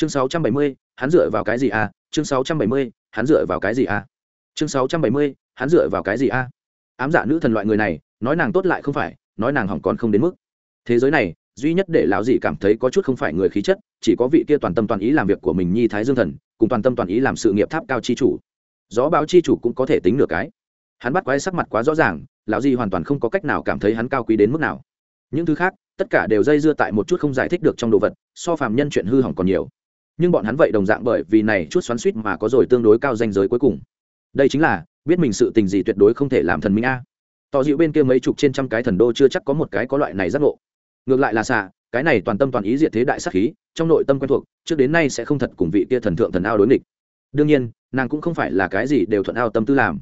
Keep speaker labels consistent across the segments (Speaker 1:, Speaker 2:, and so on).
Speaker 1: chương sáu trăm bảy mươi, hắn dựa vào cái gì à? Chương sáu trăm bảy mươi, hắn dựa vào cái gì à? Chương sáu trăm bảy mươi, hắn dựa vào cái gì à? Ám dạ nữ thần loại người này, nói nàng tốt lại không phải, nói nàng hỏng còn không đến mức. Thế giới này, duy nhất để lão dị cảm thấy có chút không phải người khí chất, chỉ có vị kia toàn tâm toàn ý làm việc của mình nhi thái dương thần, cùng toàn tâm toàn ý làm sự nghiệp tháp cao chi chủ. Gió báo chi chủ cũng có thể tính được cái. Hắn bắt quái sắc mặt quá rõ ràng, lão dị hoàn toàn không có cách nào cảm thấy hắn cao quý đến mức nào. Những thứ khác, tất cả đều dây dưa tại một chút không giải thích được trong đồ vật, so phàm nhân chuyện hư hỏng còn nhiều nhưng bọn hắn vậy đồng dạng bởi vì này chút xoắn suýt mà có rồi tương đối cao danh giới cuối cùng. Đây chính là, biết mình sự tình gì tuyệt đối không thể làm thần minh a. Tỏ dịu bên kia mấy chục trên trăm cái thần đô chưa chắc có một cái có loại này giác ngộ. Ngược lại là xạ, cái này toàn tâm toàn ý diệt thế đại sắc khí, trong nội tâm quen thuộc, trước đến nay sẽ không thật cùng vị kia thần thượng thần ao đối nghịch. Đương nhiên, nàng cũng không phải là cái gì đều thuận ao tâm tư làm.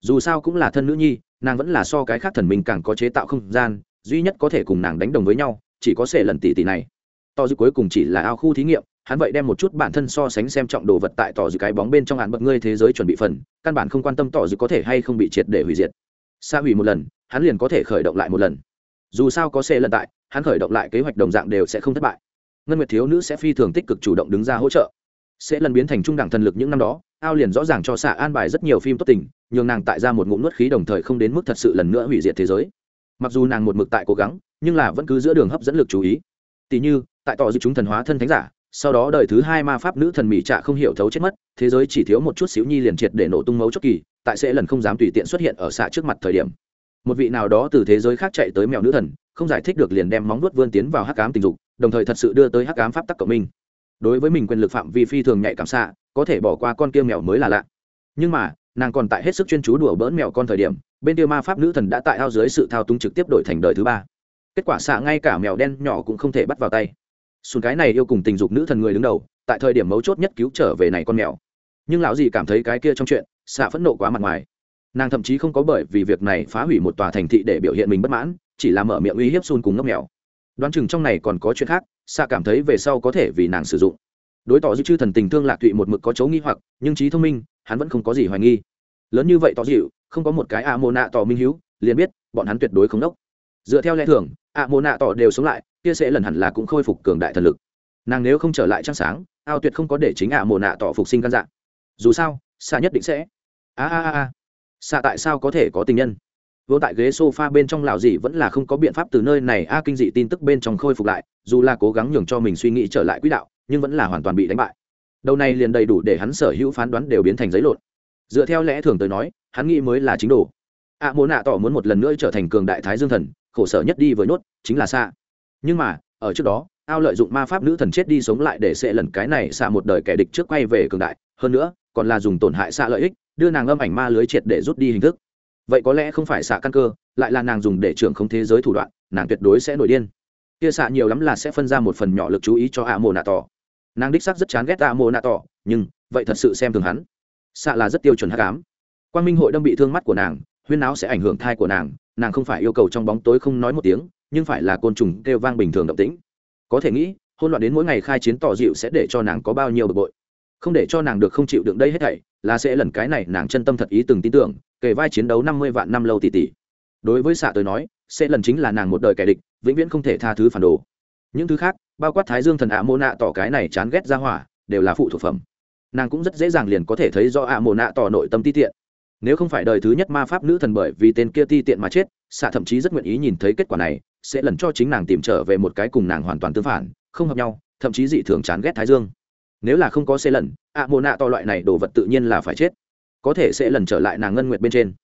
Speaker 1: Dù sao cũng là thân nữ nhi, nàng vẫn là so cái khác thần minh càng có chế tạo không gian, duy nhất có thể cùng nàng đánh đồng với nhau, chỉ có sể lần tỷ tỷ này. To dư cuối cùng chỉ là ao khu thí nghiệm hắn vậy đem một chút bản thân so sánh xem trọng đồ vật tại tỏ dự cái bóng bên trong hạn bậc ngươi thế giới chuẩn bị phần, căn bản không quan tâm tỏ dự có thể hay không bị triệt để hủy diệt. Xa hủy một lần, hắn liền có thể khởi động lại một lần. Dù sao có xe lần tại, hắn khởi động lại kế hoạch đồng dạng đều sẽ không thất bại. Ngân nguyệt thiếu nữ sẽ phi thường tích cực chủ động đứng ra hỗ trợ. Sẽ lần biến thành trung đẳng thần lực những năm đó, ao liền rõ ràng cho xạ an bài rất nhiều phim tốt tình, nhường nàng tại ra một ngụm nuốt khí đồng thời không đến mức thật sự lần nữa hủy diệt thế giới. Mặc dù nàng một mực tại cố gắng, nhưng là vẫn cứ giữa đường hấp dẫn lực chú ý. Tỷ như, tại tỏ dự chúng thần hóa thân thánh giả sau đó đời thứ hai ma pháp nữ thần mỹ trạ không hiểu thấu chết mất, thế giới chỉ thiếu một chút xíu nhi liền triệt để nổ tung mấu chốt kỳ, tại sẽ lần không dám tùy tiện xuất hiện ở xạ trước mặt thời điểm. Một vị nào đó từ thế giới khác chạy tới mèo nữ thần, không giải thích được liền đem móng nuốt vươn tiến vào hắc ám tình dục, đồng thời thật sự đưa tới hắc ám pháp tắc cộng minh. Đối với mình quyền lực phạm vi phi thường nhạy cảm xạ, có thể bỏ qua con kia mèo mới là lạ. Nhưng mà, nàng còn tại hết sức chuyên chú đùa bỡn mèo con thời điểm, bên kia ma pháp nữ thần đã tại ao dưới sự thao túng trực tiếp đổi thành đời thứ ba. Kết quả xạ ngay cả mèo đen nhỏ cũng không thể bắt vào tay sùn cái này yêu cùng tình dục nữ thần người đứng đầu, tại thời điểm mấu chốt nhất cứu trở về này con mèo. Nhưng lão gì cảm thấy cái kia trong chuyện, xạ phẫn nộ quá mặt ngoài. Nàng thậm chí không có bởi vì việc này phá hủy một tòa thành thị để biểu hiện mình bất mãn, chỉ là mở miệng uy hiếp xun cùng ngốc mèo. Đoán chừng trong này còn có chuyện khác, xạ cảm thấy về sau có thể vì nàng sử dụng. Đối tỏ dư chư thần tình thương lạc thụy một mực có chấu nghi hoặc, nhưng trí thông minh, hắn vẫn không có gì hoài nghi. Lớn như vậy tỏ dịu, không có một cái a mô nạ tỏ minh hữu liền biết, bọn hắn tuyệt đối không đốc dựa theo lẽ thường, ạ mộ nạ tỏ đều sống lại, kia sẽ lần hẳn là cũng khôi phục cường đại thần lực. Nàng nếu không trở lại trăng sáng, ao tuyệt không có để chính ạ mộ nạ tỏ phục sinh căn dạng. Dù sao xa nhất định sẽ. A a a a. Xa tại sao có thể có tình nhân? Vô tại ghế sofa bên trong lào gì vẫn là không có biện pháp từ nơi này, a kinh dị tin tức bên trong khôi phục lại, dù là cố gắng nhường cho mình suy nghĩ trở lại quỹ đạo, nhưng vẫn là hoàn toàn bị đánh bại. Đầu này liền đầy đủ để hắn sở hữu phán đoán đều biến thành giấy lộn. Dựa theo lẽ thường tới nói, hắn nghĩ mới là chính đồ ạ mô nạ tỏ muốn một lần nữa trở thành cường đại thái dương thần, khổ sở nhất đi với nốt, chính là xạ nhưng mà, ở trước đó, ao lợi dụng ma pháp nữ thần chết đi sống lại để sẽ lần cái này xạ một đời kẻ địch trước quay về cường đại, hơn nữa, còn là dùng tổn hại xạ lợi ích, đưa nàng âm ảnh ma lưới triệt để rút đi hình thức. Vậy có lẽ không phải xạ căn cơ, lại là nàng dùng để trưởng không thế giới thủ đoạn, nàng tuyệt đối sẽ nổi điên. Kia xạ nhiều lắm là sẽ phân ra một phần nhỏ lực chú ý cho ạ mồ nạ tỏ. Nàng đích sắc rất chán ghét ạ mồ nạ tỏ, nhưng, vậy thật sự xem thường hắn. Xạ là rất tiêu chuẩn hắc ám. quan minh hội đâm bị thương mắt của nàng huyên não sẽ ảnh hưởng thai của nàng nàng không phải yêu cầu trong bóng tối không nói một tiếng, nhưng phải là côn trùng kêu vang bình thường động tĩnh. Có thể nghĩ hôn loạn đến mỗi ngày khai chiến tỏ dịu sẽ để cho nàng có bao nhiêu bực bội. Không để cho nàng được không chịu đựng đây hết thảy, là sẽ lần cái này nàng chân tâm thật ý từng tin tưởng kể vai chiến đấu năm mươi vạn năm lâu tỷ tỷ. Đối với xạ tôi nói, sẽ lần chính là nàng một đời kẻ địch, vĩnh viễn không thể tha thứ phản đồ. Những thứ khác, bao quát thái dương thần ạ mô nạ tỏ cái này chán ghét ra hỏa, đều là phụ thuộc phẩm. Nàng cũng rất dễ dàng liền có thể thấy do ạ mô nạ tỏ nội tâm ti tiện nếu không phải đời thứ nhất ma pháp nữ thần bởi vì tên kia ti tiện mà chết xạ thậm chí rất nguyện ý nhìn thấy kết quả này, sẽ lần cho chính nàng tìm trở về một cái cùng nàng hoàn toàn tương phản, không hợp nhau, thậm chí dị thường chán ghét thái dương. Nếu là không có xe lần ạ mô nạ to loại này đồ vật tự nhiên là phải chết. Có thể sẽ lần trở lại nàng ngân nguyệt bên trên.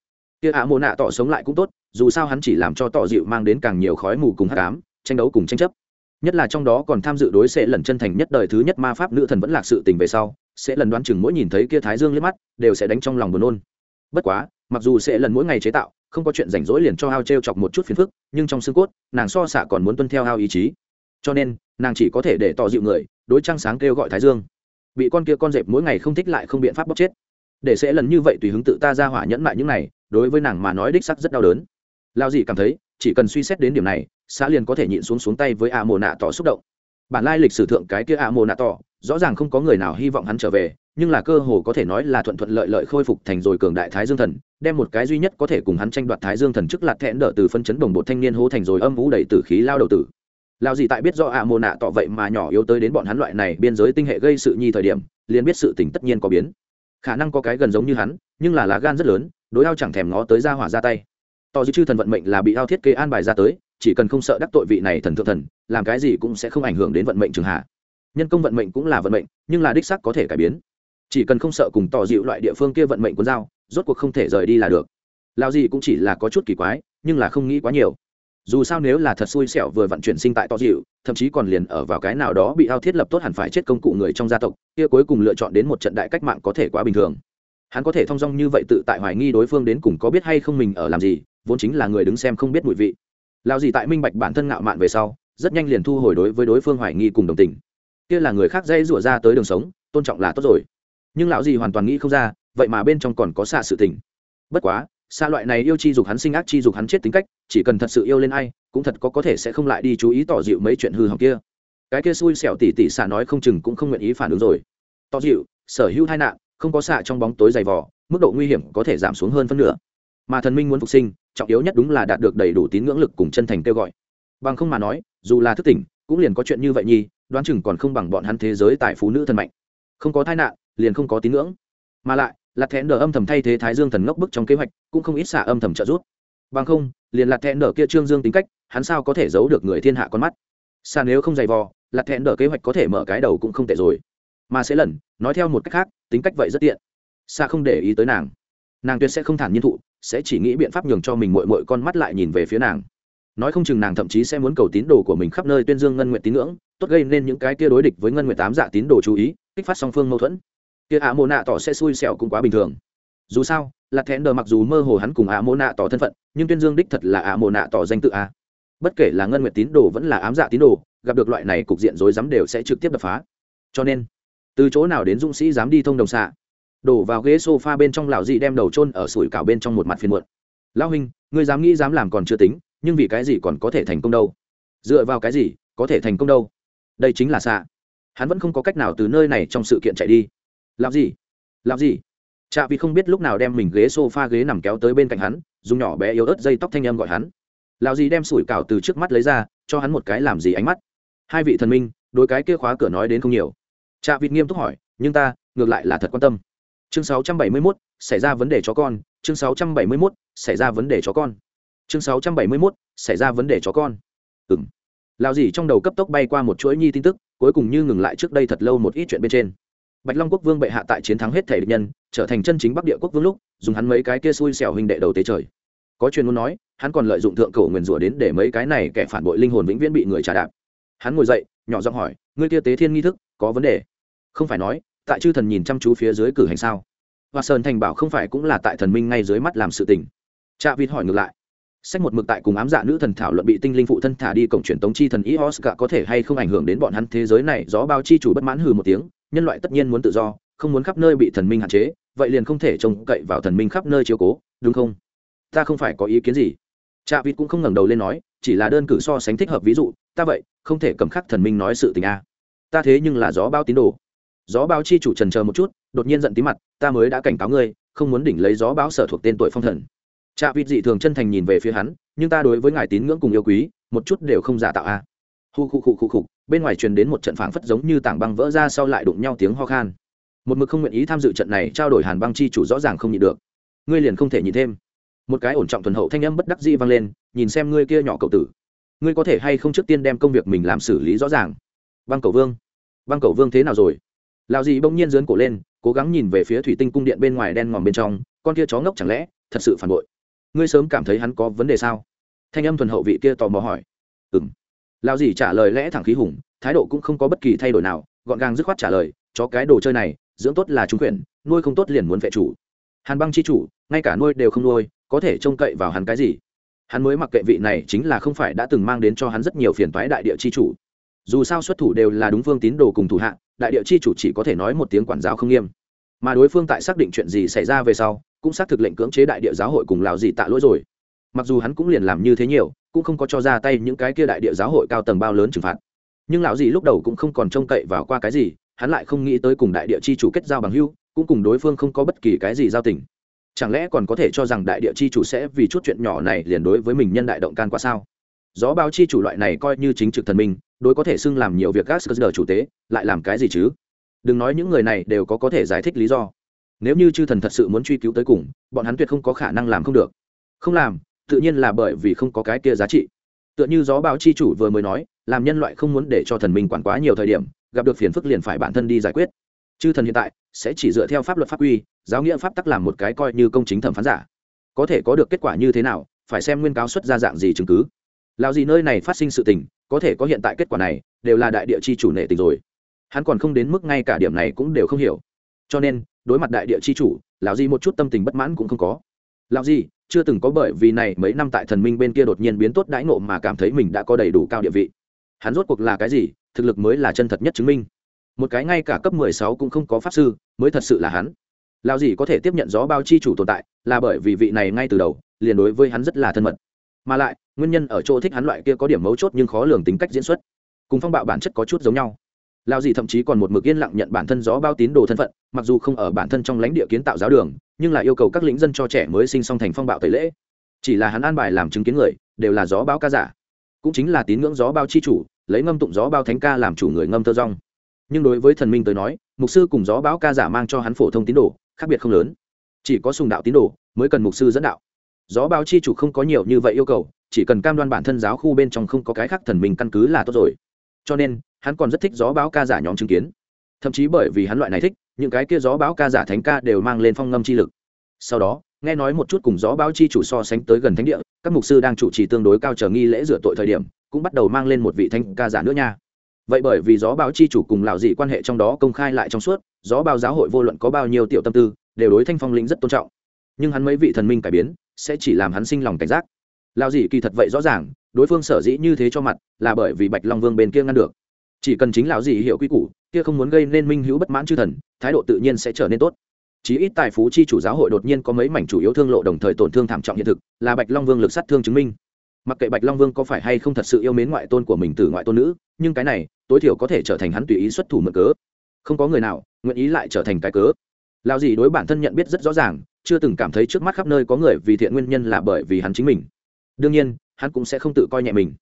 Speaker 1: Kia ạ mô nạ tỏ sống lại cũng tốt, dù sao hắn chỉ làm cho tỏ dịu mang đến càng nhiều khói mù cùng hát cám tranh đấu cùng tranh chấp. Nhất là trong đó còn tham dự đối sẽ lần chân thành nhất đời thứ nhất ma pháp nữ thần vẫn lạc sự tình về sau, sẽ lần đoán chừng mỗi nhìn thấy kia thái dương liếc mắt, đều sẽ đánh trong lòng buồn nôn bất quá, mặc dù sẽ lần mỗi ngày chế tạo, không có chuyện rảnh rỗi liền cho ao t r e o chọc một chút phiền phức, nhưng trong xương cốt, nàng so xạ còn muốn tuân theo ao ý chí. Cho nên, nàng chỉ có thể để tỏ dịu người, đối trăng sáng kêu gọi thái dương. Bị con kia con dẹp mỗi ngày không thích lại không biện pháp bóc chết. Để sẽ lần như vậy tùy hứng tự ta ra hỏa nhẫn mại những này, đối với nàng mà nói đích sắc rất đau đớn. Lao gì cảm thấy, chỉ cần suy xét đến điểm này, xã liền có thể nhịn xuống xuống tay với a mồ nạ tỏ xúc động. Bản lai lịch sử thượng cái kia a mồ nạ tỏ rõ ràng không có người nào hy vọng hắn trở về, nhưng là cơ hồ có thể nói là thuận thuận lợi lợi khôi phục thành rồi cường đại thái dương thần, đem một cái duy nhất có thể cùng hắn tranh đoạt thái dương thần chức lạt thẹn đỡ từ phân chấn đồng bộ thanh niên hố thành rồi âm vũ đầy tử khí lao đầu tử. Lao gì tại biết do ạ mồ nạ tỏ vậy mà nhỏ yếu tới đến bọn hắn loại này biên giới tinh hệ gây sự nhi thời điểm, liền biết sự tình tất nhiên có biến. Khả năng có cái gần giống như hắn, nhưng là lá gan rất lớn, đối ao chẳng thèm ngó tới ra hỏa ra tay. Tỏ dư chư thần vận mệnh là bị ao thiết kế an bài ra tới, chỉ cần không sợ đắc tội vị này thần thượng thần, làm cái gì cũng sẽ không ảnh hưởng đến vận mệnh trường hạ nhân công vận mệnh cũng là vận mệnh, nhưng là đích sắc có thể cải biến. Chỉ cần không sợ cùng tỏ dịu loại địa phương kia vận mệnh cuốn dao, rốt cuộc không thể rời đi là được. Lao gì cũng chỉ là có chút kỳ quái, nhưng là không nghĩ quá nhiều. Dù sao nếu là thật xui xẻo vừa vận chuyển sinh tại to dịu, thậm chí còn liền ở vào cái nào đó bị ao thiết lập tốt hẳn phải chết công cụ người trong gia tộc, kia cuối cùng lựa chọn đến một trận đại cách mạng có thể quá bình thường. Hắn có thể thong dong như vậy tự tại hoài nghi đối phương đến cùng có biết hay không mình ở làm gì, vốn chính là người đứng xem không biết mùi vị. Lao gì tại minh bạch bản thân ngạo mạn về sau, rất nhanh liền thu hồi đối với đối phương hoài nghi cùng đồng tình kia là người khác dây rủa ra tới đường sống, tôn trọng là tốt rồi. Nhưng lão gì hoàn toàn nghĩ không ra, vậy mà bên trong còn có xạ sự tình. Bất quá xa loại này yêu chi dục hắn sinh ác chi dục hắn chết tính cách, chỉ cần thật sự yêu lên ai, cũng thật có có thể sẽ không lại đi chú ý tỏ dịu mấy chuyện hư hỏng kia. Cái kia xui xẻo tỉ tỉ xạ nói không chừng cũng không nguyện ý phản ứng rồi. Tỏ dịu, sở hữu tai nạn, không có xạ trong bóng tối dày vỏ mức độ nguy hiểm có thể giảm xuống hơn phân nửa. Mà thần minh muốn phục sinh, trọng yếu nhất đúng là đạt được đầy đủ tín ngưỡng lực cùng chân thành kêu gọi. Bằng không mà nói, dù là thức tỉnh cũng liền có chuyện như vậy nhi đoán chừng còn không bằng bọn hắn thế giới tại phú nữ thần mạnh. Không có tai nạn, liền không có tín ngưỡng. Mà lại, lạt thẹn đờ âm thầm thay thế thái dương thần ngốc bức trong kế hoạch, cũng không ít xả âm thầm trợ giúp. Bằng không, liền lạt thẹn đờ kia trương dương tính cách, hắn sao có thể giấu được người thiên hạ con mắt? Xa nếu không dày vò, lạt thẹn đờ kế hoạch có thể mở cái đầu cũng không tệ rồi. Mà sẽ lần, nói theo một cách khác, tính cách vậy rất tiện. Xa không để ý tới nàng. Nàng tuyệt sẽ không thản nhiên thụ, sẽ chỉ nghĩ biện pháp nhường cho mình mội mội con mắt lại nhìn về phía nàng nói không chừng nàng thậm chí sẽ muốn cầu tín đồ của mình khắp nơi tuyên dương ngân nguyện tín ngưỡng, tốt gây nên những cái kia đối địch với ngân nguyện tám dạ tín đồ chú ý, kích phát song phương mâu thuẫn. Kia ạ mô nạ tỏ sẽ xui xẻo cũng quá bình thường. Dù sao, là thẹn đờ mặc dù mơ hồ hắn cùng ạ mô nạ tỏ thân phận, nhưng tuyên dương đích thật là ạ mô nạ tỏ danh tự a. Bất kể là ngân nguyện tín đồ vẫn là ám dạ tín đồ, gặp được loại này cục diện rối rắm đều sẽ trực tiếp đập phá. Cho nên, từ chỗ nào đến dũng sĩ dám đi thông đồng xạ? Đổ vào ghế sofa bên trong lão dị đem đầu chôn ở sủi cảo bên trong một mặt phiền muộn. Lão huynh, ngươi dám nghĩ dám làm còn chưa tính nhưng vì cái gì còn có thể thành công đâu? Dựa vào cái gì có thể thành công đâu? Đây chính là xạ hắn vẫn không có cách nào từ nơi này trong sự kiện chạy đi. Làm gì? Làm gì? Chạ vì không biết lúc nào đem mình ghế s o f a ghế nằm kéo tới bên cạnh hắn dùng nhỏ bé yếu ớt dây tóc thanh âm gọi hắn. Lao gì đem sủi cảo từ trước mắt lấy ra cho hắn một cái làm gì ánh mắt. Hai vị thần minh đôi cái kia khóa cửa nói đến không nhiều. Chạ vịt nghiêm túc hỏi nhưng ta ngược lại là thật quan tâm. Chương 671, xảy ra vấn đề chó con. Chương 671, xảy ra vấn đề chó con chương 671, xảy ra vấn đề chó con. Ừng lao gì trong đầu cấp tốc bay qua một chuỗi nhi tin tức cuối cùng như ngừng lại trước đây thật lâu một ít chuyện bên trên. Bạch long quốc vương bệ hạ tại chiến thắng hết thể địch nhân trở thành chân chính bắc địa quốc vương lúc dùng hắn mấy cái kia xui xẻo hình đệ đầu tế trời. Có truyền muốn nói hắn còn lợi dụng thượng cổ nguyền rủa đến để mấy cái này kẻ phản bội linh hồn vĩnh viễn bị người trả đạp. Hắn ngồi dậy nhỏ giọng hỏi ngươi kia tế thiên nghi thức có vấn đề? Không phải nói tại chư thần nhìn chăm chú phía dưới cử hành sao? Và sơn thành bảo không phải cũng là tại thần minh ngay dưới mắt làm sự tình. Cha vịt hỏi ngược lại sách một mực tại cùng ám dạ nữ thần thảo luận bị tinh linh phụ thân thả đi cổng truyền tống chi thần ý oscar có thể hay không ảnh hưởng đến bọn hắn thế giới này, gió bao chi chủ bất mãn hừ một tiếng, nhân loại tất nhiên muốn tự do, không muốn khắp nơi bị thần minh hạn chế, vậy liền không thể trông cậy vào thần minh khắp nơi chiếu cố, đúng không? Ta không phải có ý kiến gì. Cha vịt cũng không ngẩng đầu lên nói, chỉ là đơn cử so sánh thích hợp ví dụ, ta vậy, không thể cầm khắc thần minh nói sự tình a. Ta thế nhưng là gió bao tín đồ. Gió bao chi chủ trần chờ một chút, đột nhiên giận tí mặt, ta mới đã cảnh cáo ngươi, không muốn đỉnh lấy gió báo sở thuộc tên tuổi phong thần trạ vịt dị thường chân thành nhìn về phía hắn, nhưng ta đối với ngài tín ngưỡng cùng yêu quý, một chút đều không giả tạo a. Hu khu khu khu khu bên ngoài truyền đến một trận phảng phất giống như tảng băng vỡ ra sau lại đụng nhau tiếng ho khan. Một mực không nguyện ý tham dự trận này trao đổi hàn băng chi chủ rõ ràng không nhịn được. Ngươi liền không thể nhịn thêm. Một cái ổn trọng thuần hậu thanh âm bất đắc dĩ vang lên, nhìn xem ngươi kia nhỏ cậu tử, ngươi có thể hay không trước tiên đem công việc mình làm xử lý rõ ràng? Băng cầu vương, băng cầu vương thế nào rồi? Lào gì bỗng nhiên dướn cổ lên, cố gắng nhìn về phía thủy tinh cung điện bên ngoài đen ngòm bên trong, con kia chó ngốc chẳng lẽ thật sự phản bội? Ngươi sớm cảm thấy hắn có vấn đề sao? Thanh âm thuần hậu vị kia tò mò hỏi. Ừng lao dì trả lời lẽ thẳng khí hùng, thái độ cũng không có bất kỳ thay đổi nào, gọn gàng dứt khoát trả lời cho cái đồ chơi này, dưỡng tốt là trúng quyển, nuôi không tốt liền muốn vệ chủ. Hàn băng chi chủ, ngay cả nuôi đều không nuôi, có thể trông cậy vào hắn cái gì? Hắn mới mặc kệ vị này chính là không phải đã từng mang đến cho hắn rất nhiều phiền toái đại địa chi chủ. Dù sao xuất thủ đều là đúng phương tín đồ cùng thủ hạ, đại địa chi chủ chỉ có thể nói một tiếng quản giáo không nghiêm. Mà đối phương tại xác định chuyện gì xảy ra về sau cũng xác thực lệnh cưỡng chế đại địa giáo hội cùng lào dị tạ lỗi rồi. Mặc dù hắn cũng liền làm như thế nhiều, cũng không có cho ra tay những cái kia đại địa giáo hội cao tầng bao lớn trừng phạt. Nhưng lão dị lúc đầu cũng không còn trông cậy vào qua cái gì, hắn lại không nghĩ tới cùng đại địa chi chủ kết giao bằng hưu cũng cùng đối phương không có bất kỳ cái gì giao tình. Chẳng lẽ còn có thể cho rằng đại địa chi chủ sẽ vì chút chuyện nhỏ này liền đối với mình nhân đại động can quá sao? Gió báo chi chủ loại này coi như chính trực thần minh, đối có thể xưng làm nhiều việc các sơ chủ tế, lại làm cái gì chứ? Đừng nói những người này đều có có thể giải thích lý do nếu như chư thần thật sự muốn truy cứu tới cùng, bọn hắn tuyệt không có khả năng làm không được. Không làm, tự nhiên là bởi vì không có cái kia giá trị. Tựa như gió báo chi chủ vừa mới nói, làm nhân loại không muốn để cho thần minh quản quá nhiều thời điểm, gặp được phiền phức liền phải bản thân đi giải quyết. Chư thần hiện tại sẽ chỉ dựa theo pháp luật pháp quy, giáo nghĩa pháp tắc làm một cái coi như công chính thẩm phán giả. Có thể có được kết quả như thế nào, phải xem nguyên cáo xuất ra dạng gì chứng cứ. Lao gì nơi này phát sinh sự tình, có thể có hiện tại kết quả này, đều là đại địa chi chủ nệ tình rồi. Hắn còn không đến mức ngay cả điểm này cũng đều không hiểu. Cho nên đối mặt đại địa chi chủ, lão Di một chút tâm tình bất mãn cũng không có. Lão Di, chưa từng có bởi vì này mấy năm tại thần minh bên kia đột nhiên biến tốt đãi ngộ mà cảm thấy mình đã có đầy đủ cao địa vị. Hắn rốt cuộc là cái gì? Thực lực mới là chân thật nhất chứng minh. Một cái ngay cả cấp mười sáu cũng không có pháp sư, mới thật sự là hắn. Lão Di có thể tiếp nhận gió bao chi chủ tồn tại, là bởi vì vị này ngay từ đầu, liền đối với hắn rất là thân mật. Mà lại, nguyên nhân ở chỗ thích hắn loại kia có điểm mấu chốt nhưng khó lường tính cách diễn xuất, cùng phong bạo bản chất có chút giống nhau lao gì thậm chí còn một mực yên lặng nhận bản thân gió bao tín đồ thân phận, mặc dù không ở bản thân trong lãnh địa kiến tạo giáo đường, nhưng lại yêu cầu các lĩnh dân cho trẻ mới sinh song thành phong bạo tẩy lễ. Chỉ là hắn an bài làm chứng kiến người, đều là gió bao ca giả. Cũng chính là tín ngưỡng gió bao chi chủ, lấy ngâm tụng gió bao thánh ca làm chủ người ngâm thơ rong. Nhưng đối với thần minh tới nói, mục sư cùng gió báo ca giả mang cho hắn phổ thông tín đồ, khác biệt không lớn. Chỉ có sùng đạo tín đồ mới cần mục sư dẫn đạo. Gió báo chi chủ không có nhiều như vậy yêu cầu, chỉ cần cam đoan bản thân giáo khu bên trong không có cái khác thần minh căn cứ là tốt rồi. Cho nên hắn còn rất thích gió báo ca giả nhóm chứng kiến. Thậm chí bởi vì hắn loại này thích, những cái kia gió báo ca giả thánh ca đều mang lên phong ngâm chi lực. Sau đó, nghe nói một chút cùng gió báo chi chủ so sánh tới gần thánh địa, các mục sư đang chủ trì tương đối cao trở nghi lễ rửa tội thời điểm, cũng bắt đầu mang lên một vị thánh ca giả nữa nha. Vậy bởi vì gió báo chi chủ cùng lạo dị quan hệ trong đó công khai lại trong suốt, gió báo giáo hội vô luận có bao nhiêu tiểu tâm tư, đều đối thanh phong lĩnh rất tôn trọng. Nhưng hắn mấy vị thần minh cải biến, sẽ chỉ làm hắn sinh lòng cảnh giác. Lạo dị kỳ thật vậy rõ ràng, đối phương sở dĩ như thế cho mặt, là bởi vì bạch long vương bên kia ngăn được chỉ cần chính lão gì hiểu quy củ, kia không muốn gây nên minh hữu bất mãn chư thần, thái độ tự nhiên sẽ trở nên tốt. Chí ít tài phú chi chủ giáo hội đột nhiên có mấy mảnh chủ yếu thương lộ đồng thời tổn thương thảm trọng hiện thực, là bạch long vương lực sát thương chứng minh. Mặc kệ bạch long vương có phải hay không thật sự yêu mến ngoại tôn của mình từ ngoại tôn nữ, nhưng cái này, tối thiểu có thể trở thành hắn tùy ý xuất thủ mượn cớ. Không có người nào nguyện ý lại trở thành cái cớ. Lao gì đối bản thân nhận biết rất rõ ràng, chưa từng cảm thấy trước mắt khắp nơi có người vì thiện nguyên nhân là bởi vì hắn chính mình. Đương nhiên, hắn cũng sẽ không tự coi nhẹ mình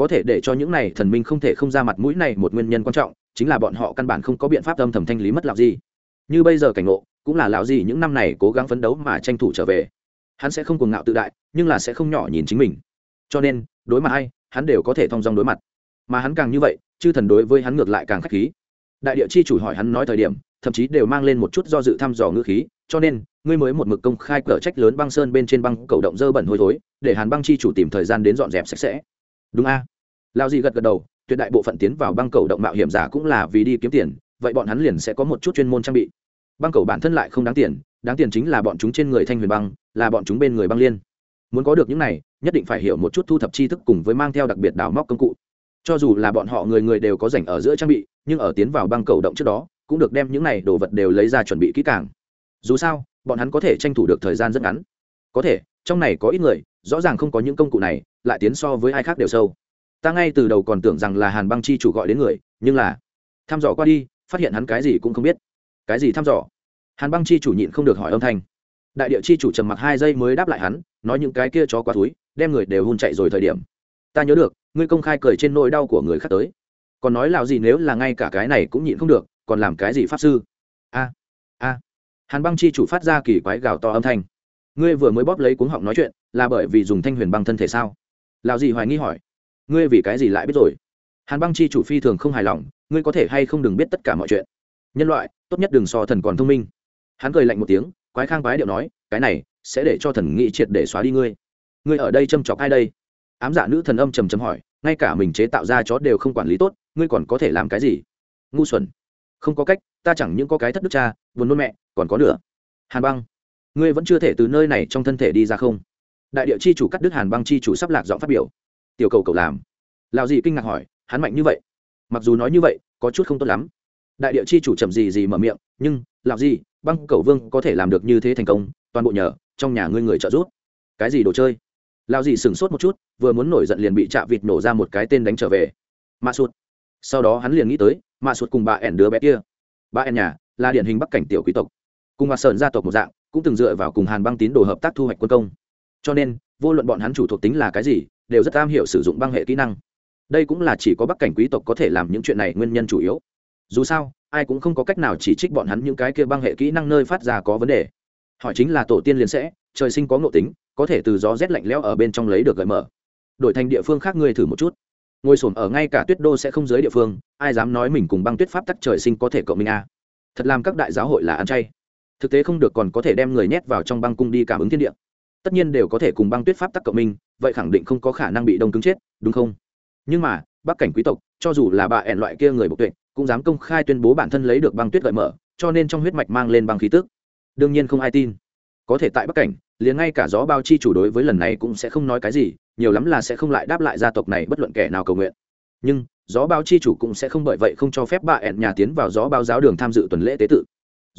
Speaker 1: có thể để cho những này thần minh không thể không ra mặt mũi này một nguyên nhân quan trọng, chính là bọn họ căn bản không có biện pháp âm thầm thanh lý mất lão gì như bây giờ cảnh ngộ, cũng là lão gì những năm này cố gắng phấn đấu mà tranh thủ trở về. Hắn sẽ không cuồng ngạo tự đại, nhưng là sẽ không nhỏ nhìn chính mình. Cho nên, đối mặt ai, hắn đều có thể thong dong đối mặt. Mà hắn càng như vậy, chư thần đối với hắn ngược lại càng khắc khí. Đại địa chi chủ hỏi hắn nói thời điểm, thậm chí đều mang lên một chút do dự thăm dò ngữ khí, cho nên, ngươi mới một mực công khai cở trách lớn băng sơn bên trên băng cầu động dơ bẩn hôi thối, để hàn băng chi chủ tìm thời gian đến dọn dẹp sạch sẽ đúng a. À? lao gì gật gật đầu, tuyệt đại bộ phận tiến vào băng cầu động mạo hiểm giả cũng là vì đi kiếm tiền, vậy bọn hắn liền sẽ có một chút chuyên môn trang bị. Băng cầu bản thân lại không đáng tiền đáng tiền chính là bọn chúng trên người thanh huyền băng, là bọn chúng bên người băng liên. Muốn có được những này, nhất định phải hiểu một chút thu thập tri thức cùng với mang theo đặc biệt đào móc công cụ. Cho dù là bọn họ người người đều có rảnh ở giữa trang bị, nhưng ở tiến vào băng cầu động trước đó, cũng được đem những này đồ vật đều lấy ra chuẩn bị kỹ càng. Dù sao, bọn hắn có thể tranh thủ được thời gian rất ngắn. Có thể, trong này có ít người rõ ràng không có những công cụ này, lại tiến so với ai khác đều sâu. Ta ngay từ đầu còn tưởng rằng là hàn băng chi chủ gọi đến người, nhưng là, thăm dò qua đi, phát hiện hắn cái gì cũng không biết. Cái gì thăm dò? Hàn băng chi chủ nhịn không được hỏi âm thanh. Đại địa chi chủ trầm mặc hai giây mới đáp lại hắn, nói những cái kia chó quá túi, đem người đều hôn chạy rồi thời điểm. Ta nhớ được, ngươi công khai cười trên nỗi đau của người khác tới. Còn nói lào gì nếu là ngay cả cái này cũng nhịn không được, còn làm cái gì pháp sư? A a. Hàn băng chi chủ phát ra kỳ quái gào to âm thanh ngươi vừa mới bóp lấy cuống họng nói chuyện, là bởi vì dùng thanh huyền băng thân thể sao? Lào gì hoài nghi hỏi. Ngươi vì cái gì lại biết rồi? Hàn băng chi chủ phi thường không hài lòng, ngươi có thể hay không đừng biết tất cả mọi chuyện. Nhân loại, tốt nhất đừng so thần còn thông minh. Hắn cười lạnh một tiếng, quái khang quái điệu nói, cái này sẽ để cho thần nghị triệt để xóa đi ngươi. Ngươi ở đây châm chọc ai đây? Ám dạ nữ thần âm trầm trầm hỏi, ngay cả mình chế tạo ra chó đều không quản lý tốt, ngươi còn có thể làm cái gì? Ngu xuẩn. Không có cách, ta chẳng những có cái thất đức cha, buồn nôn mẹ, còn có nữa hàn băng ngươi vẫn chưa thể từ nơi này trong thân thể đi ra không? Đại địa chi chủ cắt đức hàn băng chi chủ sắp lạc giọng phát biểu. Tiểu cầu cầu làm. Lào gì kinh ngạc hỏi, hắn mạnh như vậy? Mặc dù nói như vậy, có chút không tốt lắm. Đại địa chi chủ chậm gì gì mở miệng, nhưng lào gì băng cầu vương có thể làm được như thế thành công, toàn bộ nhờ, trong nhà ngươi người trợ giúp. Cái gì đồ chơi? Lao gì sửng sốt một chút, vừa muốn nổi giận liền bị chạ vịt nổ ra một cái tên đánh trở về. Mạ sụt. Sau đó hắn liền nghĩ tới, mạ sụt cùng bà ẻn đứa bé kia. Bà ẻn nhà, là điển hình bắc cảnh tiểu quý tộc. Cùng mặt sơn gia tộc một dạng cũng từng dựa vào cùng hàn băng tín đồ hợp tác thu hoạch quân công. Cho nên, vô luận bọn hắn chủ thuộc tính là cái gì, đều rất am hiểu sử dụng băng hệ kỹ năng. Đây cũng là chỉ có bắc cảnh quý tộc có thể làm những chuyện này nguyên nhân chủ yếu. Dù sao, ai cũng không có cách nào chỉ trích bọn hắn những cái kia băng hệ kỹ năng nơi phát ra có vấn đề. Họ chính là tổ tiên liền sẽ, trời sinh có ngộ tính, có thể từ gió rét lạnh lẽo ở bên trong lấy được gợi mở. Đổi thành địa phương khác ngươi thử một chút. Ngồi s ở ngay cả tuyết đô sẽ không dưới địa phương, ai dám nói mình cùng băng tuyết pháp tắc trời sinh có thể cộng minh a. Thật làm các đại giáo hội là ăn chay thực tế không được còn có thể đem người nhét vào trong băng cung đi cảm ứng thiên địa. Tất nhiên đều có thể cùng băng tuyết pháp tắc cộng minh, vậy khẳng định không có khả năng bị đông cứng chết, đúng không? Nhưng mà, bắc cảnh quý tộc, cho dù là bà ẻn loại kia người bộc tuệ, cũng dám công khai tuyên bố bản thân lấy được băng tuyết gợi mở, cho nên trong huyết mạch mang lên băng khí tức. Đương nhiên không ai tin. Có thể tại bắc cảnh, liền ngay cả gió bao chi chủ đối với lần này cũng sẽ không nói cái gì, nhiều lắm là sẽ không lại đáp lại gia tộc này bất luận kẻ nào cầu nguyện. Nhưng, gió bao chi chủ cũng sẽ không bởi vậy không cho phép bà ẹn nhà tiến vào gió bao giáo đường tham dự tuần lễ tế tự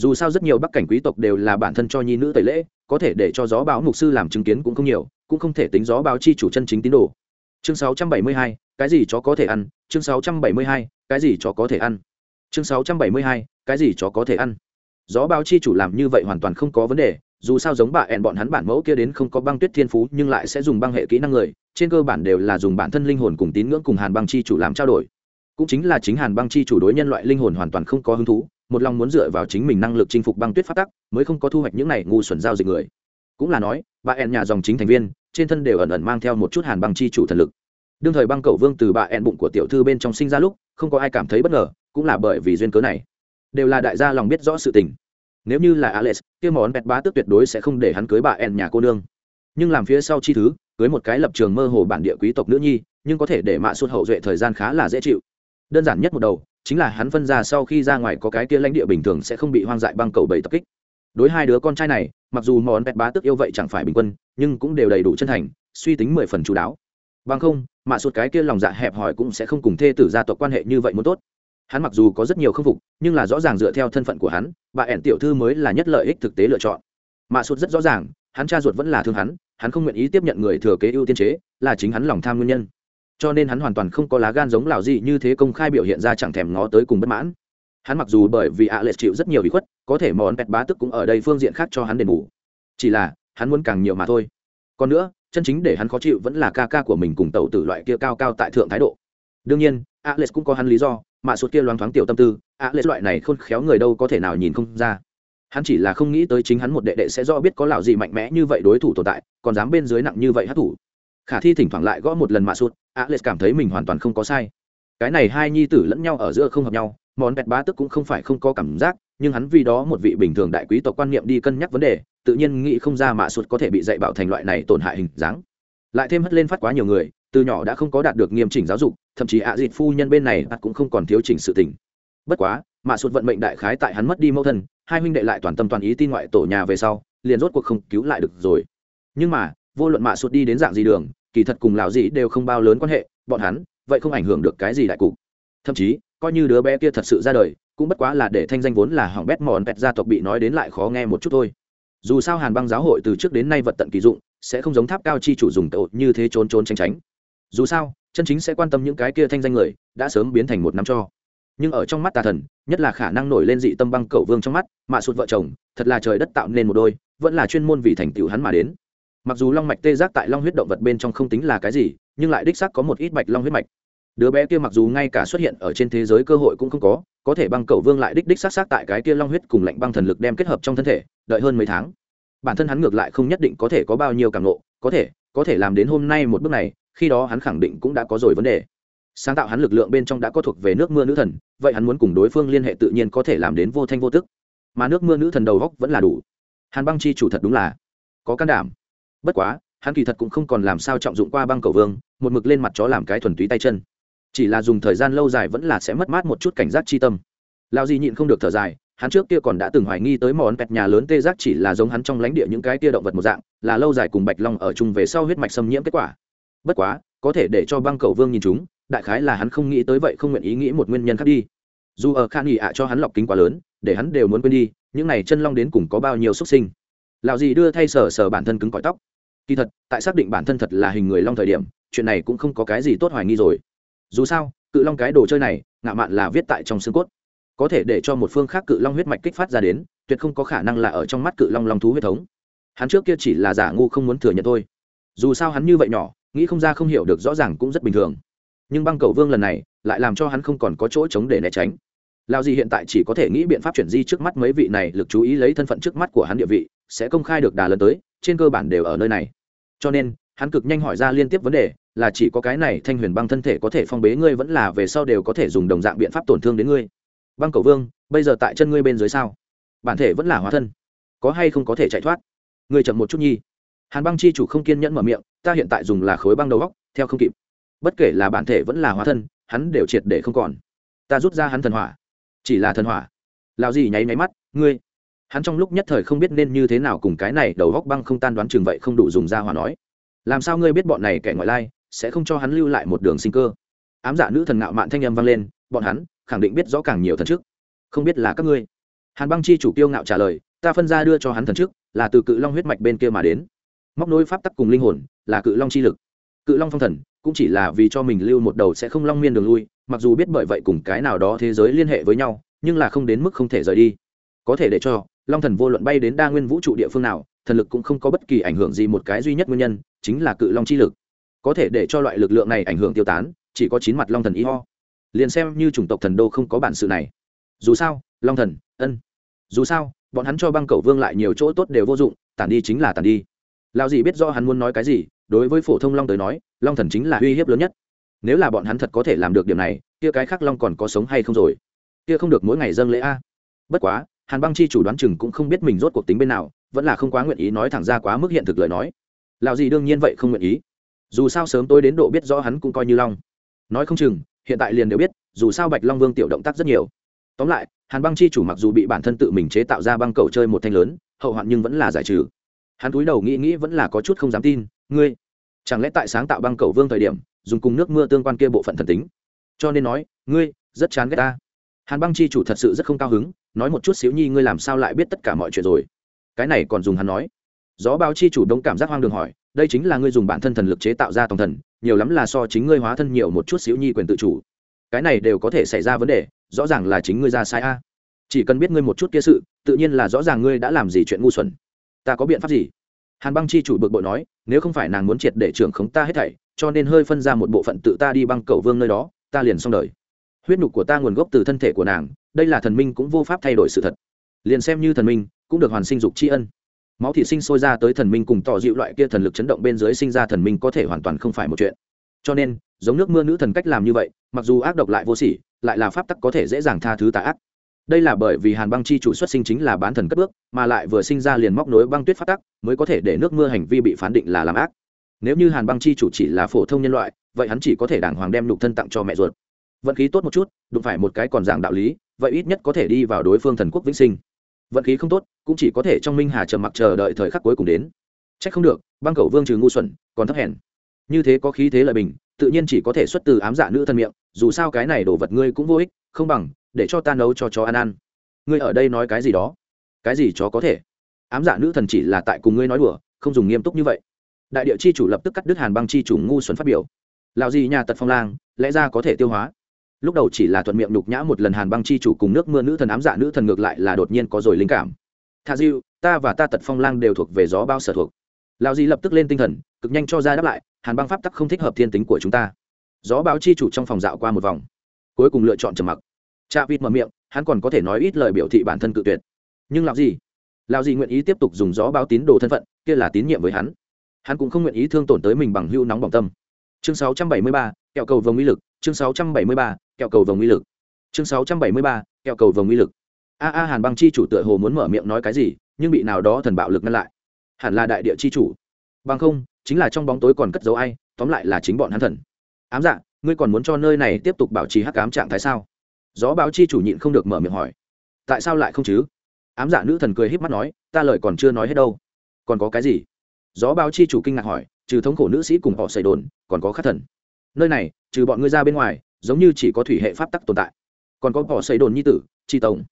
Speaker 1: dù sao rất nhiều bắc cảnh quý tộc đều là bản thân cho nhi nữ tẩy lễ có thể để cho gió báo mục sư làm chứng kiến cũng không nhiều cũng không thể tính gió báo chi chủ chân chính tín đồ. Chương 672, cái gì chó có thể ăn? Chương 672, cái gì chó có thể ăn? Chương 672, cái gì chó có thể ăn? Gió báo chi chủ làm như vậy hoàn toàn không có vấn đề dù sao giống bà ẹn bọn hắn bản mẫu kia đến không có băng tuyết thiên phú nhưng lại sẽ dùng băng hệ kỹ năng người trên cơ bản đều là dùng bản thân linh hồn cùng tín ngưỡng cùng hàn băng chi chủ làm trao đổi cũng chính là chính hàn băng chi chủ đối nhân loại linh hồn hoàn toàn không có hứng thú, một lòng muốn dựa vào chính mình năng lực chinh phục băng tuyết phát tắc, mới không có thu hoạch những này ngu xuẩn giao dịch người. Cũng là nói, bà ẹn nhà dòng chính thành viên, trên thân đều ẩn ẩn mang theo một chút hàn băng chi chủ thần lực. Đương thời băng cầu vương từ bà ẹn bụng của tiểu thư bên trong sinh ra lúc, không có ai cảm thấy bất ngờ, cũng là bởi vì duyên cớ này. Đều là đại gia lòng biết rõ sự tình. Nếu như là alex, kia món bẹt bá tức tuyệt đối sẽ không để hắn cưới bà ẹn nhà cô nương. Nhưng làm phía sau chi thứ, cưới một cái lập trường mơ hồ bản địa quý tộc nữ nhi, nhưng có thể để mạ suốt hậu duệ thời gian khá là dễ chịu đơn giản nhất một đầu, chính là hắn phân ra sau khi ra ngoài có cái kia lãnh địa bình thường sẽ không bị hoang dại băng cầu bảy tập kích. Đối hai đứa con trai này, mặc dù món bẹt bá tức yêu vậy chẳng phải bình quân, nhưng cũng đều đầy đủ chân thành, suy tính mười phần chú đáo. Bằng không mạ sụt cái kia lòng dạ hẹp hòi cũng sẽ không cùng thê tử gia tộc quan hệ như vậy muốn tốt. Hắn mặc dù có rất nhiều k phục, nhưng là rõ ràng dựa theo thân phận của hắn, bà ẻn tiểu thư mới là nhất lợi ích thực tế lựa chọn. Mạ sụt rất rõ ràng, hắn cha ruột vẫn là thương hắn hắn không nguyện ý tiếp nhận người thừa kế ưu tiên chế, là chính hắn lòng tham nguyên nhân cho nên hắn hoàn toàn không có lá gan giống lào gì như thế công khai biểu hiện ra chẳng thèm ngó tới cùng bất mãn. Hắn mặc dù bởi vì ạ à lệ chịu rất nhiều bị khuất, có thể món pẹt bá tức cũng ở đây phương diện khác cho hắn đền bù. Chỉ là, hắn muốn càng nhiều mà thôi. Còn nữa, chân chính để hắn khó chịu vẫn là ca ca của mình cùng tàu tử loại kia cao cao tại thượng thái độ. Đương nhiên a l cũng có hắn lý do, mà sụt kia loáng thoáng tiểu tâm tư a l loại này khôn khéo người đâu có thể nào nhìn không ra. Hắn chỉ là không nghĩ tới chính hắn một đệ đệ sẽ do biết có lão gì mạnh mẽ như vậy đối thủ tồn tại, còn dám bên dưới nặng như vậy hát thủ khả thi thỉnh thoảng lại gõ một lần mạ sụt a l cảm thấy mình hoàn toàn không có sai. Cái này hai nhi tử lẫn nhau ở giữa không hợp nhau, món bẹt bá tức cũng không phải không có cảm giác, nhưng hắn vì đó một vị bình thường đại quý tộc quan niệm đi cân nhắc vấn đề, tự nhiên nghĩ không ra mạ sụt có thể bị dạy bảo thành loại này tổn hại hình dáng. Lại thêm hất lên phát quá nhiều người, từ nhỏ đã không có đạt được nghiêm chỉnh giáo dục, thậm chí ạ à dịt phu nhân bên này cũng không còn thiếu chỉnh sự tình. Bất quá mạ sụt vận mệnh đại khái tại hắn mất đi mẫu thân, hai huynh đệ lại toàn tâm toàn ý tin ngoại tổ nhà về sau, liền rốt cuộc không cứu lại được rồi. Nhưng mà vô luận mạ sụt đi đến dạng gì đường, kỳ thật cùng lão gì đều không bao lớn quan hệ, bọn hắn, vậy không ảnh hưởng được cái gì đại cục. Thậm chí, coi như đứa bé kia thật sự ra đời, cũng bất quá là để thanh danh vốn là hỏng bét mòn bẹt gia tộc bị nói đến lại khó nghe một chút thôi. Dù sao hàn băng giáo hội từ trước đến nay vật tận kỳ dụng, sẽ không giống tháp cao chi chủ dùng tội như thế trốn trốn tránh tránh. Dù sao, chân chính sẽ quan tâm những cái kia thanh danh người, đã sớm biến thành một năm cho. Nhưng ở trong mắt tà thần, nhất là khả năng nổi lên dị tâm băng cậu vương trong mắt, mạ sụt vợ chồng, thật là trời đất tạo nên một đôi, vẫn là chuyên môn vì thành tựu hắn mà đến mặc dù long mạch tê giác tại long huyết động vật bên trong không tính là cái gì, nhưng lại đích xác có một ít bạch long huyết mạch. Đứa bé kia mặc dù ngay cả xuất hiện ở trên thế giới cơ hội cũng không có có thể băng cầu vương lại đích đích xác xác tại cái kia long huyết cùng lạnh băng thần lực đem kết hợp trong thân thể, đợi hơn mấy tháng. Bản thân hắn ngược lại không nhất định có thể có bao nhiêu cảm nộ có thể có thể làm đến hôm nay một bước này, khi đó hắn khẳng định cũng đã có rồi vấn đề. Sáng tạo hắn lực lượng bên trong đã có thuộc về nước mưa nữ thần, vậy hắn muốn cùng đối phương liên hệ tự nhiên có thể làm đến vô thanh vô tức. Mà nước mưa nữ thần đầu góc vẫn là đủ. Hàn băng chi chủ thật đúng là có can đảm bất quá, hắn kỳ thật cũng không còn làm sao trọng dụng qua băng cầu vương, một mực lên mặt chó làm cái thuần túy tay chân. Chỉ là dùng thời gian lâu dài vẫn là sẽ mất mát một chút cảnh giác chi tâm. Lao di nhịn không được thở dài, hắn trước kia còn đã từng hoài nghi tới món pẹt nhà lớn tê giác chỉ là giống hắn trong lãnh địa những cái kia động vật một dạng, là lâu dài cùng bạch long ở chung về sau huyết mạch xâm nhiễm kết quả. Bất quá, có thể để cho băng cầu vương nhìn chúng, đại khái là hắn không nghĩ tới vậy không nguyện ý nghĩ một nguyên nhân khác đi. Dù ở khan nghị ạ cho hắn lọc kính quá lớn, để hắn đều muốn quên đi, những này chân long đến cùng có bao nhiêu xuất sinh. Lạo gì đưa thay sờ sờ bản thân cứng cỏi tóc kỳ thật, tại xác định bản thân thật là hình người long thời điểm, chuyện này cũng không có cái gì tốt hoài nghi rồi. Dù sao, cự long cái đồ chơi này, ngạo mạn là viết tại trong xương cốt. Có thể để cho một phương khác cự long huyết mạch kích phát ra đến, tuyệt không có khả năng là ở trong mắt cự long long thú huyết thống. Hắn trước kia chỉ là giả ngu không muốn thừa nhận thôi. Dù sao hắn như vậy nhỏ, nghĩ không ra không hiểu được rõ ràng cũng rất bình thường. Nhưng băng cầu vương lần này, lại làm cho hắn không còn có chỗ chống để né tránh. Lao gì hiện tại chỉ có thể nghĩ biện pháp chuyển di trước mắt mấy vị này, lực chú ý lấy thân phận trước mắt của hắn địa vị, sẽ công khai được đà lần tới, trên cơ bản đều ở nơi này cho nên, hắn cực nhanh hỏi ra liên tiếp vấn đề, là chỉ có cái này thanh huyền băng thân thể có thể phong bế ngươi vẫn là về sau đều có thể dùng đồng dạng biện pháp tổn thương đến ngươi. Băng cầu vương, bây giờ tại chân ngươi bên dưới sao? Bản thể vẫn là hóa thân. Có hay không có thể chạy thoát? Ngươi chậm một chút nhi. Hàn băng chi chủ không kiên nhẫn mở miệng, ta hiện tại dùng là khối băng đầu góc, theo không kịp. Bất kể là bản thể vẫn là hóa thân, hắn đều triệt để không còn. Ta rút ra hắn thần hỏa. Chỉ là thần hỏa. Lào gì nháy nháy mắt, ngươi hắn trong lúc nhất thời không biết nên như thế nào cùng cái này đầu góc băng không tan đoán chừng vậy không đủ dùng ra hòa nói. Làm sao ngươi biết bọn này kẻ ngoại lai sẽ không cho hắn lưu lại một đường sinh cơ? Ám dạ nữ thần ngạo mạn thanh âm vang lên, bọn hắn khẳng định biết rõ càng nhiều thần trước. Không biết là các ngươi. Hàn băng chi chủ tiêu ngạo trả lời, ta phân ra đưa cho hắn thần trước, là từ cự long huyết mạch bên kia mà đến. Móc nối pháp tắc cùng linh hồn, là cự long chi lực. Cự long phong thần, cũng chỉ là vì cho mình lưu một đầu sẽ không long miên đường lui, mặc dù biết bởi vậy cùng cái nào đó thế giới liên hệ với nhau, nhưng là không đến mức không thể rời đi. Có thể để cho long thần vô luận bay đến đa nguyên vũ trụ địa phương nào, thần lực cũng không có bất kỳ ảnh hưởng gì một cái duy nhất nguyên nhân, chính là cự long chi lực. Có thể để cho loại lực lượng này ảnh hưởng tiêu tán, chỉ có chín mặt long thần y ho. Liền xem như chủng tộc thần đô không có bản sự này. Dù sao, long thần, ân. Dù sao, bọn hắn cho băng cầu vương lại nhiều chỗ tốt đều vô dụng, tản đi chính là tản đi. Lao gì biết do hắn muốn nói cái gì, đối với phổ thông long tới nói, long thần chính là uy hiếp lớn nhất. Nếu là bọn hắn thật có thể làm được điểm này, kia cái khác long còn có sống hay không rồi? Kia không được mỗi ngày dâng lễ a. Bất quá hàn băng chi chủ đoán chừng cũng không biết mình rốt cuộc tính bên nào, vẫn là không quá nguyện ý nói thẳng ra quá mức hiện thực lời nói. Lào gì đương nhiên vậy không nguyện ý. Dù sao sớm tôi đến độ biết rõ hắn cũng coi như long. Nói không chừng, hiện tại liền đều biết, dù sao bạch long vương tiểu động tác rất nhiều. Tóm lại, hàn băng chi chủ mặc dù bị bản thân tự mình chế tạo ra băng cầu chơi một thanh lớn, hậu hoạn nhưng vẫn là giải trừ. Hắn cúi đầu nghĩ nghĩ vẫn là có chút không dám tin, ngươi, chẳng lẽ tại sáng tạo băng cầu vương thời điểm, dùng cùng nước mưa tương quan kia bộ phận thần tính? Cho nên nói, ngươi, rất chán ghét ta. Hàn băng chi chủ thật sự rất không cao hứng nói một chút xíu nhi, ngươi làm sao lại biết tất cả mọi chuyện rồi? Cái này còn dùng hắn nói. Gió bao chi chủ đông cảm giác hoang đường hỏi, đây chính là ngươi dùng bản thân thần lực chế tạo ra tổng thần, nhiều lắm là so chính ngươi hóa thân nhiều một chút xíu nhi quyền tự chủ. Cái này đều có thể xảy ra vấn đề, rõ ràng là chính ngươi ra sai a. Chỉ cần biết ngươi một chút kia sự, tự nhiên là rõ ràng ngươi đã làm gì chuyện ngu xuẩn. Ta có biện pháp gì? Hàn băng chi chủ bực bội nói, nếu không phải nàng muốn triệt để trưởng khống ta hết thảy, cho nên hơi phân ra một bộ phận tự ta đi băng cầu vương nơi đó, ta liền xong đời. Huyết nhục của ta nguồn gốc từ thân thể của nàng đây là thần minh cũng vô pháp thay đổi sự thật. Liền xem như thần minh, cũng được hoàn sinh dục tri ân. Máu thị sinh sôi ra tới thần minh cùng tỏ dịu loại kia thần lực chấn động bên dưới sinh ra thần minh có thể hoàn toàn không phải một chuyện. Cho nên, giống nước mưa nữ thần cách làm như vậy, mặc dù ác độc lại vô sỉ, lại là pháp tắc có thể dễ dàng tha thứ tà ác. Đây là bởi vì hàn băng chi chủ xuất sinh chính là bán thần cất bước, mà lại vừa sinh ra liền móc nối băng tuyết pháp tắc, mới có thể để nước mưa hành vi bị phán định là làm ác. Nếu như hàn băng chi chủ chỉ là phổ thông nhân loại, vậy hắn chỉ có thể đàng hoàng đem nhục thân tặng cho mẹ ruột vận khí tốt một chút, đụng phải một cái còn dạng đạo lý, vậy ít nhất có thể đi vào đối phương thần quốc vĩnh sinh. Vận khí không tốt, cũng chỉ có thể trong minh hà trầm mặc chờ đợi thời khắc cuối cùng đến. C h ắ c không được, băng cầu vương trừ ngu xuẩn, còn thấp hèn. Như thế có khí thế lợi bình, tự nhiên chỉ có thể xuất từ ám dạ nữ thân miệng, dù sao cái này đổ vật ngươi cũng vô ích, không bằng, để cho ta nấu cho chó ăn ăn. Ngươi ở đây nói cái gì đó? Cái gì chó có thể? Ám dạ nữ thần chỉ là tại cùng ngươi nói đùa, không dùng nghiêm túc như vậy. Đại địa chi chủ lập tức cắt đứt hàn băng chi chủ ngu xuẩn phát biểu. Lào gì nhà tật phong lang, lẽ ra có thể tiêu hóa lúc đầu chỉ là thuận miệng nhục nhã một lần hàn băng chi chủ cùng nước mưa nữ thần ám dạ nữ thần ngược lại là đột nhiên có rồi linh cảm. Tha diêu ta và ta tật phong lang đều thuộc về gió bao sở thuộc. Lao di lập tức lên tinh thần cực nhanh cho ra đáp lại hàn băng pháp tắc không thích hợp thiên tính của chúng ta. Gió báo chi chủ trong phòng dạo qua một vòng cuối cùng lựa chọn trầm mặc. Cha vịt mở miệng hắn còn có thể nói ít lời biểu thị bản thân cự tuyệt. Nhưng làm gì lao di nguyện ý tiếp tục dùng gió báo tín đồ thân phận kia là tín nhiệm với hắn. Hắn cũng không nguyện ý thương tổn tới mình bằng hưu nóng bỏng tâm. Chương 673, kẹo cầu vồng uy lực chương 673, kẹo cầu vồng uy lực. Chương 673, kẹo cầu vồng uy lực. A a hàn băng chi chủ tựa hồ muốn mở miệng nói cái gì nhưng bị nào đó thần bạo lực ngăn lại. Hẳn là đại địa chi chủ. Bằng không chính là trong bóng tối còn cất giấu ai tóm lại là chính bọn hắn thần. Ám dạ ngươi còn muốn cho nơi này tiếp tục bảo trì hắc ám trạng thái sao? Gió báo chi chủ nhịn không được mở miệng hỏi. Tại sao lại không chứ? Ám dạ nữ thần cười híp mắt nói ta lời còn chưa nói hết đâu. Còn có cái gì? Gió báo chi chủ kinh ngạc hỏi trừ thống khổ nữ sĩ cùng họ xảy đồn còn có khắc thần nơi này trừ bọn ngươi ra bên ngoài giống như chỉ có thủy hệ pháp tắc tồn tại. Còn có cỏ xây đồn nhi tử tri tổng.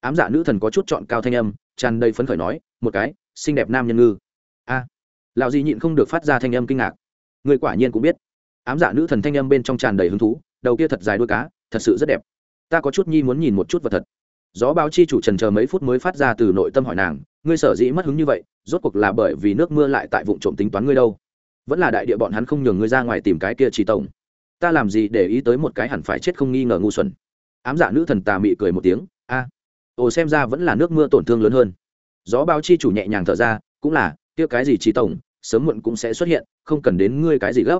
Speaker 1: Ám dạ nữ thần có chút chọn cao thanh âm tràn đầy phấn khởi nói một cái xinh đẹp nam nhân ngư. A. À, lão gì nhịn không được phát ra thanh âm kinh ngạc. Người quả nhiên cũng biết. Ám dạ nữ thần thanh âm bên trong tràn đầy hứng thú đầu kia thật dài đuôi cá thật sự rất đẹp. Ta có chút nhi muốn nhìn một chút vật thật. Gió báo chi chủ trần chờ mấy phút mới phát ra từ nội tâm hỏi nàng ngươi sở dĩ mất hứng như vậy rốt cuộc là bởi vì nước mưa lại tại vụ trộm tính toán ngươi đâu? Vẫn là đại địa bọn hắn không nhường ngươi ra ngoài tìm cái kia chỉ tổng. Ta làm gì để ý tới một cái hẳn phải chết không nghi ngờ ngu xuẩn. Ám dạ nữ thần tà mị cười một tiếng, a ồ xem ra vẫn là nước mưa tổn thương lớn hơn. Gió bao chi chủ nhẹ nhàng thở ra, cũng là, kia cái gì chỉ tổng, sớm muộn cũng sẽ xuất hiện, không cần đến ngươi cái gì gấp.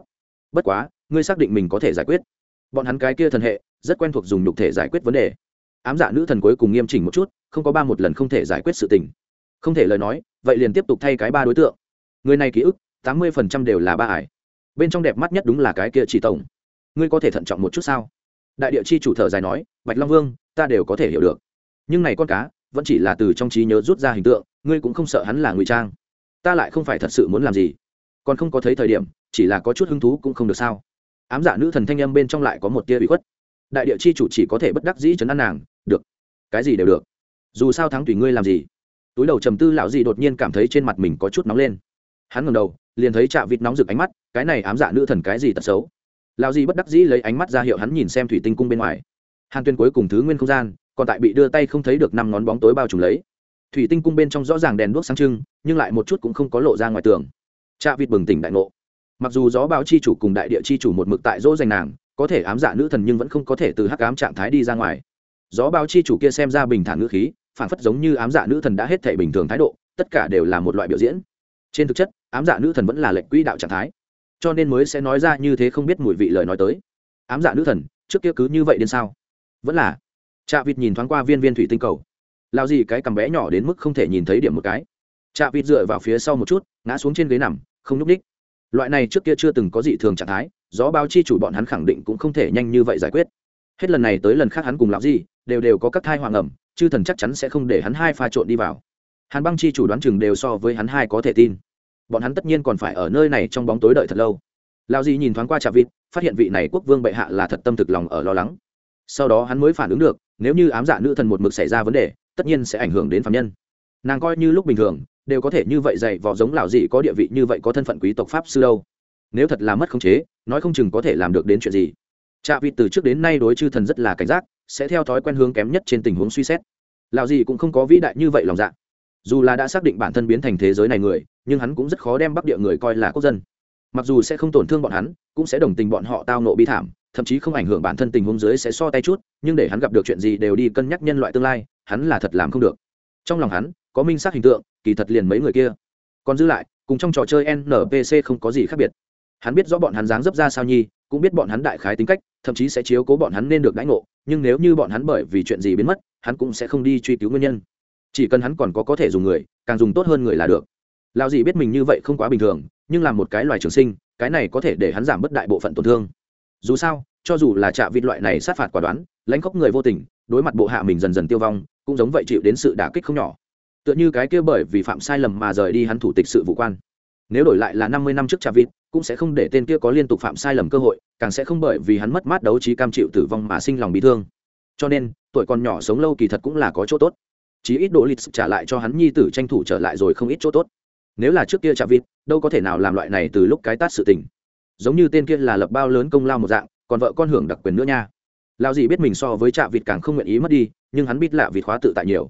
Speaker 1: Bất quá, ngươi xác định mình có thể giải quyết. Bọn hắn cái kia thần hệ, rất quen thuộc dùng nhục thể giải quyết vấn đề. Ám dạ nữ thần cuối cùng nghiêm chỉnh một chút, không có ba một lần không thể giải quyết sự tình. Không thể lời nói, vậy liền tiếp tục thay cái ba đối tượng. Người này ký ức tám mươi phần trăm đều là ba ải. Bên trong đẹp mắt nhất đúng là cái kia chỉ tổng. Ngươi có thể thận trọng một chút sao? Đại địa chi chủ thở dài nói, bạch long vương, ta đều có thể hiểu được. Nhưng này con cá, vẫn chỉ là từ trong trí nhớ rút ra hình tượng, ngươi cũng không sợ hắn là ngụy trang. Ta lại không phải thật sự muốn làm gì. Còn không có thấy thời điểm, chỉ là có chút hứng thú cũng không được sao. Ám giả nữ thần thanh âm bên trong lại có một tia bị khuất. Đại địa chi chủ chỉ có thể bất đắc dĩ chấn an nàng, được, cái gì đều được. Dù sao thắng tùy ngươi làm gì. Túi đầu trầm tư lão gì đột nhiên cảm thấy trên mặt mình có chút nóng lên hắn ngầm đầu, liền thấy chạ vịt nóng rực ánh mắt, cái này ám dạ nữ thần cái gì tật xấu? Lao gì bất đắc dĩ lấy ánh mắt ra hiệu hắn nhìn xem thủy tinh cung bên ngoài. Hàn tuyên cuối cùng thứ nguyên không gian, còn tại bị đưa tay không thấy được năm ngón bóng tối bao trùm lấy. Thủy tinh cung bên trong rõ ràng đèn đuốc sáng trưng, nhưng lại một chút cũng không có lộ ra ngoài tường. Chạ vịt bừng tỉnh đại ngộ. Mặc dù gió báo chi chủ cùng đại địa chi chủ một mực tại dỗ dành nàng, có thể ám dạ nữ thần nhưng vẫn không có thể từ hắc ám trạng thái đi ra ngoài. Gió báo chi chủ kia xem ra bình thản ngữ khí phản phất giống như ám dạ nữ thần đã hết thể bình thường thái độ, tất cả đều là một loại biểu diễn. Trên thực chất ám dạ nữ thần vẫn là lệnh quỹ đạo trạng thái. Cho nên mới sẽ nói ra như thế không biết mùi vị lời nói tới. Ám dạ nữ thần, trước kia cứ như vậy đến sao? Vẫn là. Chạ vịt nhìn thoáng qua viên viên thủy tinh cầu. Lao gì cái cầm bé nhỏ đến mức không thể nhìn thấy điểm một cái. Chạ vịt dựa vào phía sau một chút, ngã xuống trên ghế nằm, không nhúc ních loại này trước kia chưa từng có gì thường trạng thái, gió báo chi chủ bọn hắn khẳng định cũng không thể nhanh như vậy giải quyết. Hết lần này tới lần khác hắn cùng lão gì đều đều có các thai hoàng ẩm, chư thần chắc chắn sẽ không để hắn hai pha trộn đi vào. Hàn băng chi chủ đoán chừng đều so với hắn hai có thể tin bọn hắn tất nhiên còn phải ở nơi này trong bóng tối đợi thật lâu. Lao di nhìn thoáng qua trà vịt, phát hiện vị này quốc vương bệ hạ là thật tâm thực lòng ở lo lắng. Sau đó hắn mới phản ứng được, nếu như ám dạ nữ thần một mực xảy ra vấn đề, tất nhiên sẽ ảnh hưởng đến phạm nhân. Nàng coi như lúc bình thường, đều có thể như vậy dạy vò giống lão dị có địa vị như vậy có thân phận quý tộc pháp sư đâu. Nếu thật là mất khống chế, nói không chừng có thể làm được đến chuyện gì. Trạ vịt từ trước đến nay đối chư thần rất là cảnh giác, sẽ theo thói quen hướng kém nhất trên tình huống suy xét. Lão dị cũng không có vĩ đại như vậy lòng dạ dù là đã xác định bản thân biến thành thế giới này người, nhưng hắn cũng rất khó đem bắc địa người coi là quốc dân. Mặc dù sẽ không tổn thương bọn hắn, cũng sẽ đồng tình bọn họ tao nộ bi thảm, thậm chí không ảnh hưởng bản thân tình huống dưới sẽ so tay chút, nhưng để hắn gặp được chuyện gì đều đi cân nhắc nhân loại tương lai, hắn là thật làm không được. Trong lòng hắn, có minh xác hình tượng, kỳ thật liền mấy người kia. Còn giữ lại, cùng trong trò chơi npc không có gì khác biệt. Hắn biết rõ bọn hắn dáng dấp ra sao nhi, cũng biết bọn hắn đại khái tính cách, thậm chí sẽ chiếu cố bọn hắn nên được đãi ngộ, nhưng nếu như bọn hắn bởi vì chuyện gì biến mất, hắn cũng sẽ không đi truy cứu nguyên nhân chỉ cần hắn còn có có thể dùng người, càng dùng tốt hơn người là được. Lao dì biết mình như vậy không quá bình thường, nhưng làm một cái loài trường sinh, cái này có thể để hắn giảm bất đại bộ phận tổn thương. Dù sao, cho dù là trạ vịt loại này sát phạt quả đoán, lãnh khóc người vô tình, đối mặt bộ hạ mình dần dần tiêu vong, cũng giống vậy chịu đến sự đả kích không nhỏ. Tựa như cái kia bởi vì phạm sai lầm mà rời đi hắn thủ tịch sự vụ quan. Nếu đổi lại là năm mươi năm trước trà vịt, cũng sẽ không để tên kia có liên tục phạm sai lầm cơ hội, càng sẽ không bởi vì hắn mất mát đấu trí cam chịu tử vong mà sinh lòng bị thương. Cho nên, tuổi còn nhỏ sống lâu kỳ thật cũng là có chỗ tốt chí ít độ lịch trả lại cho hắn nhi tử tranh thủ trở lại rồi không ít chỗ tốt. Nếu là trước kia chạm vịt, đâu có thể nào làm loại này từ lúc cái tát sự tình. Giống như tên kia là lập bao lớn công lao một dạng, còn vợ con hưởng đặc quyền nữa nha. Lao gì biết mình so với chạm vịt càng không nguyện ý mất đi, nhưng hắn biết lạ vịt khóa tự tại nhiều.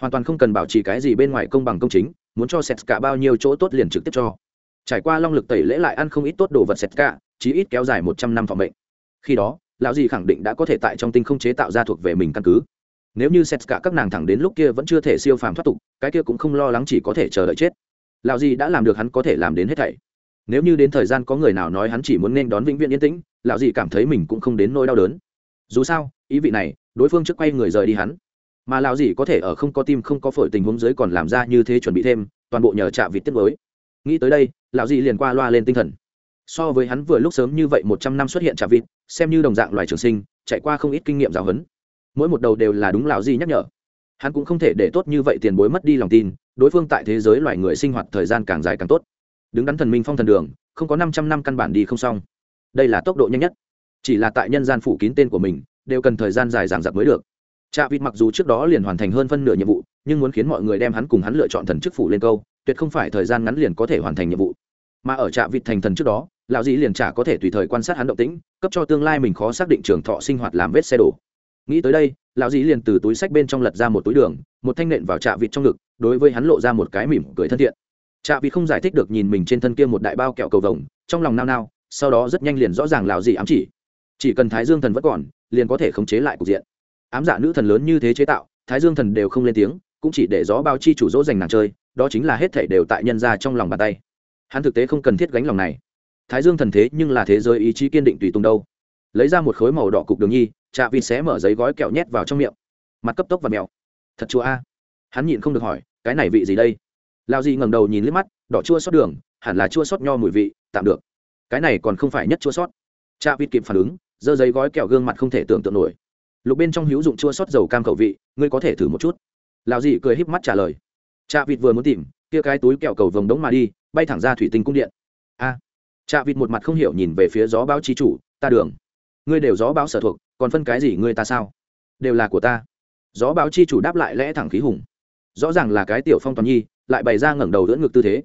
Speaker 1: Hoàn toàn không cần bảo trì cái gì bên ngoài công bằng công chính, muốn cho sét cả bao nhiêu chỗ tốt liền trực tiếp cho. Trải qua long lực tẩy lễ lại ăn không ít tốt đồ vật sét cả, chí ít kéo dài một trăm năm phòng bệnh khi đó, lão gì khẳng định đã có thể tại trong tinh không chế tạo ra thuộc về mình căn cứ nếu như sét cả các nàng thẳng đến lúc kia vẫn chưa thể siêu phàm thoát tục, cái kia cũng không lo lắng chỉ có thể chờ đợi chết. Lão gì đã làm được hắn có thể làm đến hết thảy. Nếu như đến thời gian có người nào nói hắn chỉ muốn nên đón vĩnh viễn yên tĩnh, lão gì cảm thấy mình cũng không đến nỗi đau đớn. Dù sao, ý vị này, đối phương trước quay người rời đi hắn. Mà lão gì có thể ở không có tim không có phổi tình huống dưới còn làm ra như thế chuẩn bị thêm, toàn bộ nhờ chạm vịt tiết mới nghĩ tới đây, lão gì liền qua loa lên tinh thần. So với hắn vừa lúc sớm như vậy một trăm năm xuất hiện chạm vịt, xem như đồng dạng loài trường sinh chạy qua không ít kinh nghiệm giáo huấn mỗi một đầu đều là đúng lão gì nhắc nhở. Hắn cũng không thể để tốt như vậy tiền bối mất đi lòng tin đối phương tại thế giới loài người sinh hoạt thời gian càng dài càng tốt. Đứng đắn thần minh phong thần đường không có năm trăm năm căn bản đi không xong. Đây là tốc độ nhanh nhất. Chỉ là tại nhân gian phủ kín tên của mình đều cần thời gian dài giảng giặc mới được. Trạ Vịt mặc dù trước đó liền hoàn thành hơn phân nửa nhiệm vụ, nhưng muốn khiến mọi người đem hắn cùng hắn lựa chọn thần chức phủ lên câu, tuyệt không phải thời gian ngắn liền có thể hoàn thành nhiệm vụ. Mà ở Trạ Vịt thành thần trước đó, lão dĩ liền trả có thể tùy thời quan sát hắn động tĩnh, cấp cho tương lai mình khó xác định trường thọ sinh hoạt làm vết xe đổ. Nghĩ tới đây, lão dĩ liền từ túi sách bên trong lật ra một túi đường, một thanh nện vào Trạ Vịt trong ngực, đối với hắn lộ ra một cái mỉm cười thân thiện. Trạ Vịt không giải thích được nhìn mình trên thân kia một đại bao kẹo cầu vồng, trong lòng nao nao sau đó rất nhanh liền rõ ràng lão gì ám chỉ. Chỉ cần thái dương thần vẫn còn liền có thể khống chế lại cục diện. Ám dạ nữ thần lớn như thế chế tạo thái dương thần đều không lên tiếng cũng chỉ để gió bao chi chủ dỗ dành nàng chơi đó chính là hết thể đều tại nhân ra trong lòng bàn tay. Hắn thực tế không cần thiết gánh lòng này. Thái dương thần thế nhưng là thế giới ý chí kiên định tùy tùng đâu. Lấy ra một khối màu đỏ cục đường nhi chạ vịt xé mở giấy gói kẹo nhét vào trong miệng. Mặt cấp tốc và mèo thật chua a. Hắn nhịn không được hỏi cái này vị gì đây? Lao di ngẩng đầu nhìn liếc mắt đỏ chua sót đường hẳn là chua sót nho mùi vị tạm được. Cái này còn không phải nhất chua sót chạ vịt kịp phản ứng giơ giấy gói kẹo gương mặt không thể tưởng tượng nổi. Lục bên trong hữu dụng chua sót dầu cam khẩu vị ngươi có thể thử một chút. Lao di cười híp mắt trả lời. Chạ vịt vừa muốn tìm kia cái túi kẹo cầu vồng đống mà đi bay thẳng ra thủy tinh cung điện. A. À, chạ vịt một mặt không hiểu nhìn về phía gió báo trí chủ ta đường. Ngươi đều gió báo sở thuộc còn phân cái gì ngươi ta sao? Đều là của ta. Gió báo chi chủ đáp lại lẽ thẳng khí hùng. Rõ ràng là cái tiểu phong toàn nhi, lại bày ra ngẩng đầu đỡ ngực tư thế.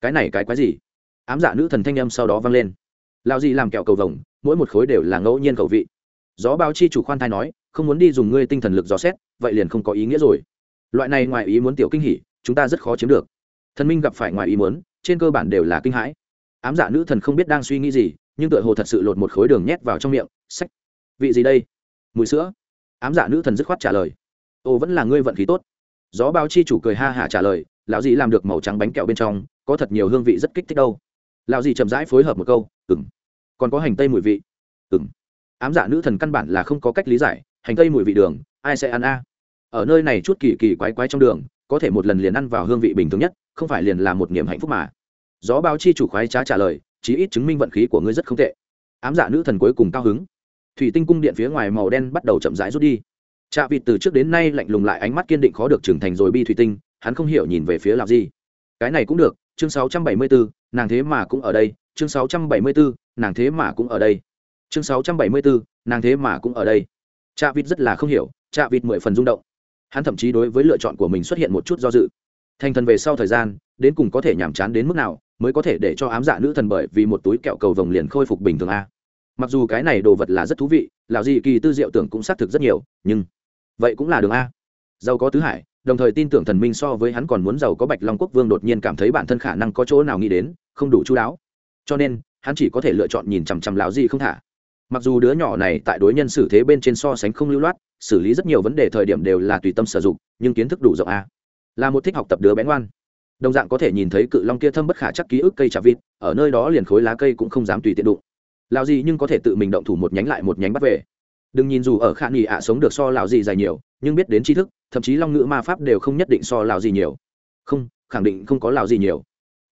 Speaker 1: Cái này cái quái gì? Ám dạ nữ thần thanh âm sau đó vang lên. Lao gì làm kẹo cầu vồng, mỗi một khối đều là ngẫu nhiên cầu vị. Gió báo chi chủ khoan thai nói, không muốn đi dùng ngươi tinh thần lực dò xét, vậy liền không có ý nghĩa rồi. Loại này ngoài ý muốn tiểu kinh hỉ, chúng ta rất khó chiếm được. Thần minh gặp phải ngoài ý muốn, trên cơ bản đều là kinh hãi. Ám dạ nữ thần không biết đang suy nghĩ gì, nhưng tựa hồ thật sự lột một khối đường nhét vào trong miệng, sách vị gì đây? Mùi sữa. Ám giả nữ thần dứt khoát trả lời. Ô, vẫn là ngươi vận khí tốt. Gió bao chi chủ cười ha hả trả lời, lão dì làm được màu trắng bánh kẹo bên trong, có thật nhiều hương vị rất kích thích đâu. Lão dì chậm rãi phối hợp một câu ừng còn có hành tây mùi vị. Ừng ám giả nữ thần căn bản là không có cách lý giải, hành tây mùi vị đường, ai sẽ ăn a? Ở nơi này chút kỳ kỳ quái quái trong đường, có thể một lần liền ăn vào hương vị bình thường nhất, không phải liền là một niềm hạnh phúc mà. Gió báo chi chủ khoái trá trả lời, chí ít chứng minh vận khí của ngươi rất không tệ. Ám giả nữ thần cuối cùng cao hứng thủy tinh cung điện phía ngoài màu đen bắt đầu chậm rãi rút đi. Chạ vịt từ trước đến nay lạnh lùng lại ánh mắt kiên định khó được trưởng thành rồi bi thủy tinh hắn không hiểu nhìn về phía làm gì cái này cũng được chương 674, nàng thế mà cũng ở đây chương 674, nàng thế mà cũng ở đây. Chương 674, nàng thế mà cũng ở đây. Chạ vịt rất là không hiểu chạ vịt mười phần rung động. Hắn thậm chí đối với lựa chọn của mình xuất hiện một chút do dự. Thành thần về sau thời gian đến cùng có thể nhàm chán đến mức nào mới có thể để cho ám dạ nữ thần bởi vì một túi kẹo cầu vồng liền khôi phục bình thường a? Mặc dù cái này đồ vật là rất thú vị lào gì kỳ tư diệu tưởng cũng xác thực rất nhiều, nhưng vậy cũng là đường a. Giàu có tứ hải, đồng thời tin tưởng thần minh so với hắn còn muốn giàu có bạch long quốc vương đột nhiên cảm thấy bản thân khả năng có chỗ nào nghĩ đến, không đủ chú đáo. Cho nên, hắn chỉ có thể lựa chọn nhìn chằm chằm lão dị không thả. Mặc dù đứa nhỏ này tại đối nhân xử thế bên trên so sánh không lưu loát, xử lý rất nhiều vấn đề thời điểm đều là tùy tâm sử dụng, nhưng kiến thức đủ rộng a. Là một thích học tập đứa bé ngoan. Đồng dạng có thể nhìn thấy cự long kia thâm bất khả chắc ký ức cây trà vịt, ở nơi đó liền khối lá cây cũng không dám tùy tiện đụng. Lão gì nhưng có thể tự mình động thủ một nhánh lại một nhánh bắt về. Đừng nhìn dù ở khả nghỉ ạ sống được so lào gì dài nhiều, nhưng biết đến tri thức, thậm chí long ngữ ma pháp đều không nhất định so lào gì nhiều. Không, khẳng định không có lào gì nhiều.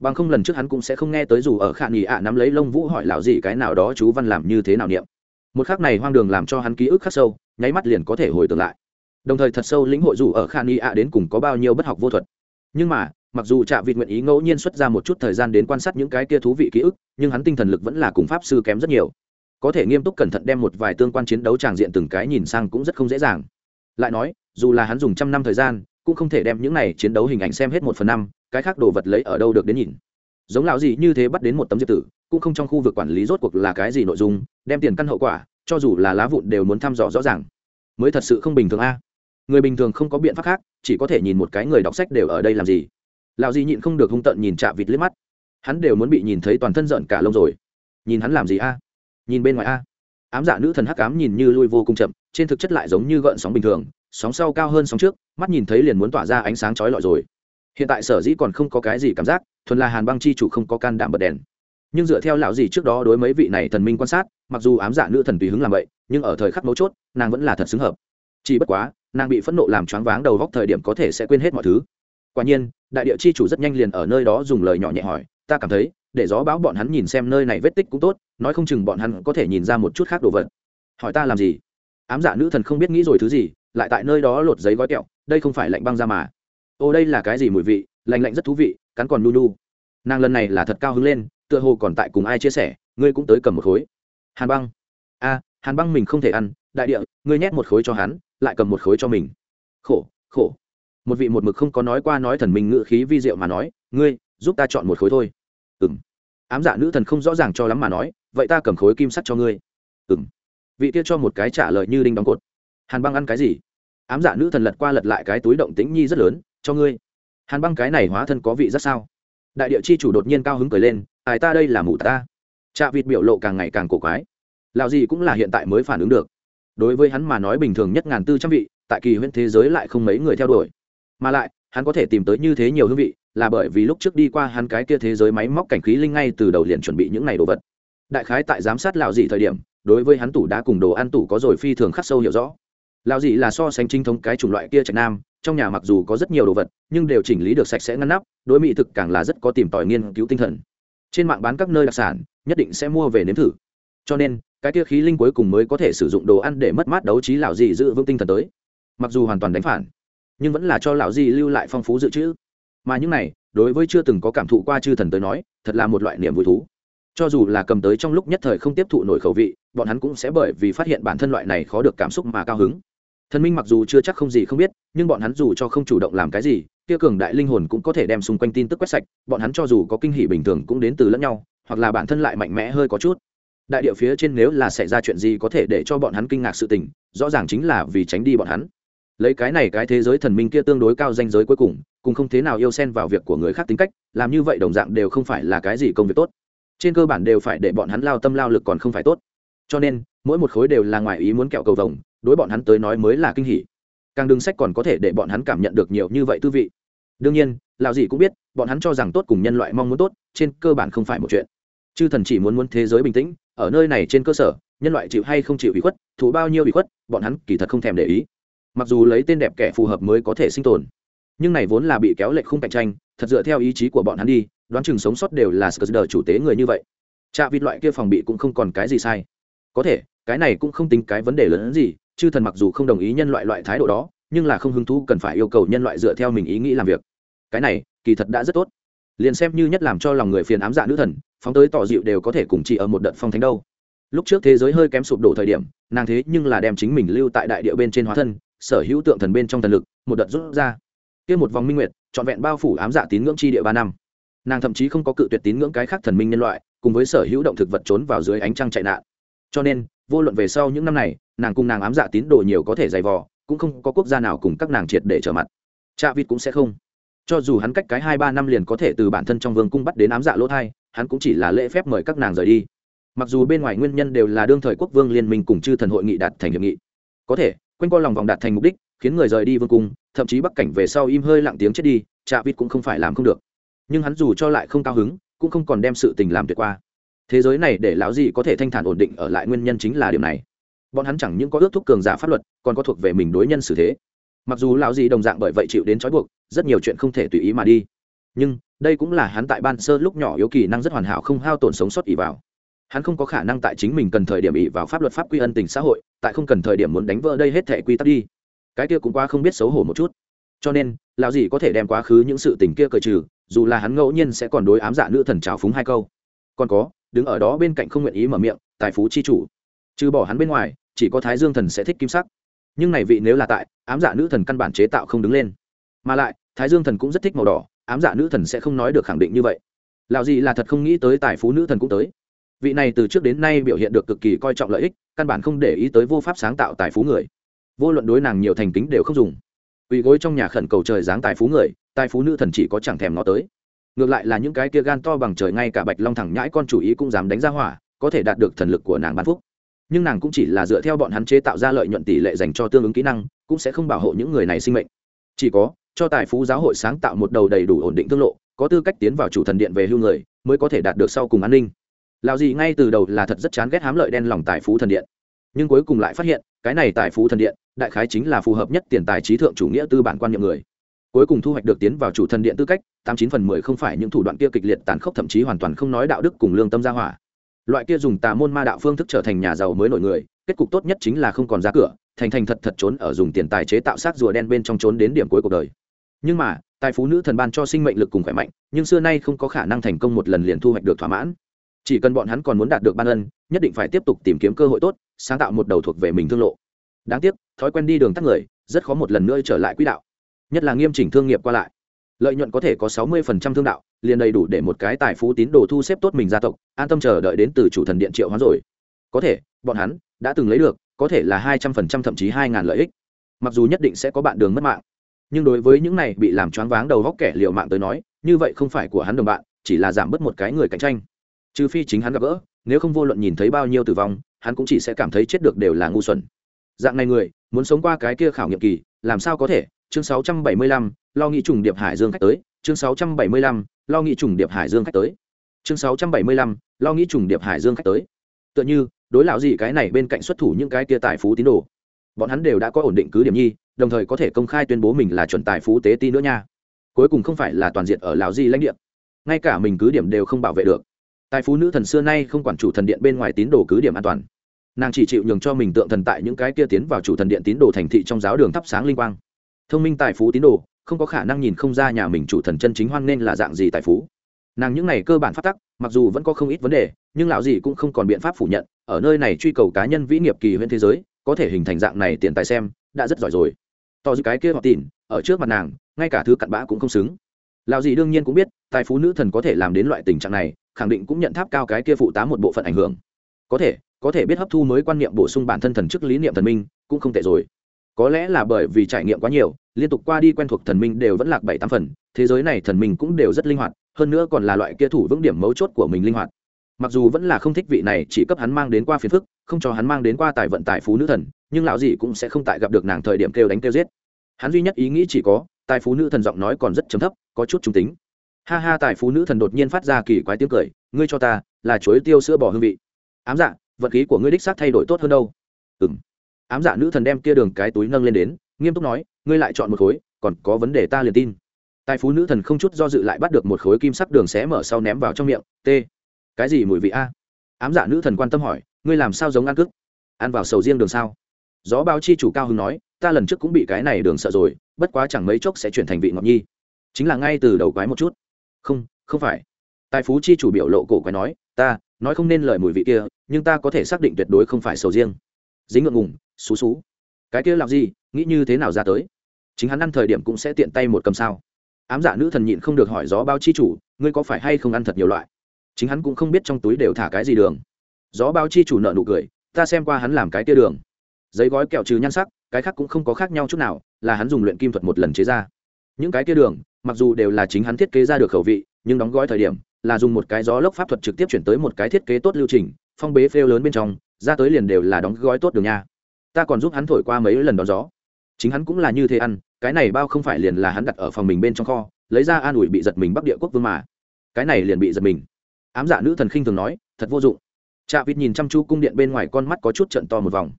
Speaker 1: Bằng không lần trước hắn cũng sẽ không nghe tới dù ở khả nghỉ ạ nắm lấy lông vũ hỏi lào gì cái nào đó chú văn làm như thế nào niệm. Một khác này hoang đường làm cho hắn ký ức khắc sâu, nháy mắt liền có thể hồi tưởng lại. Đồng thời thật sâu lĩnh hội dù ở khả nghỉ ạ đến cùng có bao nhiêu bất học vô thuật. Nhưng mà mặc dù trạ vịt nguyện ý ngẫu nhiên xuất ra một chút thời gian đến quan sát những cái kia thú vị ký ức, nhưng hắn tinh thần lực vẫn là cùng pháp sư kém rất nhiều. Có thể nghiêm túc cẩn thận đem một vài tương quan chiến đấu tràng diện từng cái nhìn sang cũng rất không dễ dàng. Lại nói, dù là hắn dùng trăm năm thời gian, cũng không thể đem những này chiến đấu hình ảnh xem hết một phần năm, cái khác đồ vật lấy ở đâu được đến nhìn. Giống lão gì như thế bắt đến một tấm diệp tử, cũng không trong khu vực quản lý rốt cuộc là cái gì nội dung, đem tiền căn hậu quả, cho dù là lá vụn đều muốn thăm dò rõ ràng. Mới thật sự không bình thường a. Người bình thường không có biện pháp khác, chỉ có thể nhìn một cái người đọc sách đều ở đây làm gì lão gì nhịn không được hung tợn nhìn chạ vịt liếc mắt. Hắn đều muốn bị nhìn thấy toàn thân giận cả lông rồi. Nhìn hắn làm gì a? Nhìn bên ngoài a? Ám dạ nữ thần hắc ám nhìn như lui vô cùng chậm, trên thực chất lại giống như gợn sóng bình thường, sóng sau cao hơn sóng trước, mắt nhìn thấy liền muốn tỏa ra ánh sáng chói lọi rồi. Hiện tại sở dĩ còn không có cái gì cảm giác, thuần là hàn băng chi chủ không có can đảm bật đèn. Nhưng dựa theo lão gì trước đó đối mấy vị này thần minh quan sát, mặc dù ám dạ nữ thần tùy hứng làm vậy, nhưng ở thời khắc mấu chốt, nàng vẫn là thật xứng hợp. Chỉ bất quá, nàng bị phẫn nộ làm choáng váng đầu góc thời điểm có thể sẽ quên hết mọi thứ. Quả nhiên đại địa chi chủ rất nhanh liền ở nơi đó dùng lời nhỏ nhẹ hỏi, ta cảm thấy, để gió báo bọn hắn nhìn xem nơi này vết tích cũng tốt, nói không chừng bọn hắn có thể nhìn ra một chút khác đồ vật. Hỏi ta làm gì? Ám giả nữ thần không biết nghĩ rồi thứ gì, lại tại nơi đó lột giấy gói kẹo, đây không phải lạnh băng ra mà. Ô đây là cái gì mùi vị, lạnh lạnh rất thú vị, cắn còn nu nu. Nàng lần này là thật cao hứng lên, tựa hồ còn tại cùng ai chia sẻ, ngươi cũng tới cầm một khối. Hàn băng. A, hàn băng mình không thể ăn, đại địa, ngươi nhét một khối cho hắn, lại cầm một khối cho mình. Khổ khổ một vị một mực không có nói qua nói thần mình ngự khí vi diệu mà nói, ngươi, giúp ta chọn một khối thôi. Ừng ám dạ nữ thần không rõ ràng cho lắm mà nói, vậy ta cầm khối kim sắt cho ngươi. Ừng vị kia cho một cái trả lời như đinh đóng cột. Hàn băng ăn cái gì? Ám dạ nữ thần lật qua lật lại cái túi động tĩnh nhi rất lớn, cho ngươi. Hàn băng cái này hóa thân có vị rất sao? Đại địa chi chủ đột nhiên cao hứng cười lên ai ta đây là mụ ta. Trạ vịt biểu lộ càng ngày càng cổ quái. Lào gì cũng là hiện tại mới phản ứng được. Đối với hắn mà nói bình thường nhất ngàn tư trăm vị, tại kỳ huyễn thế giới lại không mấy người theo đuổi mà lại, hắn có thể tìm tới như thế nhiều hương vị, là bởi vì lúc trước đi qua hắn cái kia thế giới máy móc cảnh khí linh ngay từ đầu liền chuẩn bị những này đồ vật. Đại khái tại giám sát lạo dị thời điểm, đối với hắn tủ đá cùng đồ ăn tủ có rồi phi thường khắc sâu hiểu rõ. Lạo dị là so sánh chính thống cái chủng loại kia trạch nam, trong nhà mặc dù có rất nhiều đồ vật, nhưng đều chỉnh lý được sạch sẽ ngăn nắp, đối mỹ thực càng là rất có tìm tòi nghiên cứu tinh thần. Trên mạng bán các nơi đặc sản, nhất định sẽ mua về nếm thử. Cho nên, cái kia khí linh cuối cùng mới có thể sử dụng đồ ăn để mất mát đấu trí lão dị giữ vững tinh thần tới. Mặc dù hoàn toàn đánh phản nhưng vẫn là cho lão di lưu lại phong phú dự trữ. Mà những này, đối với chưa từng có cảm thụ qua chư thần tới nói, thật là một loại niềm vui thú. Cho dù là cầm tới trong lúc nhất thời không tiếp thụ nổi khẩu vị, bọn hắn cũng sẽ bởi vì phát hiện bản thân loại này khó được cảm xúc mà cao hứng. Thần minh mặc dù chưa chắc không gì không biết, nhưng bọn hắn dù cho không chủ động làm cái gì, kia cường đại linh hồn cũng có thể đem xung quanh tin tức quét sạch, bọn hắn cho dù có kinh hỷ bình thường cũng đến từ lẫn nhau, hoặc là bản thân lại mạnh mẽ hơi có chút. Đại địa phía trên nếu là xảy ra chuyện gì có thể để cho bọn hắn kinh ngạc sự tình, rõ ràng chính là vì tránh đi bọn hắn lấy cái này cái thế giới thần minh kia tương đối cao danh giới cuối cùng, cũng không thế nào yêu xen vào việc của người khác tính cách, làm như vậy đồng dạng đều không phải là cái gì công việc tốt. Trên cơ bản đều phải để bọn hắn lao tâm lao lực còn không phải tốt. Cho nên, mỗi một khối đều là ngoài ý muốn kẹo cầu vồng, đối bọn hắn tới nói mới là kinh hỉ. Càng đường sách còn có thể để bọn hắn cảm nhận được nhiều như vậy tư vị. Đương nhiên lào gì cũng biết, bọn hắn cho rằng tốt cùng nhân loại mong muốn tốt, trên cơ bản không phải một chuyện. Chư thần chỉ muốn muốn thế giới bình tĩnh, ở nơi này trên cơ sở, nhân loại chịu hay không chịu ủy khuất thủ bao nhiêu ủy khuất, bọn hắn kỳ thật không thèm để ý mặc dù lấy tên đẹp kẻ phù hợp mới có thể sinh tồn. Nhưng này vốn là bị kéo lệch không cạnh tranh, thật dựa theo ý chí của bọn hắn đi, đoán chừng sống sót đều là sờ chủ tế người như vậy. Trạ vịt loại kia phòng bị cũng không còn cái gì sai. Có thể, cái này cũng không tính cái vấn đề lớn hơn gì, chư thần mặc dù không đồng ý nhân loại loại thái độ đó, nhưng là không hứng thú cần phải yêu cầu nhân loại dựa theo mình ý nghĩ làm việc. Cái này, kỳ thật đã rất tốt. Liền xem như nhất làm cho lòng người phiền ám dạ nữ thần, phóng tới tỏ dịu đều có thể cùng chị ở một đợt phong thánh đâu. Lúc trước thế giới hơi kém sụp đổ thời điểm, nàng thế nhưng là đem chính mình lưu tại đại địa bên trên hóa thân sở hữu tượng thần bên trong thần lực, một đợt rút ra. Kia một vòng minh nguyệt, trọn vẹn bao phủ ám dạ tín ngưỡng chi địa ba năm. Nàng thậm chí không có cự tuyệt tín ngưỡng cái khác thần minh nhân loại, cùng với sở hữu động thực vật trốn vào dưới ánh trăng chạy nạn. Cho nên, vô luận về sau những năm này, nàng cùng nàng ám dạ tín đồ nhiều có thể dày vò, cũng không có quốc gia nào cùng các nàng triệt để trở mặt. Cha vịt cũng sẽ không. Cho dù hắn cách cái hai ba năm liền có thể từ bản thân trong vương cung bắt đến ám dạ lỗ thai, hắn cũng chỉ là lễ phép mời các nàng rời đi. Mặc dù bên ngoài nguyên nhân đều là đương thời quốc vương liên minh cùng chư thần hội nghị đạt thành hiệp nghị. Có thể quanh co lòng vòng đạt thành mục đích, khiến người rời đi vương cung, thậm chí bắc cảnh về sau im hơi lặng tiếng chết đi chạ vịt cũng không phải làm không được. Nhưng hắn dù cho lại không cao hứng, cũng không còn đem sự tình làm tuyệt qua. Thế giới này để lão gì có thể thanh thản ổn định ở lại nguyên nhân chính là điều này. Bọn hắn chẳng những có ước thúc cường giả pháp luật, còn có thuộc về mình đối nhân xử thế. Mặc dù lão gì đồng dạng bởi vậy chịu đến trói buộc, rất nhiều chuyện không thể tùy ý mà đi. Nhưng, đây cũng là hắn tại ban sơ lúc nhỏ yếu kỳ năng rất hoàn hảo không hao tổn sống sót ỉ vào hắn không có khả năng tại chính mình cần thời điểm ỉ vào pháp luật pháp quy ân tình xã hội, tại không cần thời điểm muốn đánh vỡ đây hết thệ quy tắc đi. Cái kia cũng quá không biết xấu hổ một chút. Cho nên, lão gì có thể đem quá khứ những sự tình kia cởi trừ, dù là hắn ngẫu nhiên sẽ còn đối ám dạ nữ thần trào phúng hai câu. Còn có, đứng ở đó bên cạnh không nguyện ý mở miệng, tài phú chi chủ. Trừ bỏ hắn bên ngoài, chỉ có thái dương thần sẽ thích kim sắc. Nhưng này vị nếu là tại, ám dạ nữ thần căn bản chế tạo không đứng lên. Mà lại, thái dương thần cũng rất thích màu đỏ, ám dạ nữ thần sẽ không nói được khẳng định như vậy. Lão gì là thật không nghĩ tới tài phú nữ thần cũng tới vị này từ trước đến nay biểu hiện được cực kỳ coi trọng lợi ích, căn bản không để ý tới vô pháp sáng tạo tài phú người. Vô luận đối nàng nhiều thành kính đều không dùng. Ủy gối trong nhà khẩn cầu trời dáng tài phú người, tài phú nữ thần chỉ có chẳng thèm nó tới. Ngược lại là những cái kia gan to bằng trời ngay cả bạch long thẳng nhãi con chủ ý cũng dám đánh ra hỏa, có thể đạt được thần lực của nàng ban phúc. Nhưng nàng cũng chỉ là dựa theo bọn hắn chế tạo ra lợi nhuận tỷ lệ dành cho tương ứng kỹ năng, cũng sẽ không bảo hộ những người này sinh mệnh. Chỉ có, cho tài phú giáo hội sáng tạo một đầu đầy đủ ổn định tương lộ, có tư cách tiến vào chủ thần điện về hưu người, mới có thể đạt được sau cùng an ninh lào gì ngay từ đầu là thật rất chán ghét hám lợi đen lòng tài phú thần điện. Nhưng cuối cùng lại phát hiện, cái này tài phú thần điện, đại khái chính là phù hợp nhất tiền tài trí thượng chủ nghĩa tư bản quan niệm người. Cuối cùng thu hoạch được tiến vào chủ thần điện tư cách, tám chín phần mười không phải những thủ đoạn kia kịch liệt tàn khốc thậm chí hoàn toàn không nói đạo đức cùng lương tâm gia hỏa. Loại kia dùng tà môn ma đạo phương thức trở thành nhà giàu mới nổi người, kết cục tốt nhất chính là không còn ra cửa, thành thành thật thật trốn ở dùng tiền tài chế tạo xác rùa đen bên trong trốn đến điểm cuối cuộc đời. Nhưng mà, tài phú nữ thần ban cho sinh mệnh lực cùng khỏe mạnh, nhưng xưa nay không có khả năng thành công một lần liền thu hoạch được thỏa mãn chỉ cần bọn hắn còn muốn đạt được ban ân, nhất định phải tiếp tục tìm kiếm cơ hội tốt, sáng tạo một đầu thuộc về mình thương lộ. Đáng tiếc, thói quen đi đường tắt người, rất khó một lần nữa trở lại quỹ đạo. Nhất là nghiêm chỉnh thương nghiệp qua lại. Lợi nhuận có thể có sáu mươi thương đạo, liền đầy đủ để một cái tài phú tín đồ thu xếp tốt mình gia tộc, an tâm chờ đợi đến từ chủ thần điện triệu hóa rồi. Có thể, bọn hắn đã từng lấy được, có thể là hai trăm phần trăm thậm chí hai ngàn lợi ích. Mặc dù nhất định sẽ có bạn đường mất mạng, nhưng đối với những này bị làm choáng váng đầu góc kẻ liều mạng tới nói, như vậy không phải của hắn đồng bạn, chỉ là giảm bớt một cái người cạnh tranh trừ phi chính hắn gặp gỡ nếu không vô luận nhìn thấy bao nhiêu tử vong hắn cũng chỉ sẽ cảm thấy chết được đều là ngu xuẩn. Dạng này người muốn sống qua cái kia khảo nghiệm kỳ làm sao có thể? Chương 675, lo nghĩ trùng điệp hải dương khách tới. Chương 675, lo nghĩ trùng điệp hải dương khách tới. Chương 675, lo nghĩ trùng điệp hải dương khách tới. Tựa như đối lão gì cái này bên cạnh xuất thủ những cái kia tài phú tín đồ. Bọn hắn đều đã có ổn định cứ điểm nhi đồng thời có thể công khai tuyên bố mình là chuẩn tài phú tế ti nữa nha. Cuối cùng không phải là toàn diện ở lão gì lãnh địa. Ngay cả mình cứ điểm đều không bảo vệ được tài phú nữ thần xưa nay không quản chủ thần điện bên ngoài tín đồ cứ điểm an toàn. Nàng chỉ chịu nhường cho mình tượng thần tại những cái kia tiến vào chủ thần điện tín đồ thành thị trong giáo đường thắp sáng linh quang. Thông minh tài phú tín đồ, không có khả năng nhìn không ra nhà mình chủ thần chân chính hoan nên là dạng gì tài phú. Nàng những này cơ bản phát tắc, mặc dù vẫn có không ít vấn đề, nhưng lão gì cũng không còn biện pháp phủ nhận, ở nơi này truy cầu cá nhân vĩ nghiệp kỳ huyễn thế giới, có thể hình thành dạng này tiền tài xem, đã rất giỏi rồi. To dư cái kia họ tỉn ở trước mặt nàng, ngay cả thứ cặn bã cũng không xứng. Lão gì đương nhiên cũng biết, tài phú nữ thần có thể làm đến loại tình trạng này khẳng định cũng nhận tháp cao cái kia phụ tá một bộ phận ảnh hưởng. Có thể có thể biết hấp thu mới quan niệm bổ sung bản thân thần chức lý niệm thần minh cũng không tệ rồi. Có lẽ là bởi vì trải nghiệm quá nhiều, liên tục qua đi quen thuộc thần minh đều vẫn lạc bảy tám phần, thế giới này thần minh cũng đều rất linh hoạt, hơn nữa còn là loại kia thủ vững điểm mấu chốt của mình linh hoạt. Mặc dù vẫn là không thích vị này chỉ cấp hắn mang đến qua phiền phức, không cho hắn mang đến qua tài vận tài phú nữ thần, nhưng lão gì cũng sẽ không tại gặp được nàng thời điểm kêu đánh kêu giết. Hắn duy nhất ý nghĩ chỉ có, tài phú nữ thần giọng nói còn rất chấm thấp, có chút trung tính ha ha, tài phú nữ thần đột nhiên phát ra kỳ quái tiếng cười, ngươi cho ta, là chuối tiêu sữa bỏ hương vị. Ám dạ vật khí của ngươi đích xác thay đổi tốt hơn đâu. Ừng ám dạ nữ thần đem kia đường cái túi nâng lên đến, nghiêm túc nói, ngươi lại chọn một khối, còn có vấn đề ta liền tin. Tài phú nữ thần không chút do dự lại bắt được một khối kim sắc đường xé mở sau ném vào trong miệng t cái gì mùi vị a? Ám dạ nữ thần quan tâm hỏi, ngươi làm sao giống ăn cức ăn vào sầu riêng đường sao? Gió báo chi chủ cao hưng nói, ta lần trước cũng bị cái này đường sợ rồi, bất quá chẳng mấy chốc sẽ chuyển thành vị ngọc nhi. Chính là ngay từ đầu quái một chút không không phải. Tài phú chi chủ biểu lộ cổ quái nói, ta, nói không nên lời mùi vị kia, nhưng ta có thể xác định tuyệt đối không phải sầu riêng. Dính ngượng ngùng, xú xú. Cái kia làm gì? Nghĩ như thế nào ra tới? Chính hắn ăn thời điểm cũng sẽ tiện tay một cầm sao. Ám dạ nữ thần nhịn không được hỏi gió bao chi chủ, ngươi có phải hay không ăn thật nhiều loại? Chính hắn cũng không biết trong túi đều thả cái gì đường. Gió bao chi chủ nợ nụ cười, ta xem qua hắn làm cái tia đường. Giấy gói kẹo trừ nhan sắc, cái khác cũng không có khác nhau chút nào, là hắn dùng luyện kim thuật một lần chế ra. Những cái tia đường mặc dù đều là chính hắn thiết kế ra được khẩu vị, nhưng đóng gói thời điểm là dùng một cái gió lốc pháp thuật trực tiếp chuyển tới một cái thiết kế tốt lưu trình, phong bế phêu lớn bên trong, ra tới liền đều là đóng gói tốt đường nha. Ta còn giúp hắn thổi qua mấy lần đón gió. Chính hắn cũng là như thế ăn, cái này bao không phải liền là hắn đặt ở phòng mình bên trong kho, lấy ra an ủi bị giật mình bắc địa quốc vương mà. Cái này liền bị giật mình. Ám dạ nữ thần khinh thường nói, thật vô dụng. Chạ vịt nhìn chăm chú cung điện bên ngoài con mắt có chút trận to một vòng.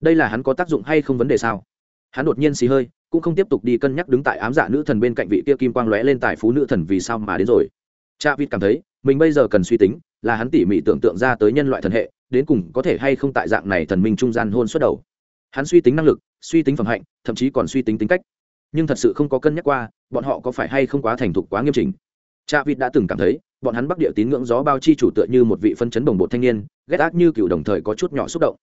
Speaker 1: Đây là hắn có tác dụng hay không vấn đề sao? Hắn đột nhiên xì hơi cũng không tiếp tục đi cân nhắc đứng tại ám dạ nữ thần bên cạnh vị kia kim quang lóe lên tài phú nữ thần vì sao mà đến rồi. Cha vịt cảm thấy, mình bây giờ cần suy tính, là hắn tỉ mỉ tưởng tượng ra tới nhân loại thần hệ, đến cùng có thể hay không tại dạng này thần minh trung gian hôn xuất đầu. Hắn suy tính năng lực, suy tính phẩm hạnh, thậm chí còn suy tính tính cách. Nhưng thật sự không có cân nhắc qua, bọn họ có phải hay không quá thành thục quá nghiêm chỉnh. cha vịt đã từng cảm thấy, bọn hắn bắc địa tín ngưỡng gió bao chi chủ tựa như một vị phân chấn đồng bột thanh niên, ghét ác như cựu đồng thời có chút nhỏ xúc động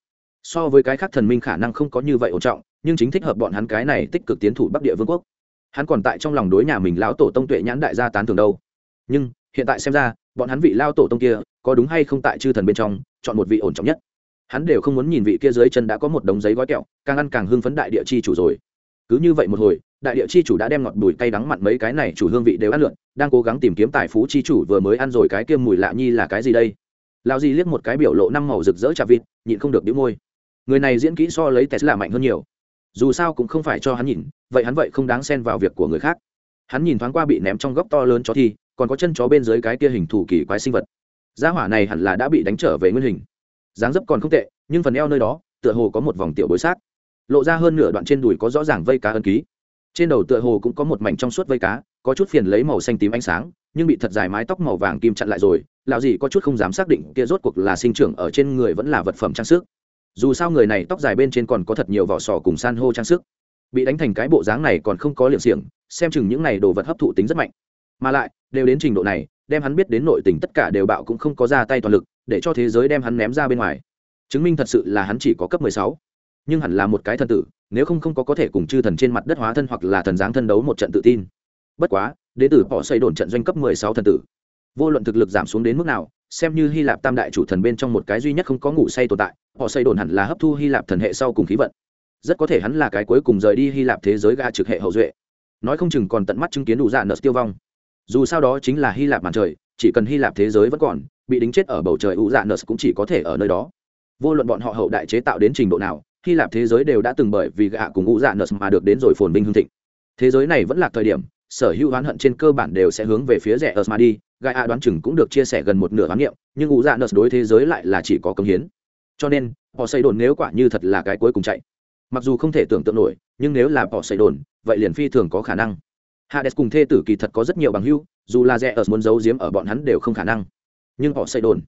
Speaker 1: so với cái khác thần minh khả năng không có như vậy ổn trọng, nhưng chính thích hợp bọn hắn cái này tích cực tiến thủ bắc địa vương quốc. Hắn còn tại trong lòng đối nhà mình lão tổ tông tuệ nhãn đại gia tán thường đâu. Nhưng, hiện tại xem ra, bọn hắn vị lao tổ tông kia, có đúng hay không tại chư thần bên trong, chọn một vị ổn trọng nhất. Hắn đều không muốn nhìn vị kia dưới chân đã có một đống giấy gói kẹo, càng ăn càng hưng phấn đại địa chi chủ rồi. Cứ như vậy một hồi, đại địa chi chủ đã đem ngọt bùi cay đắng mặn mấy cái này chủ hương vị đều ăn lượn, đang cố gắng tìm kiếm tài phú chi chủ vừa mới ăn rồi cái kia mùi lạ nhi là cái gì đây? Lao di liếc một cái biểu lộ năm màu rực rỡ trà vịt, nhịn không được đĩu môi người này diễn kỹ so lấy tesla mạnh hơn nhiều. Dù sao cũng không phải cho hắn nhìn, vậy hắn vậy không đáng xen vào việc của người khác. Hắn nhìn thoáng qua bị ném trong góc to lớn chó thi, còn có chân chó bên dưới cái kia hình thủ kỳ quái sinh vật. Gia hỏa này hẳn là đã bị đánh trở về nguyên hình. Dáng dấp còn không tệ, nhưng phần eo nơi đó, tựa hồ có một vòng tiểu bối sát lộ ra hơn nửa đoạn trên đùi có rõ ràng vây cá ân ký. Trên đầu tựa hồ cũng có một mảnh trong suốt vây cá, có chút phiền lấy màu xanh tím ánh sáng, nhưng bị thật dài mái tóc màu vàng kim chặn lại rồi, lão gì có chút không dám xác định kia rốt cuộc là sinh trưởng ở trên người vẫn là vật phẩm trang sức dù sao người này tóc dài bên trên còn có thật nhiều vỏ sò cùng san hô trang sức. Bị đánh thành cái bộ dáng này còn không có liệm xiềng, xem chừng những này đồ vật hấp thụ tính rất mạnh. Mà lại, đều đến trình độ này, đem hắn biết đến nội tình tất cả đều bạo cũng không có ra tay toàn lực, để cho thế giới đem hắn ném ra bên ngoài. Chứng minh thật sự là hắn chỉ có cấp mười sáu. Nhưng hẳn là một cái thần tử, nếu không không có có thể cùng chư thần trên mặt đất hóa thân hoặc là thần dáng thân đấu một trận tự tin. Bất quá, đế tử họ xây đồn trận doanh cấp mười sáu thần tử. Vô luận thực lực giảm xuống đến mức nào, xem như hy lạp tam đại chủ thần bên trong một cái duy nhất không có ngủ say tồn tại họ xây đồn hẳn là hấp thu hy lạp thần hệ sau cùng khí vận. Rất có thể hắn là cái cuối cùng rời đi hy lạp thế giới ga trực hệ hậu duệ. Nói không chừng còn tận mắt chứng kiến đủ dạ nợ tiêu vong. Dù sao đó chính là hy lạp màn trời, chỉ cần hy lạp thế giới vẫn còn, bị đính chết ở bầu trời u dạ nợ cũng chỉ có thể ở nơi đó. Vô luận bọn họ hậu đại chế tạo đến trình độ nào, hy lạp thế giới đều đã từng bởi vì gạ cùng u dạ nợ mà được đến rồi phồn vinh hương thịnh. Thế giới này vẫn là thời điểm, sở hữu oán hận trên cơ bản đều sẽ hướng về phía rẻ ớt mà đi gai a đoán chừng cũng được chia sẻ gần một nửa oán niệm nhưng u dạ nợ đối thế giới lại là chỉ có công hiến cho nên họ xây đồn nếu quả như thật là cái cuối cùng chạy, mặc dù không thể tưởng tượng nổi, nhưng nếu là họ xây đồn, vậy liền phi thường có khả năng. Hades cùng thê tử kỳ thật có rất nhiều bằng hưu dù là rẽ ở muốn giấu giếm ở bọn hắn đều không khả năng. Nhưng họ xây đồn,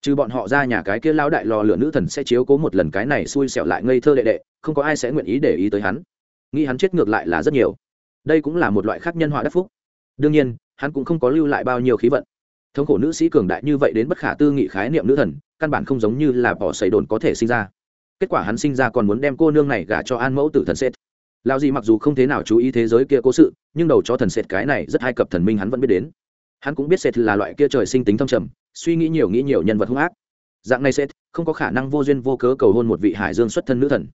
Speaker 1: trừ bọn họ ra nhà cái kia lao đại lò lửa nữ thần sẽ chiếu cố một lần cái này xui xẻo lại ngây thơ đệ đệ, không có ai sẽ nguyện ý để ý tới hắn. Nghĩ hắn chết ngược lại là rất nhiều. Đây cũng là một loại khác nhân họa đắc phúc. Đương nhiên, hắn cũng không có lưu lại bao nhiêu khí vận thống khổ nữ sĩ cường đại như vậy đến bất khả tư nghị khái niệm nữ thần, căn bản không giống như là bỏ xầy đồn có thể sinh ra. Kết quả hắn sinh ra còn muốn đem cô nương này gả cho an mẫu tử thần sệt. Lao gì mặc dù không thế nào chú ý thế giới kia cố sự, nhưng đầu cho thần sệt cái này rất hai cập thần minh hắn vẫn biết đến. Hắn cũng biết sệt là loại kia trời sinh tính thâm trầm, suy nghĩ nhiều nghĩ nhiều nhân vật hung ác. Dạng này sệt, không có khả năng vô duyên vô cớ cầu hôn một vị hải dương xuất thân nữ thần.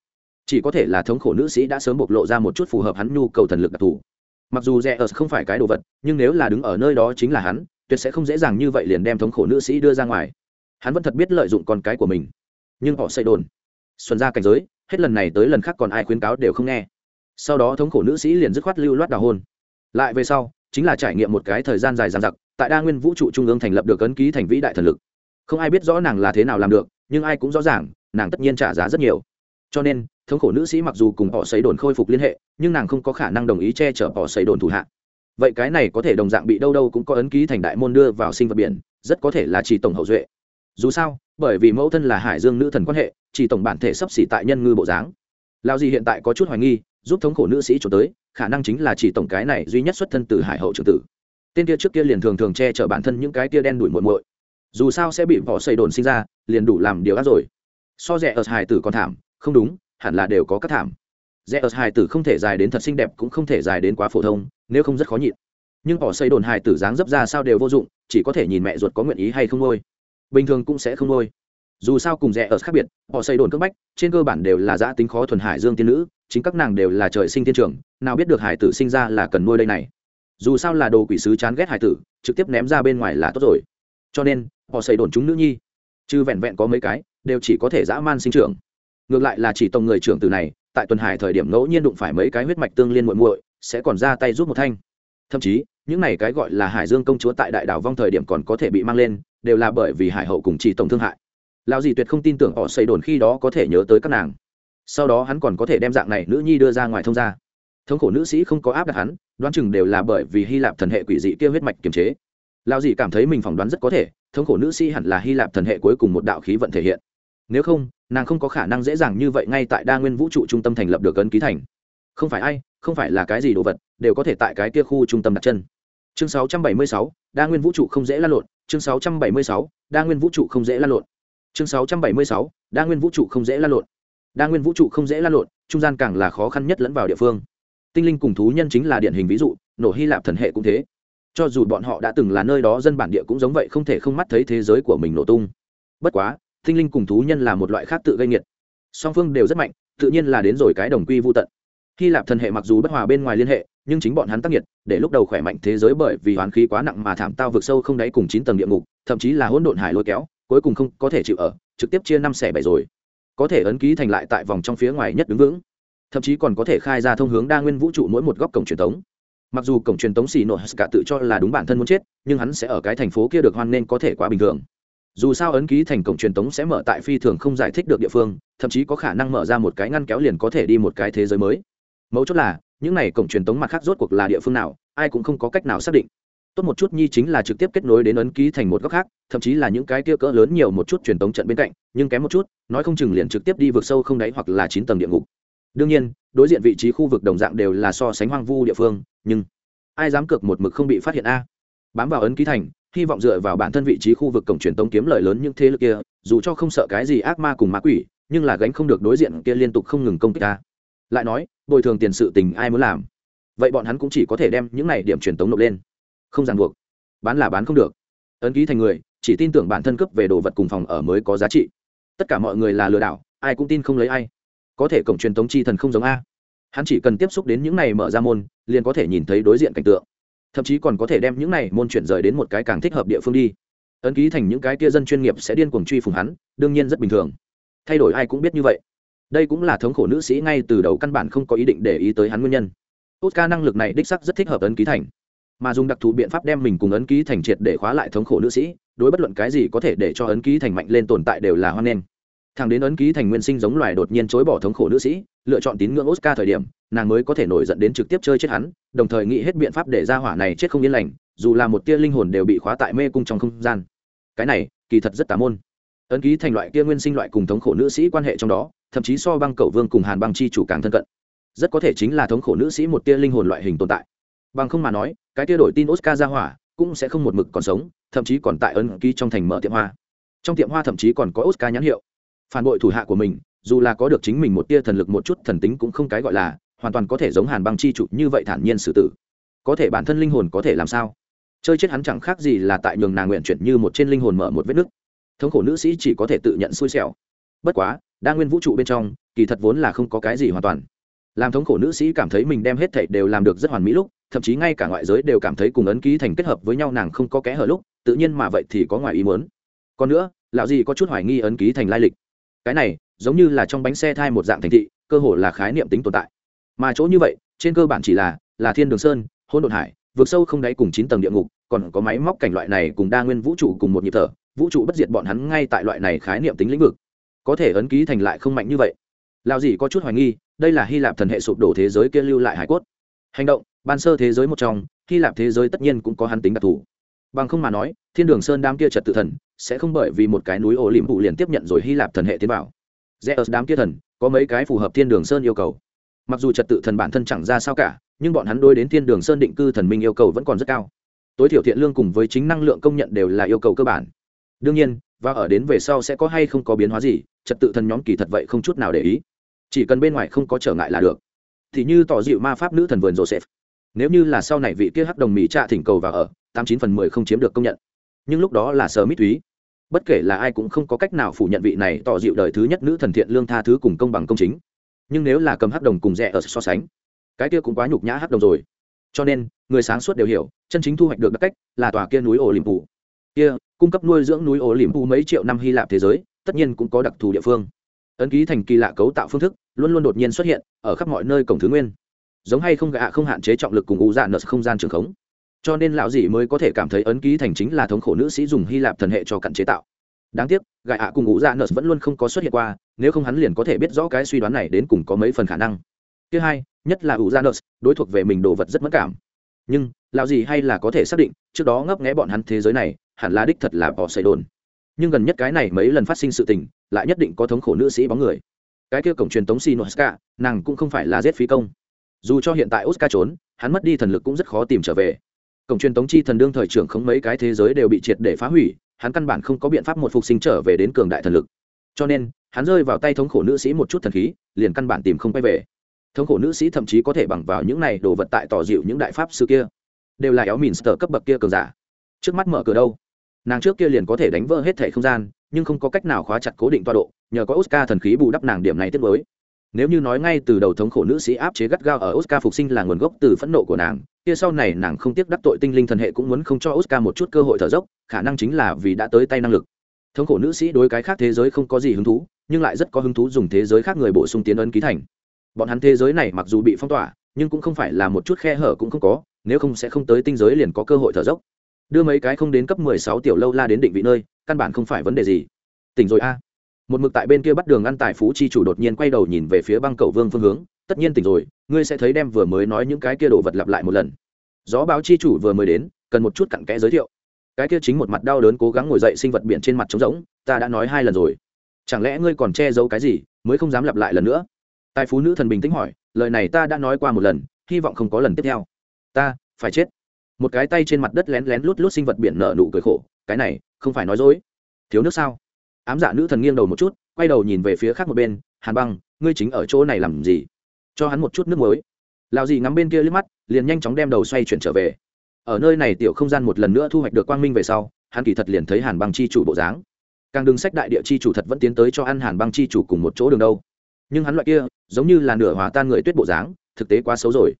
Speaker 1: Chỉ có thể là thống khổ nữ sĩ đã sớm bộc lộ ra một chút phù hợp hắn nhu cầu thần lực đặc thù. Mặc dù rẻ ở không phải cái đồ vật, nhưng nếu là đứng ở nơi đó chính là hắn tuyệt sẽ không dễ dàng như vậy liền đem thống khổ nữ sĩ đưa ra ngoài. Hắn vẫn thật biết lợi dụng con cái của mình. Nhưng họ xây đồn. Xuân ra cảnh giới, hết lần này tới lần khác còn ai khuyến cáo đều không nghe. Sau đó thống khổ nữ sĩ liền dứt khoát lưu loát đào hôn. Lại về sau, chính là trải nghiệm một cái thời gian dài dằng dặc, tại đa nguyên vũ trụ trung ương thành lập được ấn ký thành vĩ đại thần lực. Không ai biết rõ nàng là thế nào làm được, nhưng ai cũng rõ ràng, nàng tất nhiên trả giá rất nhiều. Cho nên, thống khổ nữ sĩ mặc dù cùng họ xây đồn khôi phục liên hệ, nhưng nàng không có khả năng đồng ý che chở họ xây đồn thủ hạ vậy cái này có thể đồng dạng bị đâu đâu cũng có ấn ký thành đại môn đưa vào sinh vật biển, rất có thể là chỉ tổng hậu duệ. Dù sao, bởi vì mẫu thân là hải dương nữ thần quan hệ, chỉ tổng bản thể sắp xỉ tại nhân ngư bộ dáng. Lao gì hiện tại có chút hoài nghi, giúp thống khổ nữ sĩ trốn tới, khả năng chính là chỉ tổng cái này duy nhất xuất thân từ hải hậu trưởng tử. Tên kia trước kia liền thường thường che chở bản thân những cái kia đen đuổi muội muội. Dù sao sẽ bị vỏ xây đồn sinh ra, liền đủ làm điều ác rồi. So rẻ ở hải tử còn thảm, không đúng, hẳn là đều có các thảm rẽ ở hài tử không thể dài đến thật xinh đẹp cũng không thể dài đến quá phổ thông, nếu không rất khó nhịn. Nhưng họ xây đồn hài tử dáng dấp ra sao đều vô dụng, chỉ có thể nhìn mẹ ruột có nguyện ý hay không ngôi bình thường cũng sẽ không ngôi dù sao cùng rẽ ở khác biệt, họ xây đồn cấp bách, trên cơ bản đều là giã tính khó thuần hải dương tiên nữ, chính các nàng đều là trời sinh tiên trưởng, nào biết được hải tử sinh ra là cần nuôi đây này. Dù sao là đồ quỷ sứ chán ghét hải tử, trực tiếp ném ra bên ngoài là tốt rồi. Cho nên, họ xây đồn chúng nữ nhi chứ vẹn vẹn có mấy cái, đều chỉ có thể dã man sinh trưởng. Ngược lại là chỉ tổng người trưởng từ này tại tuần hải thời điểm ngẫu nhiên đụng phải mấy cái huyết mạch tương liên muội muội, sẽ còn ra tay giúp một thanh. Thậm chí, những này cái gọi là hải dương công chúa tại đại đảo vong thời điểm còn có thể bị mang lên, đều là bởi vì hải hậu cùng chỉ tổng thương hại. Lão gì tuyệt không tin tưởng họ xây đồn khi đó có thể nhớ tới các nàng. Sau đó hắn còn có thể đem dạng này nữ nhi đưa ra ngoài thông gia. Thống khổ nữ sĩ không có áp đặt hắn, đoán chừng đều là bởi vì hy lạp thần hệ quỷ dị kia huyết mạch kiềm chế. Lão gì cảm thấy mình phỏng đoán rất có thể, thống khổ nữ sĩ hẳn là hy lạp thần hệ cuối cùng một đạo khí vận thể hiện nếu không nàng không có khả năng dễ dàng như vậy ngay tại đa nguyên vũ trụ trung tâm thành lập được ấn ký thành. Không phải ai không phải là cái gì đồ vật đều có thể tại cái kia khu trung tâm đặt chân. Chương 676, đa nguyên vũ trụ không dễ lan lộn. Chương 676, đa nguyên vũ trụ không dễ lan lộn. Chương 676, đa nguyên vũ trụ không dễ lan lộn. Đa nguyên vũ trụ không dễ lan lộn trung gian càng là khó khăn nhất lẫn vào địa phương. Tinh linh cùng thú nhân chính là điển hình ví dụ nổ hy lạp thần hệ cũng thế. Cho dù bọn họ đã từng là nơi đó dân bản địa cũng giống vậy không thể không mắt thấy thế giới của mình nổ tung. Bất quá tinh linh cùng thú nhân là một loại khác tự gây nghiệt. Song phương đều rất mạnh, tự nhiên là đến rồi cái đồng quy vô tận. Hy lạp thần hệ mặc dù bất hòa bên ngoài liên hệ, nhưng chính bọn hắn tác nghiệt, để lúc đầu khỏe mạnh thế giới bởi vì hoán khí quá nặng mà thảm tao vượt sâu không đáy cùng chín tầng địa ngục, thậm chí là hỗn độn hải lôi kéo, cuối cùng không có thể chịu ở, trực tiếp chia năm xẻ bảy rồi. Có thể ấn ký thành lại tại vòng trong phía ngoài nhất đứng vững. Thậm chí còn có thể khai ra thông hướng đa nguyên vũ trụ mỗi một góc cổng truyền thống. Mặc dù cổng truyền thống xì nội cả tự cho là đúng bản thân muốn chết, nhưng hắn sẽ ở cái thành phố kia được hoan nên có thể quá bình thường dù sao ấn ký thành cổng truyền tống sẽ mở tại phi thường không giải thích được địa phương, thậm chí có khả năng mở ra một cái ngăn kéo liền có thể đi một cái thế giới mới. Mấu chốt là, những này cổng truyền tống mặt khác rốt cuộc là địa phương nào, ai cũng không có cách nào xác định. Tốt một chút nhi chính là trực tiếp kết nối đến ấn ký thành một góc khác, thậm chí là những cái kia cỡ lớn nhiều một chút truyền tống trận bên cạnh, nhưng kém một chút, nói không chừng liền trực tiếp đi vượt sâu không đáy hoặc là chín tầng địa ngục. Đương nhiên, đối diện vị trí khu vực đồng dạng đều là so sánh hoang vu địa phương, nhưng ai dám cược một mực không bị phát hiện a? Bám vào ấn ký thành hy vọng dựa vào bản thân vị trí khu vực cổng truyền tống kiếm lợi lớn những thế lực kia, dù cho không sợ cái gì ác ma cùng ma quỷ, nhưng là gánh không được đối diện kia liên tục không ngừng công kích ta. Lại nói, bồi thường tiền sự tình ai muốn làm? Vậy bọn hắn cũng chỉ có thể đem những này điểm truyền tống nộp lên. Không ràng buộc. Bán là bán không được. Ấn ký thành người, chỉ tin tưởng bản thân cấp về đồ vật cùng phòng ở mới có giá trị. Tất cả mọi người là lừa đảo, ai cũng tin không lấy ai. Có thể cổng truyền tống chi thần không giống a. Hắn chỉ cần tiếp xúc đến những này mở ra môn, liền có thể nhìn thấy đối diện cảnh tượng thậm chí còn có thể đem những này môn chuyển rời đến một cái càng thích hợp địa phương đi. Ấn ký thành những cái kia dân chuyên nghiệp sẽ điên cuồng truy phùng hắn, đương nhiên rất bình thường. Thay đổi ai cũng biết như vậy. Đây cũng là thống khổ nữ sĩ ngay từ đầu căn bản không có ý định để ý tới hắn nguyên nhân. Oscar năng lực này đích sắc rất thích hợp ấn ký thành. Mà dùng đặc thù biện pháp đem mình cùng ấn ký thành triệt để khóa lại thống khổ nữ sĩ, đối bất luận cái gì có thể để cho ấn ký thành mạnh lên tồn tại đều là hoan nghênh. Thằng đến ấn ký thành nguyên sinh giống loài đột nhiên chối bỏ thống khổ nữ sĩ lựa chọn tín ngưỡng oscar thời điểm, nàng mới có thể nổi dẫn đến trực tiếp chơi chết hắn, đồng thời nghĩ hết biện pháp để ra hỏa này chết không yên lành, dù là một tia linh hồn đều bị khóa tại mê cung trong không gian. Cái này, kỳ thật rất tà môn. Ấn ký thành loại kia nguyên sinh loại cùng thống khổ nữ sĩ quan hệ trong đó, thậm chí so băng cầu vương cùng hàn băng chi chủ càng thân cận. Rất có thể chính là thống khổ nữ sĩ một tia linh hồn loại hình tồn tại. Bằng không mà nói, cái tia đổi tin oscar ra hỏa cũng sẽ không một mực còn sống, thậm chí còn tại ấn ký trong thành mở tiệm hoa. Trong tiệm hoa thậm chí còn có oscar nhãn hiệu. Phản bội thủ hạ của mình dù là có được chính mình một tia thần lực một chút thần tính cũng không cái gọi là, hoàn toàn có thể giống hàn băng chi trụ như vậy thản nhiên xử tử. Có thể bản thân linh hồn có thể làm sao? Chơi chết hắn chẳng khác gì là tại nhường nàng nguyện chuyển như một trên linh hồn mở một vết nứt. Thống khổ nữ sĩ chỉ có thể tự nhận xui xẻo. Bất quá, đa nguyên vũ trụ bên trong, kỳ thật vốn là không có cái gì hoàn toàn. Làm thống khổ nữ sĩ cảm thấy mình đem hết thảy đều làm được rất hoàn mỹ lúc, thậm chí ngay cả ngoại giới đều cảm thấy cùng ấn ký thành kết hợp với nhau nàng không có kẽ hở lúc, tự nhiên mà vậy thì có ngoài ý muốn. Còn nữa, lão gì có chút hoài nghi ấn ký thành lai lịch. Cái này giống như là trong bánh xe thai một dạng thành thị, cơ hồ là khái niệm tính tồn tại. Mà chỗ như vậy, trên cơ bản chỉ là là thiên đường sơn hôn đồn hải vượt sâu không đáy cùng chín tầng địa ngục, còn có máy móc cảnh loại này cùng đa nguyên vũ trụ cùng một nhịp thở, vũ trụ bất diệt bọn hắn ngay tại loại này khái niệm tính lĩnh vực. Có thể ấn ký thành lại không mạnh như vậy. Lao gì có chút hoài nghi, đây là hy lạp thần hệ sụp đổ thế giới kia lưu lại hải cốt. Hành động, ban sơ thế giới một trong, hy lạp thế giới tất nhiên cũng có hắn tính đặc thù. Bằng không mà nói, thiên đường sơn đám kia trật tự thần, sẽ không bởi vì một cái núi ổ liềm vụ liền tiếp nhận rồi hy lạp thần hệ tiến vào rẽ ở đám kia thần, có mấy cái phù hợp thiên đường sơn yêu cầu. Mặc dù trật tự thần bản thân chẳng ra sao cả, nhưng bọn hắn đôi đến thiên đường sơn định cư thần minh yêu cầu vẫn còn rất cao. Tối thiểu thiện lương cùng với chính năng lượng công nhận đều là yêu cầu cơ bản. Đương nhiên, và ở đến về sau sẽ có hay không có biến hóa gì, trật tự thần nhóm kỳ thật vậy không chút nào để ý. Chỉ cần bên ngoài không có trở ngại là được. Thì như tỏ dịu ma pháp nữ thần vườn joseph. Nếu như là sau này vị kia hắc đồng mỹ trạ thỉnh cầu và ở, tám chín phần mười không chiếm được công nhận. Nhưng lúc đó là sở mít thúy bất kể là ai cũng không có cách nào phủ nhận vị này tỏ dịu đời thứ nhất nữ thần thiện lương tha thứ cùng công bằng công chính. Nhưng nếu là cầm hắc đồng cùng rẻ ở so sánh, cái kia cũng quá nhục nhã hắc đồng rồi. Cho nên, người sáng suốt đều hiểu, chân chính thu hoạch được đặc cách là tòa kia núi ổ liềm phủ kia, cung cấp nuôi dưỡng núi ổ liềm phủ mấy triệu năm hy lạp thế giới, tất nhiên cũng có đặc thù địa phương. Ấn ký thành kỳ lạ cấu tạo phương thức, luôn luôn đột nhiên xuất hiện ở khắp mọi nơi cổng thứ nguyên. Giống hay không gạ không hạn chế trọng lực cùng u dạ nợ không gian trường khống cho nên lão dị mới có thể cảm thấy ấn ký thành chính là thống khổ nữ sĩ dùng hy lạp thần hệ cho cặn chế tạo. Đáng tiếc gại ạ cùng ngũ dạ nợ vẫn luôn không có xuất hiện qua, nếu không hắn liền có thể biết rõ cái suy đoán này đến cùng có mấy phần khả năng. Thứ hai, nhất là ngũ dạ nợ, đối thuộc về mình đồ vật rất mất cảm. Nhưng, lão dị hay là có thể xác định, trước đó ngấp nghé bọn hắn thế giới này, hẳn là đích thật là bỏ xây đồn nhưng gần nhất cái này mấy lần phát sinh sự tình, lại nhất định có thống khổ nữ sĩ bóng người. Cái kia cổng truyền tống si oscar nàng cũng không phải là giết phí công. Dù cho hiện tại oscar trốn, hắn mất đi thần lực cũng rất khó tìm trở về cổng truyền tống chi thần đương thời trưởng không mấy cái thế giới đều bị triệt để phá hủy, hắn căn bản không có biện pháp một phục sinh trở về đến cường đại thần lực. Cho nên, hắn rơi vào tay thống khổ nữ sĩ một chút thần khí, liền căn bản tìm không quay về. Thống khổ nữ sĩ thậm chí có thể bằng vào những này đồ vật tại tỏ dịu những đại pháp sư kia. Đều là éo mìn sờ cấp bậc kia cường giả. Trước mắt mở cửa đâu? Nàng trước kia liền có thể đánh vỡ hết thể không gian, nhưng không có cách nào khóa chặt cố định toa độ, nhờ có oscar thần khí bù đắp nàng điểm này tiếp với nếu như nói ngay từ đầu thống khổ nữ sĩ áp chế gắt gao ở oscar phục sinh là nguồn gốc từ phẫn nộ của nàng, kia sau này nàng không tiếc đắc tội tinh linh thần hệ cũng muốn không cho oscar một chút cơ hội thở dốc, khả năng chính là vì đã tới tay năng lực. Thống khổ nữ sĩ đối cái khác thế giới không có gì hứng thú, nhưng lại rất có hứng thú dùng thế giới khác người bổ sung tiến ấn ký thành. Bọn hắn thế giới này mặc dù bị phong tỏa, nhưng cũng không phải là một chút khe hở cũng không có, nếu không sẽ không tới tinh giới liền có cơ hội thở dốc. Đưa mấy cái không đến cấp mười sáu tiểu lâu la đến định vị nơi, căn bản không phải vấn đề gì. Tỉnh rồi a một mực tại bên kia bắt đường ăn tài phú chi chủ đột nhiên quay đầu nhìn về phía băng cầu vương phương hướng, tất nhiên tỉnh rồi, ngươi sẽ thấy đem vừa mới nói những cái kia đồ vật lặp lại một lần. Gió báo chi chủ vừa mới đến, cần một chút cặn kẽ giới thiệu. Cái kia chính một mặt đau đớn cố gắng ngồi dậy sinh vật biển trên mặt trống rỗng, ta đã nói hai lần rồi. Chẳng lẽ ngươi còn che giấu cái gì, mới không dám lặp lại lần nữa? Tài phú nữ thần bình tĩnh hỏi, lời này ta đã nói qua một lần, hy vọng không có lần tiếp theo. Ta, phải chết. Một cái tay trên mặt đất lén lén lút lút sinh vật biển nở nụ cười khổ, cái này, không phải nói dối. Thiếu nước sao? Ám dạ nữ thần nghiêng đầu một chút, quay đầu nhìn về phía khác một bên, hàn băng, ngươi chính ở chỗ này làm gì? Cho hắn một chút nước muối. lào gì ngắm bên kia liếc mắt, liền nhanh chóng đem đầu xoay chuyển trở về. Ở nơi này tiểu không gian một lần nữa thu hoạch được quang minh về sau, hắn kỳ thật liền thấy hàn băng chi chủ bộ dáng. Càng đừng sách đại địa chi chủ thật vẫn tiến tới cho ăn hàn băng chi chủ cùng một chỗ đường đâu. Nhưng hắn loại kia, giống như là nửa hòa tan người tuyết bộ dáng, thực tế quá xấu rồi.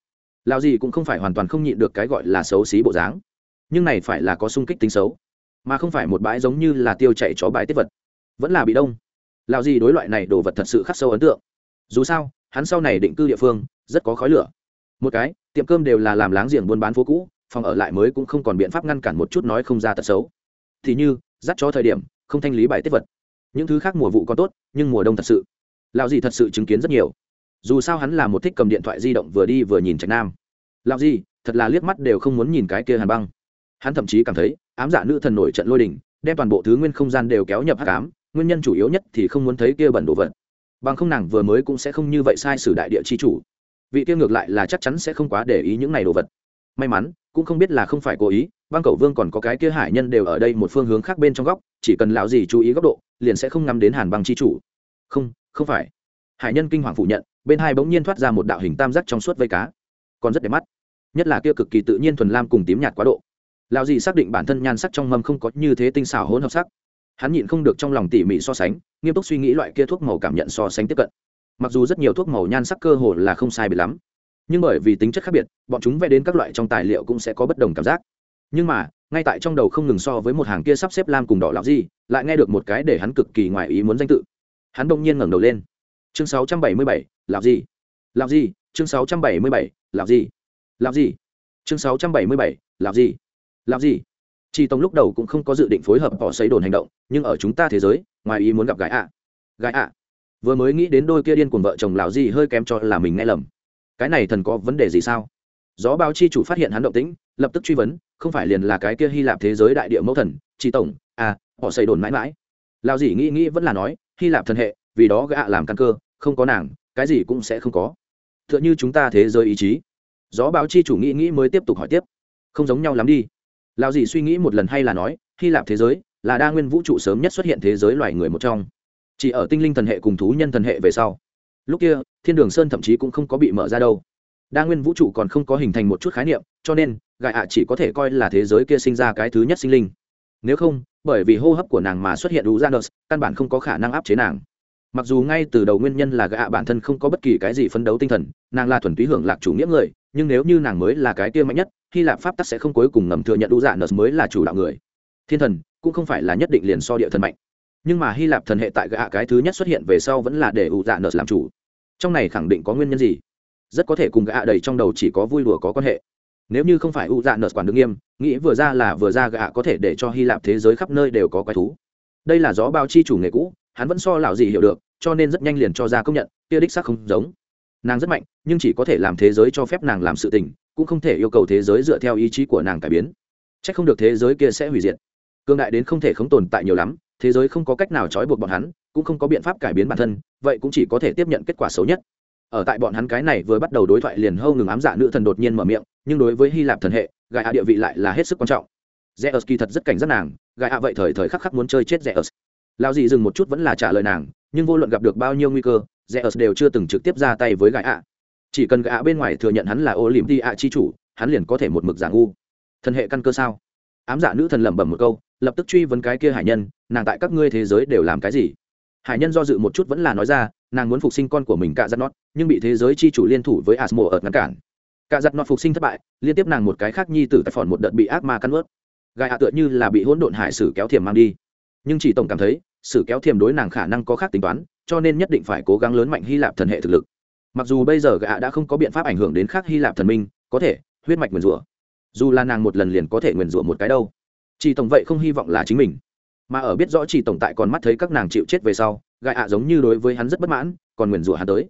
Speaker 1: Lao gì cũng không phải hoàn toàn không nhịn được cái gọi là xấu xí bộ dáng. Nhưng này phải là có sung kích tính xấu, mà không phải một bãi giống như là tiêu chạy chó bãi tiết vật vẫn là bị đông. Lào gì đối loại này đồ vật thật sự khắc sâu ấn tượng. Dù sao, hắn sau này định cư địa phương, rất có khói lửa. Một cái, tiệm cơm đều là làm láng giềng buôn bán phố cũ, phòng ở lại mới cũng không còn biện pháp ngăn cản một chút nói không ra tật xấu. Thì như, dắt cho thời điểm, không thanh lý bài tiết vật. Những thứ khác mùa vụ còn tốt, nhưng mùa đông thật sự. Lào gì thật sự chứng kiến rất nhiều. Dù sao hắn là một thích cầm điện thoại di động vừa đi vừa nhìn trạch nam. Lào gì, thật là liếc mắt đều không muốn nhìn cái kia hàn băng. Hắn thậm chí cảm thấy, ám dạ nữ thần nổi trận lôi đình, đem toàn bộ thứ nguyên không gian đều kéo nhập hát cám nguyên nhân chủ yếu nhất thì không muốn thấy kia bẩn đồ vật. Bằng không nàng vừa mới cũng sẽ không như vậy sai sử đại địa chi chủ. Vị kia ngược lại là chắc chắn sẽ không quá để ý những này đồ vật. May mắn, cũng không biết là không phải cố ý, băng cầu vương còn có cái kia hải nhân đều ở đây một phương hướng khác bên trong góc, chỉ cần lão gì chú ý góc độ, liền sẽ không ngắm đến hàn băng chi chủ. Không không phải. Hải nhân kinh hoàng phủ nhận, bên hai bỗng nhiên thoát ra một đạo hình tam giác trong suốt vây cá. Còn rất đẹp mắt. Nhất là kia cực kỳ tự nhiên thuần lam cùng tím nhạt quá độ. Lão gì xác định bản thân nhan sắc trong mâm không có như thế tinh xảo hỗn hợp sắc hắn nhịn không được trong lòng tỉ mỉ so sánh nghiêm túc suy nghĩ loại kia thuốc màu cảm nhận so sánh tiếp cận. Mặc dù rất nhiều thuốc màu nhan sắc cơ hồ là không sai bị lắm nhưng bởi vì tính chất khác biệt bọn chúng vẽ đến các loại trong tài liệu cũng sẽ có bất đồng cảm giác. Nhưng mà ngay tại trong đầu không ngừng so với một hàng kia sắp xếp lam cùng đỏ lão gì lại nghe được một cái để hắn cực kỳ ngoài ý muốn danh tự. Hắn đông nhiên ngẩng đầu lên. Chương 677, lão gì lão gì chương 677, lão gì lão gì chương 677, lão gì lão gì chi tông lúc đầu cũng không có dự định phối hợp bỏ xây đồn hành động, nhưng ở chúng ta thế giới, ngoài ý muốn gặp gái ạ. Gái ạ. Vừa mới nghĩ đến đôi kia điên cùng vợ chồng lào gì hơi kém cho là mình nghe lầm. Cái này thần có vấn đề gì sao? Gió báo chi chủ phát hiện hắn động tĩnh, lập tức truy vấn, không phải liền là cái kia hy lạp thế giới đại địa mẫu thần chi tổng à họ xây đồn mãi mãi. Lao gì nghĩ nghĩ vẫn là nói, hy lạp thần hệ, vì đó gạ làm căn cơ, không có nàng, cái gì cũng sẽ không có. T h ư ợ n h ư chúng ta thế giới ý chí. Gió báo chi chủ nghĩ nghĩ mới tiếp tục hỏi tiếp. Không giống nhau lắm đi lao dì suy nghĩ một lần hay là nói, hy lạp thế giới là đa nguyên vũ trụ sớm nhất xuất hiện thế giới loài người một trong. Chỉ ở tinh linh thần hệ cùng thú nhân thần hệ về sau. Lúc kia, thiên đường sơn thậm chí cũng không có bị mở ra đâu. Đa nguyên vũ trụ còn không có hình thành một chút khái niệm, cho nên gại ạ chỉ có thể coi là thế giới kia sinh ra cái thứ nhất sinh linh. Nếu không, bởi vì hô hấp của nàng mà xuất hiện đủ ra căn bản không có khả năng áp chế nàng. Mặc dù ngay từ đầu nguyên nhân là gạ bản thân không có bất kỳ cái gì phấn đấu tinh thần, nàng là thuần túy hưởng lạc chủ nghĩa người, nhưng nếu như nàng mới là cái kia mạnh nhất hy lạp pháp tắc sẽ không cuối cùng ngầm thừa nhận U dạ nợ mới là chủ đạo người. Thiên thần, cũng không phải là nhất định liền so địa thần mạnh. Nhưng mà hy lạp thần hệ tại gạ cái thứ nhất xuất hiện về sau vẫn là để ủ dạ nợ làm chủ. Trong này khẳng định có nguyên nhân gì? Rất có thể cùng gạ đầy trong đầu chỉ có vui đùa có quan hệ. Nếu như không phải u dạ nợ quản đương nghiêm, nghĩ vừa ra là vừa ra gạ có thể để cho hy lạp thế giới khắp nơi đều có quái thú. Đây là gió bao chi chủ nghề cũ, hắn vẫn so lão gì hiểu được, cho nên rất nhanh liền cho ra công nhận, tia đích xác không giống nàng rất mạnh, nhưng chỉ có thể làm thế giới cho phép nàng làm sự tình, cũng không thể yêu cầu thế giới dựa theo ý chí của nàng cải biến. C h ắ c không được thế giới kia sẽ hủy diệt. Cương đại đến không thể không tồn tại nhiều lắm, thế giới không có cách nào trói buộc bọn hắn, cũng không có biện pháp cải biến bản thân, vậy cũng chỉ có thể tiếp nhận kết quả xấu nhất. Ở tại bọn hắn cái này vừa bắt đầu đối thoại liền hâu ngừng ám dạ nữ thần đột nhiên mở miệng, nhưng đối với hy lạp thần hệ gài hạ địa vị lại là hết sức quan trọng. Rẽ ớt kỳ thật rất cảnh giác nàng gài hạ vậy thời thời khắc khắc muốn chơi chết rẽ ớt lao gì dừng một chút vẫn là trả lời nàng nhưng vô luận gặp được bao nhiêu nguy cơ, zeus đều chưa từng trực tiếp ra tay với gã ạ chỉ cần gã ạ bên ngoài thừa nhận hắn là ô liềm đi ạ chi chủ, hắn liền có thể một mực giả ngu. Thần hệ căn cơ sao? Ám dạ nữ thần lẩm bẩm một câu, lập tức truy vấn cái kia hải nhân, nàng tại các ngươi thế giới đều làm cái gì? Hải nhân do dự một chút vẫn là nói ra, nàng muốn phục sinh con của mình cạ giặt nót nhưng bị thế giới chi chủ liên thủ với asmo ở ngăn cản. Cạ giặt nót phục sinh thất bại, liên tiếp nàng một cái khác nhi tử tại phòn một đợt bị ác ma cắn ướt gai hạ tựa như là bị hỗn độn hải sử kéo thiềm mang đi. Nhưng chỉ tổng cảm thấy sự kéo thiềm đối nàng khả năng có khác tính toán, cho nên nhất định phải cố gắng lớn mạnh hy lạp thần hệ thực lực. Mặc dù bây giờ gã đã không có biện pháp ảnh hưởng đến khác hy lạp thần minh, có thể, huyết mạch nguyền rủa. Dù là nàng một lần liền có thể nguyền rủa một cái đâu. Chỉ tổng vậy không hy vọng là chính mình. Mà ở biết rõ chỉ tổng tại còn mắt thấy các nàng chịu chết về sau, Gã ạ giống như đối với hắn rất bất mãn, còn nguyền rủa hắn tới.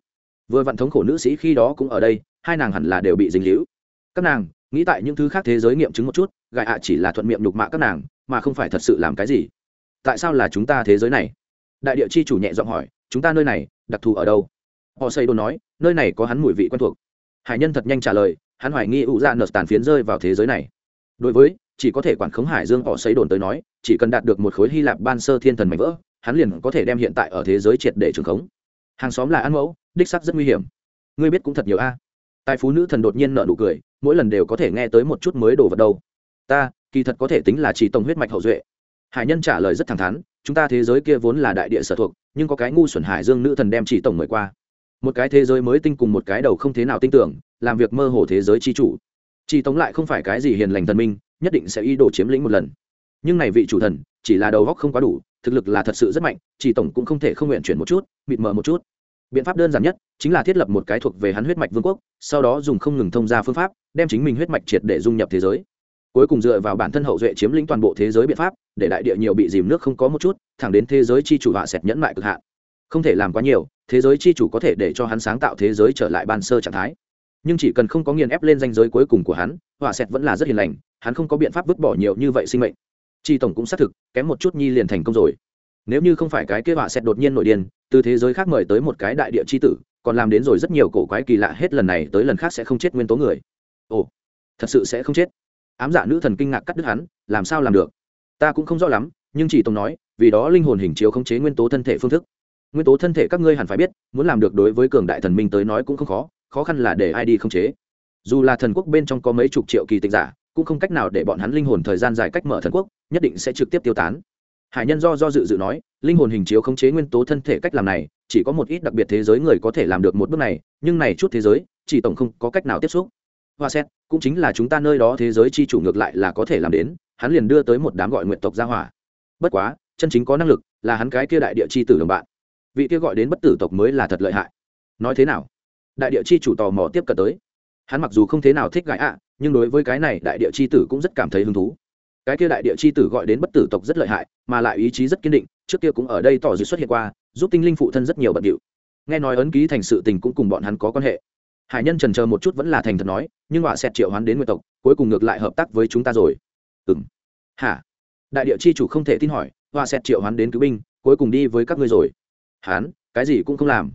Speaker 1: Vừa vạn thống khổ nữ sĩ khi đó cũng ở đây, hai nàng hẳn là đều bị dính hữu các nàng, nghĩ tại những thứ khác thế giới nghiệm chứng một chút, gã ạ chỉ là thuận miệng nhục mạ các nàng, mà không phải thật sự làm cái gì tại sao là chúng ta thế giới này? Đại địa chi chủ nhẹ giọng hỏi, chúng ta nơi này, đặc thù ở đâu? Họ xây đồ nói, nơi này có hắn mùi vị quen thuộc. Hải nhân thật nhanh trả lời, hắn hoài nghi ụ dạ nợt tàn phiến rơi vào thế giới này. Đối với, chỉ có thể quản khống hải dương họ xây đồn tới nói, chỉ cần đạt được một khối hy lạp ban sơ thiên thần mạnh vỡ, hắn liền có thể đem hiện tại ở thế giới triệt để trường khống. Hàng xóm là ăn mẫu, đích sắc rất nguy hiểm. Ngươi biết cũng thật nhiều a. Tài phú nữ thần đột nhiên nợ nụ cười, mỗi lần đều có thể nghe tới một chút mới đồ vật đâu. Ta, kỳ thật có thể tính là chỉ tổng huyết mạch hậu duệ hải nhân trả lời rất thẳng thắn, chúng ta thế giới kia vốn là đại địa sở thuộc, nhưng có cái ngu xuẩn hải dương nữ thần đem chỉ tổng mời qua. Một cái thế giới mới tinh cùng một cái đầu không thế nào tin tưởng, làm việc mơ hồ thế giới chi chủ. Chỉ tổng lại không phải cái gì hiền lành thần minh, nhất định sẽ ý đồ chiếm lĩnh một lần. Nhưng này vị chủ thần, chỉ là đầu góc không quá đủ, thực lực là thật sự rất mạnh, chỉ tổng cũng không thể không nguyện chuyển một chút, mịt mờ một chút. Biện pháp đơn giản nhất, chính là thiết lập một cái thuộc về hắn huyết mạch vương quốc, sau đó dùng không ngừng thông ra phương pháp, đem chính mình huyết mạch triệt để dung nhập thế giới cuối cùng dựa vào bản thân hậu duệ chiếm lĩnh toàn bộ thế giới biện pháp, để đại địa nhiều bị dìm nước không có một chút, thẳng đến thế giới chi chủ họa sẹt nhẫn mại cực hạn. Không thể làm quá nhiều, thế giới chi chủ có thể để cho hắn sáng tạo thế giới trở lại ban sơ trạng thái. Nhưng chỉ cần không có nghiền ép lên danh giới cuối cùng của hắn, họa sẹt vẫn là rất hiền lành, hắn không có biện pháp vứt bỏ nhiều như vậy sinh mệnh. Chi tổng cũng xác thực, kém một chút nhi liền thành công rồi. Nếu như không phải cái kế họa sẹt đột nhiên nổi điên, từ thế giới khác mời tới một cái đại địa chi tử, còn làm đến rồi rất nhiều cổ quái kỳ lạ hết lần này tới lần khác sẽ không chết nguyên tố người. Ồ, thật sự sẽ không chết ám dạ nữ thần kinh ngạc cắt đứt hắn, làm sao làm được? Ta cũng không rõ lắm, nhưng chỉ tổng nói, vì đó linh hồn hình chiếu khống chế nguyên tố thân thể phương thức. Nguyên tố thân thể các ngươi hẳn phải biết, muốn làm được đối với cường đại thần minh tới nói cũng không khó khó khăn là để ai đi khống chế. Dù là thần quốc bên trong có mấy chục triệu kỳ tịch giả, cũng không cách nào để bọn hắn linh hồn thời gian dài cách mở thần quốc, nhất định sẽ trực tiếp tiêu tán. Hải nhân do do dự dự nói, linh hồn hình chiếu khống chế nguyên tố thân thể cách làm này, chỉ có một ít đặc biệt thế giới người có thể làm được một bước này, nhưng này chút thế giới, chỉ tổng không có cách nào tiếp xúc hoa xét cũng chính là chúng ta nơi đó thế giới chi chủ ngược lại là có thể làm đến, hắn liền đưa tới một đám gọi nguyện tộc gia hỏa. Bất quá, chân chính có năng lực là hắn cái kia đại địa chi tử đồng bạn. Vị kia gọi đến bất tử tộc mới là thật lợi hại. Nói thế nào? Đại địa chi chủ tò mò tiếp cận tới. Hắn mặc dù không thế nào thích gãi ạ, nhưng đối với cái này đại địa chi tử cũng rất cảm thấy hứng thú. Cái kia đại địa chi tử gọi đến bất tử tộc rất lợi hại, mà lại ý chí rất kiên định, trước kia cũng ở đây tỏ dự xuất hiện qua, giúp tinh linh phụ thân rất nhiều bận điệu. Nghe nói ấn ký thành sự tình cũng cùng bọn hắn có quan hệ hải nhân trần chờ một chút vẫn là thành thật nói nhưng họa xẹt triệu hoán đến Nguyệt tộc cuối cùng ngược lại hợp tác với chúng ta rồi. Ừng hả? Đại địa chi chủ không thể tin hỏi họa xẹt triệu hoán đến cứu binh cuối cùng đi với các ngươi rồi. Hán, cái gì cũng không làm.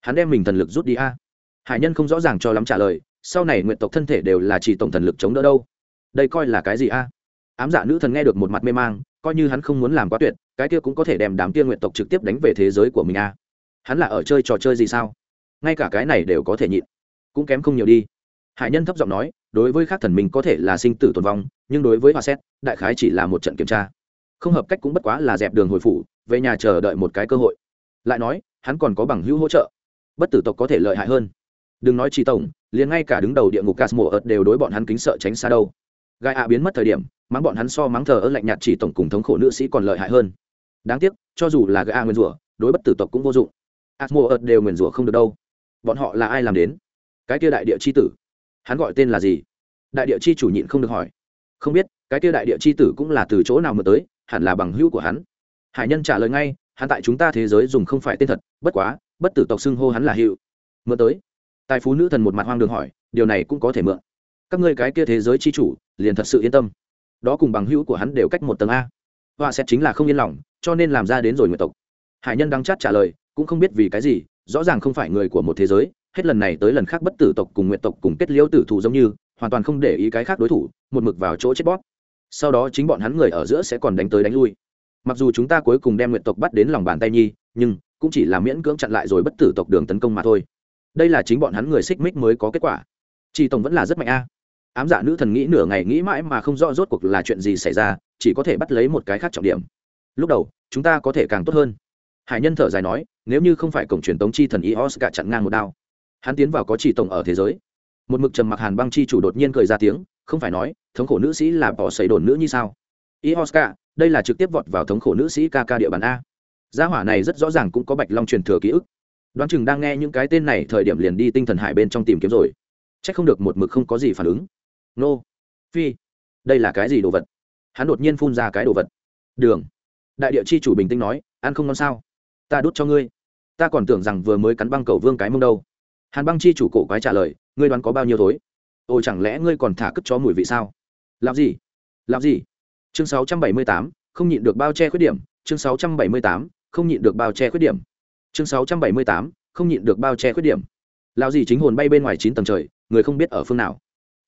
Speaker 1: Hắn đem mình thần lực rút đi a. Hải nhân không rõ ràng cho lắm trả lời sau này nguyện tộc thân thể đều là chỉ tổng thần lực chống đỡ đâu. Đây coi là cái gì a? Ám dạ nữ thần nghe được một mặt mê mang coi như hắn không muốn làm quá tuyệt cái kia cũng có thể đem đám kia nguyện tộc trực tiếp đánh về thế giới của mình a. Hắn là ở chơi trò chơi gì sao? Ngay cả cái này đều có thể nhịn cũng kém không nhiều đi. Hải nhân thấp giọng nói, đối với các thần mình có thể là sinh tử tồn vong, nhưng đối với hòa xét, đại khái chỉ là một trận kiểm tra. Không hợp cách cũng bất quá là dẹp đường hồi phủ, về nhà chờ đợi một cái cơ hội. Lại nói, hắn còn có bằng hữu hỗ trợ. Bất tử tộc có thể lợi hại hơn. Đừng nói chi tổng, liền ngay cả đứng đầu địa ngục casmo ớt đều đối bọn hắn kính sợ tránh xa đâu. Gai ạ biến mất thời điểm, mắng bọn hắn so mắng thờ ớt lạnh nhạt chỉ tổng cùng thống khổ nữ sĩ còn lợi hại hơn. Đáng tiếc, cho dù là gai ạ nguyên rủa, đối bất tử tộc cũng vô dụng. Asmo ớt đều nguyên rủa không được đâu. Bọn họ là ai làm đến? Cái kia đại địa chi tử. Hắn gọi tên là gì? Đại địa chi chủ nhịn không được hỏi. Không biết, cái kia đại địa chi tử cũng là từ chỗ nào mà tới, hẳn là bằng hữu của hắn. Hải nhân trả lời ngay, hắn tại chúng ta thế giới dùng không phải tên thật, bất quá, bất tử tộc xưng hô hắn là hữu. Mượn tới. Tài phú nữ thần một mặt hoang đường hỏi, điều này cũng có thể mượn. Các ngươi cái kia thế giới chi chủ, liền thật sự yên tâm. Đó cùng bằng hữu của hắn đều cách một tầng a. Họa xét chính là không yên lòng, cho nên làm ra đến rồi nguyện tộc. Hải nhân đang chát trả lời, cũng không biết vì cái gì, rõ ràng không phải người của một thế giới hết lần này tới lần khác bất tử tộc cùng nguyện tộc cùng kết liễu tử thủ giống như, hoàn toàn không để ý cái khác đối thủ, một mực vào chỗ chết bóp. Sau đó chính bọn hắn người ở giữa sẽ còn đánh tới đánh lui. Mặc dù chúng ta cuối cùng đem nguyện tộc bắt đến lòng bàn tay nhi, nhưng cũng chỉ là miễn cưỡng chặn lại rồi bất tử tộc đường tấn công mà thôi. Đây là chính bọn hắn người xích mích mới có kết quả. Chỉ tổng vẫn là rất mạnh a. Ám dạ nữ thần nghĩ nửa ngày nghĩ mãi mà không rõ rốt cuộc là chuyện gì xảy ra, chỉ có thể bắt lấy một cái khác trọng điểm. Lúc đầu, chúng ta có thể càng tốt hơn. Hải nhân thở dài nói, nếu như không phải cổng truyền tống chi thần ios cả chặn ngang một đao hắn tiến vào có chỉ tổng ở thế giới. Một mực trầm mặc hàn băng chi chủ đột nhiên cười ra tiếng, không phải nói, thống khổ nữ sĩ là bỏ xảy đồn nữ như sao? Iosca đây là trực tiếp vọt vào thống khổ nữ sĩ kk địa bàn a. Gia hỏa này rất rõ ràng cũng có bạch long truyền thừa ký ức. Đoán chừng đang nghe những cái tên này thời điểm liền đi tinh thần hải bên trong tìm kiếm rồi. C h ắ c không được một mực không có gì phản ứng. Nô, phi, đây là cái gì đồ vật? Hắn đột nhiên phun ra cái đồ vật. Đường. Đại địa chi chủ bình tĩnh nói, ăn không ngon sao? Ta đút cho ngươi. Ta còn tưởng rằng vừa mới cắn băng cầu vương cái mông đâu hàn băng chi chủ cổ quái trả lời ngươi đoán có bao nhiêu thối? Ồ chẳng lẽ ngươi còn thả cất chó mùi vị sao? Làm gì? Làm gì? Chương 678, không nhịn được bao che khuyết điểm. Chương 678, không nhịn được bao che khuyết điểm. Chương 678, không nhịn được bao che khuyết điểm. Lão gì chính hồn bay bên ngoài chín tầng trời người không biết ở phương nào.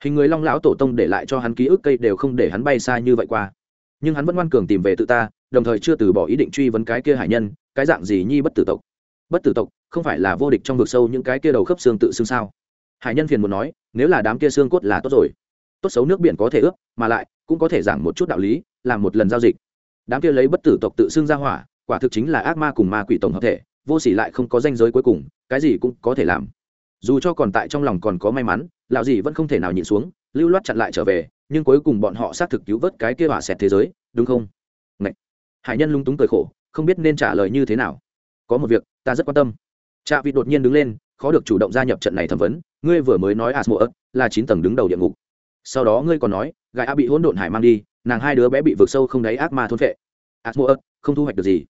Speaker 1: Hình người long lão tổ tông để lại cho hắn ký ức cây đều không để hắn bay xa như vậy qua. Nhưng hắn vẫn ngoan cường tìm về tự ta đồng thời chưa từ bỏ ý định truy vấn cái kia hải nhân cái dạng gì nhi bất tử tộc bất tử tộc, không phải là vô địch trong vực sâu những cái kia đầu khớp xương tự xương sao? Hải nhân phiền muốn nói, nếu là đám kia xương cốt là tốt rồi, tốt xấu nước biển có thể ướp, mà lại cũng có thể giảng một chút đạo lý, làm một lần giao dịch. Đám kia lấy bất tử tộc tự xưng ra hỏa, quả thực chính là ác ma cùng ma quỷ tổng hợp thể, vô sỉ lại không có danh giới cuối cùng, cái gì cũng có thể làm. Dù cho còn tại trong lòng còn có may mắn, lão gì vẫn không thể nào nhịn xuống, lưu loát chặn lại trở về, nhưng cuối cùng bọn họ xác thực cứu vớt cái kia hỏa xẹt thế giới, đúng không? Ngậy. hải nhân lung túng cười khổ, không biết nên trả lời như thế nào. Có một việc ta rất quan tâm. Trạ vị đột nhiên đứng lên, khó được chủ động gia nhập trận này thẩm vấn. Ngươi vừa mới nói asmo ớt, là chín tầng đứng đầu địa ngục. Sau đó ngươi còn nói, gái a bị hỗn độn hải mang đi, nàng hai đứa bé bị vượt sâu không đáy ác ma thôn vệ asmo ớt, không thu hoạch được gì.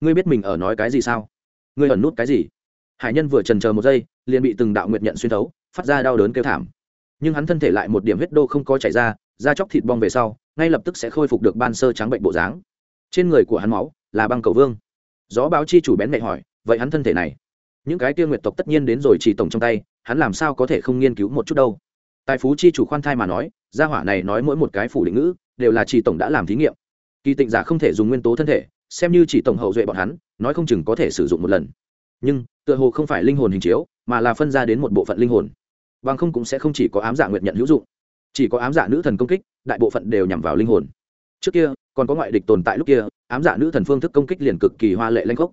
Speaker 1: Ngươi biết mình ở nói cái gì sao? Ngươi ẩn nút cái gì? Hải nhân vừa trần chờ một giây, liền bị từng đạo nguyệt nhận xuyên thấu, phát ra đau đớn kêu thảm. Nhưng hắn thân thể lại một điểm huyết đô không có chảy ra, da chóc thịt bong về sau, ngay lập tức sẽ khôi phục được ban sơ trắng bệnh bộ dáng. Trên người của hắn máu là băng cầu vương. Gió báo chi chủ bén mẹ hỏi vậy hắn thân thể này, những cái tiêu nguyệt tộc tất nhiên đến rồi chỉ tổng trong tay, hắn làm sao có thể không nghiên cứu một chút đâu? Tài phú chi chủ khoan thai mà nói, gia hỏa này nói mỗi một cái phủ định ngữ, đều là chỉ tổng đã làm thí nghiệm. Kỳ tịnh giả không thể dùng nguyên tố thân thể, xem như chỉ tổng hậu duệ bọn hắn, nói không chừng có thể sử dụng một lần. Nhưng, tựa hồ không phải linh hồn hình chiếu, mà là phân ra đến một bộ phận linh hồn. Bằng không cũng sẽ không chỉ có ám dạ nguyện nhận hữu dụng. Chỉ có ám dạ nữ thần công kích, đại bộ phận đều nhằm vào linh hồn. Trước kia, còn có ngoại địch tồn tại lúc kia, ám dạ nữ thần phương thức công kích liền cực kỳ hoa lệ lanh khốc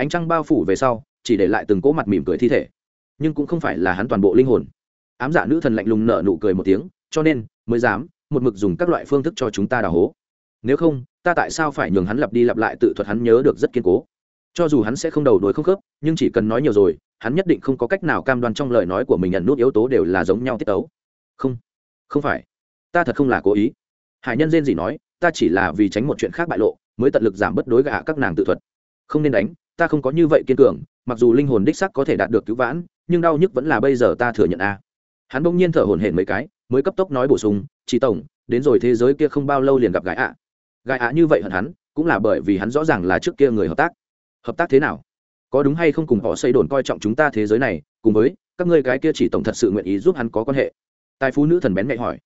Speaker 1: ánh trăng bao phủ về sau, chỉ để lại từng cỗ mặt mỉm cười thi thể. Nhưng cũng không phải là hắn toàn bộ linh hồn. Ám dạ nữ thần lạnh lùng nở nụ cười một tiếng, cho nên, mới dám, một mực dùng các loại phương thức cho chúng ta đào hố. Nếu không, ta tại sao phải nhường hắn lặp đi lặp lại tự thuật hắn nhớ được rất kiên cố? Cho dù hắn sẽ không đầu đuôi không khớp, nhưng chỉ cần nói nhiều rồi, hắn nhất định không có cách nào cam đoan trong lời nói của mình nhận nút yếu tố đều là giống nhau tiết tấu. Không không phải. Ta thật không là cố ý. Hải nhân rên gì nói, ta chỉ là vì tránh một chuyện khác bại lộ, mới tận lực giảm bất đối gạ các nàng tự thuật. Không nên đánh ta không có như vậy kiên cường, mặc dù linh hồn đích sắc có thể đạt được cứu vãn, nhưng đau nhức vẫn là bây giờ ta thừa nhận a. Hắn bỗng nhiên thở hổn hển mấy cái, mới cấp tốc nói bổ sung chị tổng, đến rồi thế giới kia không bao lâu liền gặp gái ạ. À. gái ạ như vậy hận hắn, cũng là bởi vì hắn rõ ràng là trước kia người hợp tác. Hợp tác thế nào? Có đúng hay không cùng họ xây đồn coi trọng chúng ta thế giới này, cùng với, các ngươi cái kia chỉ tổng thật sự nguyện ý giúp hắn có quan hệ. Tài phú nữ thần bén mẹ hỏi.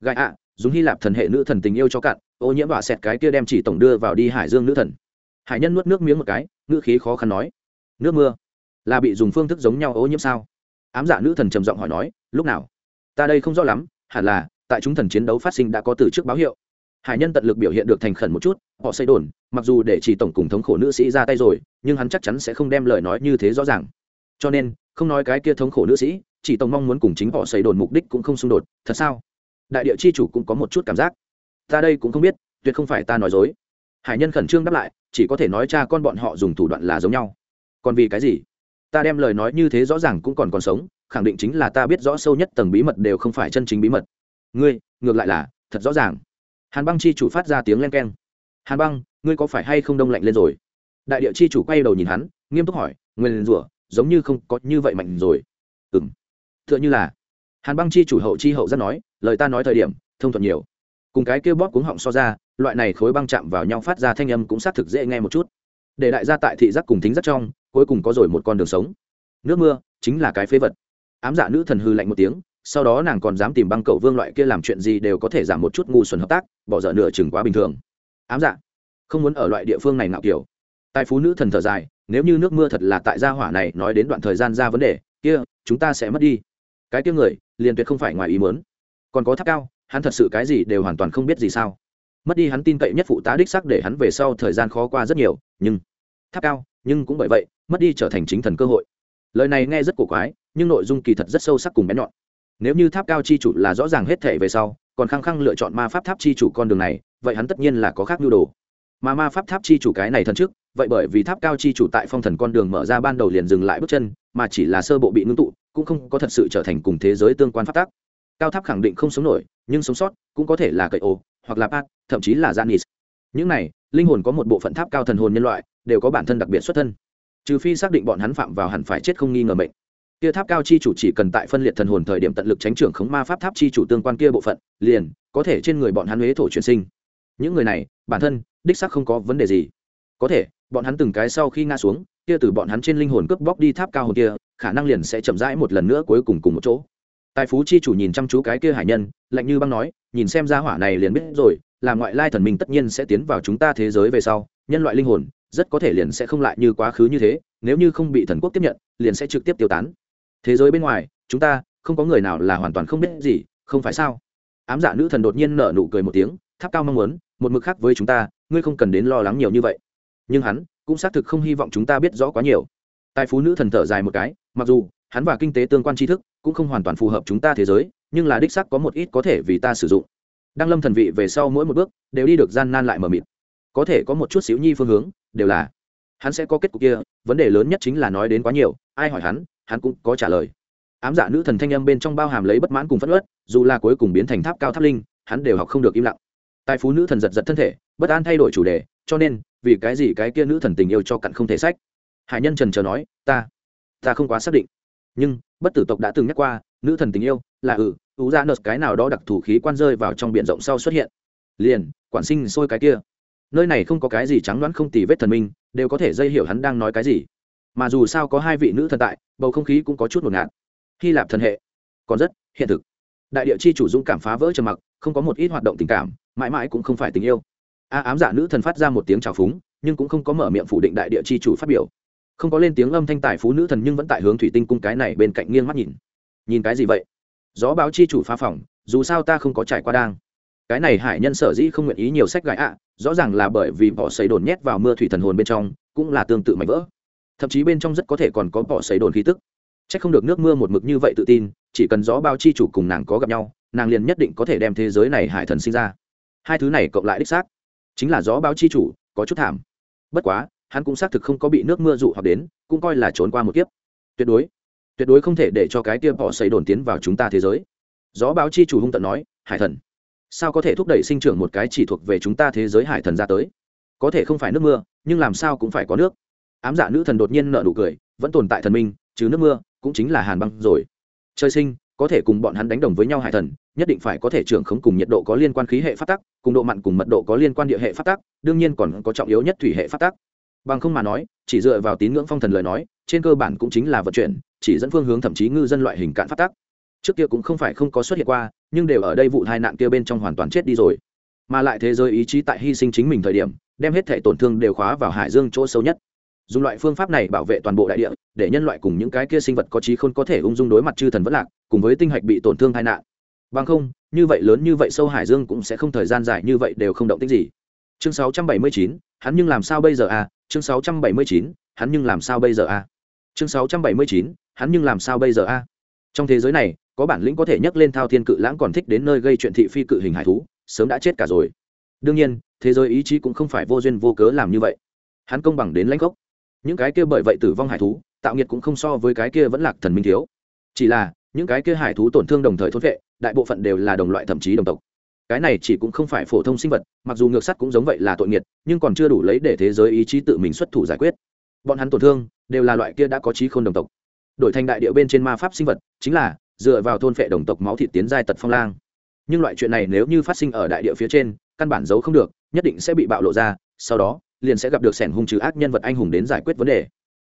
Speaker 1: Gái ạ, dùng hy lạp thần hệ nữ thần tình yêu cho cạn, ô nhiễm đọa xẹt cái kia đem chỉ tổng đưa vào đi hải dương nữ thần hải nhân nuốt nước miếng một cái, ngữ khí khó khăn nói, nước mưa là bị dùng phương thức giống nhau ô nhiễm sao? Ám dạ nữ thần trầm giọng hỏi nói, lúc nào? Ta đây không rõ lắm, hẳn là tại chúng thần chiến đấu phát sinh đã có từ trước báo hiệu. Hải nhân tận lực biểu hiện được thành khẩn một chút, họ xây đồn, mặc dù để chỉ tổng cùng thống khổ nữ sĩ ra tay rồi, nhưng hắn chắc chắn sẽ không đem lời nói như thế rõ ràng. Cho nên, không nói cái kia thống khổ nữ sĩ, chỉ tổng mong muốn cùng chính họ xây đồn mục đích cũng không xung đột, thật sao? Đại địa chi chủ cũng có một chút cảm giác. Ta đây cũng không biết, tuyệt không phải ta nói dối. Hải nhân khẩn trương đáp lại chỉ có thể nói cha con bọn họ dùng thủ đoạn là giống nhau. Còn vì cái gì? Ta đem lời nói như thế rõ ràng cũng còn còn sống, khẳng định chính là ta biết rõ sâu nhất tầng bí mật đều không phải chân chính bí mật. Ngươi, ngược lại là, thật rõ ràng. Hàn băng chi chủ phát ra tiếng len keng. Hàn băng, ngươi có phải hay không đông lạnh lên rồi? Đại địa chi chủ quay đầu nhìn hắn, nghiêm túc hỏi, nguyên rủa, giống như không có như vậy mạnh rồi. Ừ m t h ư ợ n h ư là, hàn băng chi chủ hậu chi hậu rất nói, lời ta nói thời điểm, thông thuận nhiều cùng cái kêu bóp cuống họng so ra, loại này khối băng chạm vào nhau phát ra thanh âm cũng xác thực dễ nghe một chút. Để đại gia tại thị giác cùng thính rất trong, cuối cùng có rồi một con đường sống. Nước mưa chính là cái phế vật. Ám dạ nữ thần hư lạnh một tiếng, sau đó nàng còn dám tìm băng cậu vương loại kia làm chuyện gì đều có thể giảm một chút ngu xuẩn hợp tác, bỏ dở nửa chừng quá bình thường. Ám dạ không muốn ở loại địa phương này ngạo kiểu. Tài phú nữ thần thở dài, nếu như nước mưa thật là tại gia hỏa này nói đến đoạn thời gian ra vấn đề, kia, chúng ta sẽ mất đi. Cái kia người, liền tuyệt không phải ngoài ý muốn. Còn có tháp cao hắn thật sự cái gì đều hoàn toàn không biết gì sao. Mất đi hắn tin cậy nhất phụ tá đích sắc để hắn về sau thời gian khó qua rất nhiều, nhưng tháp cao, nhưng cũng bởi vậy, mất đi trở thành chính thần cơ hội. Lời này nghe rất cổ quái, nhưng nội dung kỳ thật rất sâu sắc cùng bén nhọn. Nếu như tháp cao chi chủ là rõ ràng hết thể về sau, còn khăng khăng lựa chọn ma pháp tháp chi chủ con đường này, vậy hắn tất nhiên là có khác nhu đồ. Mà ma pháp tháp chi chủ cái này thần trước, vậy bởi vì tháp cao chi chủ tại phong thần con đường mở ra ban đầu liền dừng lại bước chân, mà chỉ là sơ bộ bị ngưng tụ, cũng không có thật sự trở thành cùng thế giới tương quan pháp tắc cao tháp khẳng định không sống nổi, nhưng sống sót cũng có thể là cậy ô hoặc là pat, thậm chí là janis những này, linh hồn có một bộ phận tháp cao thần hồn nhân loại, đều có bản thân đặc biệt xuất thân. Trừ phi xác định bọn hắn phạm vào hẳn phải chết không nghi ngờ mệnh. Kia tháp cao chi chủ chỉ cần tại phân liệt thần hồn thời điểm tận lực tránh trưởng khống ma pháp tháp chi chủ tương quan kia bộ phận, liền có thể trên người bọn hắn huế thổ chuyển sinh. Những người này, bản thân, đích xác không có vấn đề gì. Có thể, bọn hắn từng cái sau khi ngã xuống, kia từ bọn hắn trên linh hồn cướp bóc đi tháp cao hồn kia, khả năng liền sẽ chậm rãi một lần nữa cuối cùng cùng một chỗ tài phú chi chủ nhìn chăm chú cái kia hải nhân, lạnh như băng nói, nhìn xem ra hỏa này liền biết rồi, là ngoại lai thần minh tất nhiên sẽ tiến vào chúng ta thế giới về sau, nhân loại linh hồn, rất có thể liền sẽ không lại như quá khứ như thế, nếu như không bị thần quốc tiếp nhận, liền sẽ trực tiếp tiêu tán. Thế giới bên ngoài, chúng ta, không có người nào là hoàn toàn không biết gì, không phải sao? Ám dạ nữ thần đột nhiên nở nụ cười một tiếng, tháp cao mong muốn, một mực khác với chúng ta, ngươi không cần đến lo lắng nhiều như vậy. Nhưng hắn, cũng xác thực không hy vọng chúng ta biết rõ quá nhiều. Tài phú nữ thần thở dài một cái, mặc dù hắn và kinh tế tương quan tri thức cũng không hoàn toàn phù hợp chúng ta thế giới, nhưng là đích sắc có một ít có thể vì ta sử dụng. Đăng lâm thần vị về sau mỗi một bước đều đi được gian nan lại mờ mịt. Có thể có một chút xíu nhi phương hướng, đều là hắn sẽ có kết cục kia, vấn đề lớn nhất chính là nói đến quá nhiều, ai hỏi hắn hắn cũng có trả lời. Ám dạ nữ thần thanh âm bên trong bao hàm lấy bất mãn cùng phất ớt dù là cuối cùng biến thành tháp cao tháp linh, hắn đều học không được im lặng. Tài phú nữ thần giật giật thân thể, bất an thay đổi chủ đề, cho nên, vì cái gì cái kia nữ thần tình yêu cho cặn không thể sách? Hải nhân trần chờ nói, ta ta không quá xác định nhưng, bất tử tộc đã từng nhắc qua, nữ thần tình yêu là ừ ú ra nợt cái nào đó đặc thù khí quan rơi vào trong b i ể n rộng sau xuất hiện. Liền, quản sinh sôi cái kia. Nơi này không có cái gì trắng đoán không tì vết thần minh, đều có thể dây hiểu hắn đang nói cái gì. Mà dù sao có hai vị nữ thần tại, bầu không khí cũng có chút ngột ngạt. Hy lạp thần hệ, còn rất hiện thực. Đại địa chi chủ dũng cảm phá vỡ trầm mặc, không có một ít hoạt động tình cảm, mãi mãi cũng không phải tình yêu. A ám giả nữ thần phát ra một tiếng trào phúng, nhưng cũng không có mở miệng phủ định đại địa chi chủ phát biểu không có lên tiếng âm thanh tài phú nữ thần nhưng vẫn tại hướng thủy tinh cung cái này bên cạnh nghiêng mắt nhìn. Nhìn cái gì vậy? Gió báo chi chủ phá phòng, dù sao ta không có trải qua đang. Cái này hải nhân sở dĩ không nguyện ý nhiều sách gãi ạ, rõ ràng là bởi vì vỏ xấy đồn nhét vào mưa thủy thần hồn bên trong, cũng là tương tự mảnh vỡ. Thậm chí bên trong rất có thể còn có vỏ xấy đồn khí tức. C h ắ c không được nước mưa một mực như vậy tự tin, chỉ cần gió bao chi chủ cùng nàng có gặp nhau, nàng liền nhất định có thể đem thế giới này hải thần sinh ra. Hai thứ này cộng lại đích xác. Chính là gió báo chi chủ, có chút thảm. Bất quá hắn cũng xác thực không có bị nước mưa dụ hoặc đến, cũng coi là trốn qua một kiếp. Tuyệt đối tuyệt đối không thể để cho cái kia bỏ xây đồn tiến vào chúng ta thế giới. Gió báo chi chủ hung tận nói, hải thần, sao có thể thúc đẩy sinh trưởng một cái chỉ thuộc về chúng ta thế giới hải thần ra tới? Có thể không phải nước mưa, nhưng làm sao cũng phải có nước. Ám dạ nữ thần đột nhiên nợ nụ cười, vẫn tồn tại thần minh, chứ nước mưa cũng chính là hàn băng rồi. Trời sinh, có thể cùng bọn hắn đánh đồng với nhau hải thần, nhất định phải có thể trưởng khống cùng nhiệt độ có liên quan khí hệ phát tắc, cùng độ mặn cùng mật độ có liên quan địa hệ phát tắc, đương nhiên còn có trọng yếu nhất thủy hệ phát tắc bằng không mà nói, chỉ dựa vào tín ngưỡng phong thần lời nói, trên cơ bản cũng chính là vận chuyển, chỉ dẫn phương hướng thậm chí ngư dân loại hình cạn phát tắc. Trước kia cũng không phải không có xuất hiện qua, nhưng đều ở đây vụ tai nạn kia bên trong hoàn toàn chết đi rồi. Mà lại thế giới ý chí tại hy sinh chính mình thời điểm, đem hết thể tổn thương đều khóa vào hải dương chỗ sâu nhất. Dùng loại phương pháp này bảo vệ toàn bộ đại địa, để nhân loại cùng những cái kia sinh vật có trí khôn có thể ung dung đối mặt chư thần vất lạc, cùng với tinh hạch bị tổn thương tai nạn. Bằng không, như vậy lớn như vậy sâu hải dương cũng sẽ không thời gian dài như vậy đều không động tích gì chương 679, hắn nhưng làm sao bây giờ à? Chương 679, hắn nhưng làm sao bây giờ à? Chương 679, hắn nhưng làm sao bây giờ à? Trong thế giới này có bản lĩnh có thể nhấc lên thao thiên cự lãng còn thích đến nơi gây chuyện thị phi cự hình hải thú sớm đã chết cả rồi. Đương nhiên thế giới ý chí cũng không phải vô duyên vô cớ làm như vậy. Hắn công bằng đến lãnh gốc. Những cái kia bởi vậy tử vong hải thú tạo nghiệt cũng không so với cái kia vẫn lạc thần minh thiếu. Chỉ là những cái kia hải thú tổn thương đồng thời thốt vệ đại bộ phận đều là đồng loại thậm chí đồng tộc cái này chỉ cũng không phải phổ thông sinh vật, mặc dù ngược sắt cũng giống vậy là tội nghiệt, nhưng còn chưa đủ lấy để thế giới ý chí tự mình xuất thủ giải quyết. Bọn hắn tổn thương, đều là loại kia đã có trí khôn đồng tộc. Đổi thành đại địa bên trên ma pháp sinh vật, chính là dựa vào thôn phệ đồng tộc máu thịt tiến giai tật phong lang. Nhưng loại chuyện này nếu như phát sinh ở đại địa phía trên, căn bản giấu không được, nhất định sẽ bị bạo lộ ra, sau đó, liền sẽ gặp được sẻn hung trừ ác nhân vật anh hùng đến giải quyết vấn đề.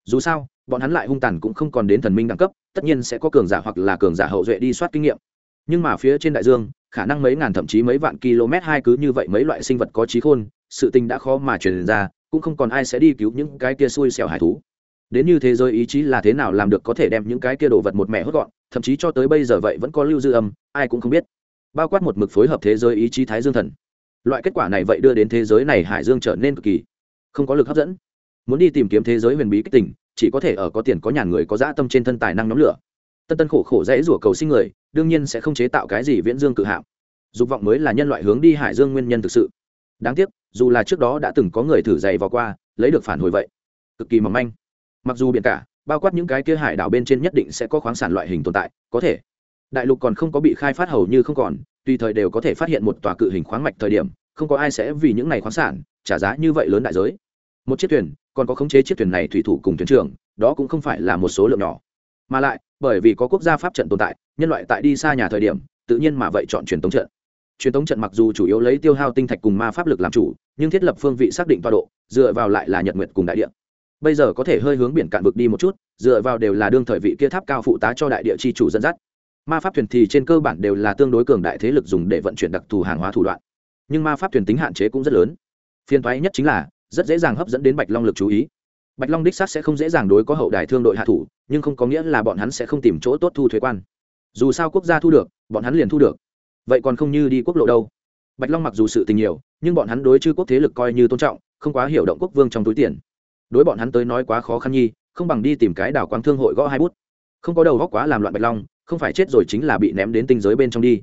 Speaker 1: Dù sao, bọn hắn lại hung tàn cũng không còn đến thần minh đẳng cấp, tất nhiên sẽ có cường giả hoặc là cường giả hậu duệ đi soát kinh nghiệm nhưng mà phía trên đại dương, khả năng mấy ngàn thậm chí mấy vạn km hai cứ như vậy mấy loại sinh vật có trí khôn, sự tình đã khó mà truyền ra, cũng không còn ai sẽ đi cứu những cái kia xui xẻo hải thú. Đến như thế giới ý chí là thế nào làm được có thể đem những cái kia đồ vật một mẹ hốt gọn, thậm chí cho tới bây giờ vậy vẫn có lưu dư âm, ai cũng không biết. Bao quát một mực phối hợp thế giới ý chí thái dương thần. Loại kết quả này vậy đưa đến thế giới này hải dương trở nên cực kỳ không có lực hấp dẫn. Muốn đi tìm kiếm thế giới huyền bí kích tỉnh, chỉ có thể ở có tiền có nhàn người có dã tâm trên thân tài năng nhóm lửa tân tân khổ khổ dễ rủa cầu sinh người, đương nhiên sẽ không chế tạo cái gì viễn dương cự hạm. Dục vọng mới là nhân loại hướng đi hải dương nguyên nhân thực sự. Đáng tiếc, dù là trước đó đã từng có người thử dày vào qua, lấy được phản hồi vậy, cực kỳ mỏng manh. Mặc dù biển cả, bao quát những cái kia hải đảo bên trên nhất định sẽ có khoáng sản loại hình tồn tại, có thể. Đại lục còn không có bị khai phát hầu như không còn, tùy thời đều có thể phát hiện một tòa cự hình khoáng mạch thời điểm, không có ai sẽ vì những này khoáng sản trả giá như vậy lớn đại giới. Một chiếc thuyền, còn có khống chế chiếc thuyền này thủy thủ cùng thuyền trưởng, đó cũng không phải là một số lượng nhỏ. Mà lại bởi vì có quốc gia pháp trận tồn tại, nhân loại tại đi xa nhà thời điểm, tự nhiên mà vậy chọn truyền tống trận. Truyền tống trận mặc dù chủ yếu lấy tiêu hao tinh thạch cùng ma pháp lực làm chủ, nhưng thiết lập phương vị xác định toa độ, dựa vào lại là nhật nguyện cùng đại địa. Bây giờ có thể hơi hướng biển cạn vực đi một chút, dựa vào đều là đương thời vị kia tháp cao phụ tá cho đại địa chi chủ dẫn dắt. Ma pháp thuyền thì trên cơ bản đều là tương đối cường đại thế lực dùng để vận chuyển đặc thù hàng hóa thủ đoạn. Nhưng ma pháp thuyền tính hạn chế cũng rất lớn. Phiên toái nhất chính là, rất dễ dàng hấp dẫn đến bạch long lực chú ý. Bạch long đích sát sẽ không dễ dàng đối có hậu đài thương đội hạ thủ nhưng không có nghĩa là bọn hắn sẽ không tìm chỗ tốt thu thuế quan. Dù sao quốc gia thu được, bọn hắn liền thu được. Vậy còn không như đi quốc lộ đâu. Bạch long mặc dù sự tình nhiều, nhưng bọn hắn đối chư quốc thế lực coi như tôn trọng, không quá hiểu động quốc vương trong túi tiền. Đối bọn hắn tới nói quá khó khăn nhi, không bằng đi tìm cái đảo quang thương hội gõ hai bút. Không có đầu góc quá làm loạn bạch long, không phải chết rồi chính là bị ném đến tinh giới bên trong đi.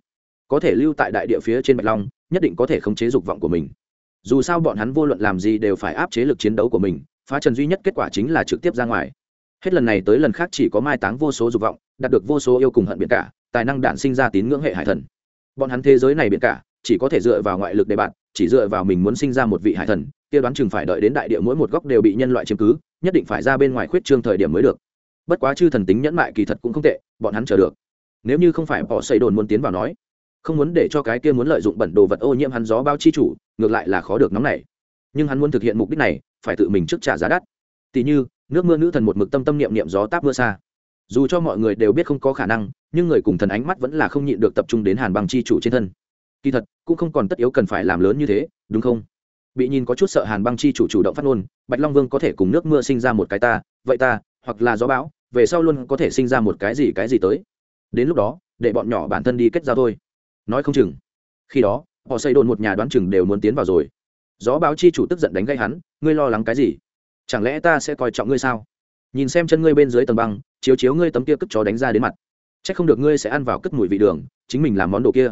Speaker 1: Có thể lưu tại đại địa phía trên bạch long, nhất định có thể khống chế dục vọng của mình. Dù sao bọn hắn vô luận làm gì đều phải áp chế lực chiến đấu của mình, phá trần duy nhất kết quả chính là trực tiếp ra ngoài hết lần này tới lần khác chỉ có mai táng vô số dục vọng, đạt được vô số yêu cùng hận biển cả, tài năng đản sinh ra tín ngưỡng hệ hải thần. Bọn hắn thế giới này biển cả, chỉ có thể dựa vào ngoại lực để bạn, chỉ dựa vào mình muốn sinh ra một vị hải thần, kia đoán chừng phải đợi đến đại địa mỗi một góc đều bị nhân loại chiếm cứ, nhất định phải ra bên ngoài khuyết trương thời điểm mới được. Bất quá chư thần tính nhẫn mại kỳ thật cũng không tệ, bọn hắn chờ được. Nếu như không phải bỏ xây đồn muốn tiến vào nói, không muốn để cho cái kia muốn lợi dụng bẩn đồ vật ô nhiễm hắn gió bao chi chủ, ngược lại là khó được nóng này nhưng hắn muốn thực hiện mục đích này, phải tự mình trước trả giá đắt. Tỷ như nước mưa nữ thần một mực tâm tâm niệm niệm gió táp mưa xa. Dù cho mọi người đều biết không có khả năng, nhưng người cùng thần ánh mắt vẫn là không nhịn được tập trung đến hàn bằng chi chủ trên thân. Kỳ thật, cũng không còn tất yếu cần phải làm lớn như thế, đúng không? Bị nhìn có chút sợ hàn băng chi chủ chủ động phát ngôn, bạch long vương có thể cùng nước mưa sinh ra một cái ta, vậy ta, hoặc là gió bão, về sau luôn có thể sinh ra một cái gì cái gì tới. Đến lúc đó, để bọn nhỏ bản thân đi kết giao thôi. Nói không chừng. Khi đó, họ xây đồn một nhà đoán chừng đều muốn tiến vào rồi. Gió báo chi chủ tức giận đánh gây hắn, ngươi lo lắng cái gì? Chẳng lẽ ta sẽ coi trọng ngươi sao? Nhìn xem chân ngươi bên dưới tầng băng, chiếu chiếu ngươi tấm kia cất chó đánh ra đến mặt. C h ắ c không được ngươi sẽ ăn vào cất mùi vị đường, chính mình làm món đồ kia.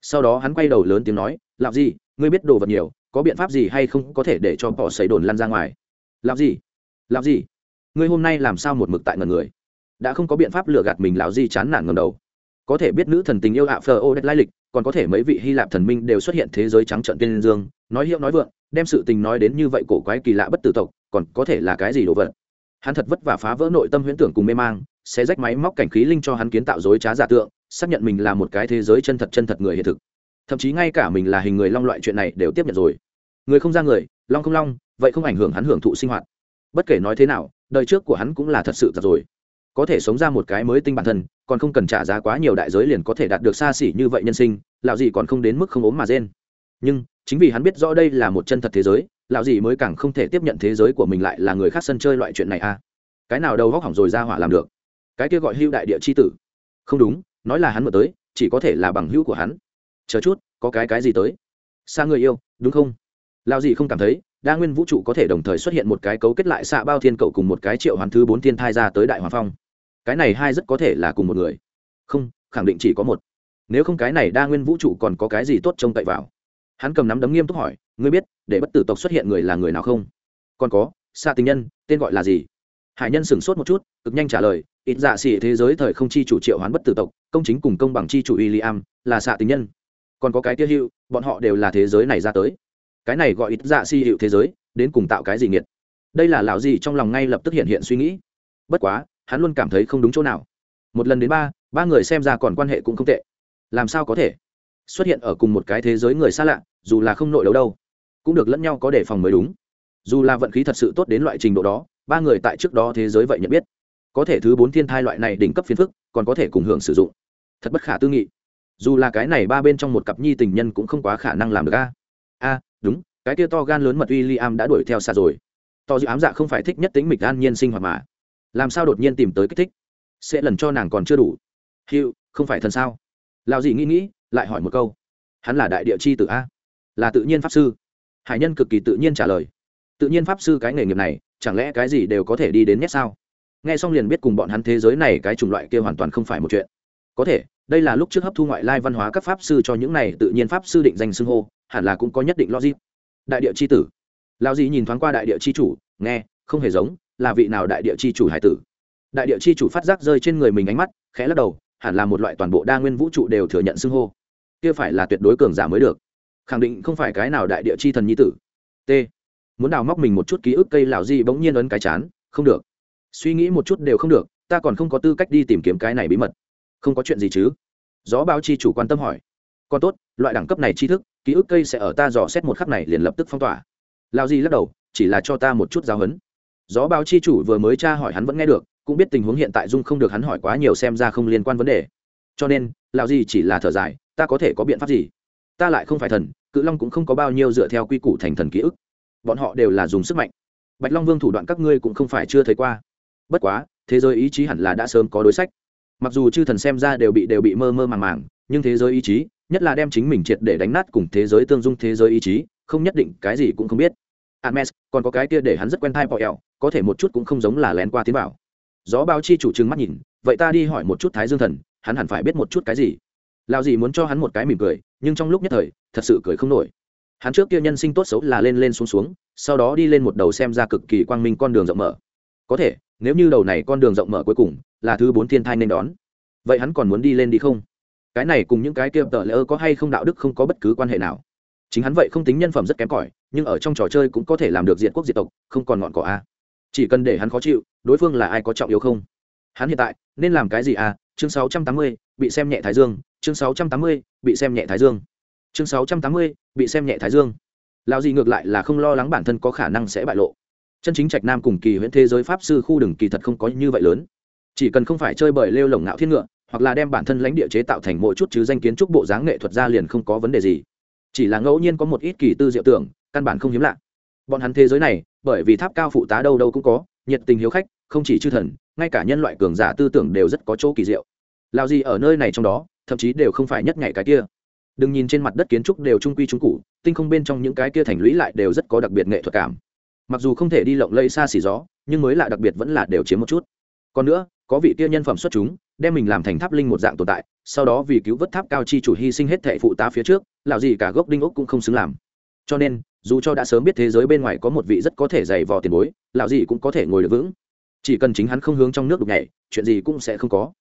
Speaker 1: Sau đó hắn quay đầu lớn tiếng nói làm gì ngươi biết đồ vật nhiều, có biện pháp gì hay không có thể để cho bỏ xấy đồn lăn ra ngoài? Làm gì làm gì ngươi hôm nay làm sao một mực tại ngần người? Đã không có biện pháp lừa gạt mình lão di chán nản ngầm đầu. Có thể biết nữ thần tình yêu ạ phờ ô đất lai lịch, còn có thể mấy vị hy lạp thần minh đều xuất hiện thế giới trắng trận tiên dương, nói hiệu nói vượng, đem sự tình nói đến như vậy cổ quái kỳ lạ bất tử tộc còn có thể là cái gì đồ vật? Hắn thật vất vả phá vỡ nội tâm huyễn tưởng cùng mê mang, sẽ rách máy móc cảnh khí linh cho hắn kiến tạo dối trá giả tượng, xác nhận mình là một cái thế giới chân thật chân thật người hiện thực. Thậm chí ngay cả mình là hình người long loại chuyện này đều tiếp nhận rồi. Người không ra người, long không long, vậy không ảnh hưởng hắn hưởng thụ sinh hoạt. Bất kể nói thế nào, đời trước của hắn cũng là thật sự thật rồi. Có thể sống ra một cái mới tinh bản thân, còn không cần trả giá quá nhiều đại giới liền có thể đạt được xa xỉ như vậy nhân sinh, lão gì còn không đến mức không ốm mà rên. Nhưng, chính vì hắn biết rõ đây là một chân thật thế giới lão gì mới càng không thể tiếp nhận thế giới của mình lại là người khác sân chơi loại chuyện này a à. cái nào đầu góc hỏng rồi ra hỏa làm được? Cái kia gọi hưu đại địa c h i tử. Không đúng, nói là hắn mở tới, chỉ có thể là bằng hữu của hắn. Chờ chút, có cái cái gì tới? Xa người yêu, đúng không? Lão gì không cảm thấy, đa nguyên vũ trụ có thể đồng thời xuất hiện một cái cấu kết lại xạ bao thiên cậu cùng một cái triệu hoàn thứ bốn thiên thai ra tới đại hoàng phong. Cái này hai rất có thể là cùng một người. Không, khẳng định chỉ có một. Nếu không cái này đa nguyên vũ trụ còn có cái gì tốt trông cậy vào? Hắn cầm nắm đấm nghiêm túc hỏi ngươi biết, để bất tử tộc xuất hiện người là người nào không? Còn có xa tình nhân, tên gọi là gì? Hải nhân sửng sốt một chút, cực nhanh trả lời, ít dạ xỉ thế giới thời không chi chủ triệu hoán bất tử tộc, công chính cùng công bằng chi chủ William là xạ tình nhân. Còn có cái tiêu hữu, bọn họ đều là thế giới này ra tới. Cái này gọi ít dạ xỉ hiệu thế giới, đến cùng tạo cái gì nghiệt? Đây là lão gì trong lòng ngay lập tức hiện hiện suy nghĩ. Bất quá, hắn luôn cảm thấy không đúng chỗ nào. Một lần đến ba ba người xem ra còn quan hệ cũng không tệ. Làm sao có thể? Xuất hiện ở cùng một cái thế giới người xa lạ, dù là không nội đấu đâu cũng được lẫn nhau có đề phòng mới đúng. Dù là vận khí thật sự tốt đến loại trình độ đó, ba người tại trước đó thế giới vậy nhận biết. Có thể thứ bốn thiên thai loại này đỉnh cấp phiến phức, còn có thể cùng hưởng sử dụng. Thật bất khả tư nghị. Dù là cái này ba bên trong một cặp nhi tình nhân cũng không quá khả năng làm được a. A, đúng, cái kia to gan lớn mật uy liam am đã đuổi theo xa rồi. To dự ám dạ không phải thích nhất tính mịch an nhiên sinh hoạt mà. Làm sao đột nhiên tìm tới kích thích? Sẽ lần cho nàng còn chưa đủ. Hiệu không phải thần sao? Lao gì nghĩ nghĩ, lại hỏi một câu. Hắn là đại địa chi tử a? Là tự nhiên pháp sư hải nhân cực kỳ tự nhiên trả lời. Tự nhiên pháp sư cái nghề nghiệp này, chẳng lẽ cái gì đều có thể đi đến nhất sao? Nghe xong liền biết cùng bọn hắn thế giới này cái chủng loại kia hoàn toàn không phải một chuyện. Có thể, đây là lúc trước hấp thu ngoại lai văn hóa các pháp sư cho những này tự nhiên pháp sư định danh xưng hô, hẳn là cũng có nhất định logic. Đại địa c h i tử. Lao gì nhìn thoáng qua đại địa c h i chủ, nghe, không hề giống, là vị nào đại địa c h i chủ hải tử? Đại địa c h i chủ phát giác rơi trên người mình ánh mắt, khẽ lắc đầu, hẳn là một loại toàn bộ đa nguyên vũ trụ đều thừa nhận xưng hô. Kia phải là tuyệt đối cường giả mới được khẳng định không phải cái nào đại địa chi thần nhi tử. T. Muốn đào móc mình một chút ký ức cây lão di bỗng nhiên ấn cái chán, không được. Suy nghĩ một chút đều không được, ta còn không có tư cách đi tìm kiếm cái này bí mật. Không có chuyện gì chứ? Gió báo chi chủ quan tâm hỏi. Còn tốt, loại đẳng cấp này tri thức, ký ức cây sẽ ở ta dò xét một khắc này liền lập tức phong tỏa. Lao di lắc đầu, chỉ là cho ta một chút giáo huấn. Gió báo chi chủ vừa mới tra hỏi hắn vẫn nghe được, cũng biết tình huống hiện tại dung không được hắn hỏi quá nhiều xem ra không liên quan vấn đề. Cho nên lao di chỉ là thở dài, ta có thể có biện pháp gì? Ta lại không phải thần, cự long cũng không có bao nhiêu dựa theo quy củ thành thần ký ức. Bọn họ đều là dùng sức mạnh. Bạch long vương thủ đoạn các ngươi cũng không phải chưa thấy qua. Bất quá, thế giới ý chí hẳn là đã sớm có đối sách. Mặc dù chư thần xem ra đều bị đều bị mơ mơ màng màng, nhưng thế giới ý chí, nhất là đem chính mình triệt để đánh nát cùng thế giới tương dung thế giới ý chí, không nhất định, cái gì cũng không biết. Hermes, còn có cái kia để hắn rất quen thai bọ ẹo có thể một chút cũng không giống là lén qua tiến bảo gió báo chi chủ trừng mắt nhìn, vậy ta đi hỏi một chút thái dương thần, hắn hẳn phải biết một chút cái gì? Lao gì muốn cho hắn một cái mỉm cười nhưng trong lúc nhất thời thật sự cười không nổi. Hắn trước kia nhân sinh tốt xấu là lên lên xuống xuống sau đó đi lên một đầu xem ra cực kỳ quang minh con đường rộng mở. Có thể nếu như đầu này con đường rộng mở cuối cùng là thứ bốn thiên thai nên đón. Vậy hắn còn muốn đi lên đi không? Cái này cùng những cái kia tờ lỡ có hay không đạo đức không có bất cứ quan hệ nào. Chính hắn vậy không tính nhân phẩm rất kém cỏi nhưng ở trong trò chơi cũng có thể làm được diện quốc diệt tộc không còn ngọn cỏ a. Chỉ cần để hắn khó chịu đối phương là ai có trọng yếu không? Hắn hiện tại nên làm cái gì a? Chương 680, bị xem nhẹ thái dương chương 680, bị xem nhẹ thái dương. Chương 680, bị xem nhẹ thái dương. Lão gì ngược lại là không lo lắng bản thân có khả năng sẽ bại lộ. Chân chính trạch nam cùng kỳ huyễn thế giới pháp sư khu đừng kỳ thật không có như vậy lớn. Chỉ cần không phải chơi bời lêu lồng ngạo thiên ngựa hoặc là đem bản thân lãnh địa chế tạo thành mỗi chút chứ danh kiến trúc bộ dáng nghệ thuật ra liền không có vấn đề gì. Chỉ là ngẫu nhiên có một ít kỳ tư diệu tưởng căn bản không hiếm lạ. Bọn hắn thế giới này bởi vì tháp cao phụ tá đâu đâu cũng có nhiệt tình hiếu khách không chỉ chư thần ngay cả nhân loại cường giả tư tưởng đều rất có chỗ kỳ diệu. Lao gì ở nơi này trong đó thậm chí đều không phải nhất ngày cái kia. Đừng nhìn trên mặt đất kiến trúc đều trung quy trung cụ tinh không bên trong những cái kia thành lũy lại đều rất có đặc biệt nghệ thuật cảm. Mặc dù không thể đi lộng lây xa xỉ gió, nhưng mới lạ đặc biệt vẫn là đều chiếm một chút. Còn nữa, có vị kia nhân phẩm xuất chúng, đem mình làm thành tháp linh một dạng tồn tại, sau đó vì cứu vớt tháp cao chi chủ hy sinh hết thệ phụ tá phía trước lạo gì cả gốc đinh ốc cũng không xứng làm. Cho nên, dù cho đã sớm biết thế giới bên ngoài có một vị rất có thể dày vò tiền bối lạo gì cũng có thể ngồi được vững. Chỉ cần chính hắn không hướng trong nước đục nhảy, chuyện gì cũng sẽ không có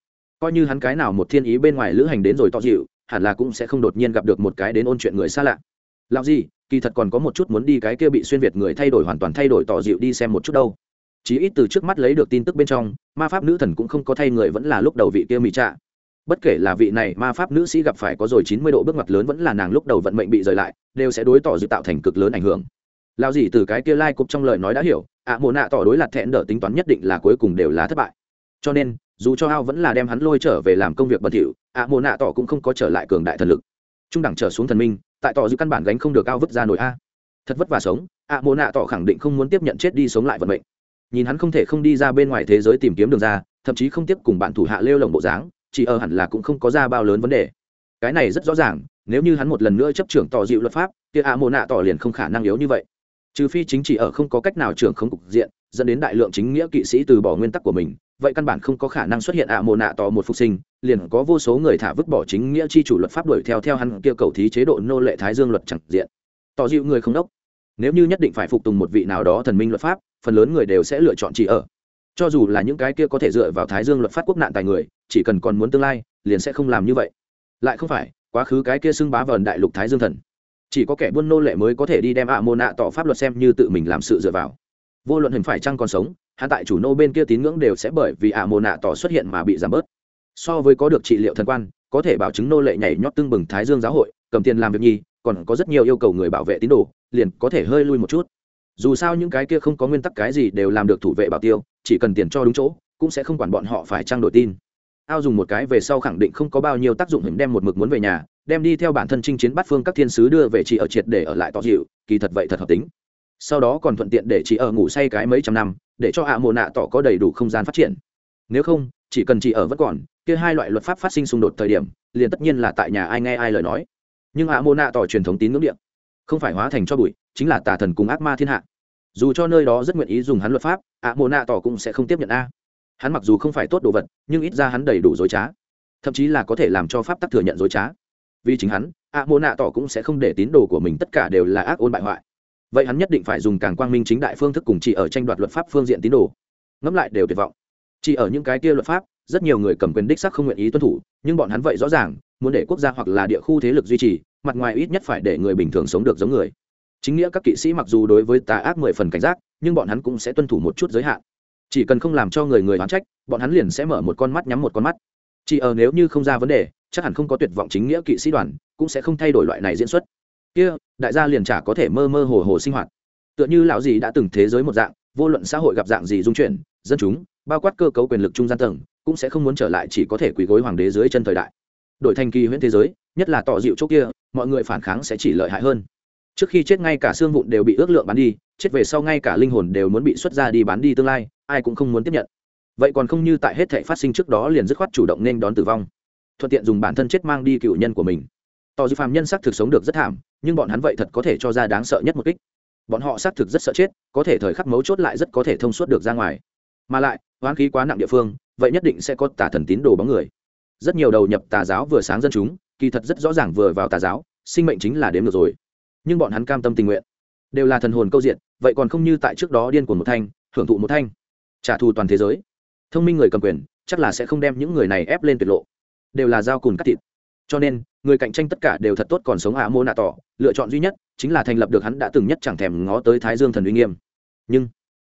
Speaker 1: coi như hắn cái nào một thiên ý bên ngoài lữ hành đến rồi to dịu, hẳn là cũng sẽ không đột nhiên gặp được một cái đến ôn chuyện người xa lạ. Làm gì, kỳ thật còn có một chút muốn đi cái kia bị xuyên việt người thay đổi hoàn toàn thay đổi tỏ dịu đi xem một chút đâu. Chí ít từ trước mắt lấy được tin tức bên trong, ma pháp nữ thần cũng không có thay người vẫn là lúc đầu vị kia mỹ trạ. Bất kể là vị này ma pháp nữ sĩ gặp phải có rồi chín mươi độ bước ngoặt lớn vẫn là nàng lúc đầu vận mệnh bị rời lại, đều sẽ đối tỏ dịu tạo thành cực lớn ảnh hưởng. Lao gì từ cái kia lai、like、cục trong lời nói đã hiểu, ạ mồ nạ tỏ đối lạt thẹn đỡ tính toán nhất định là cuối cùng đều là thất bại. Cho nên dù cho ao vẫn là đem hắn lôi trở về làm công việc bẩn thỉu, ạ mồ nạ tỏ cũng không có trở lại cường đại thần lực. Trung đẳng trở xuống thần minh, tại tỏ dư căn bản gánh không được ao vứt ra nổi a. Thật vất vả sống, ạ mồ nạ tỏ khẳng định không muốn tiếp nhận chết đi sống lại vận mệnh. Nhìn hắn không thể không đi ra bên ngoài thế giới tìm kiếm đường ra, thậm chí không tiếp cùng bạn thủ hạ lêu lồng bộ dáng, chỉ ở hẳn là cũng không có ra bao lớn vấn đề. Cái này rất rõ ràng, nếu như hắn một lần nữa chấp trưởng tỏ dịu luật pháp thì ạ mồ nạ tỏ liền không khả năng yếu như vậy. Trừ phi chính chỉ ở không có cách nào trưởng không cục diện, dẫn đến đại lượng chính nghĩa kỵ sĩ từ bỏ nguyên tắc của mình vậy căn bản không có khả năng xuất hiện ạ mồ nạ tỏ một phục sinh, liền có vô số người thả vứt bỏ chính nghĩa chi chủ luật pháp đuổi theo theo hắn kia cầu thí chế độ nô lệ thái dương luật chẳng diện. Tỏ dịu người không đốc. Nếu như nhất định phải phục tùng một vị nào đó thần minh luật pháp, phần lớn người đều sẽ lựa chọn chỉ ở. Cho dù là những cái kia có thể dựa vào thái dương luật pháp quốc nạn tài người, chỉ cần còn muốn tương lai, liền sẽ không làm như vậy. Lại không phải, quá khứ cái kia xưng bá vờn đại lục thái dương thần. Chỉ có kẻ buôn nô lệ mới có thể đi đem ạ mô nạ tỏ pháp luật xem như tự mình làm sự dựa vào. Vô luận hình phải chăng còn sống hạ tại chủ nô bên kia tín ngưỡng đều sẽ bởi vì ạ mồ nạ tỏ xuất hiện mà bị giảm bớt. So với có được trị liệu thần quan, có thể bảo chứng nô lệ nhảy nhót tưng bừng thái dương giáo hội, cầm tiền làm việc nhi, còn có rất nhiều yêu cầu người bảo vệ tín đồ, liền có thể hơi lui một chút. Dù sao những cái kia không có nguyên tắc cái gì đều làm được thủ vệ bảo tiêu, chỉ cần tiền cho đúng chỗ, cũng sẽ không quản bọn họ phải trang đổi tin. Ao dùng một cái về sau khẳng định không có bao nhiêu tác dụng hình đem một mực muốn về nhà, đem đi theo bản thân chinh chiến bắt phương các thiên sứ đưa về chỉ ở triệt để ở lại tỏ dịu, kỳ thật vậy thật hợp tính sau đó còn thuận tiện để chị ở ngủ say cái mấy trăm năm, để cho ạ mồ nạ tỏ có đầy đủ không gian phát triển. Nếu không, chỉ cần chị ở vẫn còn, kia hai loại luật pháp phát sinh xung đột thời điểm, liền tất nhiên là tại nhà ai nghe ai lời nói. Nhưng ạ mồ nạ tỏ truyền thống tín ngưỡng điện không phải hóa thành cho bụi, chính là tà thần cùng ác ma thiên hạ. Dù cho nơi đó rất nguyện ý dùng hắn luật pháp, ạ mồ nạ tỏ cũng sẽ không tiếp nhận a. Hắn mặc dù không phải tốt đồ vật, nhưng ít ra hắn đầy đủ dối trá. Thậm chí là có thể làm cho pháp tắc thừa nhận dối trá. Vì chính hắn, ạ mồ nạ tỏ cũng sẽ không để tín đồ của mình tất cả đều là ác ôn bại hoại vậy hắn nhất định phải dùng càng quang minh chính đại phương thức cùng chỉ ở tranh đoạt luật pháp phương diện tín đồ. Ngẫm lại đều tuyệt vọng. Chỉ ở những cái kia luật pháp, rất nhiều người cầm quyền đích sắc không nguyện ý tuân thủ, nhưng bọn hắn vậy rõ ràng, muốn để quốc gia hoặc là địa khu thế lực duy trì, mặt ngoài ít nhất phải để người bình thường sống được giống người. Chính nghĩa các kỵ sĩ mặc dù đối với tà ác mười phần cảnh giác, nhưng bọn hắn cũng sẽ tuân thủ một chút giới hạn. Chỉ cần không làm cho người người oán trách, bọn hắn liền sẽ mở một con mắt nhắm một con mắt. Chỉ ở nếu như không ra vấn đề, chắc hẳn không có tuyệt vọng chính nghĩa kỵ sĩ đoàn, cũng sẽ không thay đổi loại này diễn xuất kia, đại gia liền chả có thể mơ mơ hồ hồ sinh hoạt. Tựa như lão gì đã từng thế giới một dạng, vô luận xã hội gặp dạng gì dung chuyển, dân chúng, bao quát cơ cấu quyền lực trung gian tầng, cũng sẽ không muốn trở lại chỉ có thể quỳ gối hoàng đế dưới chân thời đại. Đổi thành kỳ huyễn thế giới, nhất là tỏ dịu chỗ kia, mọi người phản kháng sẽ chỉ lợi hại hơn. Trước khi chết ngay cả xương vụn đều bị ước lượng bán đi, chết về sau ngay cả linh hồn đều muốn bị xuất ra đi bán đi tương lai, ai cũng không muốn tiếp nhận. Vậy còn không như tại hết thể phát sinh trước đó liền dứt khoát chủ động nên đón tử vong. Thuận tiện dùng bản thân chết mang đi cựu nhân của mình tỏ dư phàm nhân xác thực sống được rất thảm, nhưng bọn hắn vậy thật có thể cho ra đáng sợ nhất một kích. Bọn họ xác thực rất sợ chết, có thể thời khắc mấu chốt lại rất có thể thông suốt được ra ngoài. Mà lại hoán khí quá nặng địa phương, vậy nhất định sẽ có tà thần tín đồ bóng người. Rất nhiều đầu nhập tà giáo vừa sáng dân chúng, kỳ thật rất rõ ràng vừa vào tà giáo, sinh mệnh chính là đếm được rồi. Nhưng bọn hắn cam tâm tình nguyện, đều là thần hồn câu diện vậy còn không như tại trước đó điên cuồng một thanh, hưởng thụ một thanh. Trả thù toàn thế giới. Thông minh người cầm quyền, chắc là sẽ không đem những người này ép lên tuyệt lộ. Đều là dao cùn cắt thịt cho nên, người cạnh tranh tất cả đều thật tốt còn sống ạ mô nạ tỏ. Lựa chọn duy nhất chính là thành lập được hắn đã từng nhất chẳng thèm ngó tới thái dương thần uy nghiêm. Nhưng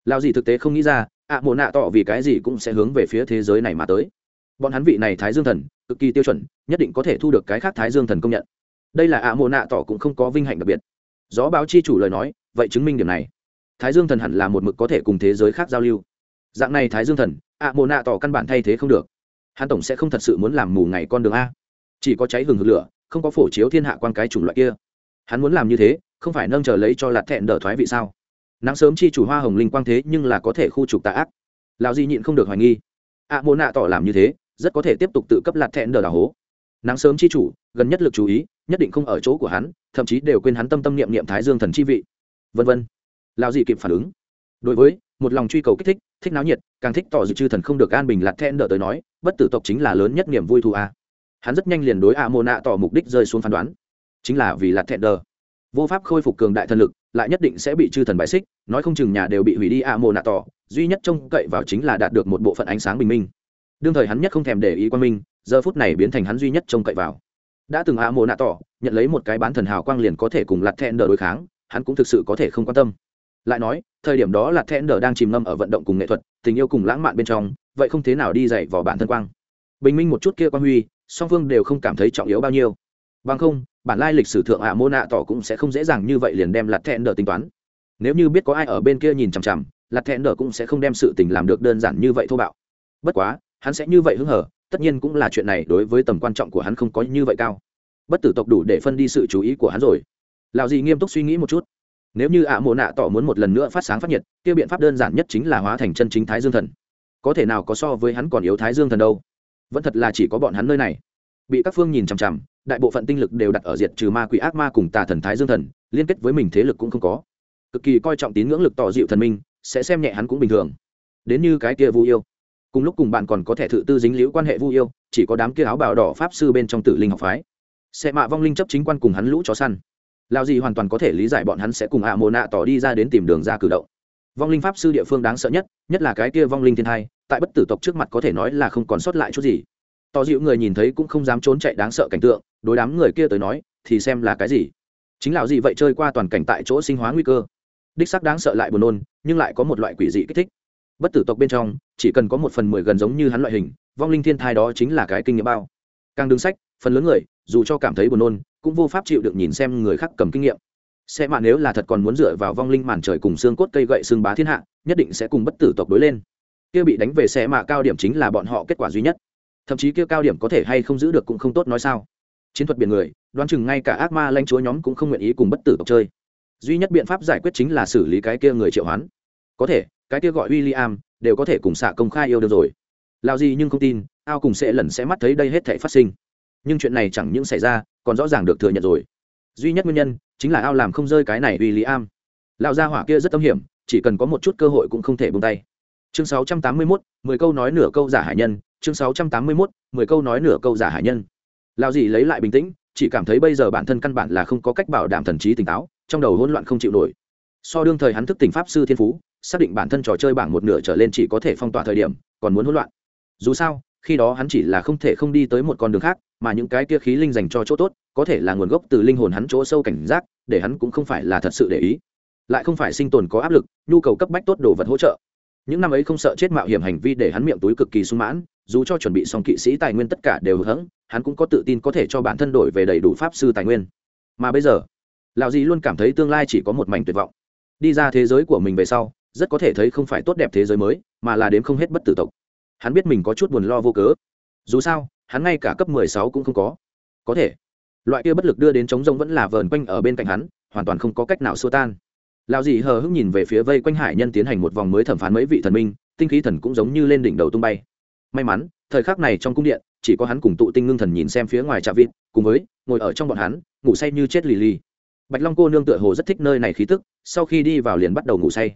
Speaker 1: lao gì thực tế không nghĩ ra, ạ mô nạ tỏ vì cái gì cũng sẽ hướng về phía thế giới này mà tới. Bọn hắn vị này thái dương thần, cực kỳ tiêu chuẩn, nhất định có thể thu được cái khác thái dương thần công nhận. Đây là ạ mô nạ tỏ cũng không có vinh hạnh đặc biệt. Gió báo chi chủ lời nói, vậy chứng minh điểm này. Thái dương thần hẳn là một mực có thể cùng thế giới khác giao lưu. Dạng này thái dương thần, ạ mô nạ tỏ căn bản thay thế không được. Hắn tổng sẽ không thật sự muốn làm mù ngày con đường a chỉ có cháy hừng hực lửa, không có phổ chiếu thiên hạ quan cái chủng loại kia. Hắn muốn làm như thế, không phải nâng chờ lấy cho lạt thẹn đỡ thoái vị sao? Nắng sớm chi chủ hoa hồng linh quang thế nhưng là có thể khu trục tà ác. Lào di nhịn không được hoài nghi. Ạ mô nạ tỏ làm như thế, rất có thể tiếp tục tự cấp lạt thẹn đờ đào hố. Nắng sớm chi chủ, gần nhất lực chú ý, nhất định không ở chỗ của hắn, thậm chí đều quên hắn tâm tâm niệm niệm thái dương thần chi vị. Vân vân. Lão di kịp phản ứng. Đối với, một lòng truy cầu kích thích thích náo nhiệt, càng thích tỏ dự chư thần không được an bình lạt thẹn đỡ tới nói, bất tử tộc chính là lớn nhất niềm vui thu a hắn rất nhanh liền đối a mô nạ tỏ mục đích rơi xuống phán đoán. Chính là vì lạt thẹn đờ. Vô pháp khôi phục cường đại thần lực, lại nhất định sẽ bị chư thần bại xích, nói không chừng nhà đều bị hủy đi a mô nạ tỏ, duy nhất trông cậy vào chính là đạt được một bộ phận ánh sáng bình minh. Đương thời hắn nhất không thèm để ý quan minh, giờ phút này biến thành hắn duy nhất trông cậy vào. Đã từng a mô nạ tỏ, nhận lấy một cái bán thần hào quang liền có thể cùng lạt thẹn đờ đối kháng, hắn cũng thực sự có thể không quan tâm. Lại nói, thời điểm đó là thẹn đờ đang chìm ngâm ở vận động cùng nghệ thuật, tình yêu cùng lãng mạn bên trong, vậy không thế nào đi dạy vào bản thân quang. Bình minh một chút kia quan huy song phương đều không cảm thấy trọng yếu bao nhiêu. Bằng không, bản lai lịch sử thượng ạ mô nạ tỏ cũng sẽ không dễ dàng như vậy liền đem lạt thẹn đờ tính toán. Nếu như biết có ai ở bên kia nhìn chằm chằm, lạt thẹn đờ cũng sẽ không đem sự tình làm được đơn giản như vậy thô bạo. Bất quá, hắn sẽ như vậy hứng hở, tất nhiên cũng là chuyện này đối với tầm quan trọng của hắn không có như vậy cao. Bất tử tộc đủ để phân đi sự chú ý của hắn rồi. Lào gì nghiêm túc suy nghĩ một chút. Nếu như ạ mộ nạ tỏ muốn một lần nữa phát sáng phát nhiệt, kia biện pháp đơn giản nhất chính là hóa thành chân chính thái dương thần. Có thể nào có so với hắn còn yếu thái dương thần đâu? Vẫn thật là chỉ có bọn hắn nơi này. Bị các phương nhìn chằm chằm, đại bộ phận tinh lực đều đặt ở diệt trừ ma quỷ ác ma cùng tà thần thái dương thần, liên kết với mình thế lực cũng không có. Cực kỳ coi trọng tín ngưỡng lực tỏ dịu thần minh, sẽ xem nhẹ hắn cũng bình thường. Đến như cái kia vu yêu. Cùng lúc cùng bạn còn có thể thự tư dính liễu quan hệ vu yêu, chỉ có đám kia áo bào đỏ pháp sư bên trong tử linh học phái. Sẽ mạ vong linh chấp chính quan cùng hắn lũ chó săn. Lao gì hoàn toàn có thể lý giải bọn hắn sẽ cùng ạ mồ nạ tỏ đi ra đến tìm đường ra cử động. Vong linh pháp sư địa phương đáng sợ nhất nhất là cái kia vong linh thiên hai tại bất tử tộc trước mặt có thể nói là không còn sót lại chút gì. Tỏ dịu người nhìn thấy cũng không dám trốn chạy đáng sợ cảnh tượng, đối đám người kia tới nói, thì xem là cái gì? Chính lão gì vậy chơi qua toàn cảnh tại chỗ sinh hóa nguy cơ? Đích sắc đáng sợ lại buồn nôn, nhưng lại có một loại quỷ dị kích thích. Bất tử tộc bên trong, chỉ cần có một phần mười gần giống như hắn loại hình, vong linh thiên thai đó chính là cái kinh nghiệm bao. Càng đứng sách, phần lớn người, dù cho cảm thấy buồn nôn, cũng vô pháp chịu được nhìn xem người khác cầm kinh nghiệm. Sẽ mà nếu là thật còn muốn dựa vào vong linh màn trời cùng xương cốt cây gậy xương bá thiên hạ, nhất định sẽ cùng bất tử tộc đối lên kia bị đánh về xe mạ cao điểm chính là bọn họ kết quả duy nhất. Thậm chí kia cao điểm có thể hay không giữ được cũng không tốt nói sao. Chiến thuật biển người, đoán chừng ngay cả ác ma lanh chúa nhóm cũng không nguyện ý cùng bất tử tộc chơi. Duy nhất biện pháp giải quyết chính là xử lý cái kia người triệu hoán. Có thể, cái kia gọi w i l l i am đều có thể cùng xạ công khai yêu được rồi. Lao gì nhưng không tin, ao cùng sẽ lần sẽ mắt thấy đây hết thể phát sinh. Nhưng chuyện này chẳng những xảy ra, còn rõ ràng được thừa nhận rồi. Duy nhất nguyên nhân, chính là ao làm không rơi cái này w i l l i am lao gia hỏa kia rất tâm hiểm, chỉ cần có một chút cơ hội cũng không thể bung tay chương 681, 10 câu nói nửa câu giả hải nhân. Chương 681, 10 câu nói nửa câu giả hải nhân. Lao gì lấy lại bình tĩnh chỉ cảm thấy bây giờ bản thân căn bản là không có cách bảo đảm thần trí tỉnh táo trong đầu hỗn loạn không chịu nổi. So đương thời hắn thức tỉnh pháp sư thiên phú xác định bản thân trò chơi bảng một nửa trở lên chỉ có thể phong tỏa thời điểm còn muốn hỗn loạn. Dù sao khi đó hắn chỉ là không thể không đi tới một con đường khác mà những cái kia khí linh dành cho chỗ tốt có thể là nguồn gốc từ linh hồn hắn chỗ sâu cảnh giác để hắn cũng không phải là thật sự để ý. Lại không phải sinh tồn có áp lực nhu cầu cấp bách tốt đồ vật hỗ trợ những năm ấy không sợ chết mạo hiểm hành vi để hắn miệng túi cực kỳ sung mãn, dù cho chuẩn bị xong kỵ sĩ tài nguyên tất cả đều hững hắn cũng có tự tin có thể cho bản thân đổi về đầy đủ pháp sư tài nguyên. Mà bây giờ, lão dì luôn cảm thấy tương lai chỉ có một mảnh tuyệt vọng. Đi ra thế giới của mình về sau, rất có thể thấy không phải tốt đẹp thế giới mới, mà là đếm không hết bất tử tộc. Hắn biết mình có chút buồn lo vô cớ. Dù sao, hắn ngay cả cấp mười sáu cũng không có. Có thể, loại kia bất lực đưa đến chống rông vẫn là vờn quanh ở bên cạnh hắn, hoàn toàn không có cách nào xua tan lao dì hờ hững nhìn về phía vây quanh hải nhân tiến hành một vòng mới thẩm phán mấy vị thần minh, tinh khí thần cũng giống như lên đỉnh đầu tung bay. May mắn, thời khắc này trong cung điện, chỉ có hắn cùng tụ tinh ngưng thần nhìn xem phía ngoài trà vịt, cùng với, ngồi ở trong bọn hắn, ngủ say như chết lì lì. Bạch long cô nương tựa hồ rất thích nơi này khí tức, sau khi đi vào liền bắt đầu ngủ say.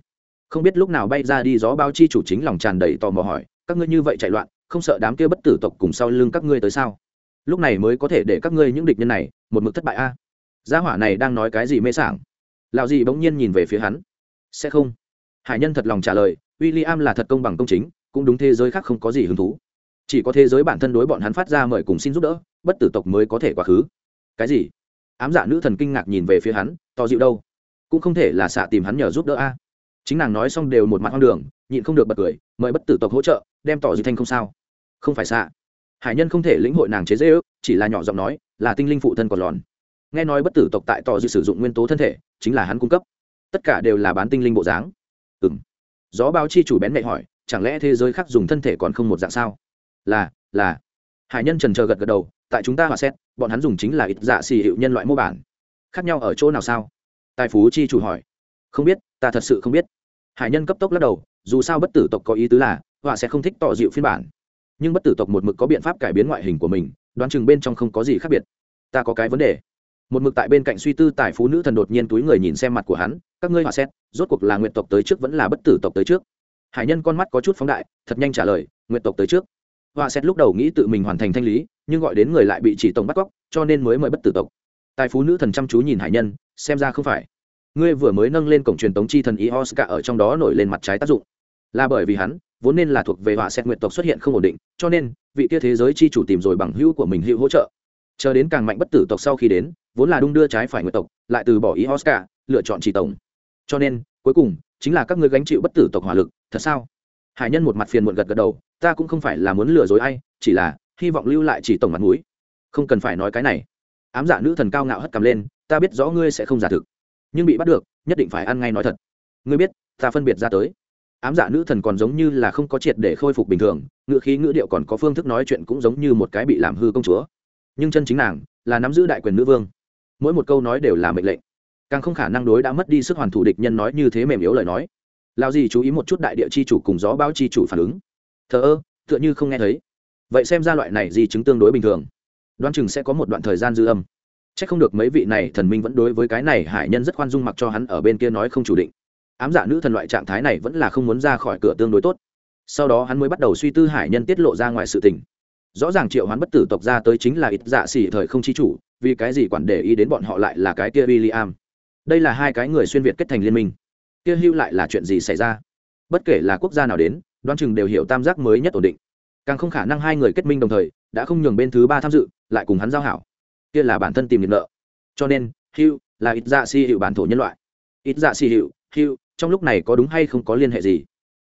Speaker 1: Không biết lúc nào bay ra đi gió bao chi chủ chính lòng tràn đầy tò mò hỏi, các ngươi như vậy chạy loạn, không sợ đám kia bất tử tộc cùng sau lưng các ngươi tới sao? Lúc này mới có thể để các ngươi những địch nhân này một mực thất bại a. Gia hỏa này đang nói cái gì mê sảng? Lạo dị bỗng nhiên nhìn về phía hắn. Sẽ không. Hải nhân thật lòng trả lời w i l l i am là thật công bằng công chính, cũng đúng thế giới khác không có gì hứng thú. Chỉ có thế giới bản thân đối bọn hắn phát ra mời cùng xin giúp đỡ, bất tử tộc mới có thể quá khứ. Cái gì? Ám dạ nữ thần kinh ngạc nhìn về phía hắn, to dịu đâu? Cũng không thể là xạ tìm hắn nhờ giúp đỡ a. Chính nàng nói xong đều một mặt hoang đường, nhịn không được bật cười, mời bất tử tộc hỗ trợ, đem tỏ dị thanh không sao. Không phải xạ. Hải nhân không thể lĩnh hội nàng chế dễ ước chỉ là nhỏ giọng nói, là tinh linh phụ thân còn lòn nghe nói bất tử tộc tại tỏ dư sử dụng nguyên tố thân thể, chính là hắn cung cấp. Tất cả đều là bán tinh linh bộ dáng. Ừng gió báo chi chủ bén mẹ hỏi, chẳng lẽ thế giới khác dùng thân thể còn không một dạng sao? Là là. Hải nhân trần chờ gật gật đầu, tại chúng ta hòa xét, bọn hắn dùng chính là ít dạ xì hiệu nhân loại mô bản. Khác nhau ở chỗ nào sao? Tài phú chi chủ hỏi. Không biết, ta thật sự không biết. Hải nhân cấp tốc lắc đầu, dù sao bất tử tộc có ý tứ là, họa sẽ không thích tỏ dịu phiên bản. Nhưng bất tử tộc một mực có biện pháp cải biến ngoại hình của mình, đoán chừng bên trong không có gì khác biệt. Ta có cái vấn đề một mực tại bên cạnh suy tư tài phú nữ thần đột nhiên túi người nhìn xem mặt của hắn, các ngươi họa xét, rốt cuộc là nguyện tộc tới trước vẫn là bất tử tộc tới trước? Hải nhân con mắt có chút phóng đại, thật nhanh trả lời nguyện tộc tới trước. Họa xét lúc đầu nghĩ tự mình hoàn thành thanh lý, nhưng gọi đến người lại bị chỉ tổng bắt cóc, cho nên mới mời bất tử tộc. Tài phú nữ thần chăm chú nhìn hải nhân, xem ra không phải. Ngươi vừa mới nâng lên cổng truyền tống chi thần ý oscar ở trong đó nổi lên mặt trái tác dụng. Là bởi vì hắn, vốn nên là thuộc về họa xét nguyện tộc xuất hiện không ổn định, cho nên, vị kia thế giới chi chủ tìm rồi bằng hữu của mình hữu hỗ trợ. Chờ đến càng mạnh bất tử tộc sau khi đến vốn là đung đưa trái phải nguyện tộc, lại từ bỏ ý oscar, lựa chọn chỉ tổng. Cho nên, cuối cùng, chính là các ngươi gánh chịu bất tử tộc hỏa lực, thật sao? Hải nhân một mặt phiền muộn gật gật đầu, ta cũng không phải là muốn lừa dối ai, chỉ là hy vọng lưu lại chỉ tổng mặt mũi. Không cần phải nói cái này. Ám dạ nữ thần cao ngạo hất cầm lên, ta biết rõ ngươi sẽ không giả thực. Nhưng bị bắt được, nhất định phải ăn ngay nói thật. Ngươi biết, ta phân biệt ra tới. Ám dạ nữ thần còn giống như là không có triệt để khôi phục bình thường, ngữ khí ngữ điệu còn có phương thức nói chuyện cũng giống như một cái bị làm hư công chúa. Nhưng chân chính nàng là nắm giữ đại quyền nữ vương mỗi một câu nói đều là mệnh lệnh. Càng không khả năng đối đã mất đi sức hoàn thủ địch nhân nói như thế mềm yếu lời nói. Lao gì chú ý một chút đại địa chi chủ cùng gió báo chi chủ phản ứng. Thờ ơ, tựa như không nghe thấy. Vậy xem ra loại này di chứng tương đối bình thường. Đoán chừng sẽ có một đoạn thời gian dư âm. C h ắ c không được mấy vị này thần minh vẫn đối với cái này hải nhân rất khoan dung mặc cho hắn ở bên kia nói không chủ định. Ám dạ nữ thần loại trạng thái này vẫn là không muốn ra khỏi cửa tương đối tốt. Sau đó hắn mới bắt đầu suy tư hải nhân tiết lộ ra ngoài sự tình rõ ràng triệu hoán bất tử tộc ra tới chính là ít dạ xỉ thời không chi chủ vì cái gì quản để ý đến bọn họ lại là cái kia w i l l i am đây là hai cái người xuyên việt kết thành liên minh. Kia hưu lại là chuyện gì xảy ra? Bất kể là quốc gia nào đến đoán chừng đều hiểu tam giác mới nhất ổn định. Càng không khả năng hai người kết minh đồng thời đã không nhường bên thứ ba tham dự lại cùng hắn giao hảo. Kia là bản thân tìm nhiệm nợ. Cho nên Hưu là ít dạ si hiệu bản thổ nhân loại. Ít dạ si hiệu Hưu, trong lúc này có đúng hay không có liên hệ gì?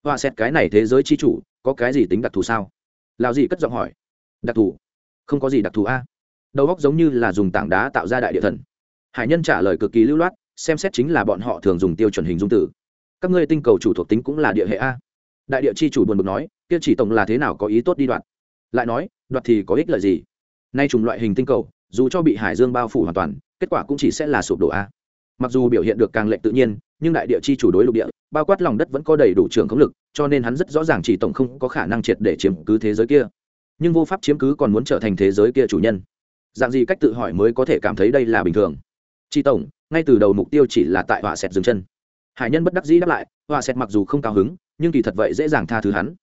Speaker 1: Họa xét cái này thế giới chi chủ có cái gì tính đặc thù sao? Lào gì cất giọng hỏi đặc thù. Không có gì đặc thù a. Đầu góc giống như là dùng tảng đá tạo ra đại địa thần. Hải nhân trả lời cực kỳ lưu loát, xem xét chính là bọn họ thường dùng tiêu chuẩn hình dung tử các ngươi tinh cầu chủ thuộc tính cũng là địa hệ a. Đại địa chi chủ buồn bực nói, kia chỉ tổng là thế nào có ý tốt đi đoạn. Lại nói đoạt thì có ích lợi gì? Nay trùng loại hình tinh cầu, dù cho bị hải dương bao phủ hoàn toàn, kết quả cũng chỉ sẽ là sụp đổ a. Mặc dù biểu hiện được càng lệnh tự nhiên, nhưng đại địa chi chủ đối lục địa, bao quát lòng đất vẫn có đầy đủ trường khống lực, cho nên hắn rất rõ ràng chỉ tổng không có khả năng triệt để chiếm cứ thế giới kia nhưng vô pháp chiếm cứ còn muốn trở thành thế giới kia chủ nhân. Dạng gì cách tự hỏi mới có thể cảm thấy đây là bình thường? Chi tổng ngay từ đầu mục tiêu chỉ là tại họa sẹt dừng chân. Hải nhân bất đắc dĩ đáp lại họa sẹt mặc dù không cao hứng nhưng kỳ thật vậy dễ dàng tha thứ hắn.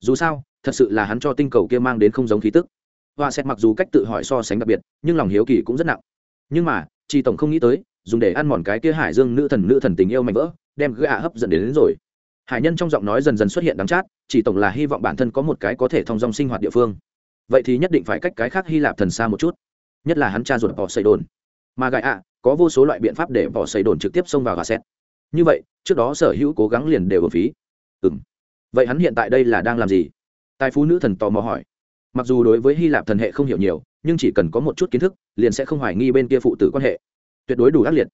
Speaker 1: Dù sao thật sự là hắn cho tinh cầu kia mang đến không giống khí tức. Họa sẹt mặc dù cách tự hỏi so sánh đặc biệt nhưng lòng hiếu kỳ cũng rất nặng. Nhưng mà chi tổng không nghĩ tới dùng để ăn mòn cái kia hải dương nữ thần nữ thần tình yêu mạnh vỡ đem gã hấp dẫn đến, đến rồi. Hải nhân trong giọng nói dần dần xuất hiện đắng chát chỉ tổng là hy vọng bản thân có một cái có thể thông dong sinh hoạt địa phương vậy thì nhất định phải cách cái khác hy lạp thần xa một chút, nhất là hắn cha ruột bỏ xây đồn mà gại ạ, có vô số loại biện pháp để bỏ xây đồn trực tiếp xông vào gà xét như vậy, trước đó sở hữu cố gắng liền đều ở phí. Ừ m vậy hắn hiện tại đây là đang làm gì? Tài phú nữ thần tò mò hỏi. Mặc dù đối với hy lạp thần hệ không hiểu nhiều, nhưng chỉ cần có một chút kiến thức, liền sẽ không hoài nghi bên kia phụ tử quan hệ. Tuyệt đối đủ ác liệt.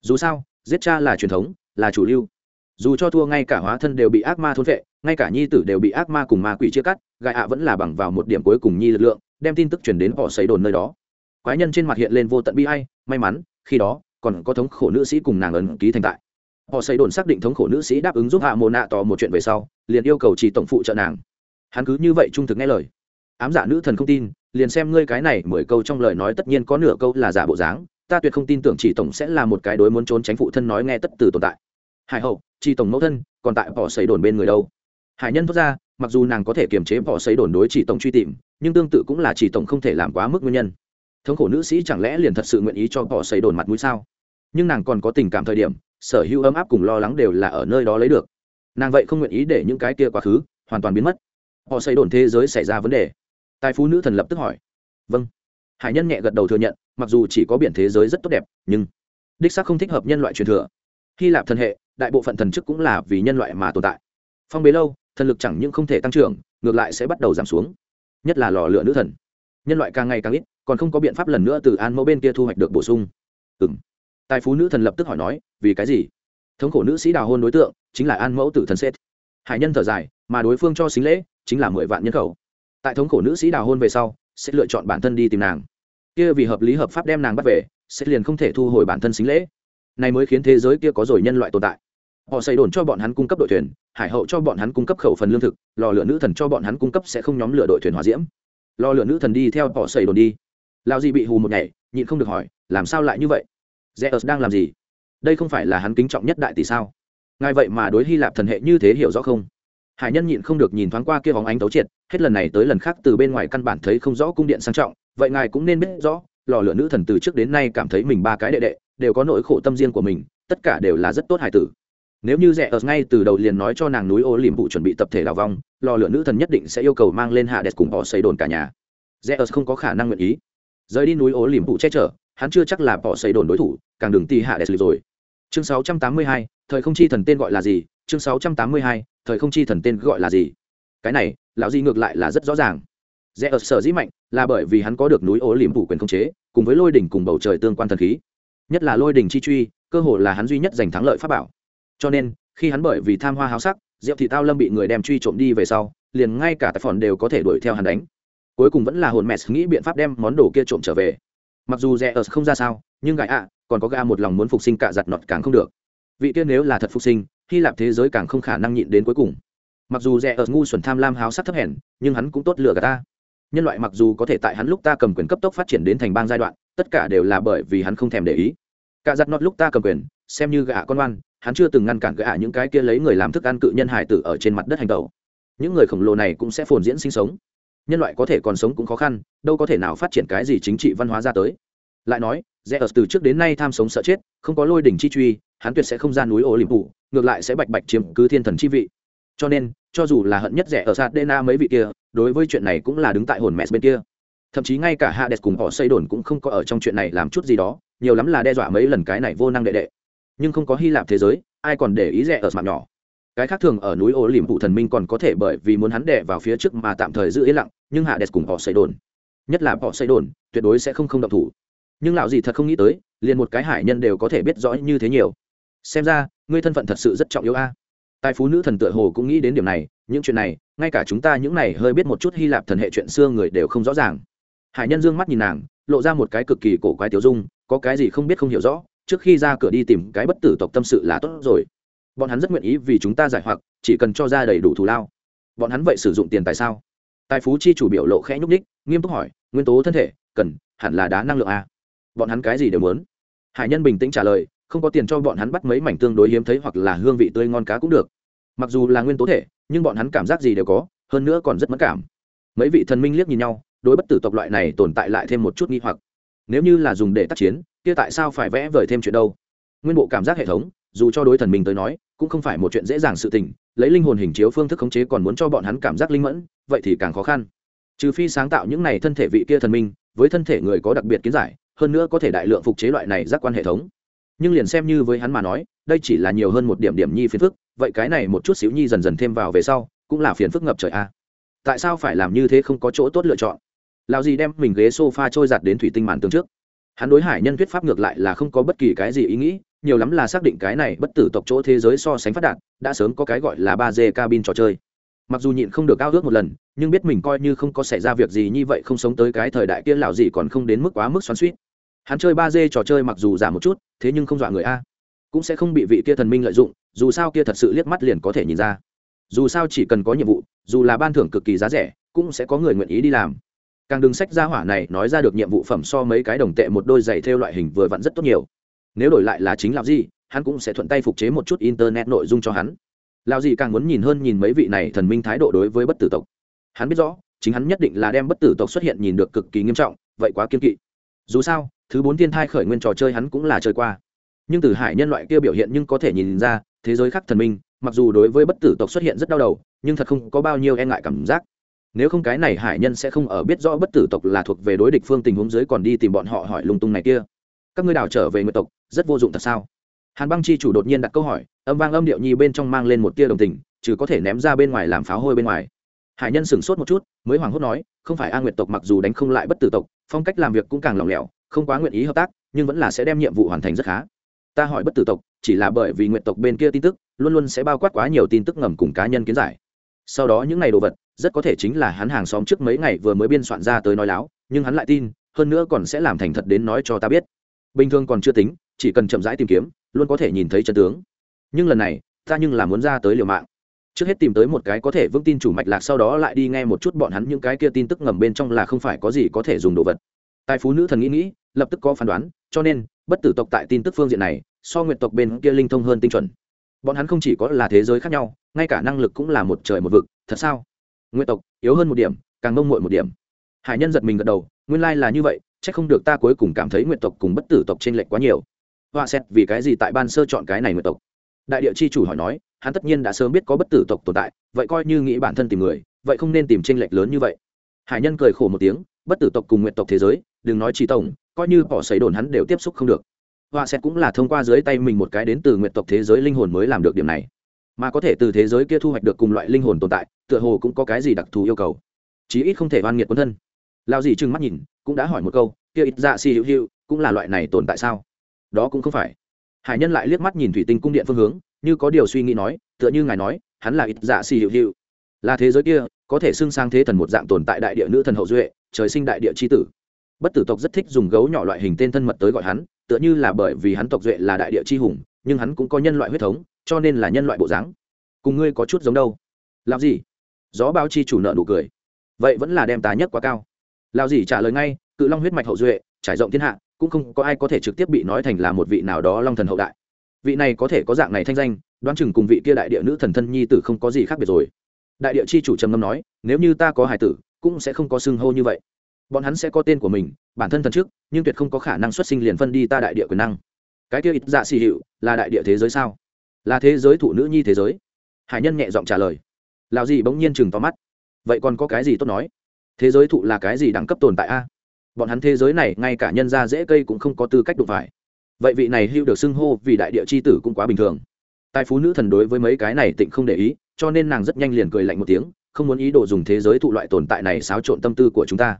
Speaker 1: Dù sao, giết cha là truyền thống, là chủ lưu. Dù cho thua ngay cả hóa thân đều bị ác ma thôn vệ ngay cả nhi tử đều bị ác ma cùng ma quỷ chia cắt, gai ạ vẫn là bằng vào một điểm cuối cùng nhi lực lượng, đem tin tức truyền đến họ xấy đồn nơi đó. Quái nhân trên mặt hiện lên vô tận bi hay may mắn, khi đó, còn có thống khổ nữ sĩ cùng nàng ấn ký thành tại. Họ xây đồn xác định thống khổ nữ sĩ đáp ứng giúp hạ mồ nạ tỏ một chuyện về sau, liền yêu cầu chỉ tổng phụ trợ nàng. Hắn cứ như vậy trung thực nghe lời. Ám giả nữ thần không tin, liền xem ngươi cái này mười câu trong lời nói tất nhiên có nửa câu là giả bộ dáng, ta tuyệt không tin tưởng chỉ tổng sẽ là một cái đối muốn trốn tránh phụ thân nói nghe tất từ tồn tại. Hải hậu, chỉ tổng mẫu thân, còn tại họ xây đồn bên người đâu? Hải nhân thốt ra, mặc dù nàng có thể kiềm chế bỏ xấy đồn đối chỉ tổng truy tìm, nhưng tương tự cũng là chỉ tổng không thể làm quá mức nguyên nhân. Thống khổ nữ sĩ chẳng lẽ liền thật sự nguyện ý cho bỏ xấy đồn mặt mũi sao? Nhưng nàng còn có tình cảm thời điểm, sở hữu ấm áp cùng lo lắng đều là ở nơi đó lấy được. Nàng vậy không nguyện ý để những cái kia quá khứ hoàn toàn biến mất. Họ xây đồn thế giới xảy ra vấn đề. Tài phú nữ thần lập tức hỏi. Vâng. Hải nhân nhẹ gật đầu thừa nhận, mặc dù chỉ có biển thế giới rất tốt đẹp, nhưng đích xác không thích hợp nhân loại truyền thừa. Hy lạp thần hệ, đại bộ phận thần chức cũng là vì nhân loại mà tồn tại. Phong bế lâu thần lực chẳng những không thể tăng trưởng, ngược lại sẽ bắt đầu giảm xuống. Nhất là lò lửa nữ thần. Nhân loại càng ngày càng ít, còn không có biện pháp lần nữa từ an mẫu bên kia thu hoạch được bổ sung. Ừ m tài phú nữ thần lập tức hỏi nói, vì cái gì? Thống khổ nữ sĩ đào hôn đối tượng, chính là an mẫu tử thần sét hải nhân thở dài, mà đối phương cho xính lễ, chính là mười vạn nhân khẩu. Tại thống khổ nữ sĩ đào hôn về sau sẽ lựa chọn bản thân đi tìm nàng. Kia vì hợp lý hợp pháp đem nàng bắt về sẽ liền không thể thu hồi bản thân xính lễ. Này mới khiến thế giới kia có rồi nhân loại tồn tại họ xây đồn cho bọn hắn cung cấp đội thuyền, hải hậu cho bọn hắn cung cấp khẩu phần lương thực, lò lửa nữ thần cho bọn hắn cung cấp sẽ không nhóm lửa đội thuyền hòa diễm. Lò lửa nữ thần đi theo họ xây đồn đi. Lao gì bị hù một ngày, nhịn không được hỏi, làm sao lại như vậy? Zeus đang làm gì? Đây không phải là hắn kính trọng nhất đại tỷ sao? Ngài vậy mà đối hy lạp thần hệ như thế hiểu rõ không? Hải nhân nhịn không được nhìn thoáng qua kia vòng ánh tấu triệt, hết lần này tới lần khác từ bên ngoài căn bản thấy không rõ cung điện sang trọng, vậy ngài cũng nên biết rõ, lò lửa nữ thần từ trước đến nay cảm thấy mình ba cái đệ đệ, đều có nỗi khổ tâm riêng của mình, tất cả đều là rất tốt hải tử nếu như rẻ ở ngay từ đầu liền nói cho nàng núi ô liềm vụ chuẩn bị tập thể đào vong lò lửa nữ thần nhất định sẽ yêu cầu mang lên hạ đẹp cùng bỏ xây đồn cả nhà. Rẻ ở không có khả năng nguyện ý. Rời đi núi ô liềm vụ che chở hắn chưa chắc là bỏ xây đồn đối thủ càng đừng tì hạ đẹp rồi. Chương 682, thời không chi thần tên gọi là gì? Chương 682, thời không chi thần tên gọi là gì? Cái này lão di ngược lại là rất rõ ràng. Rẽ ở sở dĩ mạnh là bởi vì hắn có được núi ố liềm vụ quyền khống chế cùng với lôi đỉnh cùng bầu trời tương quan thần khí. Nhất là lôi đỉnh chi truy cơ hồ là hắn duy nhất giành thắng lợi pháp bảo cho nên, khi hắn bởi vì tham hoa háo sắc, diệu thị tao lâm bị người đem truy trộm đi về sau, liền ngay cả tài phòn đều có thể đuổi theo hắn đánh. Cuối cùng vẫn là hồn mẹ nghĩ biện pháp đem món đồ kia trộm trở về. Mặc dù rẽ ở không ra sao, nhưng gãi ạ à, còn có ga một lòng muốn phục sinh cả giặt nọt càng không được. Vị kia nếu là thật phục sinh, hy lạp thế giới càng không khả năng nhịn đến cuối cùng. Mặc dù rẽ ở ngu xuẩn tham lam háo sắc thấp hèn, nhưng hắn cũng tốt lựa cả ta. Nhân loại mặc dù có thể tại hắn lúc ta cầm quyền cấp tốc phát triển đến thành bang giai đoạn, tất cả đều là bởi vì hắn không thèm để ý. Cả giặt nọt lúc ta cầm quyền, xem như gạ con oan hắn chưa từng ngăn cản gã những cái kia lấy người làm thức ăn cự nhân hải tử ở trên mặt đất hành tẩu. Những người khổng lồ này cũng sẽ phồn diễn sinh sống. Nhân loại có thể còn sống cũng khó khăn, đâu có thể nào phát triển cái gì chính trị văn hóa ra tới. Lại nói rẽ ở từ trước đến nay tham sống sợ chết, không có lôi đỉnh chi truy, hắn tuyệt sẽ không ra núi ô liềm phủ ngược lại sẽ bạch bạch chiếm cứ thiên thần chi vị. Cho nên, cho dù là hận nhất rẻ ở sát đena mấy vị kia, đối với chuyện này cũng là đứng tại hồn mẹ bên kia. Thậm chí ngay cả hades cùng họ xây đồn cũng không có ở trong chuyện này làm chút gì đó, nhiều lắm là đe dọa mấy lần cái này vô năng đệ đệ nhưng không có hy lạp thế giới, ai còn để ý rẻ ở mạng nhỏ? Cái khác thường ở núi ô liềm phụ thần minh còn có thể bởi vì muốn hắn đẻ vào phía trước mà tạm thời giữ yên lặng, nhưng hạ đẹp cùng họ xây đồn, nhất là họ xây đồn, tuyệt đối sẽ không không động thủ. Nhưng lão gì thật không nghĩ tới, liền một cái hải nhân đều có thể biết rõ như thế nhiều. Xem ra, ngươi thân phận thật sự rất trọng yếu a. Tài phú nữ thần tựa hồ cũng nghĩ đến điểm này, những chuyện này, ngay cả chúng ta những này hơi biết một chút hy lạp thần hệ chuyện xưa người đều không rõ ràng. Hải nhân dương mắt nhìn nàng, lộ ra một cái cực kỳ cổ quái tiểu dung, có cái gì không biết không hiểu rõ trước khi ra cửa đi tìm cái bất tử tộc tâm sự là tốt rồi. Bọn hắn rất nguyện ý vì chúng ta giải hoặc, chỉ cần cho ra đầy đủ thù lao. Bọn hắn vậy sử dụng tiền tại sao? Tài phú chi chủ biểu lộ khẽ nhúc ních nghiêm túc hỏi, nguyên tố thân thể, cần, hẳn là đá năng lượng a. Bọn hắn cái gì đều muốn. Hải nhân bình tĩnh trả lời, không có tiền cho bọn hắn bắt mấy mảnh tương đối hiếm thấy hoặc là hương vị tươi ngon cá cũng được. Mặc dù là nguyên tố thể, nhưng bọn hắn cảm giác gì đều có, hơn nữa còn rất mất cảm. Mấy vị thần minh liếc nhìn nhau, đối bất tử tộc loại này tồn tại lại thêm một chút nghi hoặc nếu như là dùng để tác chiến, kia tại sao phải vẽ vời thêm chuyện đâu? Nguyên bộ cảm giác hệ thống, dù cho đối thần minh tới nói, cũng không phải một chuyện dễ dàng sự tình, lấy linh hồn hình chiếu phương thức khống chế còn muốn cho bọn hắn cảm giác linh mẫn, vậy thì càng khó khăn. Trừ phi sáng tạo những này thân thể vị kia thần minh, với thân thể người có đặc biệt kiến giải, hơn nữa có thể đại lượng phục chế loại này giác quan hệ thống. Nhưng liền xem như với hắn mà nói, đây chỉ là nhiều hơn một điểm điểm nhi phiền phức, vậy cái này một chút xíu nhi dần dần thêm vào về sau, cũng là phiền phức ngập trời a. Tại sao phải làm như thế không có chỗ tốt lựa chọn? Lao gì đem mình ghế s o f a trôi giặt đến thủy tinh màn tương trước. Hắn đối hải nhân thuyết pháp ngược lại là không có bất kỳ cái gì ý nghĩ, nhiều lắm là xác định cái này bất tử tộc chỗ thế giới so sánh phát đạt, đã sớm có cái gọi là ba d cabin trò chơi. Mặc dù nhịn không được cao ước một lần, nhưng biết mình coi như không có xảy ra việc gì như vậy không sống tới cái thời đại kia lào gì còn không đến mức quá mức xoắn suýt hắn chơi ba d trò chơi mặc dù giảm một chút, thế nhưng không dọa người a. Cũng sẽ không bị vị kia thần minh lợi dụng, dù sao kia thật sự liếc mắt liền có thể nhìn ra. Dù sao chỉ cần có nhiệm vụ, dù là ban thưởng cực kỳ giá rẻ, cũng sẽ có người nguyện ý đi làm càng đừng sách ra hỏa này, nói ra được nhiệm vụ phẩm so mấy cái đồng tệ một đôi giày theo loại hình vừa vặn rất tốt nhiều. Nếu đổi lại là chính làm gì hắn cũng sẽ thuận tay phục chế một chút internet nội dung cho hắn. Lao gì càng muốn nhìn hơn nhìn mấy vị này thần minh thái độ đối với bất tử tộc. Hắn biết rõ, chính hắn nhất định là đem bất tử tộc xuất hiện nhìn được cực kỳ nghiêm trọng, vậy quá kiên kỵ. Dù sao, thứ bốn thiên thai khởi nguyên trò chơi hắn cũng là chơi qua. Nhưng từ hải nhân loại kia biểu hiện nhưng có thể nhìn ra, thế giới khác thần minh, mặc dù đối với bất tử tộc xuất hiện rất đau đầu, nhưng thật không có bao nhiêu e ngại cảm giác nếu không cái này hải nhân sẽ không ở biết rõ bất tử tộc là thuộc về đối địch phương tình huống dưới còn đi tìm bọn họ hỏi lung tung này kia. Các ngươi đảo trở về nguyệt tộc, rất vô dụng thật sao? Hàn băng chi chủ đột nhiên đặt câu hỏi, âm vang âm điệu nhi bên trong mang lên một tia đồng tình chứ có thể ném ra bên ngoài làm pháo hôi bên ngoài. Hải nhân sửng sốt một chút, mới hoảng hốt nói, không phải a nguyệt tộc mặc dù đánh không lại bất tử tộc, phong cách làm việc cũng càng lỏng lẻo, không quá nguyện ý hợp tác, nhưng vẫn là sẽ đem nhiệm vụ hoàn thành rất khá. Ta hỏi bất tử tộc, chỉ là bởi vì nguyện tộc bên kia tin tức, luôn luôn sẽ bao quát quá nhiều tin tức ngầm cùng cá nhân kiến giải sau đó những ngày đồ vật, rất có thể chính là hắn hàng xóm trước mấy ngày vừa mới biên soạn ra tới nói láo, nhưng hắn lại tin, hơn nữa còn sẽ làm thành thật đến nói cho ta biết. Bình thường còn chưa tính, chỉ cần chậm rãi tìm kiếm, luôn có thể nhìn thấy chân tướng. Nhưng lần này, ta nhưng là muốn ra tới liều mạng. Trước hết tìm tới một cái có thể vững tin chủ mạch lạc sau đó lại đi nghe một chút bọn hắn những cái kia tin tức ngầm bên trong là không phải có gì có thể dùng đồ vật. Tài phú nữ thần nghĩ nghĩ, lập tức có phán đoán, cho nên, bất tử tộc tại tin tức phương diện này, so nguyện tộc bên kia linh thông hơn tinh chuẩn bọn hắn không chỉ có là thế giới khác nhau, ngay cả năng lực cũng là một trời một vực, thật sao? Nguyên tộc, yếu hơn một điểm, càng mông mội một điểm. Hải nhân giật mình gật đầu, nguyên lai là như vậy c h ắ c không được ta cuối cùng cảm thấy nguyện tộc cùng bất tử tộc t r ê n lệch quá nhiều. Họa xét vì cái gì tại ban sơ chọn cái này nguyện tộc? Đại địa chi chủ hỏi nói, hắn tất nhiên đã sớm biết có bất tử tộc tồn tại, vậy coi như nghĩ bản thân tìm người, vậy không nên tìm t r ê n lệch lớn như vậy. Hải nhân cười khổ một tiếng, bất tử tộc cùng nguyện tộc thế giới, đừng nói chỉ tổng, coi như bỏ xấy đồn hắn đều tiếp xúc không được họa sẽ cũng là thông qua dưới tay mình một cái đến từ nguyện tộc thế giới linh hồn mới làm được điểm này. Mà có thể từ thế giới kia thu hoạch được cùng loại linh hồn tồn tại, tựa hồ cũng có cái gì đặc thù yêu cầu. Chí ít không thể oan nghiệt quân thân. Lao dì trừng mắt nhìn, cũng đã hỏi một câu, kia ít dạ xì hữu hữu, cũng là loại này tồn tại sao? Đó cũng không phải. Hải nhân lại liếc mắt nhìn thủy tinh cung điện phương hướng, như có điều suy nghĩ nói, tựa như ngài nói, hắn là ít dạ xì hữu hữu. Là thế giới kia, có thể xưng sang thế thần một dạng tồn tại đại địa nữ thần hậu duệ, trời sinh đại địa c h i tử. Bất tử tộc rất thích dùng gấu nhỏ loại hình tên thân mật tới gọi hắn tựa như là bởi vì hắn tộc duệ là đại địa chi hùng, nhưng hắn cũng có nhân loại huyết thống, cho nên là nhân loại bộ dáng. Cùng ngươi có chút giống đâu. Làm gì? Gió báo chi chủ nợ nụ cười. Vậy vẫn là đem tá nhất quá cao. Lao gì trả lời ngay, cự long huyết mạch hậu duệ, trải rộng thiên hạ, cũng không có ai có thể trực tiếp bị nói thành là một vị nào đó long thần hậu đại. Vị này có thể có dạng này thanh danh, đoán chừng cùng vị kia đại địa nữ thần thân nhi tử không có gì khác biệt rồi. Đại địa chi chủ trầm ngâm nói, nếu như ta có hài tử, cũng sẽ không có xưng hô như vậy bọn hắn sẽ có tên của mình, bản thân thần trước nhưng tuyệt không có khả năng xuất sinh liền phân đi ta đại địa quyền năng. Cái kia ít dạ xì hiệu, là đại địa thế giới sao? Là thế giới thụ nữ nhi thế giới? Hải nhân nhẹ giọng trả lời. Lào gì bỗng nhiên chừng to mắt. Vậy còn có cái gì tốt nói? Thế giới thụ là cái gì đẳng cấp tồn tại a? Bọn hắn thế giới này, ngay cả nhân ra dễ cây cũng không có tư cách đụng phải. Vậy vị này hưu được xưng hô vì đại địa c h i tử cũng quá bình thường. Tài phú nữ thần đối với mấy cái này tịnh không để ý, cho nên nàng rất nhanh liền cười lạnh một tiếng, không muốn ý đồ dùng thế giới thụ loại tồn tại này xáo trộn tâm tư của chúng ta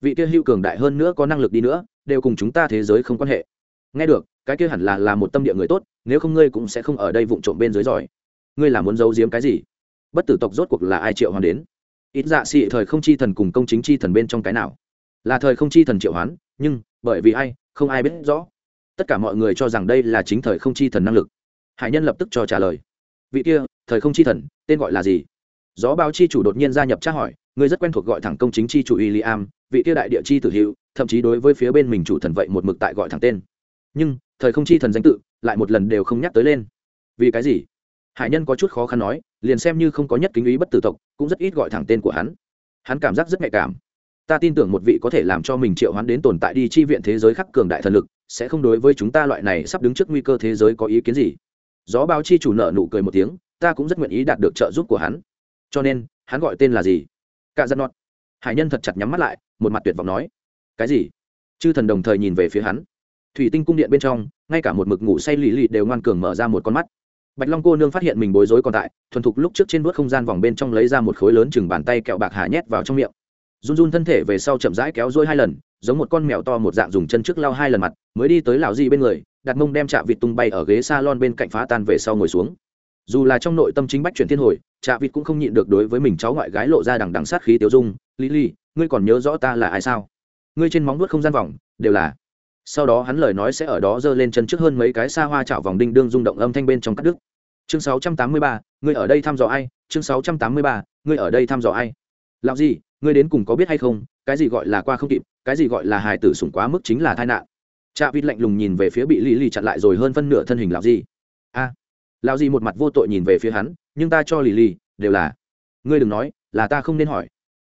Speaker 1: vị kia hưu cường đại hơn nữa có năng lực đi nữa, đều cùng chúng ta thế giới không quan hệ. Nghe được, cái kia hẳn là là một tâm địa người tốt, nếu không ngươi cũng sẽ không ở đây vụng trộm bên dưới giỏi. Ngươi là muốn giấu giếm cái gì? Bất tử tộc rốt cuộc là ai triệu hoán đến? Ít dạ xị thời không chi thần cùng công chính chi thần bên trong cái nào? Là thời không chi thần triệu hoán, nhưng, bởi vì ai, không ai biết rõ. Tất cả mọi người cho rằng đây là chính thời không chi thần năng lực. Hải nhân lập tức cho trả lời. Vị kia, thời không chi thần, tên gọi là gì? Gió báo chi chủ đột nhiên gia nhập tra hỏi người rất quen thuộc gọi thẳng công chính chi chủ w i am vị kia đại địa chi tử hữu, thậm chí đối với phía bên mình chủ thần vậy một mực tại gọi thẳng tên. Nhưng, thời không chi thần danh tự, lại một lần đều không nhắc tới lên. Vì cái gì? Hải nhân có chút khó khăn nói, liền xem như không có nhất kính ý bất tử tộc, cũng rất ít gọi thẳng tên của hắn. Hắn cảm giác rất nhạy cảm. Ta tin tưởng một vị có thể làm cho mình triệu hắn đến tồn tại đi chi viện thế giới khắc cường đại thần lực, sẽ không đối với chúng ta loại này sắp đứng trước nguy cơ thế giới có ý kiến gì. Gió báo chi chủ nợ nụ cười một tiếng, ta cũng rất nguyện ý đạt được trợ giúp của hắn. Cho nên, hắn gọi tên là gì? Cả dân nọt. Hải nhân thật chặt nhắm mắt lại một mặt tuyệt vọng nói, cái gì? Chư thần đồng thời nhìn về phía hắn. Thủy tinh cung điện bên trong, ngay cả một mực ngủ say lì lì đều ngoan cường mở ra một con mắt. Bạch long cô nương phát hiện mình bối rối còn tại, thuần thục lúc trước trên bước không gian vòng bên trong lấy ra một khối lớn chừng bàn tay kẹo bạc hà nhét vào trong miệng. Run run thân thể về sau chậm rãi kéo dôi hai lần, giống một con mèo to một dạng dùng chân trước lao hai lần mặt, mới đi tới lão di bên người, đặt mông đem chạ vịt tung bay ở ghế s a lon bên cạnh phá tan về sau ngồi xuống. Dù là trong nội tâm chính bách chuyển thiên hồi chạ vịt cũng không nhịn được đối với mình cháu ngoại gái lộ ra đằng đằng sát khí tiêu dung lý lý ngươi còn nhớ rõ ta là ai sao? Ngươi trên móng vuốt không gian vòng đều là. Sau đó hắn lời nói sẽ ở đó giơ lên chân trước hơn mấy cái xa hoa chảo vòng đinh đương rung động âm thanh bên trong cắt đứt. Chương 683, ngươi ở đây thăm dò ai? Chương 683, ngươi ở đây thăm dò ai? Làm gì ngươi đến cùng có biết hay không? Cái gì gọi là qua không kịp cái gì gọi là hài tử sủng quá mức chính là tai nạn. Cha vịt lạnh lùng nhìn về phía bị lì lì chặn lại rồi hơn phân nửa thân hình lão gì. A à, lão gì một mặt vô tội nhìn về phía hắn nhưng ta cho lì lì đều là. Ngươi đừng nói là ta không nên hỏi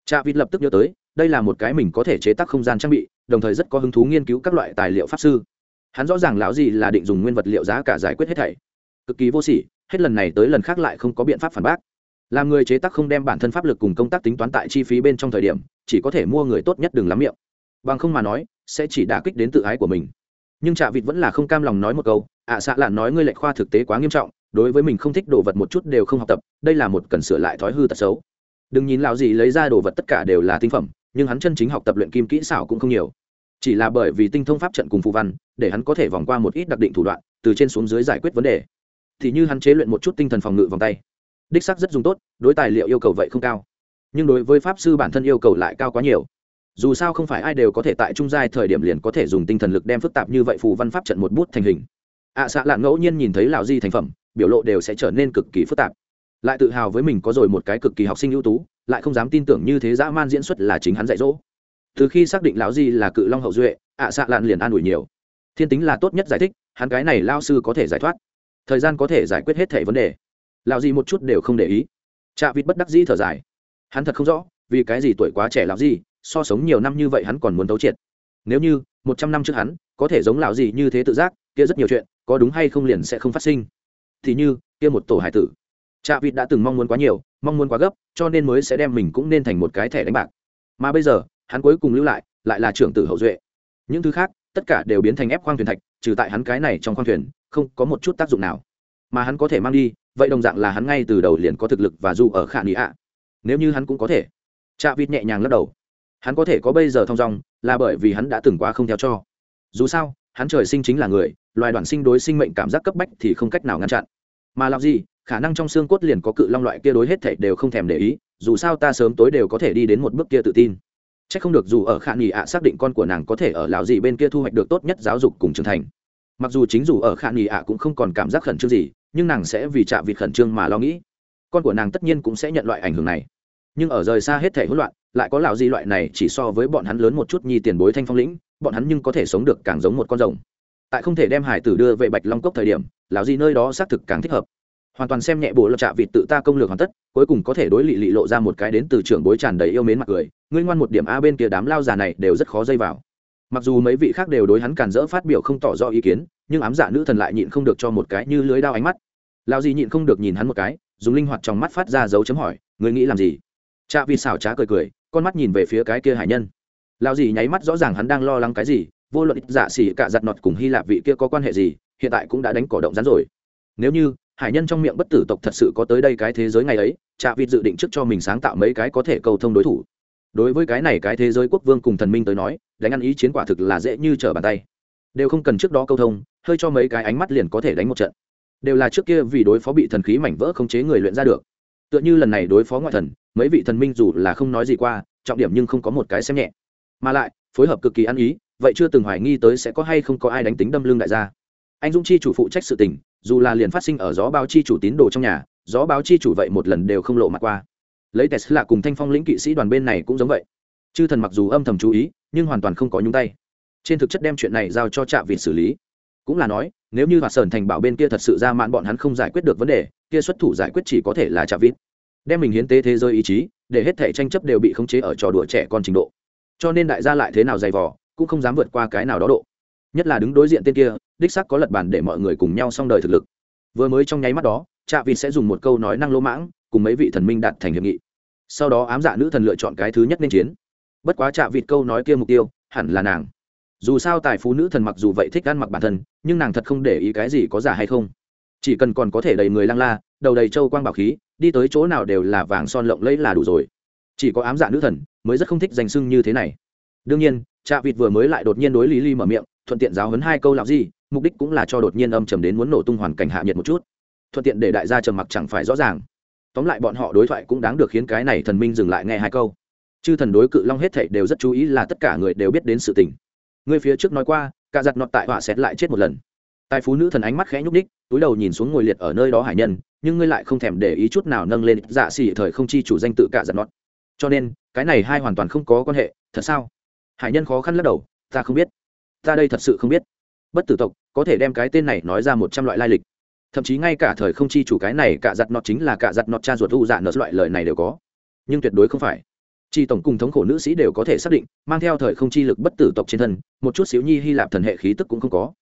Speaker 1: trạ vịt lập tức nhớ tới đây là một cái mình có thể chế tác không gian trang bị đồng thời rất có hứng thú nghiên cứu các loại tài liệu pháp sư. Hắn rõ ràng lão gì là định dùng nguyên vật liệu giá cả giải quyết hết thảy. Cực kỳ vô sỉ hết lần này tới lần khác lại không có biện pháp phản bác. Làm người chế tác không đem bản thân pháp lực cùng công tác tính toán tại chi phí bên trong thời điểm chỉ có thể mua người tốt nhất đừng lắm miệng. Bằng không mà nói sẽ chỉ đả kích đến tự ái của mình. Nhưng trạ vịt vẫn là không cam lòng nói một câu ạ à, xạ lạn nói ngươi lệch khoa thực tế quá nghiêm trọng đối với mình không thích đồ vật một chút đều không học tập đây là một cần sửa lại thói hư tật xấu đừng nhìn lão gì lấy ra đồ vật tất cả đều là tinh phẩm nhưng hắn chân chính học tập luyện kim kỹ xảo cũng không nhiều. Chỉ là bởi vì tinh thông pháp trận cùng phù văn để hắn có thể vòng qua một ít đặc định thủ đoạn từ trên xuống dưới giải quyết vấn đề. Thì như hắn chế luyện một chút tinh thần phòng ngự vòng tay. Đích sắc rất dùng tốt đối tài liệu yêu cầu vậy không cao. Nhưng đối với pháp sư bản thân yêu cầu lại cao quá nhiều. Dù sao không phải ai đều có thể tại trung giai thời điểm liền có thể dùng tinh thần lực đem phức tạp như vậy phù văn pháp trận một bút thành hình. Ạ à, xạ lạn ngẫu nhiên nhìn thấy lạo di thành phẩm biểu lộ đều sẽ trở nên cực kỳ phức tạp lại tự hào với mình có rồi một cái cực kỳ học sinh ưu tú lại không dám tin tưởng như thế dã man diễn xuất là chính hắn dạy dỗ. Từ khi xác định lão di là cự long hậu duệ ạ à, xạ lạn liền an ủi nhiều. Thiên tính là tốt nhất giải thích hắn cái này lao sư có thể giải thoát. Thời gian có thể giải quyết hết thể vấn đề. Lão di một chút đều không để ý. Chạ vịt bất đắc dĩ thở dài. Hắn thật không rõ vì cái gì tuổi quá trẻ lão di so sống nhiều năm như vậy hắn còn muốn tấu triệt. Nếu như một trăm năm trước hắn có thể giống lão gì như thế tự giác kia rất nhiều chuyện có đúng hay không liền sẽ không phát sinh. Thì như kia một tổ hải tử trạ vịt đã từng mong muốn quá nhiều, mong muốn quá gấp, cho nên mới sẽ đem mình cũng nên thành một cái thẻ đánh bạc. Mà bây giờ, hắn cuối cùng lưu lại lại là trưởng tử hậu duệ. Những thứ khác, tất cả đều biến thành ép khoang thuyền thạch, trừ tại hắn cái này trong khoang thuyền, không có một chút tác dụng nào. Mà hắn có thể mang đi, vậy đồng dạng là hắn ngay từ đầu liền có thực lực và dù ở khả nị ạ. Nếu như hắn cũng có thể. Trạ vịt nhẹ nhàng lắc đầu. Hắn có thể có bây giờ thông dong, là bởi vì hắn đã từng quá không theo cho. Dù sao, hắn trời sinh chính là người, loài đoàn sinh đối sinh mệnh cảm giác cấp bách thì không cách nào ngăn chặn. Mà làm gì khả năng trong xương cốt liền có cự long loại kia đối hết thảy đều không thèm để ý, dù sao ta sớm tối đều có thể đi đến một bước kia tự tin. C h ắ c không được dù ở khả nghỉ ạ xác định con của nàng có thể ở Lão gì bên kia thu hoạch được tốt nhất giáo dục cùng trưởng thành. Mặc dù chính dù ở khả nghỉ ạ cũng không còn cảm giác khẩn trương gì, nhưng nàng sẽ vì chạm vịt khẩn trương mà lo nghĩ. Con của nàng tất nhiên cũng sẽ nhận loại ảnh hưởng này. Nhưng ở rời xa hết thể hỗn loạn, lại có lão gì loại này chỉ so với bọn hắn lớn một chút nhi tiền bối thanh phong lĩnh, bọn hắn nhưng có thể sống được càng giống một con rồng. Tại không thể đem hải tử đưa về bạch long cốc thời điểm, lão gì nơi đó xác thực càng thích hợp hoàn toàn xem nhẹ bộ lập trạ vịt tự ta công lược hoàn tất, cuối cùng có thể đối lị lị lộ ra một cái đến từ trường bối tràn đầy yêu mến mặt cười, ngươi ngoan một điểm a bên kia đám lao già này đều rất khó dây vào. Mặc dù mấy vị khác đều đối hắn cản rỡ phát biểu không tỏ rõ ý kiến, nhưng ám dạ nữ thần lại nhịn không được cho một cái như lưới đao ánh mắt. Lao gì nhịn không được nhìn hắn một cái, dùng linh hoạt trong mắt phát ra dấu chấm hỏi, ngươi nghĩ làm gì? Cha vì xảo trá cười cười, con mắt nhìn về phía cái kia hải nhân. Lao gì nháy mắt rõ ràng hắn đang lo lắng cái gì, vô luận giả xỉ cả giặt nọt cùng hy lạp vị kia có quan hệ gì, hiện tại cũng đã đánh cỏ động rắn rồi. Nếu như hải nhân trong miệng bất tử tộc thật sự có tới đây cái thế giới ngày ấy, trạ vịt dự định trước cho mình sáng tạo mấy cái có thể cầu thông đối thủ. Đối với cái này cái thế giới quốc vương cùng thần minh tới nói, đánh ăn ý chiến quả thực là dễ như trở bàn tay. Đều không cần trước đó câu thông, hơi cho mấy cái ánh mắt liền có thể đánh một trận. Đều là trước kia vì đối phó bị thần khí mảnh vỡ không chế người luyện ra được. Tựa như lần này đối phó ngoại thần, mấy vị thần minh dù là không nói gì qua, trọng điểm nhưng không có một cái xem nhẹ. Mà lại, phối hợp cực kỳ ăn ý, vậy chưa từng hoài nghi tới sẽ có hay không có ai đánh tính đâm lưng đại gia. Anh dũng chi chủ phụ trách sự tình dù là liền phát sinh ở gió báo chi chủ tín đồ trong nhà, gió báo chi chủ vậy một lần đều không lộ mặt qua. Lấy tesla cùng thanh phong lĩnh kỵ sĩ đoàn bên này cũng giống vậy. Chư thần mặc dù âm thầm chú ý, nhưng hoàn toàn không có nhúng tay. Trên thực chất đem chuyện này giao cho trạm vịt xử lý. Cũng là nói, nếu như hoạt sơn thành bảo bên kia thật sự ra mạn bọn hắn không giải quyết được vấn đề, kia xuất thủ giải quyết chỉ có thể là trạm vịt. Đem mình hiến tế thế giới ý chí, để hết thể tranh chấp đều bị khống chế ở trò đùa trẻ con trình độ. Cho nên đại gia lại thế nào dày vò, cũng không dám vượt qua cái nào đó độ nhất là đứng đối diện tên kia, đích sắc có lật bàn để mọi người cùng nhau xong đời thực lực. Vừa mới trong nháy mắt đó, trạ vịt sẽ dùng một câu nói năng lỗ mãng, cùng mấy vị thần minh đạt thành hiệp nghị. Sau đó ám dạ nữ thần lựa chọn cái thứ nhất nên chiến. Bất quá trạ vịt câu nói kia mục tiêu, hẳn là nàng. Dù sao tài phú nữ thần mặc dù vậy thích ăn mặc bản thân, nhưng nàng thật không để ý cái gì có giả hay không. Chỉ cần còn có thể đầy người lăng la, đầu đầy châu quang bảo khí, đi tới chỗ nào đều là vàng son lộng lẫy là đủ rồi. Chỉ có ám dạ nữ thần mới rất không thích danh sưng như thế này. Đương nhiên, trạ vịt vừa mới lại đột nhiên đối lý ly mở miệng thuận tiện giáo hấn hai câu lạc gì mục đích cũng là cho đột nhiên âm trầm đến muốn nổ tung hoàn cảnh hạ nhiệt một chút. Thuận tiện để đại gia trầm mặc chẳng phải rõ ràng. Tóm lại bọn họ đối thoại cũng đáng được khiến cái này thần minh dừng lại nghe hai câu. Chư thần đối cự long hết thảy đều rất chú ý là tất cả người đều biết đến sự tình. Người phía trước nói qua, cả giặt nọt tại họa xét lại chết một lần. Tài phú nữ thần ánh mắt khẽ nhúc ních túi đầu nhìn xuống ngồi liệt ở nơi đó hải nhân, nhưng ngươi lại không thèm để ý chút nào nâng lên dạ xỉ thời không chi chủ danh tự cả giặt nọt. Cho nên, cái này hai hoàn toàn không có quan hệ, thật sao? Hải nhân khó khăn lắc đầu, ta không biết ta đây thật sự không biết. Bất tử tộc, có thể đem cái tên này nói ra một trăm loại lai lịch. Thậm chí ngay cả thời không chi chủ cái này cả giặt nọt chính là cả giặt nọt cha ruột u dạ nợ loại lời này đều có. Nhưng tuyệt đối không phải. Chi tổng cùng thống khổ nữ sĩ đều có thể xác định, mang theo thời không chi lực bất tử tộc trên thân, một chút xíu nhi hy lạp thần hệ khí tức cũng không có.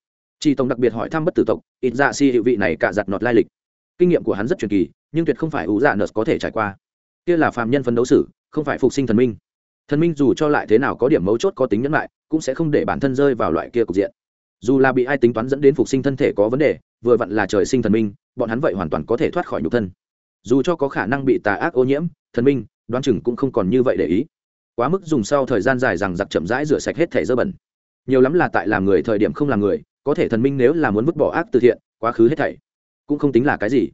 Speaker 1: Chi tổng đặc biệt hỏi thăm bất tử tộc, ít dạ si hiệu vị này cả giặt nọt lai lịch. Kinh nghiệm của hắn rất truyền kỳ, nhưng tuyệt không phải u dạ nợ có thể trải qua. Kia là phàm nhân phấn đấu sử không phải phục sinh thần minh. Thần minh dù cho lại thế nào có điểm mấu chốt có tính nhẫn lại cũng sẽ không để bản thân rơi vào loại kia cục diện. Dù là bị ai tính toán dẫn đến phục sinh thân thể có vấn đề, vừa vặn là trời sinh thần minh, bọn hắn vậy hoàn toàn có thể thoát khỏi nhục thân. Dù cho có khả năng bị tà ác ô nhiễm, thần minh, đoán chừng cũng không còn như vậy để ý. Quá mức dùng sau thời gian dài rằng giặc chậm rãi rửa sạch hết thể dơ bẩn. Nhiều lắm là tại làm người thời điểm không làm người, có thể thần minh nếu là muốn vứt bỏ ác từ thiện, quá khứ hết thảy, cũng không tính là cái gì.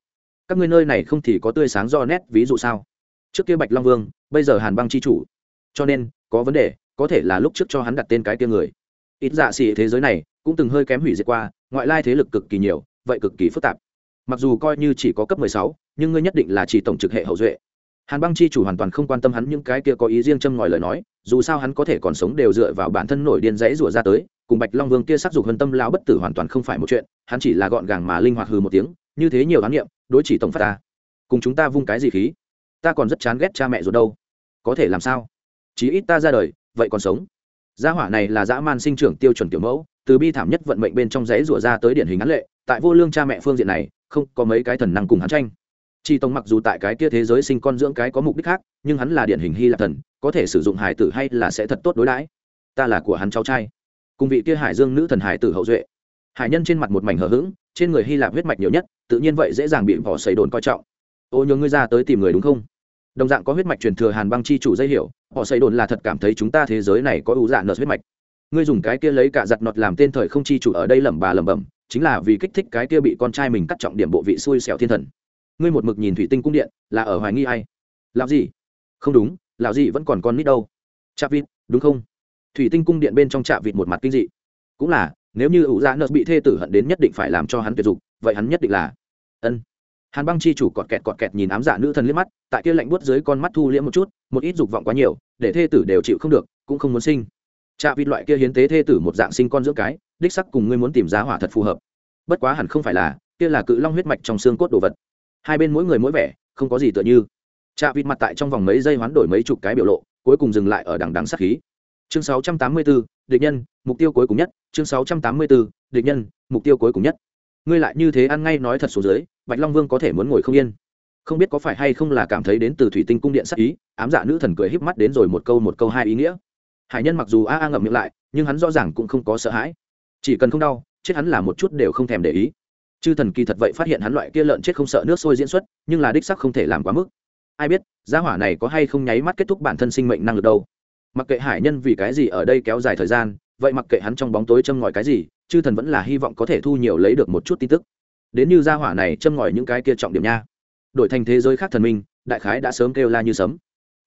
Speaker 1: Các ngươi nơi này không thì có tươi sáng do nét ví dụ sao? Trước kia bạch long vương, bây giờ hàn băng c h i chủ. Cho nên, có vấn đề có thể là lúc trước cho hắn đặt tên cái kia người. Ít dạ xỉ thế giới này cũng từng hơi kém hủy diệt qua, ngoại lai thế lực cực kỳ nhiều, vậy cực kỳ phức tạp. Mặc dù coi như chỉ có cấp mười sáu, nhưng ngươi nhất định là chỉ tổng trực hệ hậu duệ. Hàn băng chi chủ hoàn toàn không quan tâm hắn những cái kia có ý riêng châm ngòi lời nói, dù sao hắn có thể còn sống đều dựa vào bản thân nổi điên rẫy rủa ra tới, cùng bạch long vương kia sắc dục hân tâm lao bất tử hoàn toàn không phải một chuyện, hắn chỉ là gọn gàng mà linh hoạt hừ một tiếng, như thế nhiều khám nghiệm đối chỉ tổng phát ta. Cùng chúng ta vung cái gì khí? Ta còn rất chán ghét cha mẹ rồi đâu. Có thể làm sao? Chí ít ta ra đời vậy còn sống. Gia hỏa này là dã man sinh trưởng tiêu chuẩn tiểu mẫu, từ bi thảm nhất vận mệnh bên trong giấy rủa ra tới điển hình án lệ, tại vô lương cha mẹ phương diện này, không có mấy cái thần năng cùng hắn tranh. Chi tông mặc dù tại cái kia thế giới sinh con dưỡng cái có mục đích khác, nhưng hắn là điển hình hy lạp thần, có thể sử dụng hải tử hay là sẽ thật tốt đối đãi. Ta là của hắn cháu trai. Cùng vị kia hải dương nữ thần hải tử hậu duệ. Hải nhân trên mặt một mảnh hờ hững, trên người hy lạp huyết mạch nhiều nhất, tự nhiên vậy dễ dàng bị vỏ xầy đồn coi trọng. Ô nhường ngươi ra tới tìm người đúng không? Đồng dạng có huyết mạch truyền thừa hàn băng chi chủ dây hiểu họ xây đồn là thật cảm thấy chúng ta thế giới này có ưu dạ nợ huyết mạch. Ngươi dùng cái kia lấy cả giặt nọt làm tên thời không chi chủ ở đây lẩm bà lẩm bẩm, chính là vì kích thích cái kia bị con trai mình cắt trọng điểm bộ vị xui xẻo thiên thần. Ngươi một mực nhìn thủy tinh cung điện, là ở hoài nghi ai? Làm gì? Không đúng, lão gì vẫn còn con nít đâu. Chạ vịt, đúng không? Thủy tinh cung điện bên trong chạ vịt một mặt kinh dị. Cũng là, nếu như ủ dạ nợ bị thê tử hận đến nhất định phải làm cho hắn tuyệt dục, vậy hắn nhất định là, ân hàn băng chi chủ cọt kẹt cọt kẹt nhìn ám dạ nữ thần liếc mắt tại kia lạnh buốt dưới con mắt thu liễm một chút một ít dục vọng quá nhiều để thê tử đều chịu không được cũng không muốn sinh. Trạ vịt loại kia hiến tế thê tử một dạng sinh con dưỡng cái đích sắc cùng ngươi muốn tìm giá hỏa thật phù hợp. Bất quá hẳn không phải là kia là cự long huyết mạch trong xương cốt đồ vật. Hai bên mỗi người mỗi vẻ không có gì tựa như. Trạ vịt mặt tại trong vòng mấy giây hoán đổi mấy chục cái biểu lộ cuối cùng dừng lại ở đằng đằng sát khí. Chương 684, địch nhân mục tiêu cuối cùng nhất. Chương 684, địch nhân mục tiêu cuối cùng nhất. Ngươi lại như thế ăn ngay nói thật xuống dưới bạch long vương có thể muốn ngồi không yên. Không biết có phải hay không là cảm thấy đến từ thủy tinh cung điện sắc ý, ám dạ nữ thần cười híp mắt đến rồi một câu một câu hai ý nghĩa. Hải nhân mặc dù a a ngậm miệng lại, nhưng hắn rõ ràng cũng không có sợ hãi. Chỉ cần không đau, chết hắn là một chút đều không thèm để ý. Chư thần kỳ thật vậy phát hiện hắn loại kia lợn chết không sợ nước sôi diễn xuất, nhưng là đích sắc không thể làm quá mức. Ai biết, gia hỏa này có hay không nháy mắt kết thúc bản thân sinh mệnh năng lực đâu. Mặc kệ hải nhân vì cái gì ở đây kéo dài thời gian, vậy mặc kệ hắn trong bóng tối châm ngòi cái gì, chư thần vẫn là hy vọng có thể thu nhiều lấy được một chút tin tức đến như gia hỏa này châm ngòi những cái kia trọng điểm nha. Đổi thành thế giới khác thần minh, đại khái đã sớm kêu la như sấm.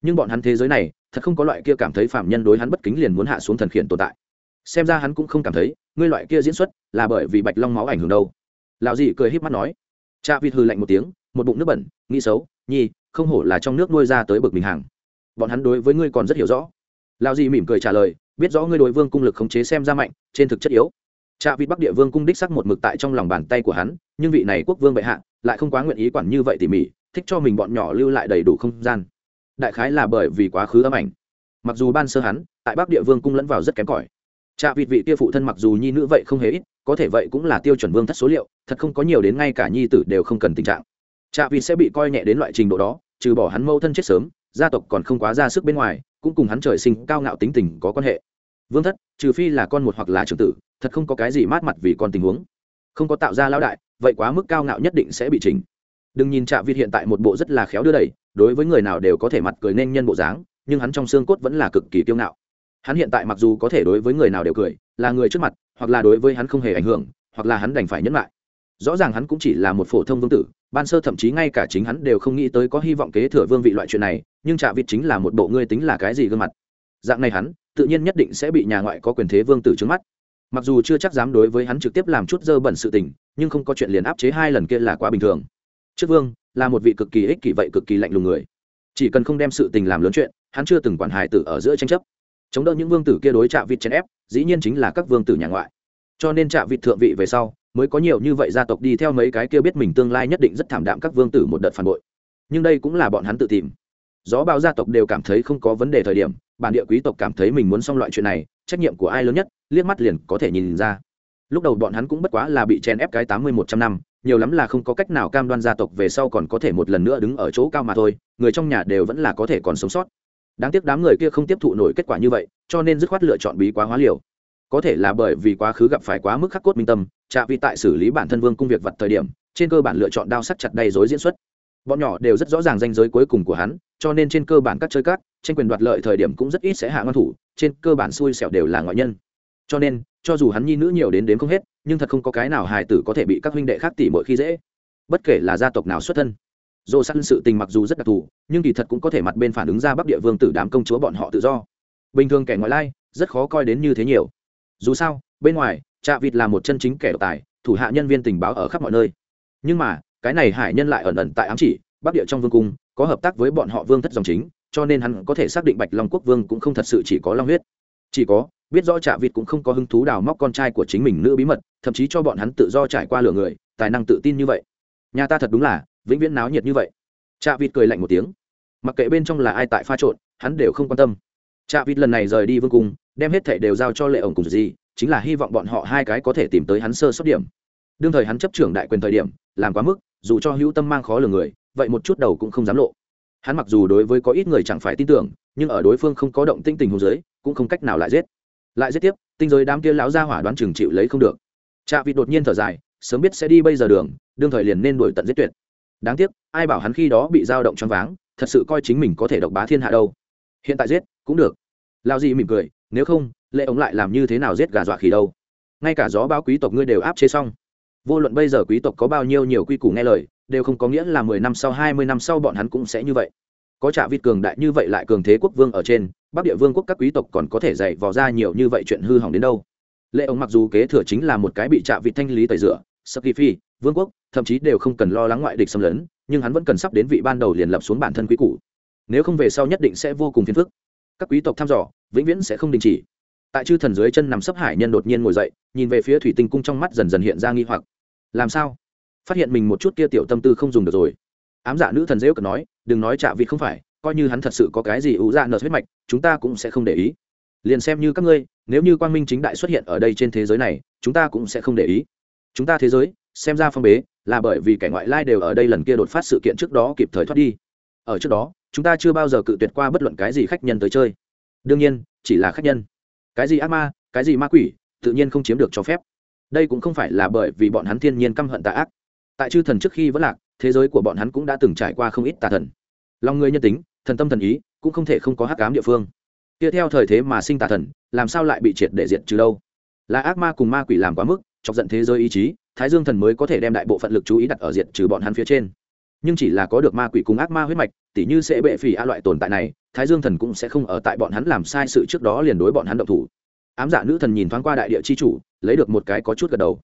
Speaker 1: Nhưng bọn hắn thế giới này, thật không có loại kia cảm thấy phạm nhân đối hắn bất kính liền muốn hạ xuống thần khiển tồn tại. Xem ra hắn cũng không cảm thấy, ngươi loại kia diễn xuất là bởi vì bạch long máu ảnh hưởng đâu. Lão dị cười híp mắt nói. Cha vịt hư lạnh một tiếng, một bụng nước bẩn, nghĩ xấu, nhi, không hổ là trong nước nuôi ra tới bực mình hàng. Bọn hắn đối với ngươi còn rất hiểu rõ. Lão dị mỉm cười trả lời, biết rõ ngươi đối vương cung lực khống chế xem ra mạnh, trên thực chất yếu cha vịt bắc địa vương cung đích sắc một mực tại trong lòng bàn tay của hắn, nhưng vị này quốc vương bệ hạ lại không quá nguyện ý quản như vậy tỉ mỉ, thích cho mình bọn nhỏ lưu lại đầy đủ không gian. Đại khái là bởi vì quá khứ âm ảnh. Mặc dù ban sơ hắn, tại bắc địa vương cung lẫn vào rất kém cỏi. Trạ vịt vị kia phụ thân mặc dù nhi nữ vậy không hề ít, có thể vậy cũng là tiêu chuẩn vương thất số liệu, thật không có nhiều đến ngay cả nhi tử đều không cần tình trạng. Trạ vịt sẽ bị coi nhẹ đến loại trình độ đó, trừ bỏ hắn mâu thân chết sớm, gia tộc còn không quá ra sức bên ngoài, cũng cùng hắn trời sinh cao ngạo tính tình có quan hệ vương thất, trừ phi là con một hoặc là trưởng tử, thật không có cái gì mát mặt vì con tình huống. Không có tạo ra lão đại, vậy quá mức cao ngạo nhất định sẽ bị chỉnh. Đừng nhìn trạ vịt hiện tại một bộ rất là khéo đưa đẩy, đối với người nào đều có thể mặt cười nên nhân bộ dáng, nhưng hắn trong xương cốt vẫn là cực kỳ kiêu ngạo. Hắn hiện tại mặc dù có thể đối với người nào đều cười, là người trước mặt, hoặc là đối với hắn không hề ảnh hưởng, hoặc là hắn đành phải nhẫn lại. Rõ ràng hắn cũng chỉ là một phổ thông vương tử, ban sơ thậm chí ngay cả chính hắn đều không nghĩ tới có hy vọng kế thừa vương vị loại chuyện này, nhưng trạ vịt chính là một bộ ngươi tính là cái gì gương mặt. Dạng này hắn tự nhiên nhất định sẽ bị nhà ngoại có quyền thế vương tử trước mắt. Mặc dù chưa chắc dám đối với hắn trực tiếp làm chút dơ bẩn sự tình, nhưng không có chuyện liền áp chế hai lần kia là quá bình thường. Trước vương, là một vị cực kỳ ích kỷ vậy cực kỳ lạnh lùng người. Chỉ cần không đem sự tình làm lớn chuyện, hắn chưa từng quản hài tử ở giữa tranh chấp. Chống đỡ những vương tử kia đối trạ vịt chèn ép, dĩ nhiên chính là các vương tử nhà ngoại. Cho nên trạ vịt thượng vị về sau, mới có nhiều như vậy gia tộc đi theo mấy cái kia biết mình tương lai nhất định rất thảm đạm các vương tử một đợt phản bội. Nhưng đây cũng là bọn hắn tự tìm. Gió bao gia tộc đều cảm thấy không có vấn đề thời điểm bản địa quý tộc cảm thấy mình muốn xong loại chuyện này, trách nhiệm của ai lớn nhất, liếc mắt liền có thể nhìn ra. Lúc đầu bọn hắn cũng bất quá là bị chèn ép cái tám mươi một trăm năm, nhiều lắm là không có cách nào cam đoan gia tộc về sau còn có thể một lần nữa đứng ở chỗ cao mà thôi, người trong nhà đều vẫn là có thể còn sống sót. Đáng tiếc đám người kia không tiếp thụ nổi kết quả như vậy, cho nên dứt khoát lựa chọn bí quá hóa liều. Có thể là bởi vì quá khứ gặp phải quá mức khắc cốt minh tâm, trạ vị tại xử lý bản thân vương công việc vật thời điểm, trên cơ bản lựa chọn đao sắc chặt đầy dối diễn xuất bọn nhỏ đều rất rõ ràng danh giới cuối cùng của hắn, cho nên trên cơ bản các chơi cát tranh quyền đoạt lợi thời điểm cũng rất ít sẽ hạ ngon thủ, trên cơ bản xui xẻo đều là ngoại nhân. Cho nên, cho dù hắn nhi nữ nhiều đến đến không hết, nhưng thật không có cái nào hài tử có thể bị các huynh đệ khác tỉ mỗi khi dễ. Bất kể là gia tộc nào xuất thân dồ săn sự tình mặc dù rất đặc thù, nhưng kỳ thật cũng có thể mặt bên phản ứng ra bắc địa vương tử đám công chúa bọn họ tự do. Bình thường kẻ ngoại lai, rất khó coi đến như thế nhiều. Dù sao, bên ngoài, trạ vịt là một chân chính kẻ độc tài, thủ hạ nhân viên tình báo ở khắp mọi nơi. Nhưng mà cái này hải nhân lại ẩn ẩn tại ám chỉ, bắc địa trong vương cung, có hợp tác với bọn họ vương thất dòng chính, cho nên hắn có thể xác định bạch long quốc vương cũng không thật sự chỉ có long huyết. Chỉ có, biết rõ trạ vịt cũng không có hứng thú đào móc con trai của chính mình nữ bí mật, thậm chí cho bọn hắn tự do trải qua lửa người, tài năng tự tin như vậy. Nhà ta thật đúng là vĩnh viễn náo nhiệt như vậy. Trạ vịt cười lạnh một tiếng. Mặc kệ bên trong là ai tại pha trộn, hắn đều không quan tâm. Trạ vịt lần này rời đi vương cung, đem hết thẻ đều giao cho lệ ổng cùng gì chính là hy vọng bọn họ hai cái có thể tìm tới hắn sơ xuất điểm. Đương thời hắn chấp trưởng đại quyền thời điểm, làm quá mức dù cho hữu tâm mang khó lường người, vậy một chút đầu cũng không dám lộ. Hắn mặc dù đối với có ít người chẳng phải tin tưởng, nhưng ở đối phương không có động tinh tình hồ dưới, cũng không cách nào lại giết. Lại giết tiếp, tinh giới đám kia lão ra hỏa đoán chừng chịu lấy không được. Trạ vịt đột nhiên thở dài, sớm biết sẽ đi bây giờ đường, đương thời liền nên đuổi tận giết tuyệt. Đáng tiếc, ai bảo hắn khi đó bị dao động choáng váng, thật sự coi chính mình có thể độc bá thiên hạ đâu. Hiện tại giết, cũng được. Lao gì mỉm cười, nếu không, lệ ống lại làm như thế nào giết gà dọa khỉ đâu? Ngay cả gió báo quý tộc ngươi đều áp chế xong vô luận bây giờ quý tộc có bao nhiêu nhiều quy củ nghe lời, đều không có nghĩa là mười năm sau, hai mươi năm sau bọn hắn cũng sẽ như vậy. Có trả vịt cường đại như vậy lại cường thế quốc vương ở trên, bắc địa vương quốc các quý tộc còn có thể dạy vò ra nhiều như vậy chuyện hư hỏng đến đâu. Lệ ông mặc dù kế thừa chính là một cái bị trả vịt thanh lý tẩy rửa sắc phi, vương quốc, thậm chí đều không cần lo lắng ngoại địch xâm lấn, nhưng hắn vẫn cần sắp đến vị ban đầu liền lập xuống bản thân quý cũ nếu không về sau nhất định sẽ vô cùng phiền phức. Các quý tộc thăm dò, vĩnh viễn sẽ không đình chỉ. Tại chư thần dưới chân nằm sấp hải nhân đột nhiên ngồi dậy, nhìn về phía thủy tinh cung trong mắt dần dần hiện ra nghi hoặc làm sao? Phát hiện mình một chút kia tiểu tâm tư không dùng được rồi. Ám dạ nữ thần dễ cần nói, đừng nói chạ vịt không phải, coi như hắn thật sự có cái gì ủ dạ nợ huyết mạch, chúng ta cũng sẽ không để ý. Liền xem như các ngươi, nếu như quang minh chính đại xuất hiện ở đây trên thế giới này, chúng ta cũng sẽ không để ý. Chúng ta thế giới, xem ra phong bế, là bởi vì kẻ ngoại lai đều ở đây lần kia đột phát sự kiện trước đó kịp thời thoát đi. Ở trước đó, chúng ta chưa bao giờ cự tuyệt qua bất luận cái gì khách nhân tới chơi. Đương nhiên, chỉ là khách nhân. Cái gì ác ma, cái gì ma quỷ, tự nhiên không chiếm được cho phép đây cũng không phải là bởi vì bọn hắn thiên nhiên căm hận tà ác. Tại chư thần trước khi vẫn lạc, thế giới của bọn hắn cũng đã từng trải qua không ít tà thần. Lòng người nhân tính, thần tâm thần ý, cũng không thể không có hắc cám địa phương. Kia theo thời thế mà sinh tà thần, làm sao lại bị triệt để diệt trừ đâu? Là ác ma cùng ma quỷ làm quá mức, chọc giận thế giới ý chí, thái dương thần mới có thể đem đại bộ phận lực chú ý đặt ở diệt trừ bọn hắn phía trên. Nhưng chỉ là có được ma quỷ cùng ác ma huyết mạch, tỉ như sẽ bệ phỉ a loại tồn tại này, thái dương thần cũng sẽ không ở tại bọn hắn làm sai sự trước đó liền đối bọn hắn động thủ ám dạ nữ thần nhìn thoáng qua đại địa chi chủ, lấy được một cái có chút gật đầu.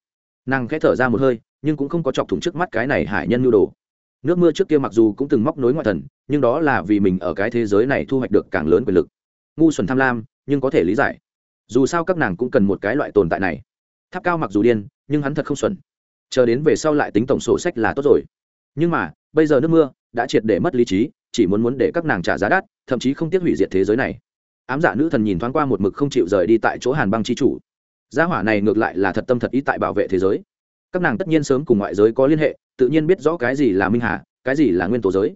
Speaker 1: Nàng khẽ thở ra một hơi, nhưng cũng không có chọc thủng trước mắt cái này hải nhân nhu đồ. Nước mưa trước kia mặc dù cũng từng móc nối ngoại thần, nhưng đó là vì mình ở cái thế giới này thu hoạch được càng lớn quyền lực. Ngu xuẩn tham lam, nhưng có thể lý giải. Dù sao các nàng cũng cần một cái loại tồn tại này. Tháp cao mặc dù điên, nhưng hắn thật không xuẩn. Chờ đến về sau lại tính tổng sổ sách là tốt rồi. Nhưng mà, bây giờ nước mưa đã triệt để mất lý trí, chỉ muốn muốn để các nàng trả giá đắt, thậm chí không tiếc hủy diệt thế giới này ám dạ nữ thần nhìn thoáng qua một mực không chịu rời đi tại chỗ hàn băng chi chủ. Gia hỏa này ngược lại là thật tâm thật ý tại bảo vệ thế giới. Các nàng tất nhiên sớm cùng ngoại giới có liên hệ, tự nhiên biết rõ cái gì là minh hà, cái gì là nguyên tố giới.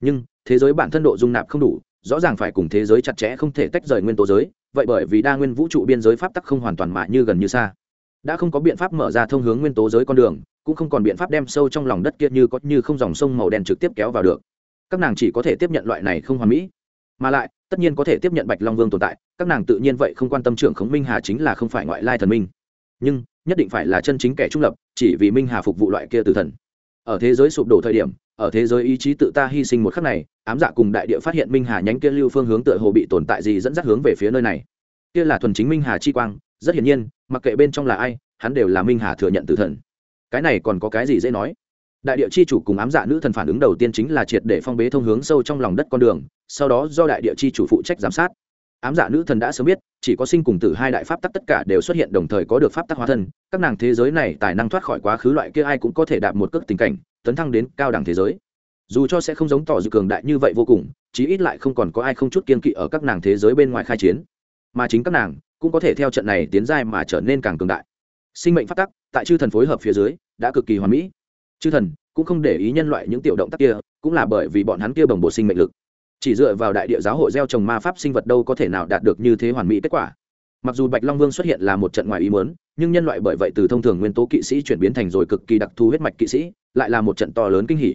Speaker 1: Nhưng, thế giới bản thân độ dung nạp không đủ, rõ ràng phải cùng thế giới chặt chẽ không thể tách rời nguyên tố giới, vậy bởi vì đa nguyên vũ trụ biên giới pháp tắc không hoàn toàn mạ như gần như xa. Đã không có biện pháp mở ra thông hướng nguyên tố giới con đường, cũng không còn biện pháp đem sâu trong lòng đất kia như có như không dòng sông màu đen trực tiếp kéo vào được. Các nàng chỉ có thể tiếp nhận loại này không hoàn mỹ. Mà lại tất nhiên có thể tiếp nhận bạch long vương tồn tại các nàng tự nhiên vậy không quan tâm trưởng khống minh hà chính là không phải ngoại lai thần minh nhưng nhất định phải là chân chính kẻ trung lập chỉ vì minh hà phục vụ loại kia từ thần ở thế giới sụp đổ thời điểm ở thế giới ý chí tự ta hy sinh một khắc này ám dạ cùng đại địa phát hiện minh hà nhánh kia lưu phương hướng tựa hồ bị tồn tại gì dẫn dắt hướng về phía nơi này kia là thuần chính minh hà chi quang rất hiển nhiên mặc kệ bên trong là ai hắn đều là minh hà thừa nhận từ thần cái này còn có cái gì dễ nói đại địa chi chủ cùng ám dạ nữ thần phản ứng đầu tiên chính là triệt để phong bế thông hướng sâu trong lòng đất con đường, sau đó do đại địa chi chủ phụ trách giám sát. Ám dạ nữ thần đã sớm biết, chỉ có sinh cùng tử hai đại pháp tắc tất cả đều xuất hiện đồng thời có được pháp tắc hóa thân, các nàng thế giới này tài năng thoát khỏi quá khứ loại kia ai cũng có thể đạt một cước tình cảnh, tấn thăng đến cao đẳng thế giới. Dù cho sẽ không giống tỏ dự cường đại như vậy vô cùng, chí ít lại không còn có ai không chút kiên kỵ ở các nàng thế giới bên ngoài khai chiến. Mà chính các nàng cũng có thể theo trận này tiến giai mà trở nên càng cường đại. Sinh mệnh phát tắc tại chư thần phối hợp phía dưới đã cực kỳ hoàn mỹ chư thần cũng không để ý nhân loại những tiểu động tác kia, cũng là bởi vì bọn hắn kia bồng bổ sinh mệnh lực. Chỉ dựa vào đại địa giáo hội gieo trồng ma pháp sinh vật đâu có thể nào đạt được như thế hoàn mỹ kết quả. Mặc dù bạch long vương xuất hiện là một trận ngoài ý muốn, nhưng nhân loại bởi vậy từ thông thường nguyên tố kỵ sĩ chuyển biến thành rồi cực kỳ đặc thù huyết mạch kỵ sĩ, lại là một trận to lớn kinh hỉ.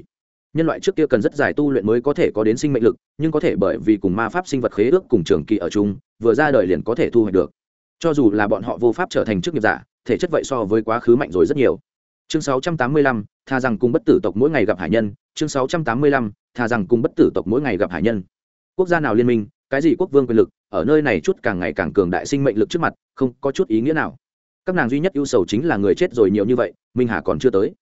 Speaker 1: Nhân loại trước kia cần rất dài tu luyện mới có thể có đến sinh mệnh lực, nhưng có thể bởi vì cùng ma pháp sinh vật khế ước cùng trường kỳ ở chung, vừa ra đời liền có thể thu hoạch được. Cho dù là bọn họ vô pháp trở thành chức nghiệp giả, thể chất vậy so với quá khứ mạnh rồi rất nhiều chương 685, tha rằng cùng bất tử tộc mỗi ngày gặp hải nhân. Chương 685, tha rằng cùng bất tử tộc mỗi ngày gặp hải nhân. Quốc gia nào liên minh cái gì quốc vương quyền lực ở nơi này chút càng ngày càng cường đại sinh mệnh lực trước mặt không có chút ý nghĩa nào. Các nàng duy nhất ưu sầu chính là người chết rồi nhiều như vậy minh hà còn chưa tới.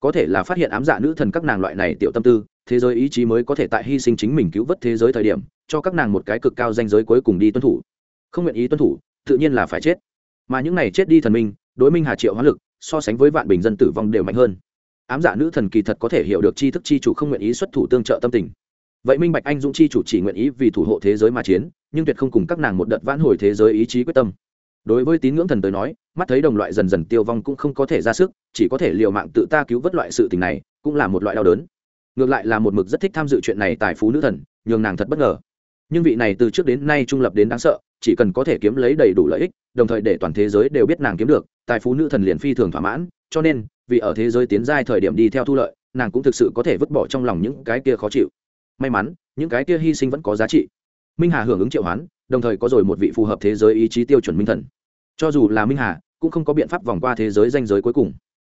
Speaker 1: Có thể là phát hiện ám dạ nữ thần các nàng loại này tiểu tâm tư thế giới ý chí mới có thể tại hy sinh chính mình cứu vớt thế giới thời điểm cho các nàng một cái cực cao danh giới cuối cùng đi tuân thủ. Không nguyện ý tuân thủ tự nhiên là phải chết. Mà những này chết đi thần minh đối minh hà triệu hóa lực so sánh với vạn bình dân tử vong đều mạnh hơn. Ám dạ nữ thần kỳ thật có thể hiểu được tri thức chi chủ không nguyện ý xuất thủ tương trợ tâm tình. Vậy minh bạch anh dũng chi chủ chỉ nguyện ý vì thủ hộ thế giới mà chiến, nhưng tuyệt không cùng các nàng một đợt vãn hồi thế giới ý chí quyết tâm. Đối với tín ngưỡng thần tới nói, mắt thấy đồng loại dần dần tiêu vong cũng không có thể ra sức, chỉ có thể liều mạng tự ta cứu vớt loại sự tình này, cũng là một loại đau đớn. Ngược lại là một mực rất thích tham dự chuyện này tài phú nữ thần, nhường nàng thật bất ngờ. Nhưng vị này từ trước đến nay trung lập đến đáng sợ chỉ cần có thể kiếm lấy đầy đủ lợi ích, đồng thời để toàn thế giới đều biết nàng kiếm được, tài phú nữ thần liền phi thường thỏa mãn, cho nên, vì ở thế giới tiến giai thời điểm đi theo thu lợi, nàng cũng thực sự có thể vứt bỏ trong lòng những cái kia khó chịu. May mắn, những cái kia hy sinh vẫn có giá trị. Minh hà hưởng ứng triệu hoán, đồng thời có rồi một vị phù hợp thế giới ý chí tiêu chuẩn minh thần. Cho dù là minh hà, cũng không có biện pháp vòng qua thế giới danh giới cuối cùng.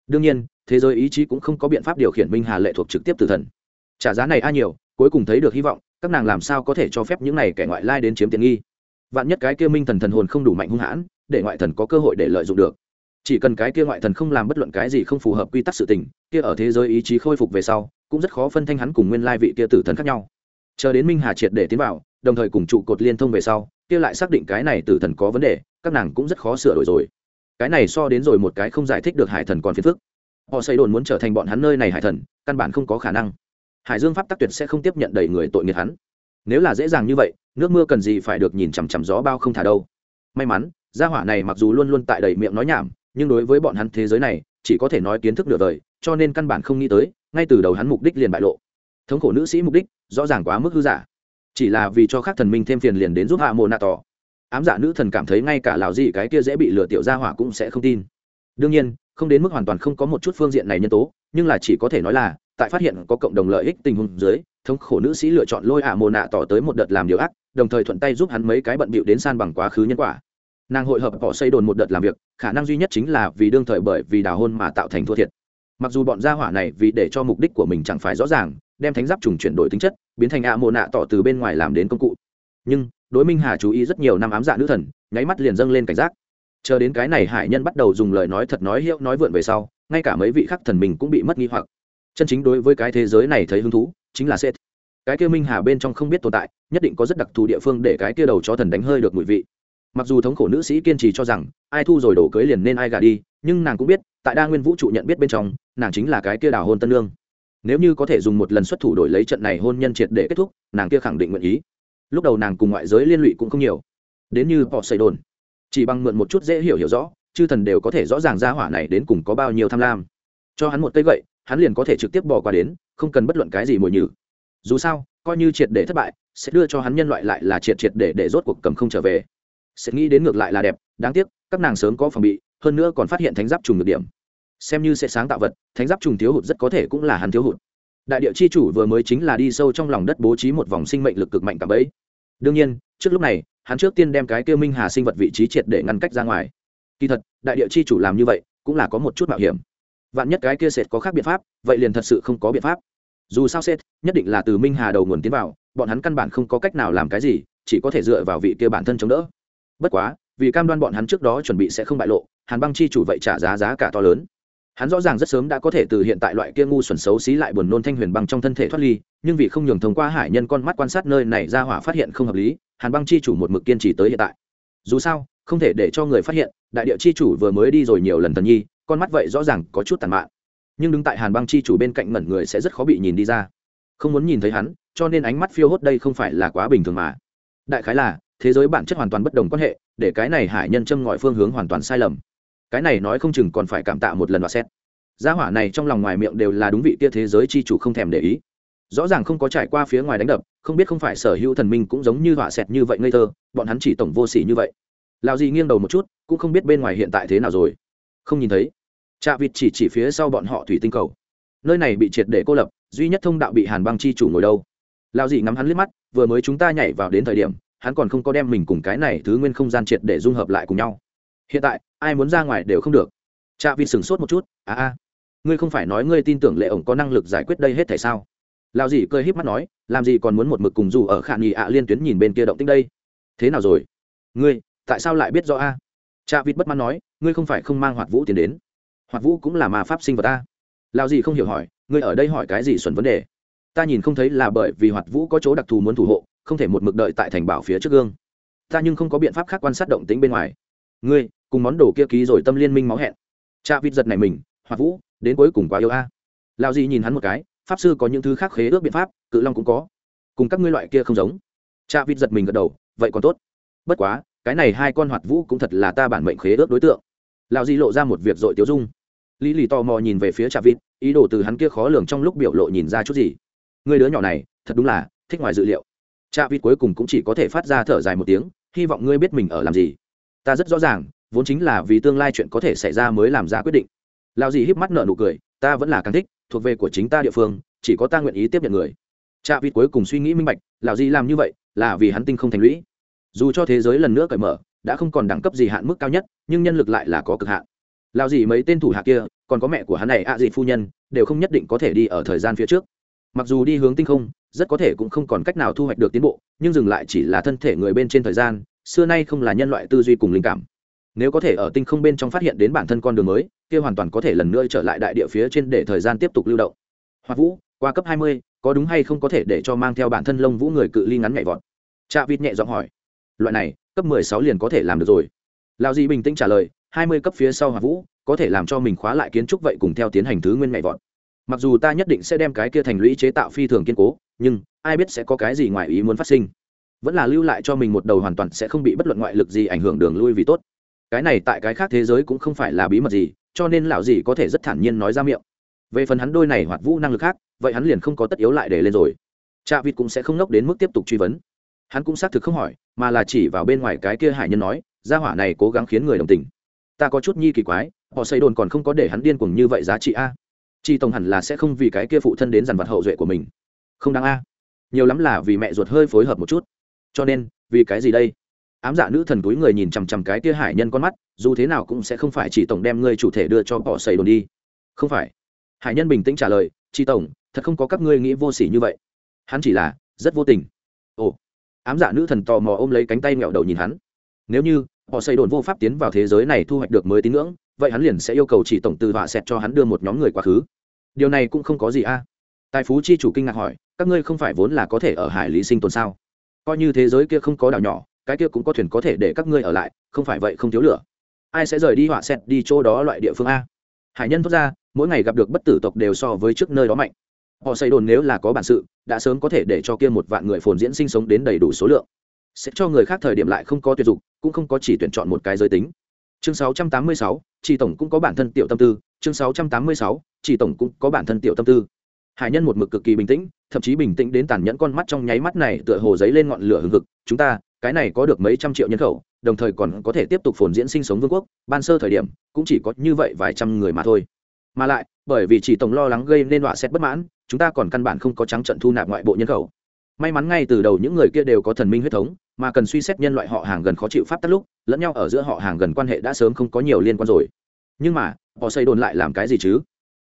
Speaker 1: Đương nhiên, thế giới ý chí cũng không có biện pháp điều khiển minh hà lệ thuộc trực tiếp từ thần. Trả giá này a nhiều, cuối cùng thấy được hy vọng, các nàng làm sao có thể cho phép những này kẻ ngoại lai đến chiếm tiện nghi? Vạn nhất cái kia minh thần thần hồn không đủ mạnh hung hãn, để ngoại thần có cơ hội để lợi dụng được. Chỉ cần cái kia ngoại thần không làm bất luận cái gì không phù hợp quy tắc sự tình, kia ở thế giới ý chí khôi phục về sau, cũng rất khó phân thanh hắn cùng nguyên lai vị kia tử thần khác nhau. Chờ đến minh hà triệt để tiến vào, đồng thời cùng trụ cột liên thông về sau, kia lại xác định cái này tử thần có vấn đề, các nàng cũng rất khó sửa đổi rồi. Cái này so đến rồi một cái không giải thích được hải thần còn phiền phức. Họ xây đồn muốn trở thành bọn hắn nơi này hải thần, căn bản không có khả năng. Hải dương pháp tắc tuyệt sẽ không tiếp nhận đầy người tội nghiệt hắn nếu là dễ dàng như vậy, nước mưa cần gì phải được nhìn chằm chằm gió bao không thả đâu. May mắn, gia hỏa này mặc dù luôn luôn tại đầy miệng nói nhảm, nhưng đối với bọn hắn thế giới này, chỉ có thể nói kiến thức nửa đời, cho nên căn bản không nghĩ tới, ngay từ đầu hắn mục đích liền bại lộ. Thống khổ nữ sĩ mục đích, rõ ràng quá mức hư giả. Chỉ là vì cho khác thần minh thêm phiền liền đến giúp hạ mồ nạ tỏ. Ám giả nữ thần cảm thấy ngay cả lào gì cái kia dễ bị lừa tiểu gia hỏa cũng sẽ không tin. Đương nhiên, không đến mức hoàn toàn không có một chút phương diện này nhân tố, nhưng là chỉ có thể nói là, tại phát hiện có cộng đồng lợi ích tình huống dưới thống khổ nữ sĩ lựa chọn lôi ạ mồ nạ tỏ tới một đợt làm điều ác, đồng thời thuận tay giúp hắn mấy cái bận bịu đến san bằng quá khứ nhân quả. Nàng hội hợp họ xây đồn một đợt làm việc, khả năng duy nhất chính là vì đương thời bởi vì đào hôn mà tạo thành thua thiệt. Mặc dù bọn gia hỏa này vì để cho mục đích của mình chẳng phải rõ ràng, đem thánh giáp trùng chuyển đổi tính chất, biến thành ạ mồ nạ tỏ từ bên ngoài làm đến công cụ. Nhưng, đối minh hà chú ý rất nhiều năm ám dạ nữ thần, nháy mắt liền dâng lên cảnh giác. Chờ đến cái này hải nhân bắt đầu dùng lời nói thật nói hiệu nói vượn về sau, ngay cả mấy vị khắc thần mình cũng bị mất nghi hoặc chân chính đối với cái thế giới này thấy hứng thú, chính là seth. Cái kia minh hà bên trong không biết tồn tại, nhất định có rất đặc thù địa phương để cái kia đầu chó thần đánh hơi được mùi vị. Mặc dù thống khổ nữ sĩ kiên trì cho rằng, ai thu rồi đổ cưới liền nên ai gả đi, nhưng nàng cũng biết, tại đa nguyên vũ trụ nhận biết bên trong, nàng chính là cái kia đào hôn tân lương nếu như có thể dùng một lần xuất thủ đổi lấy trận này hôn nhân triệt để kết thúc, nàng kia khẳng định nguyện ý. Lúc đầu nàng cùng ngoại giới liên lụy cũng không nhiều. Đến như họ xây đồn chỉ bằng mượn một chút dễ hiểu hiểu rõ, chư thần đều có thể rõ ràng ra hỏa này đến cùng có bao nhiêu tham lam. Cho hắn một cây gậy hắn liền có thể trực tiếp bỏ qua đến, không cần bất luận cái gì mồi nhử. Dù sao, coi như triệt để thất bại, sẽ đưa cho hắn nhân loại lại là triệt triệt để để rốt cuộc cầm không trở về. Sẽ nghĩ đến ngược lại là đẹp, đáng tiếc, các nàng sớm có phòng bị, hơn nữa còn phát hiện thánh giáp trùng được điểm. Xem như sẽ sáng tạo vật, thánh giáp trùng thiếu hụt rất có thể cũng là hắn thiếu hụt. Đại địa chi chủ vừa mới chính là đi sâu trong lòng đất bố trí một vòng sinh mệnh lực cực mạnh cả bấy. Đương nhiên, trước lúc này, hắn trước tiên đem cái kêu minh hà sinh vật vị trí triệt để ngăn cách ra ngoài. Kỳ thật, đại địa chi chủ làm như vậy, cũng là có một chút mạo hiểm vạn nhất cái kia sệt có khác biện pháp, vậy liền thật sự không có biện pháp. Dù sao sệt, nhất định là từ minh hà đầu nguồn tiến vào, bọn hắn căn bản không có cách nào làm cái gì, chỉ có thể dựa vào vị kia bản thân chống đỡ. Bất quá, vì cam đoan bọn hắn trước đó chuẩn bị sẽ không bại lộ, hàn băng chi chủ vậy trả giá giá cả to lớn. Hắn rõ ràng rất sớm đã có thể từ hiện tại loại kia ngu xuẩn xấu xí lại buồn nôn thanh huyền băng trong thân thể thoát ly, nhưng vì không nhường thông qua hải nhân con mắt quan sát nơi này ra hỏa phát hiện không hợp lý, hàn băng chi chủ một mực kiên trì tới hiện tại. Dù sao, không thể để cho người phát hiện, đại địa chi chủ vừa mới đi rồi nhiều lần thần nhi con mắt vậy rõ ràng có chút tàn mạn. Nhưng đứng tại hàn băng chi chủ bên cạnh ngẩn người sẽ rất khó bị nhìn đi ra. Không muốn nhìn thấy hắn, cho nên ánh mắt phiêu hốt đây không phải là quá bình thường mà. Đại khái là, thế giới bản chất hoàn toàn bất đồng quan hệ, để cái này hải nhân châm ngọi phương hướng hoàn toàn sai lầm. Cái này nói không chừng còn phải cảm tạ một lần và xét. Gia hỏa này trong lòng ngoài miệng đều là đúng vị kia thế giới chi chủ không thèm để ý. Rõ ràng không có trải qua phía ngoài đánh đập, không biết không phải sở hữu thần minh cũng giống như họa xẹt như vậy ngây thơ, bọn hắn chỉ tổng vô s ỉ như vậy. Lào gì nghiêng đầu một chút, cũng không biết bên ngoài hiện tại thế nào rồi. Không nhìn thấy trạ vịt chỉ chỉ phía sau bọn họ thủy tinh cầu. Nơi này bị triệt để cô lập, duy nhất thông đạo bị hàn băng chi chủ ngồi đâu. Lão Dị ngắm hắn liếc mắt, vừa mới chúng ta nhảy vào đến thời điểm, hắn còn không có đem mình cùng cái này thứ nguyên không gian triệt để dung hợp lại cùng nhau. Hiện tại, ai muốn ra ngoài đều không được. Trạ vịt sửng sốt một chút à a, ngươi không phải nói ngươi tin tưởng lệ ổng có năng lực giải quyết đây hết thể sao? Lao Dị cười híp mắt nói, làm gì còn muốn một mực cùng dù ở khả nghị ạ liên tuyến nhìn bên kia động tích đây? Thế nào rồi? Ngươi, tại sao lại biết rõ a? Trạ vịt bất mãn nói, ngươi không phải không mang hoạt vũ tiến đến hoạt vũ cũng là ma pháp sinh vật ta. lao gì không hiểu hỏi, ngươi ở đây hỏi cái gì xuẩn vấn đề? Ta nhìn không thấy là bởi vì hoạt vũ có chỗ đặc thù muốn thủ hộ, không thể một mực đợi tại thành bảo phía trước gương. Ta nhưng không có biện pháp khác quan sát động tính bên ngoài. Ngươi, cùng món đồ kia ký rồi tâm liên minh máu hẹn. Cha vịt giật này mình hoạt vũ, đến cuối cùng quá yêu a. Lao gì nhìn hắn một cái, pháp sư có những thứ khác khế ước biện pháp, cự long cũng có. Cùng các ngươi loại kia không giống. Cha vịt giật mình gật đầu, vậy còn tốt. Bất quá, cái này hai con hoạt vũ cũng thật là ta bản mệnh khế ước đối tượng. Lao di lộ ra một việc dội tiêu dung lý lì tò mò nhìn về phía cha vịt ý đồ từ hắn kia khó lường trong lúc biểu lộ nhìn ra chút gì. Người đứa nhỏ này, thật đúng là thích ngoài dự liệu. Cha vịt cuối cùng cũng chỉ có thể phát ra thở dài một tiếng, hy vọng ngươi biết mình ở làm gì. Ta rất rõ ràng, vốn chính là vì tương lai chuyện có thể xảy ra mới làm ra quyết định. Lao dì híp mắt nợ nụ cười, ta vẫn là càng thích, thuộc về của chính ta địa phương, chỉ có ta nguyện ý tiếp nhận người. Cha vịt cuối cùng suy nghĩ minh bạch, lão dì làm như vậy là vì hắn tinh không thành lũy. Dù cho thế giới lần nữa cởi mở, đã không còn đẳng cấp gì hạn mức cao nhất, nhưng nhân lực lại là có cực hạn. Lao gì mấy tên thủ hạ kia, còn có mẹ của hắn này ạ à gì phu nhân, đều không nhất định có thể đi ở thời gian phía trước. Mặc dù đi hướng tinh không, rất có thể cũng không còn cách nào thu hoạch được tiến bộ, nhưng dừng lại chỉ là thân thể người bên trên thời gian, xưa nay không là nhân loại tư duy cùng linh cảm. Nếu có thể ở tinh không bên trong phát hiện đến bản thân con đường mới, kia hoàn toàn có thể lần nữa trở lại đại địa phía trên để thời gian tiếp tục lưu động. Hoặc vũ, qua cấp hai mươi, có đúng hay không có thể để cho mang theo bản thân lông vũ người cự ly ngắn nhảy vọt? Cha vịt nhẹ giọng hỏi. Loại này, cấp mười sáu liền có thể làm được rồi. Lao di bình tĩnh trả lời hai mươi cấp phía sau hòa vũ, có thể làm cho mình khóa lại kiến trúc vậy cùng theo tiến hành thứ nguyên nhảy vọt. Mặc dù ta nhất định sẽ đem cái kia thành lũy chế tạo phi thường kiên cố, nhưng ai biết sẽ có cái gì ngoài ý muốn phát sinh. Vẫn là lưu lại cho mình một đầu hoàn toàn sẽ không bị bất luận ngoại lực gì ảnh hưởng đường lui vì tốt. Cái này tại cái khác thế giới cũng không phải là bí mật gì, cho nên lão gì có thể rất thản nhiên nói ra miệng. Về phần hắn đôi này hoạt vũ năng lực khác, vậy hắn liền không có tất yếu lại để lên rồi. Cha vịt cũng sẽ không nốc đến mức tiếp tục truy vấn. Hắn cũng xác thực không hỏi, mà là chỉ vào bên ngoài cái kia hải nhân nói, gia hỏa này cố gắng khiến người đồng tình ta có chút nhi kỳ quái, họ xây đồn còn không có để hắn điên cuồng như vậy giá trị a. Chi tổng hẳn là sẽ không vì cái kia phụ thân đến dằn vặt hậu duệ của mình. Không đáng a. Nhiều lắm là vì mẹ ruột hơi phối hợp một chút. Cho nên, vì cái gì đây? Ám dạ nữ thần túi người nhìn chằm chằm cái tia hải nhân con mắt, dù thế nào cũng sẽ không phải chỉ tổng đem ngươi chủ thể đưa cho bỏ xây đồn đi. Không phải. Hải nhân bình tĩnh trả lời, chi tổng thật không có các ngươi nghĩ vô s ỉ như vậy. Hắn chỉ là, rất vô tình. Ồ. Ám dạ nữ thần tò mò ôm lấy cánh tay nghẹo đầu nhìn hắn. Nếu như họ xây đồn vô pháp tiến vào thế giới này thu hoạch được mới tín ngưỡng, vậy hắn liền sẽ yêu cầu chỉ tổng từ họa xẹt cho hắn đưa một nhóm người quá khứ. Điều này cũng không có gì a. Tài phú chi chủ kinh ngạc hỏi, các ngươi không phải vốn là có thể ở hải lý sinh tồn sao? Coi như thế giới kia không có đảo nhỏ, cái kia cũng có thuyền có thể để các ngươi ở lại, không phải vậy không thiếu lửa. Ai sẽ rời đi họa xẹt đi chỗ đó loại địa phương a? Hải nhân thốt ra, mỗi ngày gặp được bất tử tộc đều so với trước nơi đó mạnh. Họ xây đồn nếu là có bản sự, đã sớm có thể để cho kia một vạn người phồn diễn sinh sống đến đầy đủ số lượng sẽ cho người khác thời điểm lại không có tuyệt dụng cũng không có chỉ tuyển chọn một cái giới tính. Chương 686, chỉ tổng cũng có bản thân tiểu tâm tư. Chương 686, chỉ tổng cũng có bản thân tiểu tâm tư. Hải nhân một mực cực kỳ bình tĩnh thậm chí bình tĩnh đến tàn nhẫn con mắt trong nháy mắt này tựa hồ giấy lên ngọn lửa hừng hực. Chúng ta cái này có được mấy trăm triệu nhân khẩu đồng thời còn có thể tiếp tục phồn diễn sinh sống vương quốc. Ban sơ thời điểm cũng chỉ có như vậy vài trăm người mà thôi. Mà lại bởi vì chỉ tổng lo lắng gây nên đọa xét bất mãn chúng ta còn căn bản không có trắng trận thu nạp ngoại bộ nhân khẩu may mắn ngay từ đầu những người kia đều có thần minh huyết thống, mà cần suy xét nhân loại họ hàng gần khó chịu pháp tắc lúc, lẫn nhau ở giữa họ hàng gần quan hệ đã sớm không có nhiều liên quan rồi. Nhưng mà, họ xây đồn lại làm cái gì chứ?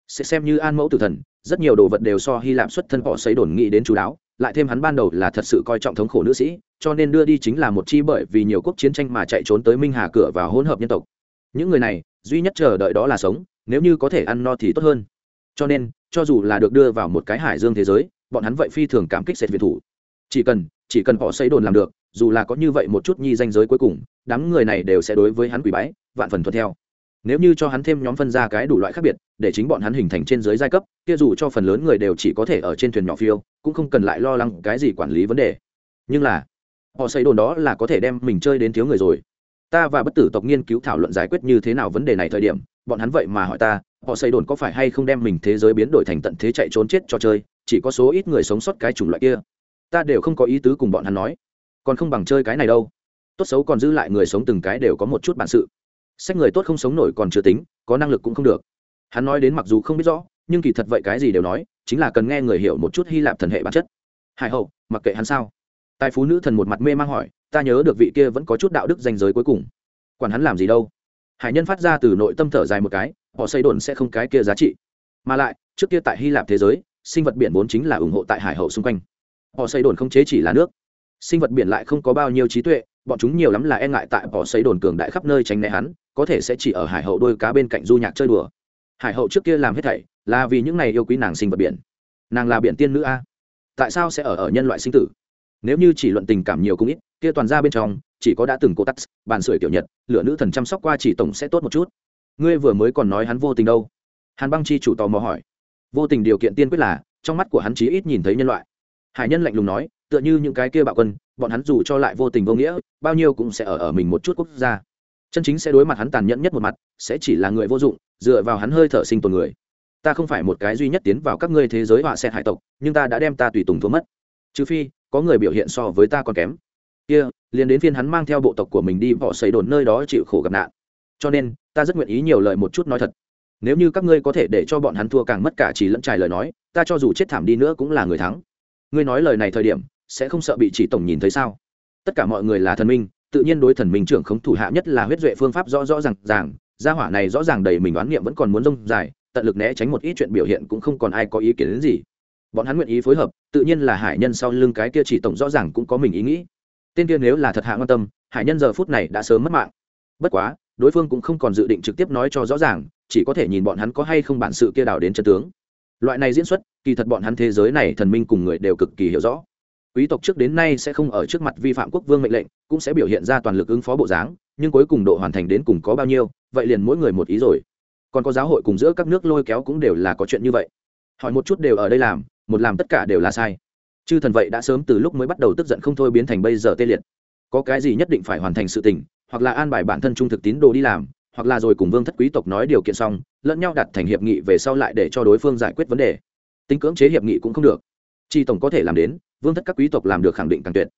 Speaker 1: Sẽ xem như an mẫu tử thần, rất nhiều đồ vật đều so hy lạp xuất thân họ xây đồn nghĩ đến chú đáo, lại thêm hắn ban đầu là thật sự coi trọng thống khổ nữ sĩ, cho nên đưa đi chính là một chi bởi vì nhiều quốc chiến tranh mà chạy trốn tới minh hà cửa và hỗn hợp nhân tộc. Những người này, duy nhất chờ đợi đó là sống, nếu như có thể ăn no thì tốt hơn. Cho nên, cho dù là được đưa vào một cái hải dương thế giới bọn hắn vậy phi thường cảm kích sệt việt thủ. Chỉ cần chỉ cần họ xây đồn làm được, dù là có như vậy một chút nhi danh giới cuối cùng, đám người này đều sẽ đối với hắn quỷ bái, vạn phần thuận theo. Nếu như cho hắn thêm nhóm phân ra cái đủ loại khác biệt, để chính bọn hắn hình thành trên giới giai cấp, kia dù cho phần lớn người đều chỉ có thể ở trên thuyền nhỏ phiêu, cũng không cần lại lo lắng cái gì quản lý vấn đề. Nhưng là, họ xây đồn đó là có thể đem mình chơi đến thiếu người rồi. Ta và bất tử tộc nghiên cứu thảo luận giải quyết như thế nào vấn đề này thời điểm, bọn hắn vậy mà hỏi ta, họ xây đồn có phải hay không đem mình thế giới biến đổi thành tận thế chạy trốn chết cho chơi chỉ có số ít người sống sót cái chủng loại kia. Ta đều không có ý tứ cùng bọn hắn nói. Còn không bằng chơi cái này đâu. Tốt xấu còn giữ lại người sống từng cái đều có một chút bản sự. Sách người tốt không sống nổi còn chưa tính, có năng lực cũng không được. Hắn nói đến mặc dù không biết rõ, nhưng kỳ thật vậy cái gì đều nói, chính là cần nghe người hiểu một chút hy lạp thần hệ bản chất. Hải hậu, mặc kệ hắn sao. Tài phú nữ thần một mặt mê mang hỏi, ta nhớ được vị kia vẫn có chút đạo đức danh giới cuối cùng. Quản hắn làm gì đâu. Hải nhân phát ra từ nội tâm thở dài một cái, họ xây đồn sẽ không cái kia giá trị. Mà lại, trước kia tại hy lạp thế giới sinh vật biển vốn chính là ủng hộ tại hải hậu xung quanh. Họ xây đồn không chế chỉ là nước. Sinh vật biển lại không có bao nhiêu trí tuệ, bọn chúng nhiều lắm là e ngại tại họ xây đồn cường đại khắp nơi tránh né hắn, có thể sẽ chỉ ở hải hậu đôi cá bên cạnh du nhạc chơi đùa. Hải hậu trước kia làm hết thảy là vì những này yêu quý nàng sinh vật biển. Nàng là biển tiên nữ a. Tại sao sẽ ở ở nhân loại sinh tử? Nếu như chỉ luận tình cảm nhiều cũng ít, kia toàn ra bên trong, chỉ có đã từng cô tắt bàn sưởi tiểu nhật lựa nữ thần chăm sóc qua chỉ tổng sẽ tốt một chút. Ngươi vừa mới còn nói hắn vô tình đâu. Hàn băng chi chủ tò mò hỏi vô tình điều kiện tiên quyết là trong mắt của hắn chí ít nhìn thấy nhân loại. Hải nhân lạnh lùng nói tựa như những cái kia bạo quân bọn hắn dù cho lại vô tình vô nghĩa bao nhiêu cũng sẽ ở ở mình một chút quốc gia. Chân chính sẽ đối mặt hắn tàn nhẫn nhất một mặt sẽ chỉ là người vô dụng dựa vào hắn hơi thở sinh tồn người. Ta không phải một cái duy nhất tiến vào các ngươi thế giới họa xe hải tộc nhưng ta đã đem ta tùy tùng thua mất. Trừ phi có người biểu hiện so với ta còn kém. Kia、yeah, liền đến phiên hắn mang theo bộ tộc của mình đi bỏ xấy đồn nơi đó chịu khổ gặp nạn. Cho nên ta rất nguyện ý nhiều lời một chút nói thật nếu như các ngươi có thể để cho bọn hắn thua càng mất cả chỉ lẫn trải lời nói, ta cho dù chết thảm đi nữa cũng là người thắng. Ngươi nói lời này thời điểm, sẽ không sợ bị chỉ tổng nhìn thấy sao? Tất cả mọi người là thần minh, tự nhiên đối thần minh trưởng không thủ hạ nhất là huyết duệ phương pháp rõ rõ ràng ràng, gia hỏa này rõ ràng đầy mình đoán nghiệm vẫn còn muốn rông dài, tận lực né tránh một ít chuyện biểu hiện cũng không còn ai có ý kiến đến gì. Bọn hắn nguyện ý phối hợp, tự nhiên là hải nhân sau lưng cái kia chỉ tổng rõ ràng cũng có mình ý nghĩ. Tên kia nếu là thật hạ quan tâm, hải nhân giờ phút này đã sớm mất mạng. Bất quá, đối phương cũng không còn dự định trực tiếp nói cho rõ ràng chỉ có thể nhìn bọn hắn có hay không bản sự kia đào đến chân tướng. Loại này diễn xuất, kỳ thật bọn hắn thế giới này thần minh cùng người đều cực kỳ hiểu rõ. Quý tộc trước đến nay sẽ không ở trước mặt vi phạm quốc vương mệnh lệnh, cũng sẽ biểu hiện ra toàn lực ứng phó bộ dáng, nhưng cuối cùng độ hoàn thành đến cùng có bao nhiêu, vậy liền mỗi người một ý rồi. Còn có giáo hội cùng giữa các nước lôi kéo cũng đều là có chuyện như vậy. Hỏi một chút đều ở đây làm, một làm tất cả đều là sai. Chư thần vậy đã sớm từ lúc mới bắt đầu tức giận không thôi biến thành bây giờ tê liệt. Có cái gì nhất định phải hoàn thành sự tình, hoặc là an bài bản thân trung thực tín đồ đi làm hoặc là rồi cùng vương thất quý tộc nói điều kiện xong, lẫn nhau đặt thành hiệp nghị về sau lại để cho đối phương giải quyết vấn đề. Tính cưỡng chế hiệp nghị cũng không được. Chi tổng có thể làm đến, vương thất các quý tộc làm được khẳng định càng tuyệt.